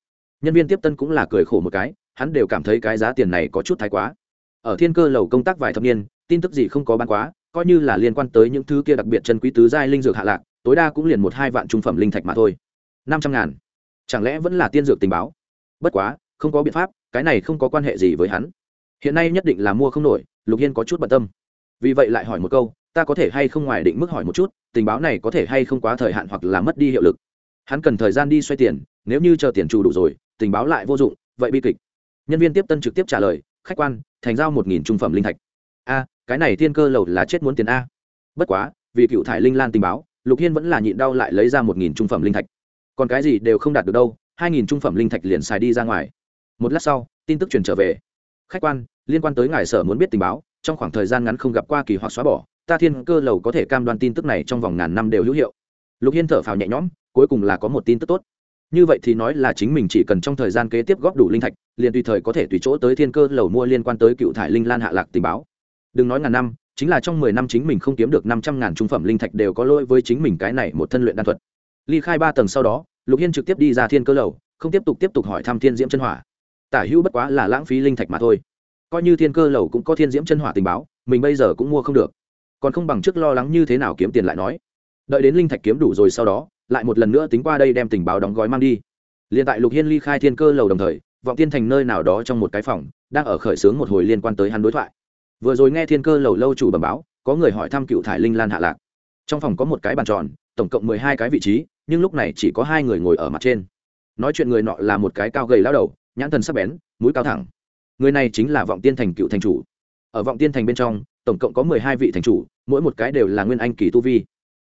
Nhân viên tiếp tân cũng là cười khổ một cái, hắn đều cảm thấy cái giá tiền này có chút thái quá. Ở thiên cơ lầu công tác vài thập niên, tin tức gì không có bán quá, coi như là liên quan tới những thứ kia đặc biệt chân quý tứ giai linh dược hạ lạc, tối đa cũng liền một hai vạn trung phẩm linh thạch mà thôi. Năm trăm ngàn. Chẳng lẽ vẫn là tiên dược tình báo? Bất quá, không có biện pháp, cái này không có quan hệ gì với hắn hiện nay nhất định là mua không nổi, lục hiên có chút bận tâm. Vì vậy lại hỏi một câu, ta có thể hay không ngoài định mức hỏi một chút, tình báo này có thể hay không quá thời hạn hoặc là mất đi hiệu lực? Hắn cần thời gian đi xoay tiền, nếu như chờ tiền trù đủ rồi, tình báo lại vô dụng, vậy bi kịch. Nhân viên tiếp tân trực tiếp trả lời, khách quan, thành giao một nghìn trung phẩm linh thạch. A, cái này thiên cơ lầu là chết muốn tiền a. Bất quá, vì cựu thải linh lan tình báo, lục hiên vẫn là nhịn đau lại lấy ra một nghìn trung phẩm linh thạch. Còn cái gì đều không đạt được đâu, hai nghìn trung phẩm linh thạch liền xài đi ra ngoài. Một lát sau, tin tức truyền trở về khách quan, liên quan tới ngài sở muốn biết tình báo, trong khoảng thời gian ngắn không gặp qua kỳ hoặc xóa bỏ, ta thiên cơ lầu có thể cam đoan tin tức này trong vòng ngàn năm đều hữu hiệu. Lục hiên thở phào nhẹ nhõm, cuối cùng là có một tin tức tốt. Như vậy thì nói là chính mình chỉ cần trong thời gian kế tiếp góp đủ linh thạch, liền tùy thời có thể tùy chỗ tới thiên cơ lầu mua liên quan tới cựu thải linh lan hạ lạc tình báo. Đừng nói ngàn năm, chính là trong mười năm chính mình không kiếm được năm trăm ngàn trung phẩm linh thạch đều có lỗi với chính mình cái này một thân luyện đan thuật. Ly khai ba tầng sau đó, lục hiên trực tiếp đi ra thiên cơ lầu, không tiếp tục tiếp tục hỏi thăm thiên diễm chân hỏa tả hữu bất quá là lãng phí linh thạch mà thôi. Coi như thiên cơ lầu cũng có thiên diễm chân hỏa tình báo, mình bây giờ cũng mua không được. Còn không bằng trước lo lắng như thế nào kiếm tiền lại nói. Đợi đến linh thạch kiếm đủ rồi sau đó, lại một lần nữa tính qua đây đem tình báo đóng gói mang đi. Liền tại lục hiên ly khai thiên cơ lầu đồng thời, vọng tiên thành nơi nào đó trong một cái phòng, đang ở khởi xướng một hồi liên quan tới hắn đối thoại. Vừa rồi nghe thiên cơ lầu lâu chủ bẩm báo, có người hỏi thăm cựu thải linh lan hạ lạc. Trong phòng có một cái bàn tròn, tổng cộng mười hai cái vị trí, nhưng lúc này chỉ có hai người ngồi ở mặt trên. Nói chuyện người nọ là một cái cao gầy lao đầu nhãn thần sắc bén, mũi cao thẳng. Người này chính là vọng tiên thành cựu thành chủ. Ở vọng tiên thành bên trong, tổng cộng có mười hai vị thành chủ, mỗi một cái đều là nguyên anh kỳ tu vi.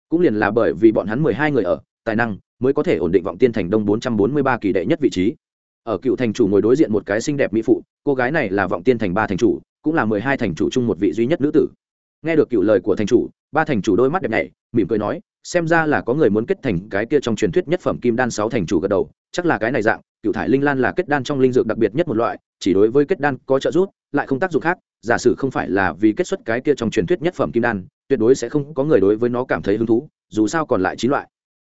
Cũng liền là bởi vì bọn hắn mười hai người ở, tài năng mới có thể ổn định vọng tiên thành đông bốn trăm bốn mươi ba kỳ đệ nhất vị trí. Ở cựu thành chủ ngồi đối diện một cái xinh đẹp mỹ phụ, cô gái này là vọng tiên thành ba thành chủ, cũng là mười hai thành chủ chung một vị duy nhất nữ tử. Nghe được cựu lời của thành chủ, ba thành chủ đôi mắt đẹp nhảy, mỉm cười nói, xem ra là có người muốn kết thành cái kia trong truyền thuyết nhất phẩm kim đan sáu thành chủ gật đầu, chắc là cái này dạng cựu thải linh lan là kết đan trong linh dược đặc biệt nhất một loại, chỉ đối với kết đan có trợ giúp, lại không tác dụng khác, giả sử không phải là vì kết xuất cái kia trong truyền thuyết nhất phẩm kim đan, tuyệt đối sẽ không có người đối với nó cảm thấy hứng thú, dù sao còn lại chín loại.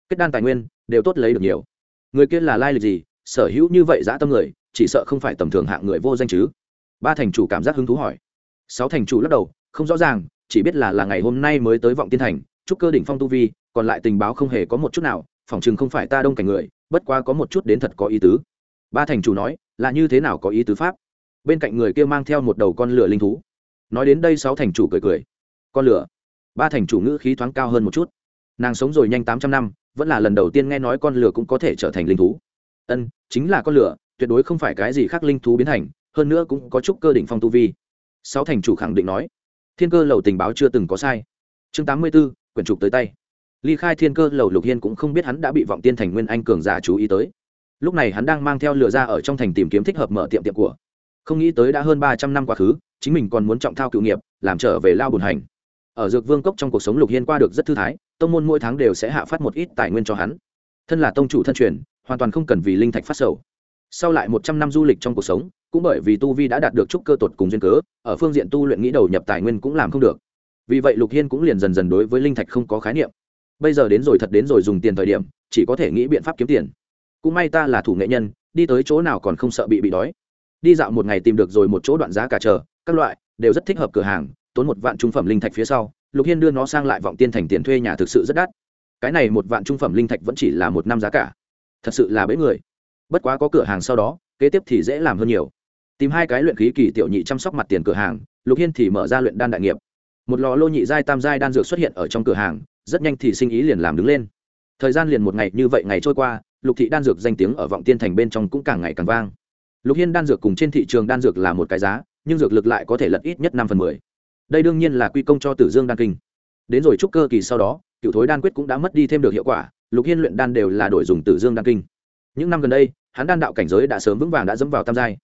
Kết đan tài nguyên, đều tốt lấy được nhiều. Người kia là lai lịch gì? Sở hữu như vậy dã tâm người, chỉ sợ không phải tầm thường hạng người vô danh chứ. Ba thành chủ cảm giác hứng thú hỏi. Sáu thành chủ lắc đầu, không rõ ràng, chỉ biết là là ngày hôm nay mới tới vọng tiên thành, chúc cơ đỉnh phong tu vi, còn lại tình báo không hề có một chút nào, phỏng chừng không phải ta đông cảnh người bất quá có một chút đến thật có ý tứ. Ba thành chủ nói, là như thế nào có ý tứ pháp? Bên cạnh người kia mang theo một đầu con lửa linh thú. Nói đến đây sáu thành chủ cười cười. Con lửa. Ba thành chủ ngữ khí thoáng cao hơn một chút. Nàng sống rồi nhanh tám trăm năm, vẫn là lần đầu tiên nghe nói con lửa cũng có thể trở thành linh thú. Ân, chính là con lửa, tuyệt đối không phải cái gì khác linh thú biến thành, hơn nữa cũng có chút cơ đỉnh phong tu vi. Sáu thành chủ khẳng định nói. Thiên cơ lầu tình báo chưa từng có sai. Chương tám mươi b ố quyển trục tới tay ly khai thiên cơ, lầu lục hiên cũng không biết hắn đã bị vọng tiên thành nguyên anh cường giả chú ý tới. Lúc này hắn đang mang theo lửa ra ở trong thành tìm kiếm thích hợp mở tiệm tiệm của. Không nghĩ tới đã hơn ba trăm năm quá khứ, chính mình còn muốn trọng thao cựu nghiệp, làm trở về lao bùn hành. Ở dược vương cốc trong cuộc sống lục hiên qua được rất thư thái, tông môn mỗi tháng đều sẽ hạ phát một ít tài nguyên cho hắn. Thân là tông chủ thân truyền, hoàn toàn không cần vì linh thạch phát sầu. Sau lại một trăm năm du lịch trong cuộc sống, cũng bởi vì tu vi đã đạt được chút cơ tột cùng duyên cớ, ở phương diện tu luyện nghĩ đầu nhập tài nguyên cũng làm không được. Vì vậy lục hiên cũng liền dần dần đối với linh thạch không có khái niệm bây giờ đến rồi thật đến rồi dùng tiền thời điểm, chỉ có thể nghĩ biện pháp kiếm tiền. Cũng may ta là thủ nghệ nhân, đi tới chỗ nào còn không sợ bị bị đói. Đi dạo một ngày tìm được rồi một chỗ đoạn giá cả chờ, các loại, đều rất thích hợp cửa hàng, tốn một vạn trung phẩm linh thạch phía sau, lục hiên đưa nó sang lại vọng tiên thành tiền thuê nhà thực sự rất đắt. Cái này một vạn trung phẩm linh thạch vẫn chỉ là một năm giá cả. Thật sự là bẫy người. Bất quá có cửa hàng sau đó, kế tiếp thì dễ làm hơn nhiều. Tìm hai cái luyện khí kỳ tiểu nhị chăm sóc mặt tiền cửa hàng, lục hiên thì mở ra luyện đan đại nghiệp. Một lò lô nhị giai tam giai đan dược xuất hiện ở trong cửa hàng rất nhanh thì sinh ý liền làm đứng lên. Thời gian liền một ngày như vậy ngày trôi qua, lục thị đan dược danh tiếng ở vọng tiên thành bên trong cũng càng ngày càng vang. Lục hiên đan dược cùng trên thị trường đan dược là một cái giá, nhưng dược lực lại có thể lật ít nhất năm phần mười. Đây đương nhiên là quy công cho tử dương đan kinh. Đến rồi trúc cơ kỳ sau đó, cựu thối đan quyết cũng đã mất đi thêm được hiệu quả, lục hiên luyện đan đều là đổi dùng tử dương đan kinh. Những năm gần đây, hắn đan đạo cảnh giới đã sớm vững vàng đã dẫm vào tam giai.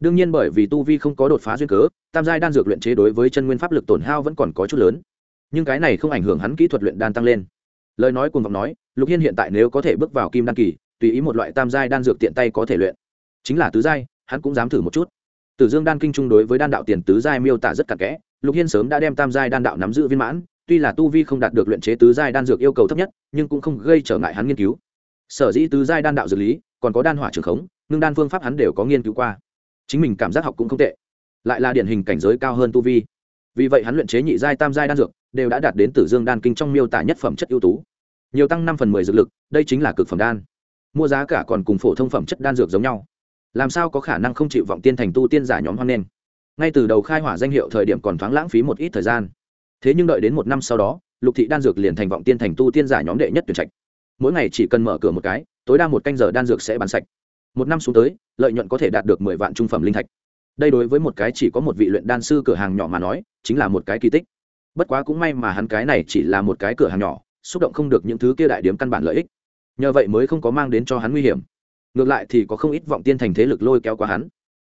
Đương nhiên bởi vì tu vi không có đột phá duyên cớ, tam giai đan dược luyện chế đối với chân nguyên pháp lực tổn hao vẫn còn có chút lớn nhưng cái này không ảnh hưởng hắn kỹ thuật luyện đan tăng lên. Lời nói cùng vọng nói, lục hiên hiện tại nếu có thể bước vào kim đan kỳ, tùy ý một loại tam giai đan dược tiện tay có thể luyện. Chính là tứ giai, hắn cũng dám thử một chút. Tử dương đan kinh trung đối với đan đạo tiền tứ giai miêu tả rất cặn kẽ, lục hiên sớm đã đem tam giai đan đạo nắm giữ viên mãn, tuy là tu vi không đạt được luyện chế tứ giai đan dược yêu cầu thấp nhất, nhưng cũng không gây trở ngại hắn nghiên cứu. Sở dĩ tứ giai đan đạo dược lý, còn có đan hỏa trường khống, ngưng đan phương pháp hắn đều có nghiên cứu qua. Chính mình cảm giác học cũng không tệ, lại là điển hình cảnh giới cao hơn tu vi. Vì vậy hắn luyện chế nhị giai, tam giai đan dược đều đã đạt đến tử dương đan kinh trong miêu tả nhất phẩm chất ưu tú. Nhiều tăng năm phần mười dược lực, đây chính là cực phẩm đan. Mua giá cả còn cùng phổ thông phẩm chất đan dược giống nhau. Làm sao có khả năng không chịu vọng tiên thành tu tiên giả nhóm hoan nên ngay từ đầu khai hỏa danh hiệu thời điểm còn thoáng lãng phí một ít thời gian. Thế nhưng đợi đến một năm sau đó, lục thị đan dược liền thành vọng tiên thành tu tiên giả nhóm đệ nhất tuyển trạch. Mỗi ngày chỉ cần mở cửa một cái, tối đa một canh giờ đan dược sẽ bán sạch. Một năm xuống tới, lợi nhuận có thể đạt được mười vạn trung phẩm linh thạch. Đây đối với một cái chỉ có một vị luyện đan sư cửa hàng nhỏ mà nói, chính là một cái kỳ tích bất quá cũng may mà hắn cái này chỉ là một cái cửa hàng nhỏ, xúc động không được những thứ kia đại điếm căn bản lợi ích. Nhờ vậy mới không có mang đến cho hắn nguy hiểm. Ngược lại thì có không ít vọng tiên thành thế lực lôi kéo qua hắn.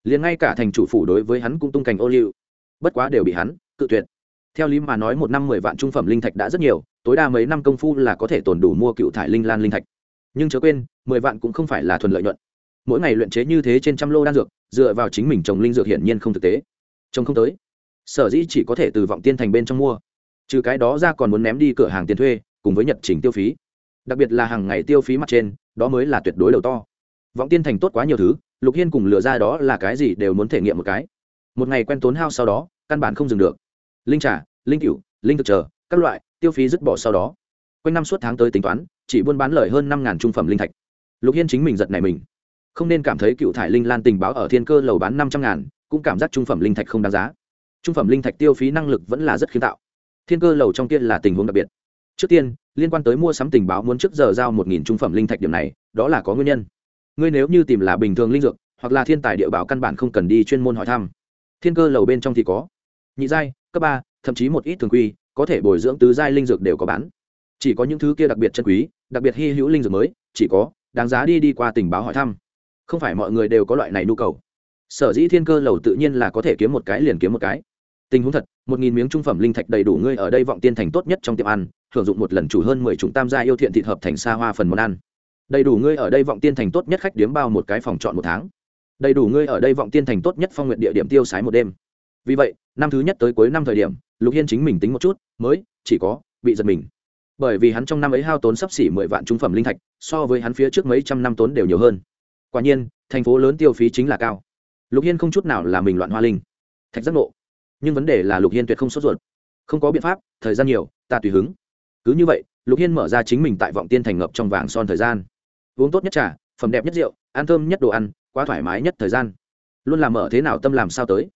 Liền ngay cả thành chủ phủ đối với hắn cũng tung cành ô liu. Bất quá đều bị hắn cự tuyệt. Theo lý mà nói một năm mười vạn trung phẩm linh thạch đã rất nhiều, tối đa mấy năm công phu là có thể tồn đủ mua cựu thải linh lan linh thạch. Nhưng chớ quên, mười vạn cũng không phải là thuần lợi nhuận. Mỗi ngày luyện chế như thế trên trăm lô đan dược, dựa vào chính mình trồng linh dược hiển nhiên không thực tế. Trồng không tới sở dĩ chỉ có thể từ vọng tiên thành bên trong mua, trừ cái đó ra còn muốn ném đi cửa hàng tiền thuê, cùng với nhật trình tiêu phí. Đặc biệt là hàng ngày tiêu phí mặt trên, đó mới là tuyệt đối đầu to. Vọng tiên thành tốt quá nhiều thứ, lục hiên cùng lừa ra đó là cái gì đều muốn thể nghiệm một cái. Một ngày quen tốn hao sau đó, căn bản không dừng được. Linh trà, linh cựu linh thực chờ, các loại, tiêu phí dứt bỏ sau đó. Quanh năm suốt tháng tới tính toán, chỉ buôn bán lời hơn năm ngàn trung phẩm linh thạch. Lục hiên chính mình giật này mình. Không nên cảm thấy cựu thải linh lan tình báo ở thiên cơ lầu bán năm trăm ngàn, cũng cảm giác trung phẩm linh thạch không đáng giá trung phẩm linh thạch tiêu phí năng lực vẫn là rất khiêm tạo. Thiên cơ lầu trong kia là tình huống đặc biệt. Trước tiên, liên quan tới mua sắm tình báo muốn trước giờ giao một nghìn trung phẩm linh thạch điểm này, đó là có nguyên nhân. Ngươi nếu như tìm là bình thường linh dược, hoặc là thiên tài địa bảo căn bản không cần đi chuyên môn hỏi thăm. Thiên cơ lầu bên trong thì có. Nhị giai, cấp ba, thậm chí một ít thường quy, có thể bồi dưỡng tứ giai linh dược đều có bán. Chỉ có những thứ kia đặc biệt chân quý, đặc biệt hy hữu linh dược mới, chỉ có, đáng giá đi đi qua tình báo hỏi thăm. Không phải mọi người đều có loại này nhu cầu. Sở dĩ thiên cơ lầu tự nhiên là có thể kiếm một cái liền kiếm một cái tình huống thật, một nghìn miếng trung phẩm linh thạch đầy đủ ngươi ở đây vọng tiên thành tốt nhất trong tiệm ăn hưởng dụng một lần chủ hơn mười chủng tam gia yêu thiện thịt hợp thành xa hoa phần món ăn. Đầy đủ ngươi ở đây vọng tiên thành tốt nhất khách điếm bao một cái phòng trọn một tháng. Đầy đủ ngươi ở đây vọng tiên thành tốt nhất phong nguyện địa điểm tiêu sái một đêm. Vì vậy, năm thứ nhất tới cuối năm thời điểm, lục hiên chính mình tính một chút, mới, chỉ có, bị giật mình. Bởi vì hắn trong năm ấy hao tốn sắp xỉ mười vạn trung phẩm linh thạch, so với hắn phía trước mấy trăm năm tốn đều nhiều hơn. Quả nhiên, thành phố lớn tiêu phí chính là cao. Lục hiên không chút nào là mình loạn hoa linh. Thạch giác ngộ nhưng vấn đề là lục hiên tuyệt không sốt ruột. Không có biện pháp, thời gian nhiều, ta tùy hứng. Cứ như vậy, lục hiên mở ra chính mình tại vọng tiên thành ngập trong vàng son thời gian. Uống tốt nhất trà, phẩm đẹp nhất rượu, ăn thơm nhất đồ ăn, quá thoải mái nhất thời gian. Luôn làm ở thế nào tâm làm sao tới.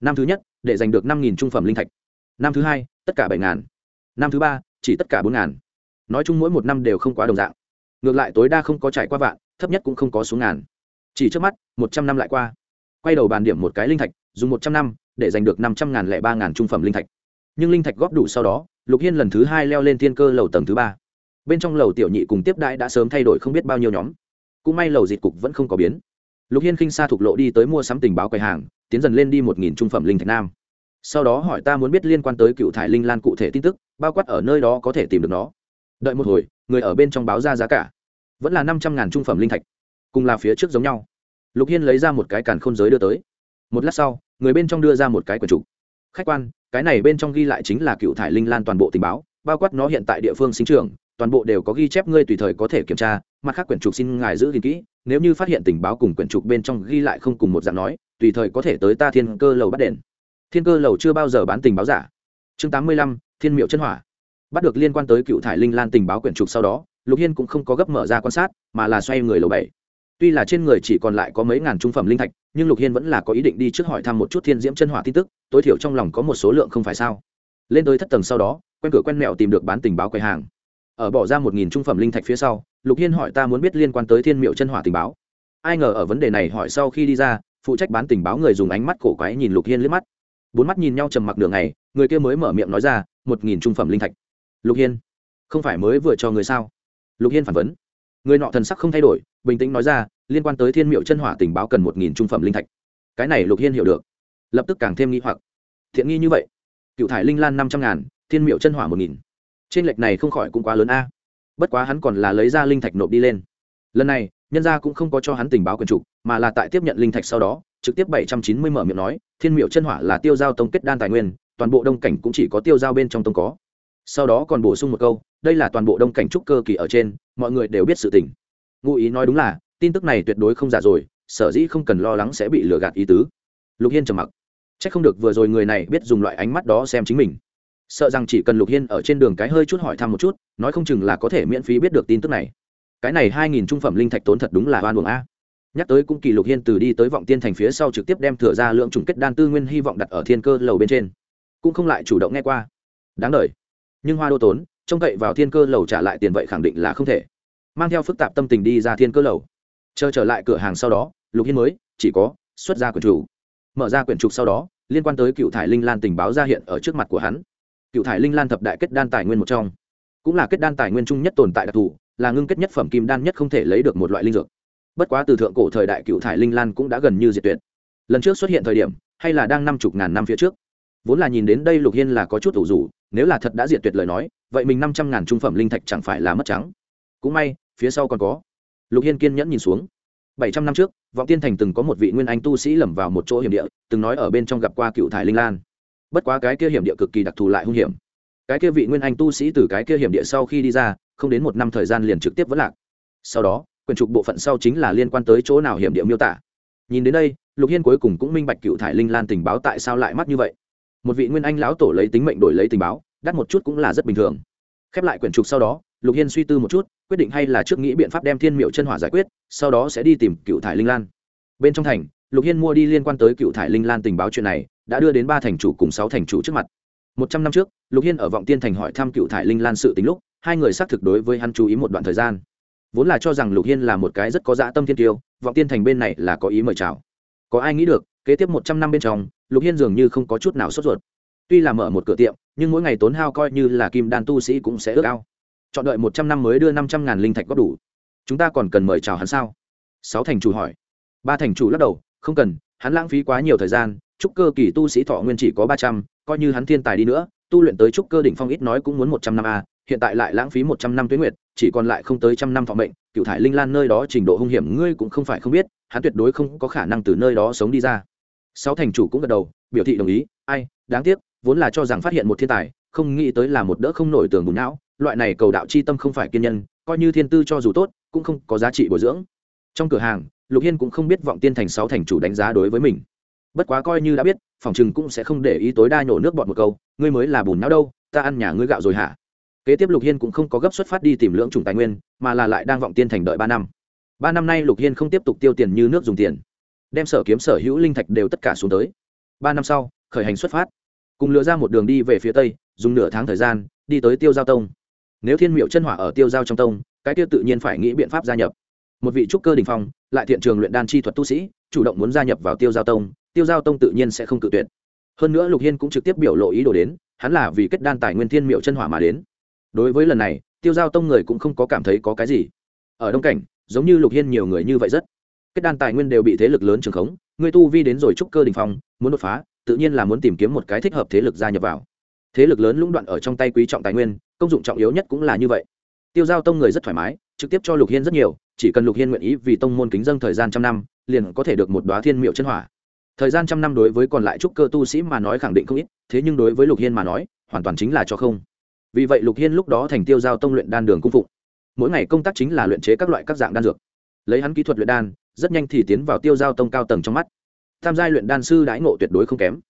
Năm thứ nhất, để giành được năm nghìn trung phẩm linh thạch. Năm thứ hai, tất cả bảy ngàn. Năm thứ ba, chỉ tất cả bốn ngàn. Nói chung mỗi một năm đều không quá đồng dạng. Ngược lại tối đa không có trải qua vạn, thấp nhất cũng không có xuống ngàn. Chỉ trước mắt, một trăm năm lại qua. Quay đầu bàn điểm một cái linh thạch dùng một trăm năm để giành được năm trăm ngàn lẻ ba ngàn trung phẩm linh thạch. Nhưng linh thạch góp đủ sau đó, lục hiên lần thứ hai leo lên thiên cơ lầu tầng thứ ba. Bên trong lầu tiểu nhị cùng tiếp đãi đã sớm thay đổi không biết bao nhiêu nhóm. Cũng may lầu dịch cục vẫn không có biến. Lục hiên khinh xa thục lộ đi tới mua sắm tình báo quầy hàng, tiến dần lên đi một nghìn trung phẩm linh thạch nam. Sau đó hỏi ta muốn biết liên quan tới cựu thải linh lan cụ thể tin tức, bao quát ở nơi đó có thể tìm được nó. Đợi một hồi, người ở bên trong báo ra giá cả. Vẫn là năm trăm ngàn trung phẩm linh thạch, cùng là phía trước giống nhau. Lục hiên lấy ra một cái càn khôn giới đưa tới. Một lát sau người bên trong đưa ra một cái quần trục khách quan, cái này bên trong ghi lại chính là cựu thải linh lan toàn bộ tình báo, bao quát nó hiện tại địa phương sinh trưởng, toàn bộ đều có ghi chép ngươi tùy thời có thể kiểm tra, mặt khác quyển trục xin ngài giữ gìn kỹ, nếu như phát hiện tình báo cùng quyển trục bên trong ghi lại không cùng một dạng nói, tùy thời có thể tới ta thiên cơ lầu bắt đền. Thiên cơ lầu chưa bao giờ bán tình báo giả. Chương tám mươi lăm, thiên miệu chân hỏa. Bắt được liên quan tới cựu thải linh lan tình báo quyển trục sau đó, lục hiên cũng không có gấp mở ra quan sát, mà là xoay người lầu bảy tuy là trên người chỉ còn lại có mấy ngàn trung phẩm linh thạch, nhưng lục hiên vẫn là có ý định đi trước hỏi thăm một chút thiên diễm chân hỏa tin tức, tối thiểu trong lòng có một số lượng không phải sao. Lên tới thất tầng sau đó, quen cửa quen mẹo tìm được bán tình báo quầy hàng. Ở bỏ ra một nghìn trung phẩm linh thạch phía sau, lục hiên hỏi ta muốn biết liên quan tới thiên miệu chân hỏa tình báo. Ai ngờ ở vấn đề này hỏi sau khi đi ra, phụ trách bán tình báo người dùng ánh mắt cổ quái nhìn lục hiên liếc mắt. Bốn mắt nhìn nhau trầm mặc đường này người kia mới mở miệng nói ra, một nghìn trung phẩm linh thạch. Lục hiên, không phải mới vừa cho người sao? Lục hiên phản vấn. Người nọ thần sắc không thay đổi bình tĩnh nói ra, liên quan tới thiên miệu chân hỏa tình báo cần một nghìn trung phẩm linh thạch. Cái này lục hiên hiểu được. Lập tức càng thêm nghi hoặc. Thiện nghi như vậy? Cựu thải linh lan năm trăm ngàn, thiên miệu chân hỏa một nghìn. Trên lệch này không khỏi cũng quá lớn a. Bất quá hắn còn là lấy ra linh thạch nộp đi lên. Lần này, nhân gia cũng không có cho hắn tình báo quyền trục mà là tại tiếp nhận linh thạch sau đó, trực tiếp bảy trăm chín mươi mở miệng nói, thiên miệu chân hỏa là tiêu giao tông kết đan tài nguyên, toàn bộ đông cảnh cũng chỉ có tiêu giao bên trong tông có. Sau đó còn bổ sung một câu, đây là toàn bộ đông cảnh trúc cơ kỳ ở trên, mọi người đều biết sự tình ngụ ý nói đúng là, tin tức này tuyệt đối không giả rồi, sở dĩ không cần lo lắng sẽ bị lừa gạt ý tứ. Lục hiên trầm mặc. C h ắ c không được vừa rồi người này biết dùng loại ánh mắt đó xem chính mình. Sợ rằng chỉ cần lục hiên ở trên đường cái hơi chút hỏi thăm một chút, nói không chừng là có thể miễn phí biết được tin tức này. Cái này hai nghìn trung phẩm linh thạch tốn thật đúng là oan buồng a. Nhắc tới cũng kỳ lục hiên từ đi tới vọng tiên thành phía sau trực tiếp đem thừa ra lượng trùng kết đan tư nguyên hy vọng đặt ở thiên cơ lầu bên trên. Cũng không lại chủ động nghe qua. Đáng đ nhưng hoa đô tốn, trông cậy vào thiên cơ lầu trả lại tiền vậy khẳng định là không thể mang theo phức tạp tâm tình đi ra thiên cơ lầu. Chờ trở lại cửa hàng sau đó, lục hiên mới, chỉ có, xuất ra quyển chủ mở ra quyển trục sau đó, liên quan tới cựu thải linh lan tình báo ra hiện ở trước mặt của hắn. Cựu thải linh lan thập đại kết đan tài nguyên một trong. Cũng là kết đan tài nguyên chung nhất tồn tại đặc thù, là ngưng kết nhất phẩm kim đan nhất không thể lấy được một loại linh dược. Bất quá từ thượng cổ thời đại cựu thải linh lan cũng đã gần như diệt tuyệt. Lần trước xuất hiện thời điểm, hay là đang năm chục ngàn năm phía trước. Vốn là nhìn đến đây lục hiên là có chút ủ rủ nếu là thật đã diệt tuyệt lời nói, vậy mình năm trăm ngàn trung phẩm linh thạch chẳng phải là mất trắng. Cũng may phía sau còn có. Lục hiên kiên nhẫn nhìn xuống. Bảy trăm năm trước, vọng tiên thành từng có một vị nguyên anh tu sĩ lầm vào một chỗ hiểm địa, từng nói ở bên trong gặp qua cựu thải linh lan. Bất quá cái kia hiểm địa cực kỳ đặc thù lại hung hiểm. Cái kia vị nguyên anh tu sĩ từ cái kia hiểm địa sau khi đi ra, không đến một năm thời gian liền trực tiếp vẫn lạc. Sau đó, quyền trục bộ phận sau chính là liên quan tới chỗ nào hiểm địa miêu tả. Nhìn đến đây, lục hiên cuối cùng cũng minh bạch cựu thải linh lan tình báo tại sao lại mắc như vậy. Một vị nguyên anh lão tổ lấy tính mệnh đổi lấy tình báo, đắt một chút cũng là rất bình thường. Khép lại quyển trục sau đó lục hiên suy tư một chút, quyết định hay là trước nghĩ biện pháp đem thiên miệu chân hỏa giải quyết, sau đó sẽ đi tìm cựu thải linh lan. Bên trong thành, lục hiên mua đi liên quan tới cựu thải linh lan tình báo chuyện này, đã đưa đến ba thành chủ cùng sáu thành chủ trước mặt. Một trăm năm trước, lục hiên ở vọng tiên thành hỏi thăm cựu thải linh lan sự tình lúc, hai người xác thực đối với hắn chú ý một đoạn thời gian. Vốn là cho rằng lục hiên là một cái rất có dã tâm thiên tiêu, vọng tiên thành bên này là có ý mời chào. Có ai nghĩ được, kế tiếp một trăm năm bên trong, lục hiên dường như không có chút nào sốt ruột. Tuy là mở một cửa tiệm, nhưng mỗi ngày tốn hao coi như là kim đan tu sĩ cũng sẽ ước ao chọn đợi một trăm năm mới đưa năm trăm ngàn linh thạch góp đủ. Chúng ta còn cần mời chào hắn sao? Sáu thành chủ hỏi. Ba thành chủ lắc đầu, không cần, hắn lãng phí quá nhiều thời gian, trúc cơ kỳ tu sĩ thọ nguyên chỉ có ba trăm, coi như hắn thiên tài đi nữa, tu luyện tới trúc cơ đỉnh phong ít nói cũng muốn một trăm năm a, hiện tại lại lãng phí một trăm năm tuyến nguyệt, chỉ còn lại không tới trăm năm thọ mệnh, cựu thải linh lan nơi đó trình độ hung hiểm ngươi cũng không phải không biết, hắn tuyệt đối không có khả năng từ nơi đó sống đi ra. Sáu thành chủ cũng gật đầu, biểu thị đồng ý, ai, đáng tiếc, vốn là cho rằng phát hiện một thiên tài, không nghĩ tới là một đỡ không nổi tường bùn não loại này cầu đạo chi tâm không phải kiên nhân, coi như thiên tư cho dù tốt, cũng không có giá trị bồi dưỡng. Trong cửa hàng, lục hiên cũng không biết vọng tiên thành sáu thành chủ đánh giá đối với mình. Bất quá coi như đã biết, phòng chừng cũng sẽ không để ý tối đa nhổ nước bọt một câu, ngươi mới là bùn não đâu, ta ăn nhà ngươi gạo rồi hả? Kế tiếp lục hiên cũng không có gấp xuất phát đi tìm lưỡng chủng tài nguyên, mà là lại đang vọng tiên thành đợi ba năm. Ba năm nay lục hiên không tiếp tục tiêu tiền như nước dùng tiền, đem sở kiếm sở hữu linh thạch đều tất cả xuống tới. Ba năm sau, khởi hành xuất phát, cùng lựa ra một đường đi về phía tây, dùng nửa tháng thời gian, đi tới tiêu giao tông nếu thiên miệu chân hỏa ở tiêu giao trong tông, cái tiêu tự nhiên phải nghĩ biện pháp gia nhập. Một vị trúc cơ đình phong, lại thiện trường luyện đan chi thuật tu sĩ, chủ động muốn gia nhập vào tiêu giao tông, tiêu giao tông tự nhiên sẽ không cự tuyệt. Hơn nữa lục hiên cũng trực tiếp biểu lộ ý đồ đến, hắn là vì kết đan tài nguyên thiên miệu chân hỏa mà đến. Đối với lần này, tiêu giao tông người cũng không có cảm thấy có cái gì. Ở đông cảnh, giống như lục hiên nhiều người như vậy rất. Kết đan tài nguyên đều bị thế lực lớn trường khống, người tu vi đến rồi trúc cơ đình phong, muốn đột phá, tự nhiên là muốn tìm kiếm một cái thích hợp thế lực gia nhập vào thế lực lớn lũng đoạn ở trong tay quý trọng tài nguyên, công dụng trọng yếu nhất cũng là như vậy. Tiêu giao tông người rất thoải mái, trực tiếp cho lục hiên rất nhiều, chỉ cần lục hiên nguyện ý vì tông môn kính dân thời gian trăm năm, liền có thể được một đoá thiên miệu chân hỏa. Thời gian trăm năm đối với còn lại trúc cơ tu sĩ mà nói khẳng định không ít, thế nhưng đối với lục hiên mà nói, hoàn toàn chính là cho không. Vì vậy lục hiên lúc đó thành tiêu giao tông luyện đan đường cung phụng. Mỗi ngày công tác chính là luyện chế các loại các dạng đan dược. Lấy hắn kỹ thuật luyện đan, rất nhanh thì tiến vào tiêu giao tông cao tầng trong mắt. Tham gia luyện đan sư đãi ngộ tuyệt đối không kém.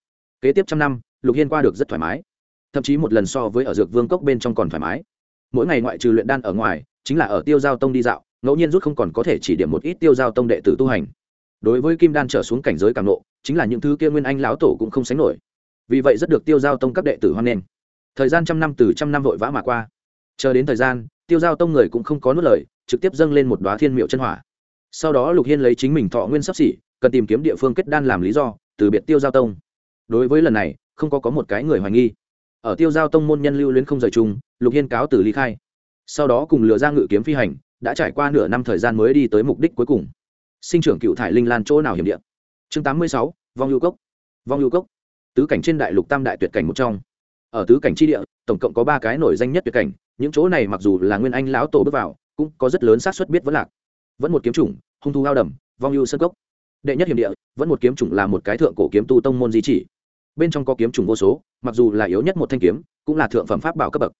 Kế tiếp trăm năm, lục hiên qua được rất thoải mái thậm chí một lần so với ở dược vương cốc bên trong còn thoải mái. Mỗi ngày ngoại trừ luyện đan ở ngoài, chính là ở tiêu giao tông đi dạo, ngẫu nhiên rút không còn có thể chỉ điểm một ít tiêu giao tông đệ tử tu hành. Đối với kim đan trở xuống cảnh giới càng nộ chính là những thứ kia nguyên anh lão tổ cũng không sánh nổi. Vì vậy rất được tiêu giao tông các đệ tử hoan nghênh. Thời gian trăm năm từ trăm năm vội vã mà qua. Chờ đến thời gian, tiêu giao tông người cũng không có nuốt lời, trực tiếp dâng lên một đoá thiên miệu chân hỏa. Sau đó lục hiên lấy chính mình thọ nguyên sắp xỉ, cần tìm kiếm địa phương kết đan làm lý do, từ biệt tiêu giao tông. Đối với lần này, không có có một cái người hoài nghi ở tiêu giao tông môn nhân lưu luyến không rời chung, lục hiên cáo từ ly khai. Sau đó cùng lừa ra ngự kiếm phi hành, đã trải qua nửa năm thời gian mới đi tới mục đích cuối cùng. Sinh trưởng cựu thải linh lan chỗ nào hiểm địa? Chương tám mươi sáu, vong lưu cốc. Vong lưu cốc. Tứ cảnh trên đại lục tam đại tuyệt cảnh một trong. Ở tứ cảnh tri địa, tổng cộng có ba cái nổi danh nhất tuyệt cảnh, những chỗ này mặc dù là nguyên anh lão tổ bước vào, cũng có rất lớn xác suất biết vẫn lạc. Vẫn một kiếm chủng, hung thu hao đầm, vong lưu sân cốc. Đệ nhất hiểm địa, vẫn một kiếm chủng là một cái thượng cổ kiếm tu tông môn di chỉ bên trong có kiếm trùng vô số, mặc dù là yếu nhất một thanh kiếm, cũng là thượng phẩm pháp bảo cấp bậc.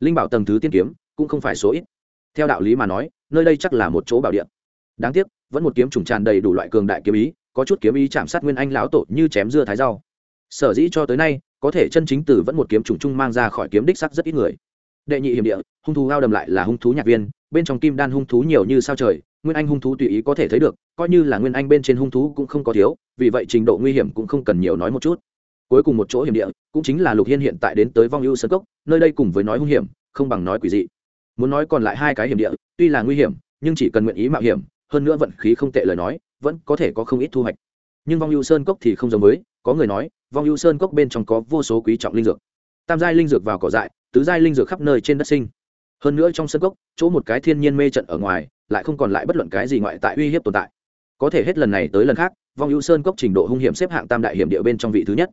Linh bảo tầng thứ tiên kiếm, cũng không phải số ít. Theo đạo lý mà nói, nơi đây chắc là một chỗ bảo địa. Đáng tiếc, vẫn một kiếm trùng tràn đầy đủ loại cường đại kiếm ý, có chút kiếm ý chạm sát nguyên anh lão tổ như chém dưa thái rau. Sở dĩ cho tới nay, có thể chân chính từ vẫn một kiếm trùng trung mang ra khỏi kiếm đích sắc rất ít người. Đệ nhị hiểm địa, hung thú lao đầm lại là hung thú nhạc viên, bên trong kim đan hung thú nhiều như sao trời, nguyên anh hung thú tùy ý có thể thấy được, coi như là nguyên anh bên trên hung thú cũng không có thiếu, vì vậy trình độ nguy hiểm cũng không cần nhiều nói một chút cuối cùng một chỗ hiểm địa, cũng chính là lục hiên hiện tại đến tới vong ưu sơn cốc, nơi đây cùng với nói hung hiểm, không bằng nói quỷ dị. Muốn nói còn lại hai cái hiểm địa, tuy là nguy hiểm, nhưng chỉ cần nguyện ý mạo hiểm, hơn nữa vận khí không tệ lời nói, vẫn có thể có không ít thu hoạch. Nhưng vong ưu sơn cốc thì không giống với, có người nói, vong ưu sơn cốc bên trong có vô số quý trọng linh dược. Tam giai linh dược vào cỏ dại, tứ giai linh dược khắp nơi trên đất sinh. Hơn nữa trong sơn cốc, chỗ một cái thiên nhiên mê trận ở ngoài, lại không còn lại bất luận cái gì ngoại tại uy hiếp tồn tại. Có thể hết lần này tới lần khác, vong ưu sơn cốc trình độ hung hiểm xếp hạng tam đại hiểm địa bên trong vị thứ nhất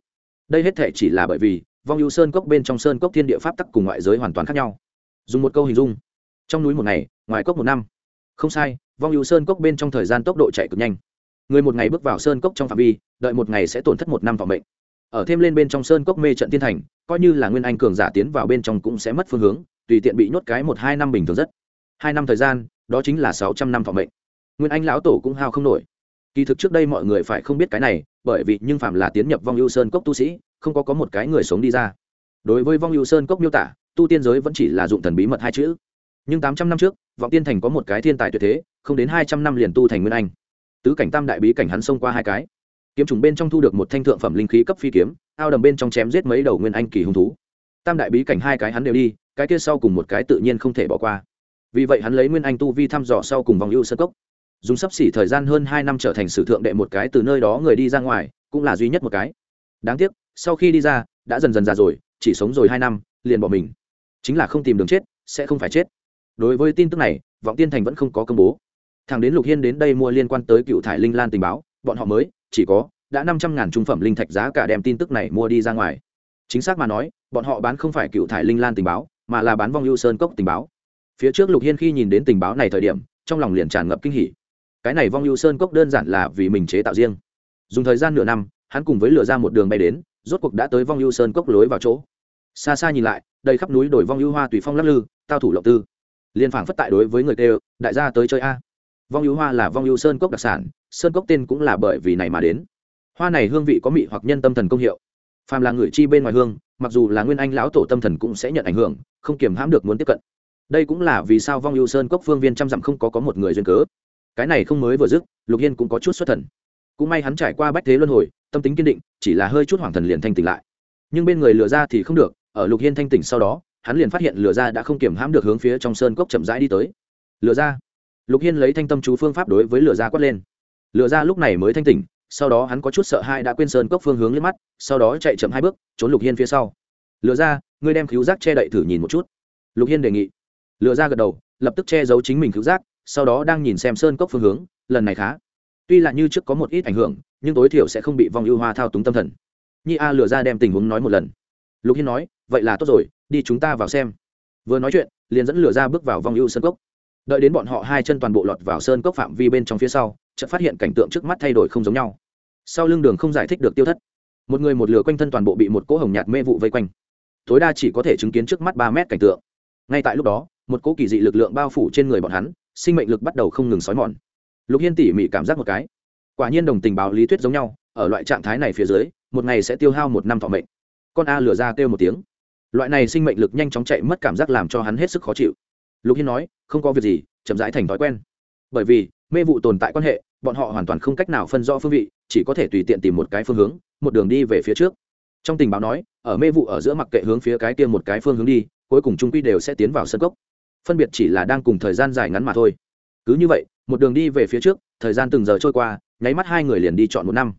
đây hết thể chỉ là bởi vì vong ưu sơn cốc bên trong sơn cốc thiên địa pháp tắc cùng ngoại giới hoàn toàn khác nhau. Dùng một câu hình dung, trong núi một ngày, ngoài cốc một năm. Không sai, vong ưu sơn cốc bên trong thời gian tốc độ chạy cực nhanh. Người một ngày bước vào sơn cốc trong phạm vi, đợi một ngày sẽ tổn thất một năm vọng mệnh. Ở thêm lên bên trong sơn cốc mê trận tiên thành, coi như là nguyên anh cường giả tiến vào bên trong cũng sẽ mất phương hướng, tùy tiện bị nhốt cái một hai năm bình thường rất. Hai năm thời gian, đó chính là sáu trăm năm vọng mệnh. Nguyên anh lão tổ cũng hao không nổi. Kỳ thực trước đây mọi người phải không biết cái này bởi vì nhưng phạm là tiến nhập vong ưu sơn cốc tu sĩ, không có có một cái người sống đi ra. Đối với vong ưu sơn cốc miêu tả, tu tiên giới vẫn chỉ là dụng thần bí mật hai chữ. Nhưng tám trăm năm trước, vọng tiên thành có một cái thiên tài tuyệt thế, không đến hai trăm năm liền tu thành nguyên anh. Tứ cảnh tam đại bí cảnh hắn xông qua hai cái. Kiếm trùng bên trong thu được một thanh thượng phẩm linh khí cấp phi kiếm, ao đầm bên trong chém giết mấy đầu nguyên anh kỳ hung thú. Tam đại bí cảnh hai cái hắn đều đi, cái kia sau cùng một cái tự nhiên không thể bỏ qua. Vì vậy hắn lấy nguyên anh tu vi thăm dò sau cùng vòng ưu sơ cốc dùng sắp xỉ thời gian hơn hai năm trở thành sử thượng đệ một cái từ nơi đó người đi ra ngoài, cũng là duy nhất một cái. Đáng tiếc, sau khi đi ra, đã dần dần già rồi, chỉ sống rồi hai năm, liền bỏ mình. Chính là không tìm đường chết, sẽ không phải chết. Đối với tin tức này, vọng tiên thành vẫn không có công bố. Thằng đến lục hiên đến đây mua liên quan tới cựu thải linh lan tình báo, bọn họ mới, chỉ có, đã năm trăm ngàn trung phẩm linh thạch giá cả đem tin tức này mua đi ra ngoài. Chính xác mà nói, bọn họ bán không phải cựu thải linh lan tình báo, mà là bán vong ưu sơn cốc tình báo. Phía trước lục hiên khi nhìn đến tình báo này thời điểm, trong lòng liền tràn ngập kinh hỉ cái này vong ưu sơn cốc đơn giản là vì mình chế tạo riêng. Dùng thời gian nửa năm, hắn cùng với lửa ra một đường bay đến, rốt cuộc đã tới vong ưu sơn cốc lối vào chỗ. Xa xa nhìn lại, đầy khắp núi đồi vong ưu hoa tùy phong lắc lư, tao thủ lộng tư. Liên phảng phất tại đối với người tê đại gia tới chơi a. Vong ưu hoa là vong ưu sơn cốc đặc sản, sơn cốc tên cũng là bởi vì này mà đến. Hoa này hương vị có mị hoặc nhân tâm thần công hiệu. Phàm là người chi bên ngoài hương, mặc dù là nguyên anh lão tổ tâm thần cũng sẽ nhận ảnh hưởng, không kiềm hãm được muốn tiếp cận. Đây cũng là vì sao vong ưu sơn cốc phương viên trăm dặm không có có một người duyên cớ cái này không mới vừa dứt, lục hiên cũng có chút xuất thần. Cũng may hắn trải qua bách thế luân hồi, tâm tính kiên định, chỉ là hơi chút hoàng thần liền thanh tỉnh lại. Nhưng bên người lừa ra thì không được, ở lục hiên thanh tỉnh sau đó, hắn liền phát hiện lừa ra đã không kiểm hãm được hướng phía trong sơn cốc chậm rãi đi tới. Lừa ra. Lục hiên lấy thanh tâm chú phương pháp đối với lừa ra quát lên. Lừa ra lúc này mới thanh tỉnh, sau đó hắn có chút sợ hai đã quên sơn cốc phương hướng lên mắt, sau đó chạy chậm hai bước, trốn lục hiên phía sau. Lừa ra, ngươi đem cứu giác che đậy thử nhìn một chút. Lục hiên đề nghị. Lừa ra gật đầu, lập tức che giấu chính mình cứu giác sau đó đang nhìn xem sơn cốc phương hướng, lần này khá. Tuy là như trước có một ít ảnh hưởng, nhưng tối thiểu sẽ không bị vong ưu hoa thao túng tâm thần. Nhi a lừa ra đem tình huống nói một lần. Lục hiên nói, vậy là tốt rồi, đi chúng ta vào xem. Vừa nói chuyện, liền dẫn lừa ra bước vào vong ưu sơn cốc. Đợi đến bọn họ hai chân toàn bộ lọt vào sơn cốc phạm vi bên trong phía sau, chợt phát hiện cảnh tượng trước mắt thay đổi không giống nhau. Sau lưng đường không giải thích được tiêu thất. Một người một lửa quanh thân toàn bộ bị một cỗ hồng nhạt mê vụ vây quanh. Tối đa chỉ có thể chứng kiến trước mắt ba mét cảnh tượng. Ngay tại lúc đó, một cỗ kỳ dị lực lượng bao phủ trên người bọn hắn sinh mệnh lực bắt đầu không ngừng sói mòn. Lục hiên tỉ mỉ cảm giác một cái. Quả nhiên đồng tình báo lý thuyết giống nhau, ở loại trạng thái này phía dưới, một ngày sẽ tiêu hao một năm thọ mệnh. Con a lửa ra kêu một tiếng. Loại này sinh mệnh lực nhanh chóng chạy mất cảm giác làm cho hắn hết sức khó chịu. Lục hiên nói, không có việc gì, chậm rãi thành thói quen. Bởi vì, mê vụ tồn tại quan hệ, bọn họ hoàn toàn không cách nào phân rõ phương vị, chỉ có thể tùy tiện tìm một cái phương hướng, một đường đi về phía trước. Trong tình báo nói, ở mê vụ ở giữa mặc kệ hướng phía cái kia một cái phương hướng đi, cuối cùng trung quy đều sẽ tiến vào sân gốc phân biệt chỉ là đang cùng thời gian dài ngắn mà thôi. Cứ như vậy, một đường đi về phía trước, thời gian từng giờ trôi qua, nháy mắt hai người liền đi chọn một năm.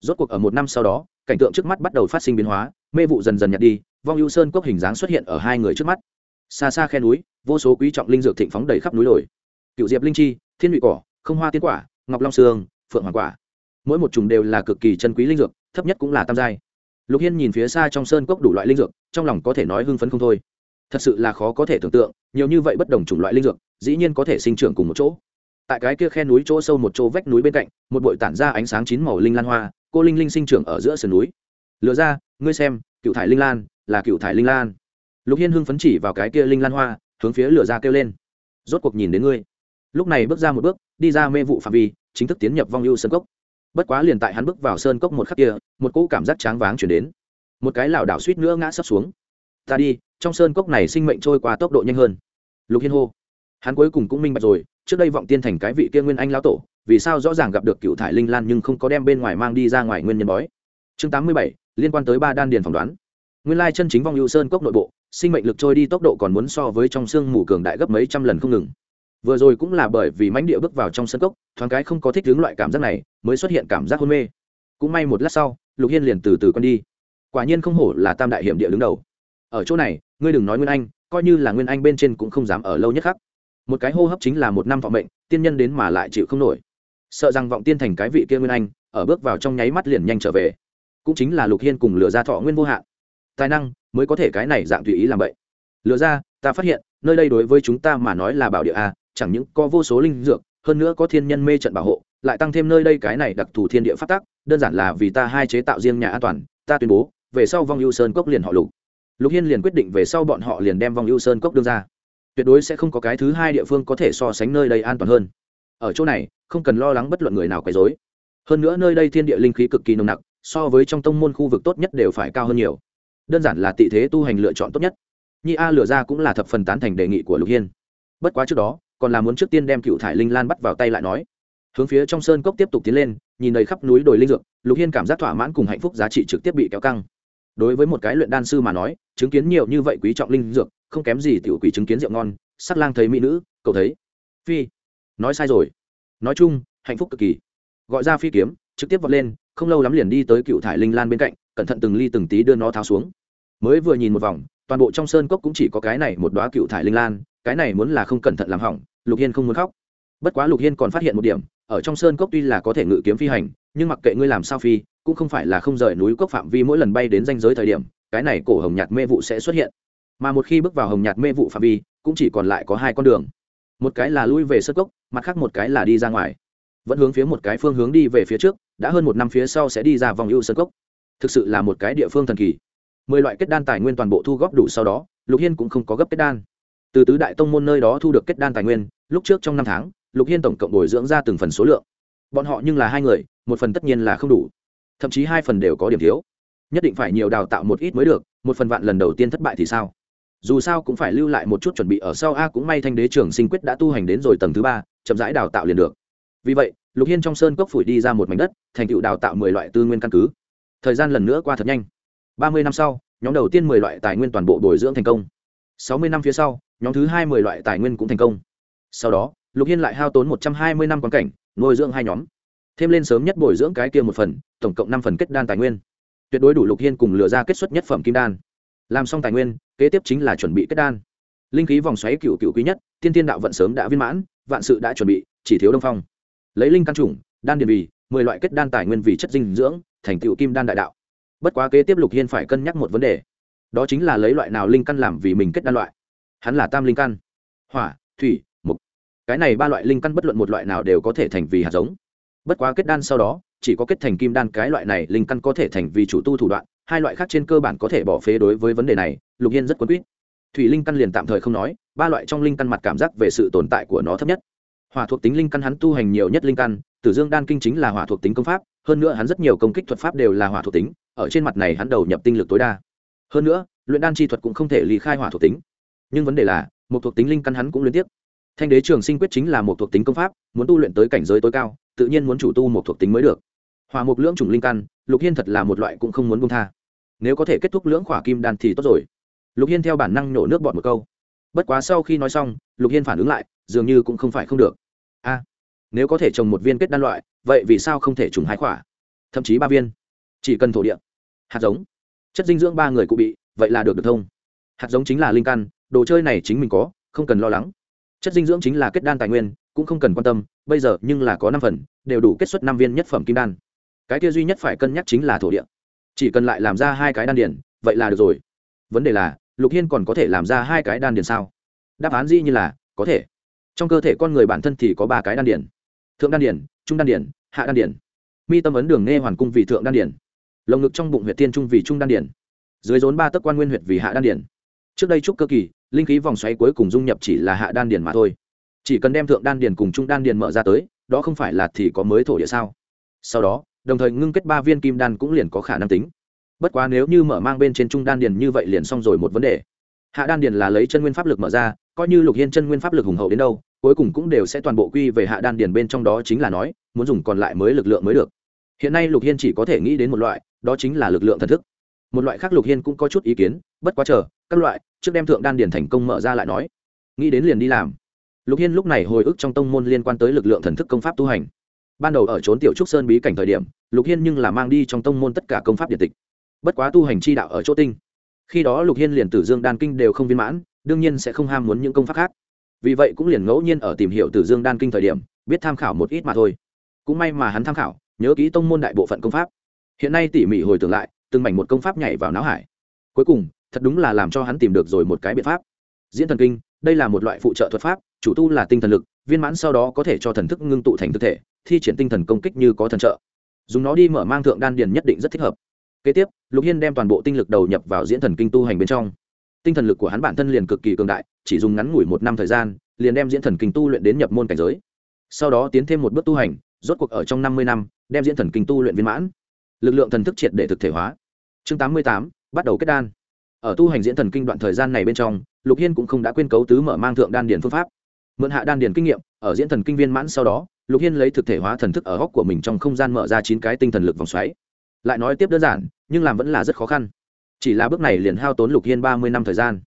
Rốt cuộc ở một năm sau đó, cảnh tượng trước mắt bắt đầu phát sinh biến hóa, mê vụ dần dần nhạt đi, vong ưu sơn cốc hình dáng xuất hiện ở hai người trước mắt. Xa xa khe núi, vô số quý trọng linh dược thịnh phóng đầy khắp núi đồi. Cựu diệp linh chi, thiên lụy cỏ, không hoa tiên quả, ngọc long sương, phượng hoàng quả. Mỗi một chủng đều là cực kỳ chân quý linh dược, thấp nhất cũng là tam giai. Lục hiên nhìn phía xa trong sơn cốc đủ loại linh dược, trong lòng có thể nói hưng phấn không thôi. Thật sự là khó có thể tưởng tượng nhiều như vậy bất đồng chủng loại linh dược, dĩ nhiên có thể sinh trưởng cùng một chỗ. Tại cái kia khe núi chỗ sâu một chỗ vách núi bên cạnh, một bụi tản ra ánh sáng chín màu linh lan hoa, cô linh linh sinh trưởng ở giữa sườn núi. Lừa ra, ngươi xem, cựu thải linh lan, là cựu thải linh lan. Lục hiên hưng phấn chỉ vào cái kia linh lan hoa, hướng phía lửa ra kêu lên. Rốt cuộc nhìn đến ngươi. Lúc này bước ra một bước, đi ra mê vụ phạm vi, chính thức tiến nhập vong ưu sơn cốc. Bất quá liền tại hắn bước vào sơn cốc một khắc kia, một cỗ cảm giác tráng váng chuyển đến. Một cái lảo đảo suýt nữa ngã sấp xuống. Ta đi trong sơn cốc này sinh mệnh trôi qua tốc độ nhanh hơn. Lục hiên hô, hắn cuối cùng cũng minh bạch rồi, trước đây vọng tiên thành cái vị kia nguyên anh lão tổ, vì sao rõ ràng gặp được cựu thải linh lan nhưng không có đem bên ngoài mang đi ra ngoài nguyên nhân bói. Chương tám mươi bảy, liên quan tới ba đan điền phỏng đoán. Nguyên lai chân chính vong hữu sơn cốc nội bộ, sinh mệnh lực trôi đi tốc độ còn muốn so với trong sương mù cường đại gấp mấy trăm lần không ngừng. Vừa rồi cũng là bởi vì mánh địa bước vào trong sân cốc, thoáng cái không có thích hướng loại cảm giác này, mới xuất hiện cảm giác hôn mê. Cũng may một lát sau, lục hiên liền từ từ con đi. Quả nhiên không hổ là tam đại hiểm địa đứng đầu ở chỗ này, ngươi đừng nói nguyên anh, coi như là nguyên anh bên trên cũng không dám ở lâu nhất khắc. Một cái hô hấp chính là một năm vọng mệnh, tiên nhân đến mà lại chịu không nổi. Sợ rằng vọng tiên thành cái vị kia nguyên anh, ở bước vào trong nháy mắt liền nhanh trở về. Cũng chính là lục hiên cùng lừa ra thọ nguyên vô hạn. Tài năng mới có thể cái này dạng tùy ý làm vậy lừa ra ta phát hiện, nơi đây đối với chúng ta mà nói là bảo địa a, chẳng những có vô số linh dược, hơn nữa có thiên nhân mê trận bảo hộ, lại tăng thêm nơi đây cái này đặc thù thiên địa phát tác đơn giản là vì ta hai chế tạo riêng nhà an toàn, ta tuyên bố, về sau vong ưu sơn cốc liền họ lục lục hiên liền quyết định về sau bọn họ liền đem vong ưu sơn cốc đưa ra. Tuyệt đối sẽ không có cái thứ hai địa phương có thể so sánh nơi đây an toàn hơn. Ở chỗ này, không cần lo lắng bất luận người nào quấy dối hơn nữa nơi đây thiên địa linh khí cực kỳ nồng nặc, so với trong tông môn khu vực tốt nhất đều phải cao hơn nhiều. Đơn giản là tị thế tu hành lựa chọn tốt nhất. Nhi a lừa ra cũng là thập phần tán thành đề nghị của lục hiên. Bất quá trước đó, còn là muốn trước tiên đem cựu thải linh lan bắt vào tay lại nói. Hướng phía trong sơn cốc tiếp tục tiến lên, nhìn đầy khắp núi đồi linh dược, lục hiên cảm giác thỏa mãn cùng hạnh phúc giá trị trực tiếp bị kéo căng đối với một cái luyện đan sư mà nói, chứng kiến nhiều như vậy quý trọng linh dược, không kém gì tiểu quỷ chứng kiến rượu ngon, sắc lang thấy mỹ nữ, cậu thấy. Phi, nói sai rồi. Nói chung, hạnh phúc cực kỳ. Gọi ra phi kiếm, trực tiếp vọt lên, không lâu lắm liền đi tới cựu thải linh lan bên cạnh, cẩn thận từng ly từng tí đưa nó tháo xuống. Mới vừa nhìn một vòng, toàn bộ trong sơn cốc cũng chỉ có cái này một đoá cựu thải linh lan, cái này muốn là không cẩn thận làm hỏng, lục hiên không muốn khóc. Bất quá lục hiên còn phát hiện một điểm, ở trong sơn cốc tuy là có thể ngự kiếm phi hành, nhưng mặc kệ ngươi làm sao phi cũng không phải là không rời núi cốc phạm vi mỗi lần bay đến danh giới thời điểm, cái này cổ hồng nhạt mê vụ sẽ xuất hiện. Mà một khi bước vào hồng nhạt mê vụ phạm vi, cũng chỉ còn lại có hai con đường. Một cái là lui về sơn cốc, mặt khác một cái là đi ra ngoài. Vẫn hướng phía một cái phương hướng đi về phía trước, đã hơn một năm phía sau sẽ đi ra vòng ưu sơn cốc. Thực sự là một cái địa phương thần kỳ. Mười loại kết đan tài nguyên toàn bộ thu góp đủ sau đó, lục hiên cũng không có gấp kết đan. Từ tứ đại tông môn nơi đó thu được kết đan tài nguyên, lúc trước trong năm tháng, lục hiên tổng cộng bồi dưỡng ra từng phần số lượng. Bọn họ nhưng là hai người, một phần tất nhiên là không đủ thậm chí hai phần đều có điểm thiếu. Nhất định phải nhiều đào tạo một ít mới được, một phần vạn lần đầu tiên thất bại thì sao? Dù sao cũng phải lưu lại một chút chuẩn bị ở sau a cũng may thanh đế trường sinh quyết đã tu hành đến rồi tầng thứ ba, chậm rãi đào tạo liền được. Vì vậy, lục hiên trong sơn cốc phủi đi ra một mảnh đất, thành tựu đào tạo mười loại tư nguyên căn cứ. Thời gian lần nữa qua thật nhanh. Ba mươi năm sau, nhóm đầu tiên mười loại tài nguyên toàn bộ bồi dưỡng thành công. Sáu mươi năm phía sau, nhóm thứ hai mười loại tài nguyên cũng thành công. Sau đó, lục hiên lại hao tốn một trăm hai mươi năm quan cảnh, nuôi dưỡng hai nhóm thêm lên sớm nhất bồi dưỡng cái kia một phần, tổng cộng năm phần kết đan tài nguyên. Tuyệt đối đủ lục hiên cùng lựa ra kết xuất nhất phẩm kim đan. Làm xong tài nguyên, kế tiếp chính là chuẩn bị kết đan. Linh khí vòng xoáy cựu cựu quý nhất, tiên tiên đạo vận sớm đã viên mãn, vạn sự đã chuẩn bị, chỉ thiếu đông phong. Lấy linh căn chủng, đan điền vì, mười loại kết đan tài nguyên vì chất dinh dưỡng, thành tựu kim đan đại đạo. Bất quá kế tiếp lục hiên phải cân nhắc một vấn đề. Đó chính là lấy loại nào linh căn làm vì mình kết đan loại? Hắn là tam linh căn. Hỏa, thủy, mục. Cái này ba loại linh căn bất luận một loại nào đều có thể thành vì hạt giống bất quá kết đan sau đó, chỉ có kết thành kim đan cái loại này linh căn có thể thành vì chủ tu thủ đoạn, hai loại khác trên cơ bản có thể bỏ phế đối với vấn đề này, lục hiên rất quấn quýt. Thủy linh căn liền tạm thời không nói, ba loại trong linh căn mặt cảm giác về sự tồn tại của nó thấp nhất. Hỏa thuộc tính linh căn hắn tu hành nhiều nhất linh căn, tử dương đan kinh chính là hỏa thuộc tính công pháp, hơn nữa hắn rất nhiều công kích thuật pháp đều là hỏa thuộc tính, ở trên mặt này hắn đầu nhập tinh lực tối đa. Hơn nữa, luyện đan chi thuật cũng không thể lý khai hỏa thuộc tính. Nhưng vấn đề là, một thuộc tính linh căn hắn cũng liên tiếp thanh đế trường sinh quyết chính là một thuộc tính công pháp, muốn tu luyện tới cảnh giới tối cao, tự nhiên muốn chủ tu một thuộc tính mới được. Hòa mục lưỡng chủng linh căn, lục hiên thật là một loại cũng không muốn bông tha. Nếu có thể kết thúc lưỡng khỏa kim đan thì tốt rồi. Lục hiên theo bản năng nổ nước bọt một câu. Bất quá sau khi nói xong, lục hiên phản ứng lại, dường như cũng không phải không được. A, nếu có thể trồng một viên kết đan loại, vậy vì sao không thể trùng hai khỏa? Thậm chí ba viên. Chỉ cần thổ địa. Hạt giống. Chất dinh dưỡng ba người cụ bị, vậy là được được thông. Hạt giống chính là linh căn, đồ chơi này chính mình có, không cần lo lắng chất dinh dưỡng chính là kết đan tài nguyên, cũng không cần quan tâm, bây giờ nhưng là có năm phần, đều đủ kết xuất năm viên nhất phẩm kim đan. Cái kia duy nhất phải cân nhắc chính là thổ địa. Chỉ cần lại làm ra hai cái đan điển vậy là được rồi. Vấn đề là, lục hiên còn có thể làm ra hai cái đan điển sao? Đáp án dĩ như là, có thể. Trong cơ thể con người bản thân thì có ba cái đan điển thượng đan điển trung đan điển hạ đan điển mi tâm ấn đường nghe hoàn cung vì thượng đan điển lồng ngực trong bụng huyện tiên trung vì trung đan điển dưới rốn ba tấc quan nguyên huyệt vì hạ đan điển trước đây trúc cơ kỳ linh khí vòng xoáy cuối cùng dung nhập chỉ là hạ đan điển mà thôi. Chỉ cần đem thượng đan điển cùng trung đan điển mở ra tới, đó không phải là thì có mới thổ địa sao? Sau đó, đồng thời ngưng kết ba viên kim đan cũng liền có khả năng tính. Bất quá nếu như mở mang bên trên trung đan điền như vậy liền xong rồi một vấn đề. Hạ đan điền là lấy chân nguyên pháp lực mở ra, coi như lục hiên chân nguyên pháp lực hùng hậu đến đâu, cuối cùng cũng đều sẽ toàn bộ quy về hạ đan điền bên trong đó chính là nói, muốn dùng còn lại mới lực lượng mới được. Hiện nay lục hiên chỉ có thể nghĩ đến một loại, đó chính là lực lượng thần thức một loại khác lục hiên cũng có chút ý kiến, bất quá chờ, các loại, trước đem thượng đan điền thành công mở ra lại nói. Nghĩ đến liền đi làm. Lục hiên lúc này hồi ức trong tông môn liên quan tới lực lượng thần thức công pháp tu hành. Ban đầu ở trốn tiểu trúc sơn bí cảnh thời điểm, lục hiên nhưng là mang đi trong tông môn tất cả công pháp điện tịch. Bất quá tu hành chi đạo ở chỗ tinh. Khi đó lục hiên liền tử dương đan kinh đều không viên mãn, đương nhiên sẽ không ham muốn những công pháp khác. Vì vậy cũng liền ngẫu nhiên ở tìm hiểu tử dương đan kinh thời điểm, biết tham khảo một ít mà thôi. Cũng may mà hắn tham khảo, nhớ kỹ tông môn đại bộ phận công pháp. Hiện nay tỉ mỉ hồi tưởng lại từng mảnh một công pháp nhảy vào não hải. Cuối cùng, thật đúng là làm cho hắn tìm được rồi một cái biện pháp. Diễn thần kinh, đây là một loại phụ trợ thuật pháp, chủ tu là tinh thần lực, viên mãn sau đó có thể cho thần thức ngưng tụ thành thực thể, thi triển tinh thần công kích như có thần trợ. Dùng nó đi mở mang thượng đan điền nhất định rất thích hợp. Kế tiếp, lục hiên đem toàn bộ tinh lực đầu nhập vào diễn thần kinh tu hành bên trong. Tinh thần lực của hắn bản thân liền cực kỳ cường đại, chỉ dùng ngắn ngủi một năm thời gian, liền đem diễn thần kinh tu luyện đến nhập môn cảnh giới. Sau đó tiến thêm một bước tu hành, rốt cuộc ở trong năm mươi năm, đem diễn thần kinh tu luyện viên mãn. Lực lượng thần thức triệt để thực thể hóa chương tám mươi tám, bắt đầu kết đan. Ở tu hành diễn thần kinh đoạn thời gian này bên trong, lục hiên cũng không đã quên cấu tứ mở mang thượng đan điền phương pháp. Mượn hạ đan điền kinh nghiệm, ở diễn thần kinh viên mãn sau đó, lục hiên lấy thực thể hóa thần thức ở góc của mình trong không gian mở ra chín cái tinh thần lực vòng xoáy. Lại nói tiếp đơn giản, nhưng làm vẫn là rất khó khăn. Chỉ là bước này liền hao tốn lục hiên ba mươi năm thời gian.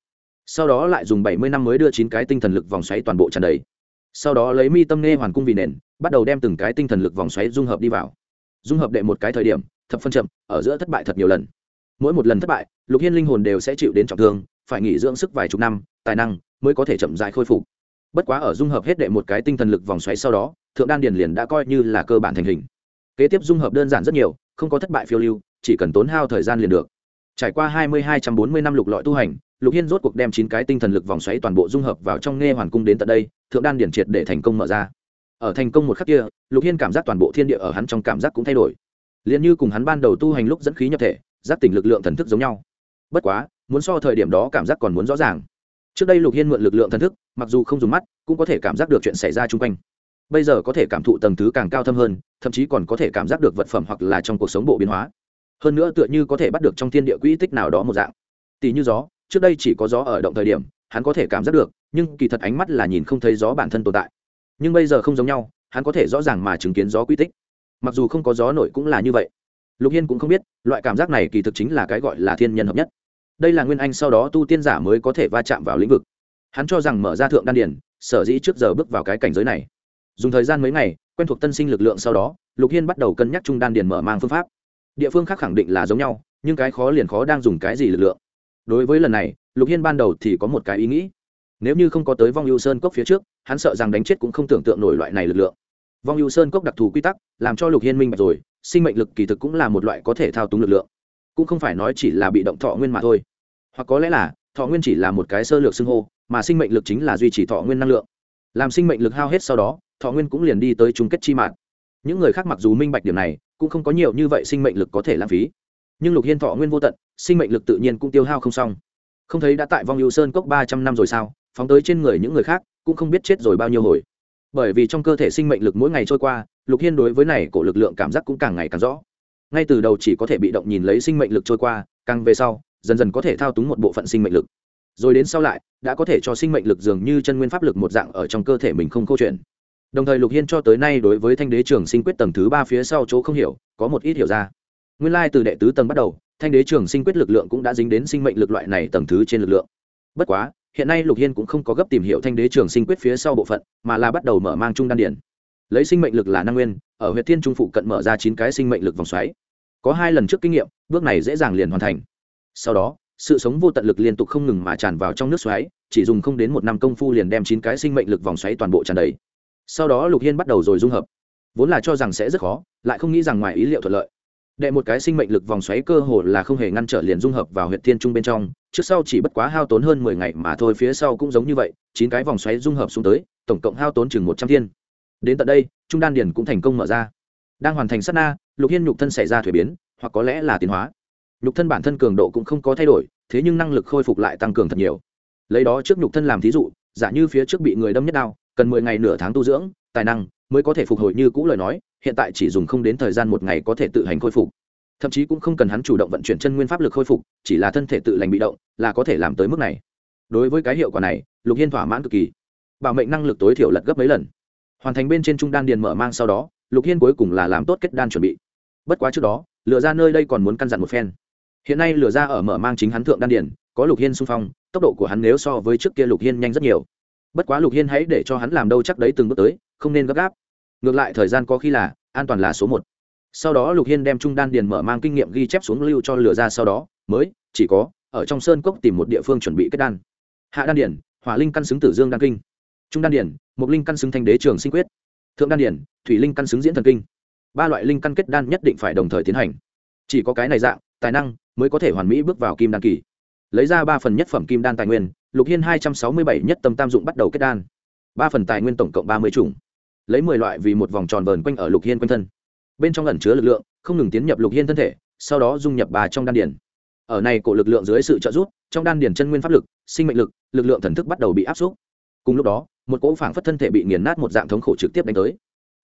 Sau đó lại dùng bảy mươi năm mới đưa chín cái tinh thần lực vòng xoáy toàn bộ tràn đầy. Sau đó lấy mi tâm nghe hoàn cung vì nền, bắt đầu đem từng cái tinh thần lực vòng xoáy dung hợp đi vào. Dung hợp đệ một cái thời điểm, thập phân chậm, ở giữa thất bại thật nhiều lần mỗi một lần thất bại, lục hiên linh hồn đều sẽ chịu đến trọng thương, phải nghỉ dưỡng sức vài chục năm, tài năng mới có thể chậm dại khôi phục. Bất quá ở dung hợp hết đệ một cái tinh thần lực vòng xoáy sau đó, thượng đan điền liền đã coi như là cơ bản thành hình. Kế tiếp dung hợp đơn giản rất nhiều, không có thất bại phiêu lưu, chỉ cần tốn hao thời gian liền được. Trải qua hai mươi hai trăm bốn mươi năm lục lọi tu hành, lục hiên rốt cuộc đem chín cái tinh thần lực vòng xoáy toàn bộ dung hợp vào trong nghe hoàn cung đến tận đây, thượng đan điển triệt để thành công mở ra. Ở thành công một khắc kia, lục hiên cảm giác toàn bộ thiên địa ở hắn trong cảm giác cũng thay đổi. Liền như cùng hắn ban đầu tu hành lúc dẫn khí nhập thể giác tỉnh lực lượng thần thức giống nhau. Bất quá, muốn so thời điểm đó cảm giác còn muốn rõ ràng. Trước đây lục hiên mượn lực lượng thần thức, mặc dù không dùng mắt, cũng có thể cảm giác được chuyện xảy ra chung quanh. Bây giờ có thể cảm thụ tầng thứ càng cao thâm hơn, thậm chí còn có thể cảm giác được vật phẩm hoặc là trong cuộc sống bộ biến hóa. Hơn nữa tựa như có thể bắt được trong thiên địa quỹ tích nào đó một dạng. Tỷ như gió, trước đây chỉ có gió ở động thời điểm, hắn có thể cảm giác được, nhưng kỳ thật ánh mắt là nhìn không thấy gió bản thân tồn tại. Nhưng bây giờ không giống nhau, hắn có thể rõ ràng mà chứng kiến gió quy tích. Mặc dù không có gió nổi cũng là như vậy lục hiên cũng không biết, loại cảm giác này kỳ thực chính là cái gọi là thiên nhân hợp nhất. Đây là nguyên anh sau đó tu tiên giả mới có thể va chạm vào lĩnh vực. Hắn cho rằng mở ra thượng đan điển sở dĩ trước giờ bước vào cái cảnh giới này. Dùng thời gian mấy ngày, quen thuộc tân sinh lực lượng sau đó, lục hiên bắt đầu cân nhắc trung đan điển mở mang phương pháp. Địa phương khác khẳng định là giống nhau, nhưng cái khó liền khó đang dùng cái gì lực lượng. Đối với lần này, lục hiên ban đầu thì có một cái ý nghĩ. Nếu như không có tới vong ưu sơn cốc phía trước, hắn sợ rằng đánh chết cũng không tưởng tượng nổi loại này lực lượng. Vong ưu sơn cốc đặc thù quy tắc, làm cho lục hiên minh bạch rồi sinh mệnh lực kỳ thực cũng là một loại có thể thao túng lực lượng. Cũng không phải nói chỉ là bị động thọ nguyên mà thôi. Hoặc có lẽ là, thọ nguyên chỉ là một cái sơ lược xưng hô, mà sinh mệnh lực chính là duy trì thọ nguyên năng lượng. Làm sinh mệnh lực hao hết sau đó, thọ nguyên cũng liền đi tới chung kết chi mạng. Những người khác mặc dù minh bạch điểm này, cũng không có nhiều như vậy sinh mệnh lực có thể lãng phí. Nhưng lục hiên thọ nguyên vô tận, sinh mệnh lực tự nhiên cũng tiêu hao không xong. Không thấy đã tại vong hữu sơn cốc ba trăm năm rồi sao, phóng tới trên người những người khác, cũng không biết chết rồi bao nhiêu hồi bởi vì trong cơ thể sinh mệnh lực mỗi ngày trôi qua, lục hiên đối với này cổ lực lượng cảm giác cũng càng ngày càng rõ. Ngay từ đầu chỉ có thể bị động nhìn lấy sinh mệnh lực trôi qua, càng về sau, dần dần có thể thao túng một bộ phận sinh mệnh lực. Rồi đến sau lại, đã có thể cho sinh mệnh lực dường như chân nguyên pháp lực một dạng ở trong cơ thể mình không câu chuyện. Đồng thời lục hiên cho tới nay đối với thanh đế trường sinh quyết tầng thứ ba phía sau chỗ không hiểu, có một ít hiểu ra. Nguyên lai từ đệ tứ tầng bắt đầu, thanh đế trường sinh quyết lực lượng cũng đã dính đến sinh mệnh lực loại này tầng thứ trên lực lượng. Bất quá hiện nay lục hiên cũng không có gấp tìm hiểu thanh đế trường sinh quyết phía sau bộ phận, mà là bắt đầu mở mang trung đan điển. Lấy sinh mệnh lực là năng nguyên, ở huyện thiên trung phụ cận mở ra chín cái sinh mệnh lực vòng xoáy. Có hai lần trước kinh nghiệm, bước này dễ dàng liền hoàn thành. Sau đó, sự sống vô tận lực liên tục không ngừng mà tràn vào trong nước xoáy, chỉ dùng không đến một năm công phu liền đem chín cái sinh mệnh lực vòng xoáy toàn bộ tràn đầy. Sau đó lục hiên bắt đầu rồi dung hợp. Vốn là cho rằng sẽ rất khó, lại không nghĩ rằng ngoài ý liệu thuận lợi đệ một cái sinh mệnh lực vòng xoáy cơ hồ là không hề ngăn trở liền dung hợp vào huyệt thiên trung bên trong, trước sau chỉ bất quá hao tốn hơn mười ngày mà thôi, phía sau cũng giống như vậy, chín cái vòng xoáy dung hợp xuống tới, tổng cộng hao tốn chừng một trăm thiên. Đến tận đây, trung đan điền cũng thành công mở ra. Đang hoàn thành sát na, lục hiên nhục thân xảy ra thuế biến, hoặc có lẽ là tiến hóa. Nhục thân bản thân cường độ cũng không có thay đổi, thế nhưng năng lực khôi phục lại tăng cường thật nhiều. Lấy đó trước nhục thân làm thí dụ, giả như phía trước bị người đâm nhất đao, cần mười ngày nửa tháng tu dưỡng, tài năng mới có thể phục hồi như cũ lời nói, hiện tại chỉ dùng không đến thời gian một ngày có thể tự hành khôi phục. Thậm chí cũng không cần hắn chủ động vận chuyển chân nguyên pháp lực khôi phục, chỉ là thân thể tự lành bị động, là có thể làm tới mức này. Đối với cái hiệu quả này, lục hiên thỏa mãn cực kỳ. Bảo mệnh năng lực tối thiểu lật gấp mấy lần. Hoàn thành bên trên trung đan điền mở mang sau đó, lục hiên cuối cùng là làm tốt kết đan chuẩn bị. Bất quá trước đó lựa ra nơi đây còn muốn căn dặn một phen. Hiện nay lựa ra ở mở mang chính hắn thượng đan điền, có lục hiên xung phong, tốc độ của hắn nếu so với trước kia lục hiên nhanh rất nhiều. Bất quá lục hiên hãy để cho hắn làm đâu chắc đấy từng bước tới không nên gấp gáp. Ngược lại thời gian có khi là, an toàn là số một. Sau đó lục hiên đem trung đan điền mở mang kinh nghiệm ghi chép xuống lưu cho lửa ra sau đó, mới, chỉ có, ở trong sơn cốc tìm một địa phương chuẩn bị kết đan. Hạ đan điền, hỏa linh căn xứng tử dương đan kinh. Trung đan điền mục linh căn xứng thanh đế trường sinh quyết. Thượng đan điền, thủy linh căn xứng diễn thần kinh. Ba loại linh căn kết đan nhất định phải đồng thời tiến hành. Chỉ có cái này dạng, tài năng mới có thể hoàn mỹ bước vào kim đan kỳ. Lấy ra ba phần nhất phẩm kim đan tài nguyên, lục hiên hai trăm sáu mươi bảy nhất tâm tam dụng bắt đầu kết đan. Ba phần tài nguyên tổng cộng ba mươi chủng lấy mười loại vì một vòng tròn vờn quanh ở lục hiên quanh thân. Bên trong ẩn chứa lực lượng, không ngừng tiến nhập lục hiên thân thể, sau đó dung nhập bà trong đan điển ở này cổ lực lượng dưới sự trợ giúp, trong đan điển chân nguyên pháp lực, sinh mệnh lực lực lượng thần thức bắt đầu bị áp suất cùng lúc đó, một cỗ phảng phất thân thể bị nghiền nát một dạng thống khổ trực tiếp đánh tới.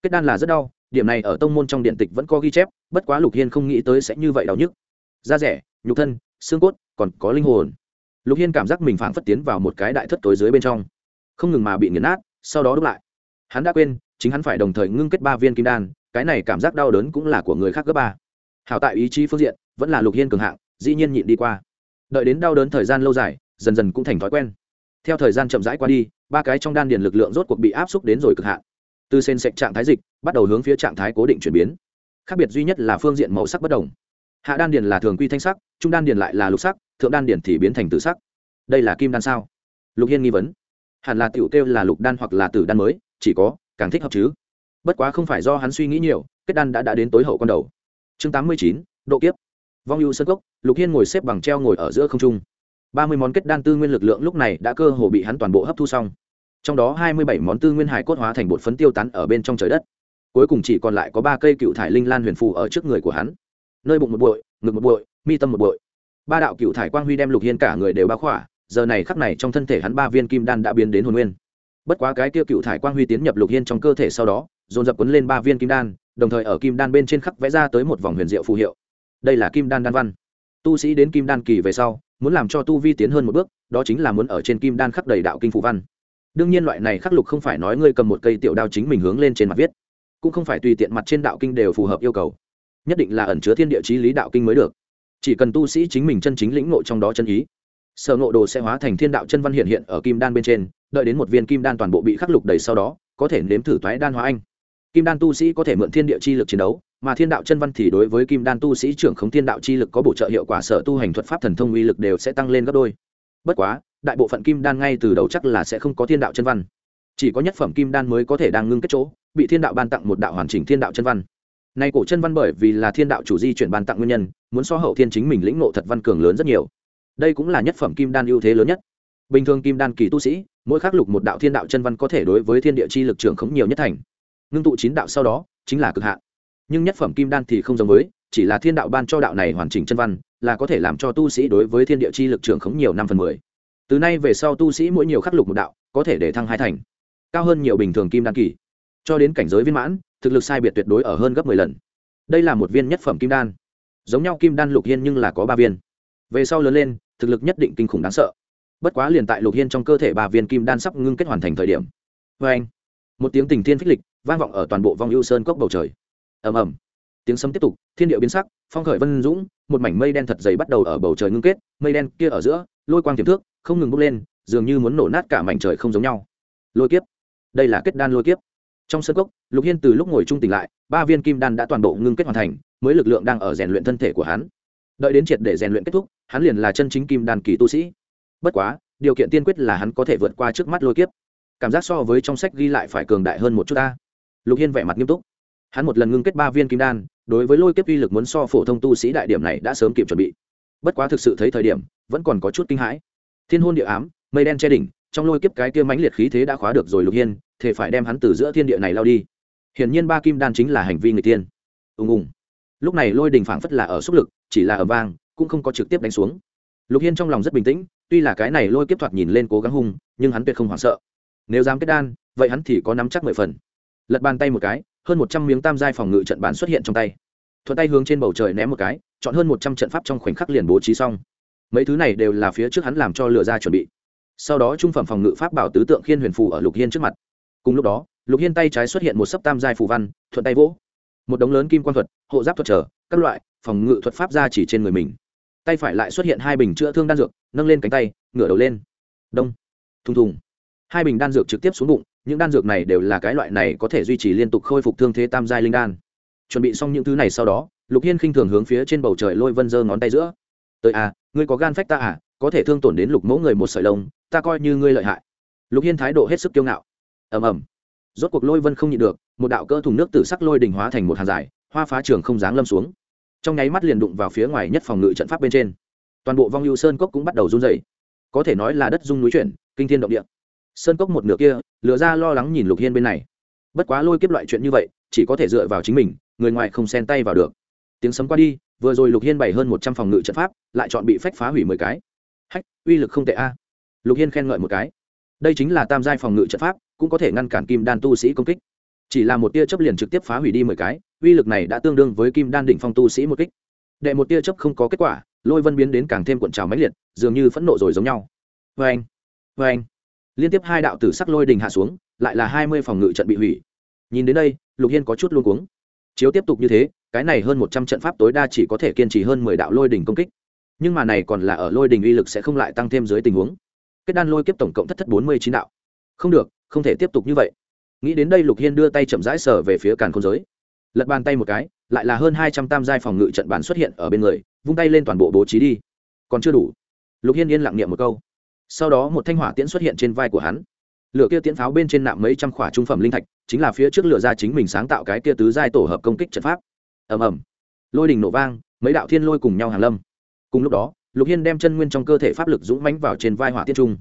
Kết đan là rất đau, điểm này ở tông môn trong điện tịch vẫn có ghi chép, bất quá lục hiên không nghĩ tới sẽ như vậy đau nhức. Da rẻ, nhục thân, xương cốt, còn có linh hồn. Lục hiên cảm giác mình phảng phất tiến vào một cái đại thất tối dưới bên trong. Không ngừng mà bị nghiền nát, sau đó đúc lại. Hắn đã quên chính hắn phải đồng thời ngưng kết ba viên kim đan, cái này cảm giác đau đớn cũng là của người khác gấp ba. Hảo tại ý chí phương diện, vẫn là lục hiên cường hạng, dĩ nhiên nhịn đi qua. Đợi đến đau đớn thời gian lâu dài, dần dần cũng thành thói quen. Theo thời gian chậm rãi qua đi, ba cái trong đan điền lực lượng rốt cuộc bị áp xúc đến rồi cực hạn. Từ sen sạch trạng thái dịch, bắt đầu hướng phía trạng thái cố định chuyển biến. Khác biệt duy nhất là phương diện màu sắc bất đồng. Hạ đan điền là thường quy thanh sắc, trung đan điền lại là lục sắc, thượng đan điền thì biến thành tử sắc. Đây là kim đan sao? Lục hiên nghi vấn. Hẳn là tiểu kêu là lục đan hoặc là tử đan mới, chỉ có càng thích hợp chứ? Bất quá không phải do hắn suy nghĩ nhiều, kết đan đã đã đến tối hậu con đầu. Chương tám mươi chín, độ kiếp. Vong ưu sân cốc, lục hiên ngồi xếp bằng treo ngồi ở giữa không trung. ba mươi món kết đan tư nguyên lực lượng lúc này đã cơ hồ bị hắn toàn bộ hấp thu xong. Trong đó hai mươi bảy món tư nguyên hải cốt hóa thành bột phấn tiêu tán ở bên trong trời đất. Cuối cùng chỉ còn lại có ba cây cựu thải linh lan huyền phù ở trước người của hắn. Nơi bụng một bội ngực một bội mi tâm một bội ba đạo cựu thải quang huy đem lục hiên cả người đều bao khỏa, giờ này khắc này trong thân thể hắn ba viên kim đan đã biến đến hồn nguyên bất quá cái tiêu cựu thải quang huy tiến nhập lục hiên trong cơ thể sau đó, dồn dập quấn lên ba viên kim đan, đồng thời ở kim đan bên trên khắc vẽ ra tới một vòng huyền diệu phù hiệu. Đây là kim đan đan văn. Tu sĩ đến kim đan kỳ về sau, muốn làm cho tu vi tiến hơn một bước, đó chính là muốn ở trên kim đan khắc đầy đạo kinh phù văn. Đương nhiên loại này khắc lục không phải nói ngươi cầm một cây tiểu đao chính mình hướng lên trên mặt viết, cũng không phải tùy tiện mặt trên đạo kinh đều phù hợp yêu cầu. Nhất định là ẩn chứa thiên địa chí lý đạo kinh mới được. Chỉ cần tu sĩ chính mình chân chính lĩnh ngộ trong đó chân ý, sở ngộ đồ sẽ hóa thành thiên đạo chân văn hiện hiện ở kim đan bên trên đợi đến một viên kim đan toàn bộ bị khắc lục đầy sau đó, có thể nếm thử thoái đan hóa anh. Kim đan tu sĩ có thể mượn thiên địa chi lực chiến đấu, mà thiên đạo chân văn thì đối với kim đan tu sĩ trưởng khống thiên đạo chi lực có bổ trợ hiệu quả sở tu hành thuật pháp thần thông uy lực đều sẽ tăng lên gấp đôi. Bất quá, đại bộ phận kim đan ngay từ đầu chắc là sẽ không có thiên đạo chân văn. Chỉ có nhất phẩm kim đan mới có thể đang ngưng kết chỗ, bị thiên đạo ban tặng một đạo hoàn chỉnh thiên đạo chân văn. Nay cổ chân văn bởi vì là thiên đạo chủ di chuyển ban tặng nguyên nhân, muốn so hậu thiên chính mình lĩnh ngộ thật văn cường lớn rất nhiều. Đây cũng là nhất phẩm kim đan ưu thế lớn nhất bình thường kim đan kỳ tu sĩ, mỗi khắc lục một đạo thiên đạo chân văn có thể đối với thiên địa chi lực trưởng khống nhiều nhất thành. Ngưng tụ chín đạo sau đó, chính là cực hạn. Nhưng nhất phẩm kim đan thì không giống với, chỉ là thiên đạo ban cho đạo này hoàn chỉnh chân văn, là có thể làm cho tu sĩ đối với thiên địa chi lực trưởng khống nhiều năm phần mười. Từ nay về sau tu sĩ mỗi nhiều khắc lục một đạo, có thể để thăng hai thành. Cao hơn nhiều bình thường kim đan kỳ. Cho đến cảnh giới viên mãn, thực lực sai biệt tuyệt đối ở hơn gấp mười lần. Đây là một viên nhất phẩm kim đan. Giống nhau kim đan lục hiên nhưng là có ba viên. Về sau lớn lên, thực lực nhất định kinh khủng đáng sợ bất quá liền tại lục hiên trong cơ thể ba viên kim đan sắp ngưng kết hoàn thành thời điểm. Vê anh, một tiếng tình thiên phích lịch vang vọng ở toàn bộ vong ưu sơn cốc bầu trời. Ầm ầm. Tiếng sấm tiếp tục, thiên điệu biến sắc, phong khởi vân dũng, một mảnh mây đen thật dày bắt đầu ở bầu trời ngưng kết, mây đen kia ở giữa, lôi quang tiềm thước không ngừng bốc lên, dường như muốn nổ nát cả mảnh trời không giống nhau. Lôi kiếp. Đây là kết đan lôi kiếp. Trong sân cốc, lục hiên từ lúc ngồi trung tỉnh lại, ba viên kim đan đã toàn bộ ngưng kết hoàn thành, mới lực lượng đang ở rèn luyện thân thể của hắn. Đợi đến triệt để rèn luyện kết thúc, hắn liền là chân chính kim đan kỳ tu sĩ bất quá, điều kiện tiên quyết là hắn có thể vượt qua trước mắt lôi kiếp. Cảm giác so với trong sách ghi lại phải cường đại hơn một chút ta. Lục hiên vẻ mặt nghiêm túc. Hắn một lần ngưng kết ba viên kim đan, đối với lôi kiếp uy lực muốn so phổ thông tu sĩ đại điểm này đã sớm kịp chuẩn bị. Bất quá thực sự thấy thời điểm, vẫn còn có chút kinh hãi. Thiên hôn địa ám, mây đen che đỉnh, trong lôi kiếp cái kia mãnh liệt khí thế đã khóa được rồi lục hiên thể phải đem hắn từ giữa thiên địa này lao đi. Hiển nhiên ba kim đan chính là hành vi người tiên ùng ùng. Lúc này lôi đình phảng phất là ở xúc lực, chỉ là ở vang, cũng không có trực tiếp đánh xuống lục hiên trong lòng rất bình tĩnh, tuy là cái này lôi kiếp thoạt nhìn lên cố gắng hung, nhưng hắn tuyệt không hoảng sợ. Nếu dám kết đan, vậy hắn thì có nắm chắc mười phần. Lật bàn tay một cái, hơn một trăm miếng tam giai phòng ngự trận bàn xuất hiện trong tay. Thuận tay hướng trên bầu trời ném một cái, chọn hơn một trăm trận pháp trong khoảnh khắc liền bố trí xong. Mấy thứ này đều là phía trước hắn làm cho lừa ra chuẩn bị. Sau đó trung phẩm phòng ngự pháp bảo tứ tượng khiên huyền phù ở lục hiên trước mặt. Cùng lúc đó, lục hiên tay trái xuất hiện một sấp tam giai phù văn, thuận tay vỗ. Một đống lớn kim quan thuật, hộ giáp thuật trở, các loại, phòng ngự thuật pháp ra chỉ trên người mình tay phải lại xuất hiện hai bình chữa thương đan dược, nâng lên cánh tay, ngửa đầu lên. Đông. Thùng thùng. Hai bình đan dược trực tiếp xuống bụng, những đan dược này đều là cái loại này có thể duy trì liên tục khôi phục thương thế tam giai linh đan. Chuẩn bị xong những thứ này sau đó, lục hiên khinh thường hướng phía trên bầu trời lôi vân giơ ngón tay giữa. Tới à ngươi có gan phách ta à có thể thương tổn đến lục mẫu người một sợi lông, ta coi như ngươi lợi hại. Lục hiên thái độ hết sức kiêu ngạo. Ầm ầm. Rốt cuộc lôi vân không nhịn được, một đạo cơ thùng nước tử sắc lôi đình hóa thành một hàng dài, hoa phá trường không dáng lâm xuống trong nháy mắt liền đụng vào phía ngoài nhất phòng ngự trận pháp bên trên. Toàn bộ vong lưu sơn cốc cũng bắt đầu run dày có thể nói là đất rung núi chuyển, kinh thiên động địa. Sơn cốc một nửa kia lừa ra lo lắng nhìn lục hiên bên này. Bất quá lôi kiếp loại chuyện như vậy, chỉ có thể dựa vào chính mình, người ngoài không xen tay vào được. Tiếng sấm qua đi, vừa rồi lục hiên bày hơn một trăm phòng ngự trận pháp, lại chọn bị phách phá hủy mười cái. Hách, uy lực không tệ a. Lục hiên khen ngợi một cái. Đây chính là tam giai phòng ngự trận pháp, cũng có thể ngăn cản kim đan tu sĩ công kích. Chỉ là một tia chớp liền trực tiếp phá hủy đi mười cái uy lực này đã tương đương với kim đan đỉnh phong tu sĩ một kích. Đệ một tia chớp không có kết quả, lôi vân biến đến càng thêm cuộn trào mãnh liệt, dường như phẫn nộ rồi giống nhau. Vê anh vê anh liên tiếp hai đạo tử sắc lôi đình hạ xuống, lại là hai mươi phòng ngự trận bị hủy. Nhìn đến đây, lục hiên có chút luôn cuống. Chiếu tiếp tục như thế, cái này hơn một trăm trận pháp tối đa chỉ có thể kiên trì hơn mười đạo lôi đình công kích. Nhưng mà này còn là ở lôi đình uy lực sẽ không lại tăng thêm dưới tình huống. Kết đan lôi kiếp tổng cộng thất thất bốn mươi chín đạo. Không được, không thể tiếp tục như vậy. Nghĩ đến đây lục hiên đưa tay chậm rãi sở về phía càn khôn giới lật bàn tay một cái, lại là hơn hai trăm tam giai phòng ngự trận bàn xuất hiện ở bên người, vung tay lên toàn bộ bố trí đi. Còn chưa đủ. Lục hiên yên lặng niệm một câu. Sau đó một thanh hỏa tiễn xuất hiện trên vai của hắn. Lửa kia tiễn pháo bên trên nạm mấy trăm khỏa trung phẩm linh thạch, chính là phía trước lửa ra chính mình sáng tạo cái kia tứ giai tổ hợp công kích trận pháp. Ầm ầm. Lôi đình nổ vang, mấy đạo thiên lôi cùng nhau hàng lâm. Cùng lúc đó, lục hiên đem chân nguyên trong cơ thể pháp lực dũng mãnh vào trên vai hỏa tiễn trung.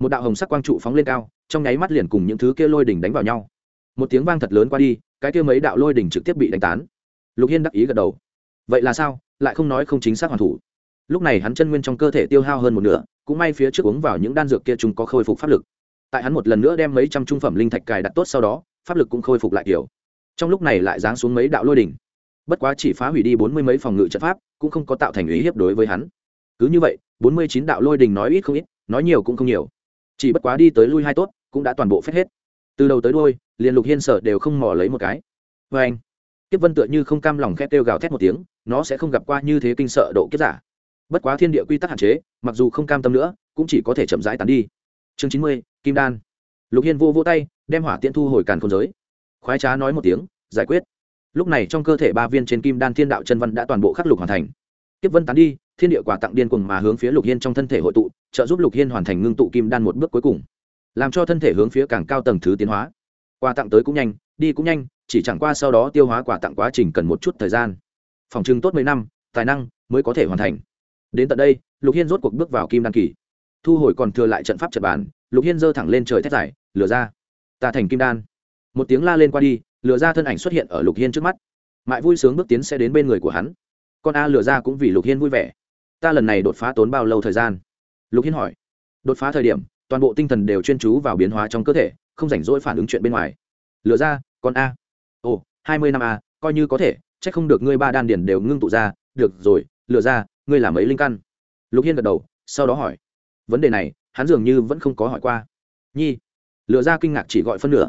Một đạo hồng sắc quang trụ phóng lên cao, trong nháy mắt liền cùng những thứ kia lôi đỉnh đánh vào nhau một tiếng vang thật lớn qua đi, cái kia mấy đạo lôi đỉnh trực tiếp bị đánh tán. Lục hiên đắc ý gật đầu. Vậy là sao? Lại không nói không chính xác hoàn thủ. Lúc này hắn chân nguyên trong cơ thể tiêu hao hơn một nửa, cũng may phía trước uống vào những đan dược kia chúng có khôi phục pháp lực. Tại hắn một lần nữa đem mấy trăm trung phẩm linh thạch cài đặt tốt sau đó, pháp lực cũng khôi phục lại kiểu. Trong lúc này lại giáng xuống mấy đạo lôi đỉnh. Bất quá chỉ phá hủy đi bốn mươi mấy phòng ngự trận pháp, cũng không có tạo thành ý hiếp đối với hắn. Cứ như vậy, bốn mươi chín đạo lôi đình nói ít không ít, nói nhiều cũng không nhiều. Chỉ bất quá đi tới lui hai tốt, cũng đã toàn bộ phết hết. Từ đầu tới đôi liền lục hiên sợ đều không mò lấy một cái. Vê anh, kiếp vân tựa như không cam lòng khét kêu gào thét một tiếng, nó sẽ không gặp qua như thế kinh sợ độ kiếp giả. Bất quá thiên địa quy tắc hạn chế, mặc dù không cam tâm nữa, cũng chỉ có thể chậm rãi tán đi. Chương chín mươi, kim đan. Lục hiên vô vô tay, đem hỏa tiễn thu hồi càn khôn giới. Khoái trá nói một tiếng, giải quyết. Lúc này trong cơ thể ba viên trên kim đan thiên đạo chân văn đã toàn bộ khắc lục hoàn thành. Kiếp vân tán đi, thiên địa quả tặng điên cuồng mà hướng phía lục hiên trong thân thể hội tụ, trợ giúp lục hiên hoàn thành ngưng tụ kim đan một bước cuối cùng. Làm cho thân thể hướng phía càng cao tầng thứ tiến hóa quà tặng tới cũng nhanh, đi cũng nhanh, chỉ chẳng qua sau đó tiêu hóa quà tặng quá trình cần một chút thời gian. Phòng trưng tốt mấy năm, tài năng mới có thể hoàn thành. Đến tận đây, lục hiên rốt cuộc bước vào kim đan kỳ. Thu hồi còn thừa lại trận pháp trận bàn, lục hiên giơ thẳng lên trời thét giải lửa ra, ta thành kim đan. Một tiếng la lên qua đi, lửa ra thân ảnh xuất hiện ở lục hiên trước mắt. Mại vui sướng bước tiến sẽ đến bên người của hắn. Con a lửa ra cũng vì lục hiên vui vẻ. Ta lần này đột phá tốn bao lâu thời gian? Lục hiên hỏi. Đột phá thời điểm, toàn bộ tinh thần đều chuyên chú vào biến hóa trong cơ thể không rảnh rỗi phản ứng chuyện bên ngoài. Lừa ra, con a. Ồ, hai mươi năm a, coi như có thể c h ắ c không được ngươi ba đan điển đều ngưng tụ ra. Được rồi, lừa ra, ngươi làm ấy linh căn. Lục hiên gật đầu, sau đó hỏi. Vấn đề này, hắn dường như vẫn không có hỏi qua. Nhi. Lừa ra kinh ngạc chỉ gọi phân nửa.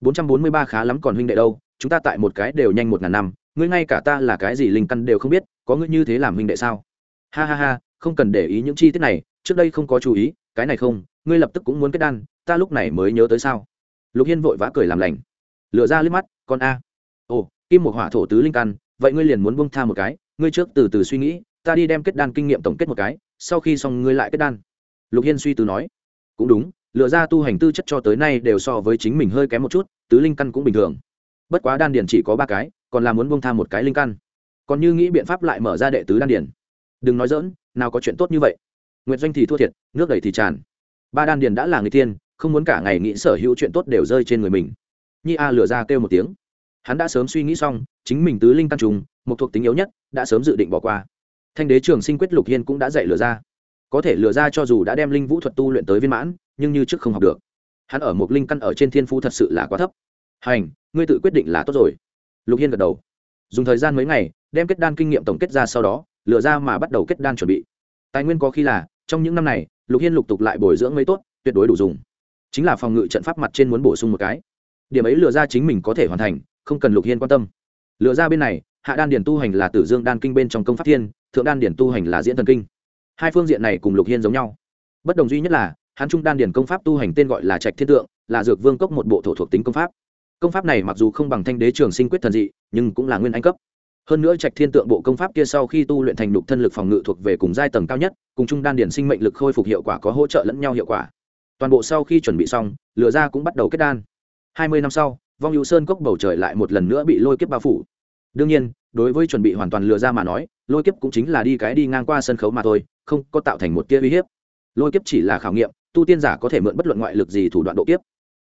bốn trăm bốn mươi ba khá lắm còn huynh đệ đâu, chúng ta tại một cái đều nhanh một ngàn năm, ngươi ngay cả ta là cái gì linh căn đều không biết, có ngươi như thế làm huynh đệ sao? Ha ha ha, không cần để ý những chi tiết này, trước đây không có chú ý, cái này không ngươi lập tức cũng muốn kết đan, ta lúc này mới nhớ tới sao? Lục hiên vội vã cười làm lành. Lựa ra liếc mắt, con a. Ồ, kim một hỏa thổ tứ linh căn, vậy ngươi liền muốn buông tha một cái, ngươi trước từ từ suy nghĩ, ta đi đem kết đan kinh nghiệm tổng kết một cái, sau khi xong ngươi lại kết đan. Lục hiên suy từ nói. Cũng đúng lựa ra tu hành tư chất cho tới nay đều so với chính mình hơi kém một chút, tứ linh căn cũng bình thường. Bất quá đan điển chỉ có ba cái, còn là muốn buông tha một cái linh căn. Còn như nghĩ biện pháp lại mở ra đệ tứ đan điển đừng nói dỡn nào có chuyện tốt như vậy. Nguyệt doanh thì thua thiệt, nước đầy thì tràn ba đan điền đã là người tiên không muốn cả ngày nghĩ sở hữu chuyện tốt đều rơi trên người mình. Nhi a lừa ra kêu một tiếng. Hắn đã sớm suy nghĩ xong, chính mình tứ linh căn trùng, một thuộc tính yếu nhất, đã sớm dự định bỏ qua. Thanh đế trường sinh quyết lục hiên cũng đã dạy lừa ra. Có thể lừa ra cho dù đã đem linh vũ thuật tu luyện tới viên mãn, nhưng như trước không học được. Hắn ở một linh căn ở trên thiên phu thật sự là quá thấp. Hành, ngươi tự quyết định là tốt rồi. Lục hiên gật đầu. Dùng thời gian mấy ngày, đem kết đan kinh nghiệm tổng kết ra sau đó, lừa ra mà bắt đầu kết đan chuẩn bị. Tài nguyên có khi là, trong những năm này lục hiên lục tục lại bồi dưỡng mấy tốt, tuyệt đối đủ dùng. Chính là phòng ngự trận pháp mặt trên muốn bổ sung một cái. Điểm ấy lừa ra chính mình có thể hoàn thành, không cần lục hiên quan tâm. Lừa ra bên này, hạ đan điển tu hành là tử dương đan kinh bên trong công pháp thiên, thượng đan điển tu hành là diễn thần kinh. Hai phương diện này cùng lục hiên giống nhau. Bất đồng duy nhất là hán trung đan điển công pháp tu hành tên gọi là trạch thiên tượng, là dược vương cốc một bộ thổ thuộc tính công pháp. Công pháp này mặc dù không bằng thanh đế trường sinh quyết thần dị, nhưng cũng là nguyên anh cấp hơn nữa trạch thiên tượng bộ công pháp kia sau khi tu luyện thành đục thân lực phòng ngự thuộc về cùng giai tầng cao nhất, cùng chung đan điển sinh mệnh lực khôi phục hiệu quả có hỗ trợ lẫn nhau hiệu quả. Toàn bộ sau khi chuẩn bị xong, lửa ra cũng bắt đầu kết đan. Hai mươi năm sau, vong hữu sơn cốc bầu trời lại một lần nữa bị lôi kiếp bao phủ. Đương nhiên, đối với chuẩn bị hoàn toàn lừa ra mà nói, lôi kiếp cũng chính là đi cái đi ngang qua sân khấu mà thôi, không có tạo thành một tia uy hiếp. Lôi kiếp chỉ là khảo nghiệm, tu tiên giả có thể mượn bất luận ngoại lực gì thủ đoạn độ kiếp.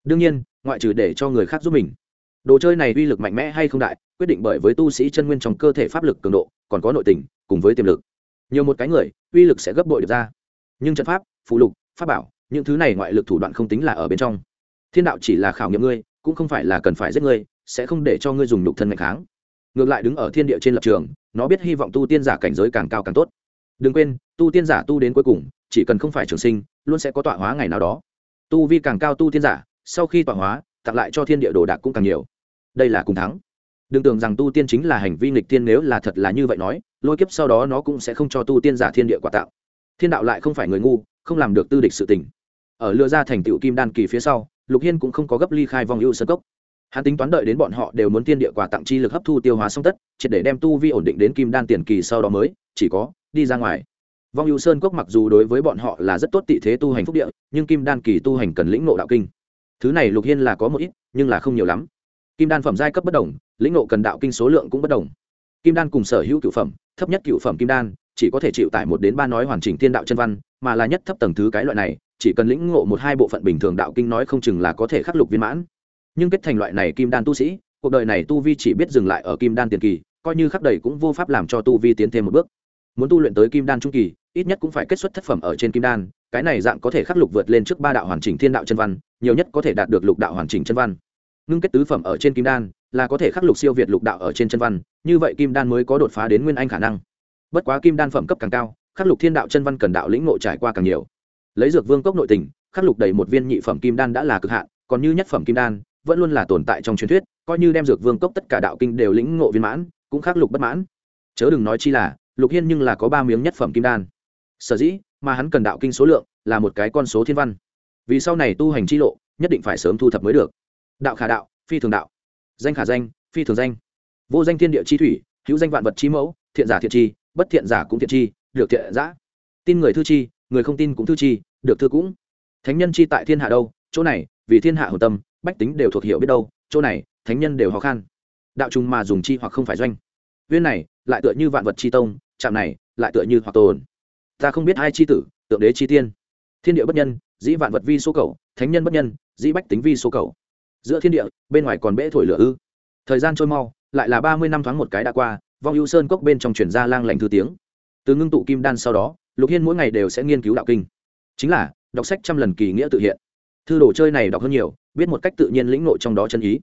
Đương nhiên, ngoại trừ để cho người khác giúp mình. Đồ chơi này uy lực mạnh mẽ hay không đại quyết định bởi với tu sĩ chân nguyên trong cơ thể pháp lực cường độ, còn có nội tình, cùng với tiềm lực. Nhiều một cái người, uy lực sẽ gấp bội được ra. Nhưng trận pháp phụ lục, pháp bảo, những thứ này ngoại lực thủ đoạn không tính là ở bên trong. Thiên đạo chỉ là khảo nghiệm ngươi, cũng không phải là cần phải giết ngươi, sẽ không để cho ngươi dùng nhục thân mạnh kháng. Ngược lại đứng ở thiên địa trên lập trường, nó biết hy vọng tu tiên giả cảnh giới càng cao càng tốt. Đừng quên, tu tiên giả tu đến cuối cùng, chỉ cần không phải trường sinh, luôn sẽ có tọa hóa ngày nào đó. Tu vi càng cao tu tiên giả, sau khi tọa hóa, tặng lại cho thiên địa đồ đạc cũng càng nhiều. Đây là cùng thắng đừng tưởng rằng tu tiên chính là hành vi nghịch tiên nếu là thật là như vậy nói, lôi kiếp sau đó nó cũng sẽ không cho tu tiên giả thiên địa quả tạo. Thiên đạo lại không phải người ngu, không làm được tư địch sự tình. Ở lừa ra thành tựu kim đan kỳ phía sau, lục hiên cũng không có gấp ly khai vong ưu sơ cốc. Hắn tính toán đợi đến bọn họ đều muốn tiên địa quả tặng chi lực hấp thu tiêu hóa xong tất, triệt để đem tu vi ổn định đến kim đan tiền kỳ sau đó mới, chỉ có, đi ra ngoài. Vong ưu sơn cốc mặc dù đối với bọn họ là rất tốt tị thế tu hành phúc địa, nhưng kim đan kỳ tu hành cần lĩnh nộ đạo kinh. Thứ này lục hiên là có một ít, nhưng là không nhiều lắm. Kim đan phẩm giai cấp bất đồng lĩnh nộ cần đạo kinh số lượng cũng bất đồng. Kim đan cùng sở hữu cựu phẩm, thấp nhất cựu phẩm kim đan, chỉ có thể chịu tải một đến ba nói hoàn chỉnh tiên đạo chân văn, mà là nhất thấp tầng thứ cái loại này, chỉ cần lĩnh ngộ một hai bộ phận bình thường đạo kinh nói không chừng là có thể khắc lục viên mãn. Nhưng kết thành loại này kim đan tu sĩ, cuộc đời này tu vi chỉ biết dừng lại ở kim đan tiền kỳ, coi như khắc đầy cũng vô pháp làm cho tu vi tiến thêm một bước. Muốn tu luyện tới kim đan trung kỳ, ít nhất cũng phải kết xuất thất phẩm ở trên kim đan, cái này dạng có thể khắc lục vượt lên trước ba đạo hoàn chỉnh thiên đạo chân văn, nhiều nhất có thể đạt được lục đạo hoàn chỉnh chân văn. Ngưng kết tứ phẩm ở trên kim đan là có thể khắc lục siêu việt lục đạo ở trên chân văn, như vậy kim đan mới có đột phá đến nguyên anh khả năng. Bất quá kim đan phẩm cấp càng cao, khắc lục thiên đạo chân văn cần đạo lĩnh ngộ trải qua càng nhiều. Lấy dược vương cốc nội tình, khắc lục đầy một viên nhị phẩm kim đan đã là cực hạn, còn như nhất phẩm kim đan, vẫn luôn là tồn tại trong truyền thuyết, coi như đem dược vương cốc tất cả đạo kinh đều lĩnh ngộ viên mãn, cũng khắc lục bất mãn. Chớ đừng nói chi là, lục hiên nhưng là có ba miếng nhất phẩm kim đan. Sở dĩ, mà hắn cần đạo kinh số lượng, là một cái con số thiên văn. Vì sau này tu hành chi lộ, nhất định phải sớm thu thập mới được. Đạo khả đạo, phi thường đạo danh khả danh, phi thường danh. Vô danh thiên địa chi thủy, hữu danh vạn vật chi mẫu, thiện giả thiện chi, bất thiện giả cũng thiện chi, được thiện giả. Tin người thư chi, người không tin cũng thư chi, được thư cũng. Thánh nhân chi tại thiên hạ đâu? Chỗ này, vì thiên hạ hồn tâm, bách tính đều thuộc hiểu biết đâu. Chỗ này, thánh nhân đều khó khăn đạo trùng mà dùng chi hoặc không phải doanh. Viên này, lại tựa như vạn vật chi tông trạm này, lại tựa như hoặc tồn. Ta không biết hai chi tử, tượng đế chi tiên. Thiên địa bất nhân, dĩ vạn vật vi số cầu, thánh nhân bất nhân, dĩ bách tính vi số cầu giữa thiên địa, bên ngoài còn bẽ thổi lửa ư. Thời gian trôi mau, lại là ba mươi năm thoáng một cái đã qua, vong ưu sơn cốc bên trong chuyển ra lang lành thư tiếng. Từ ngưng tụ kim đan sau đó, lục hiên mỗi ngày đều sẽ nghiên cứu đạo kinh. Chính là, đọc sách trăm lần kỳ nghĩa tự hiện. Thư đồ chơi này đọc hơn nhiều, biết một cách tự nhiên lĩnh nội trong đó chân ý.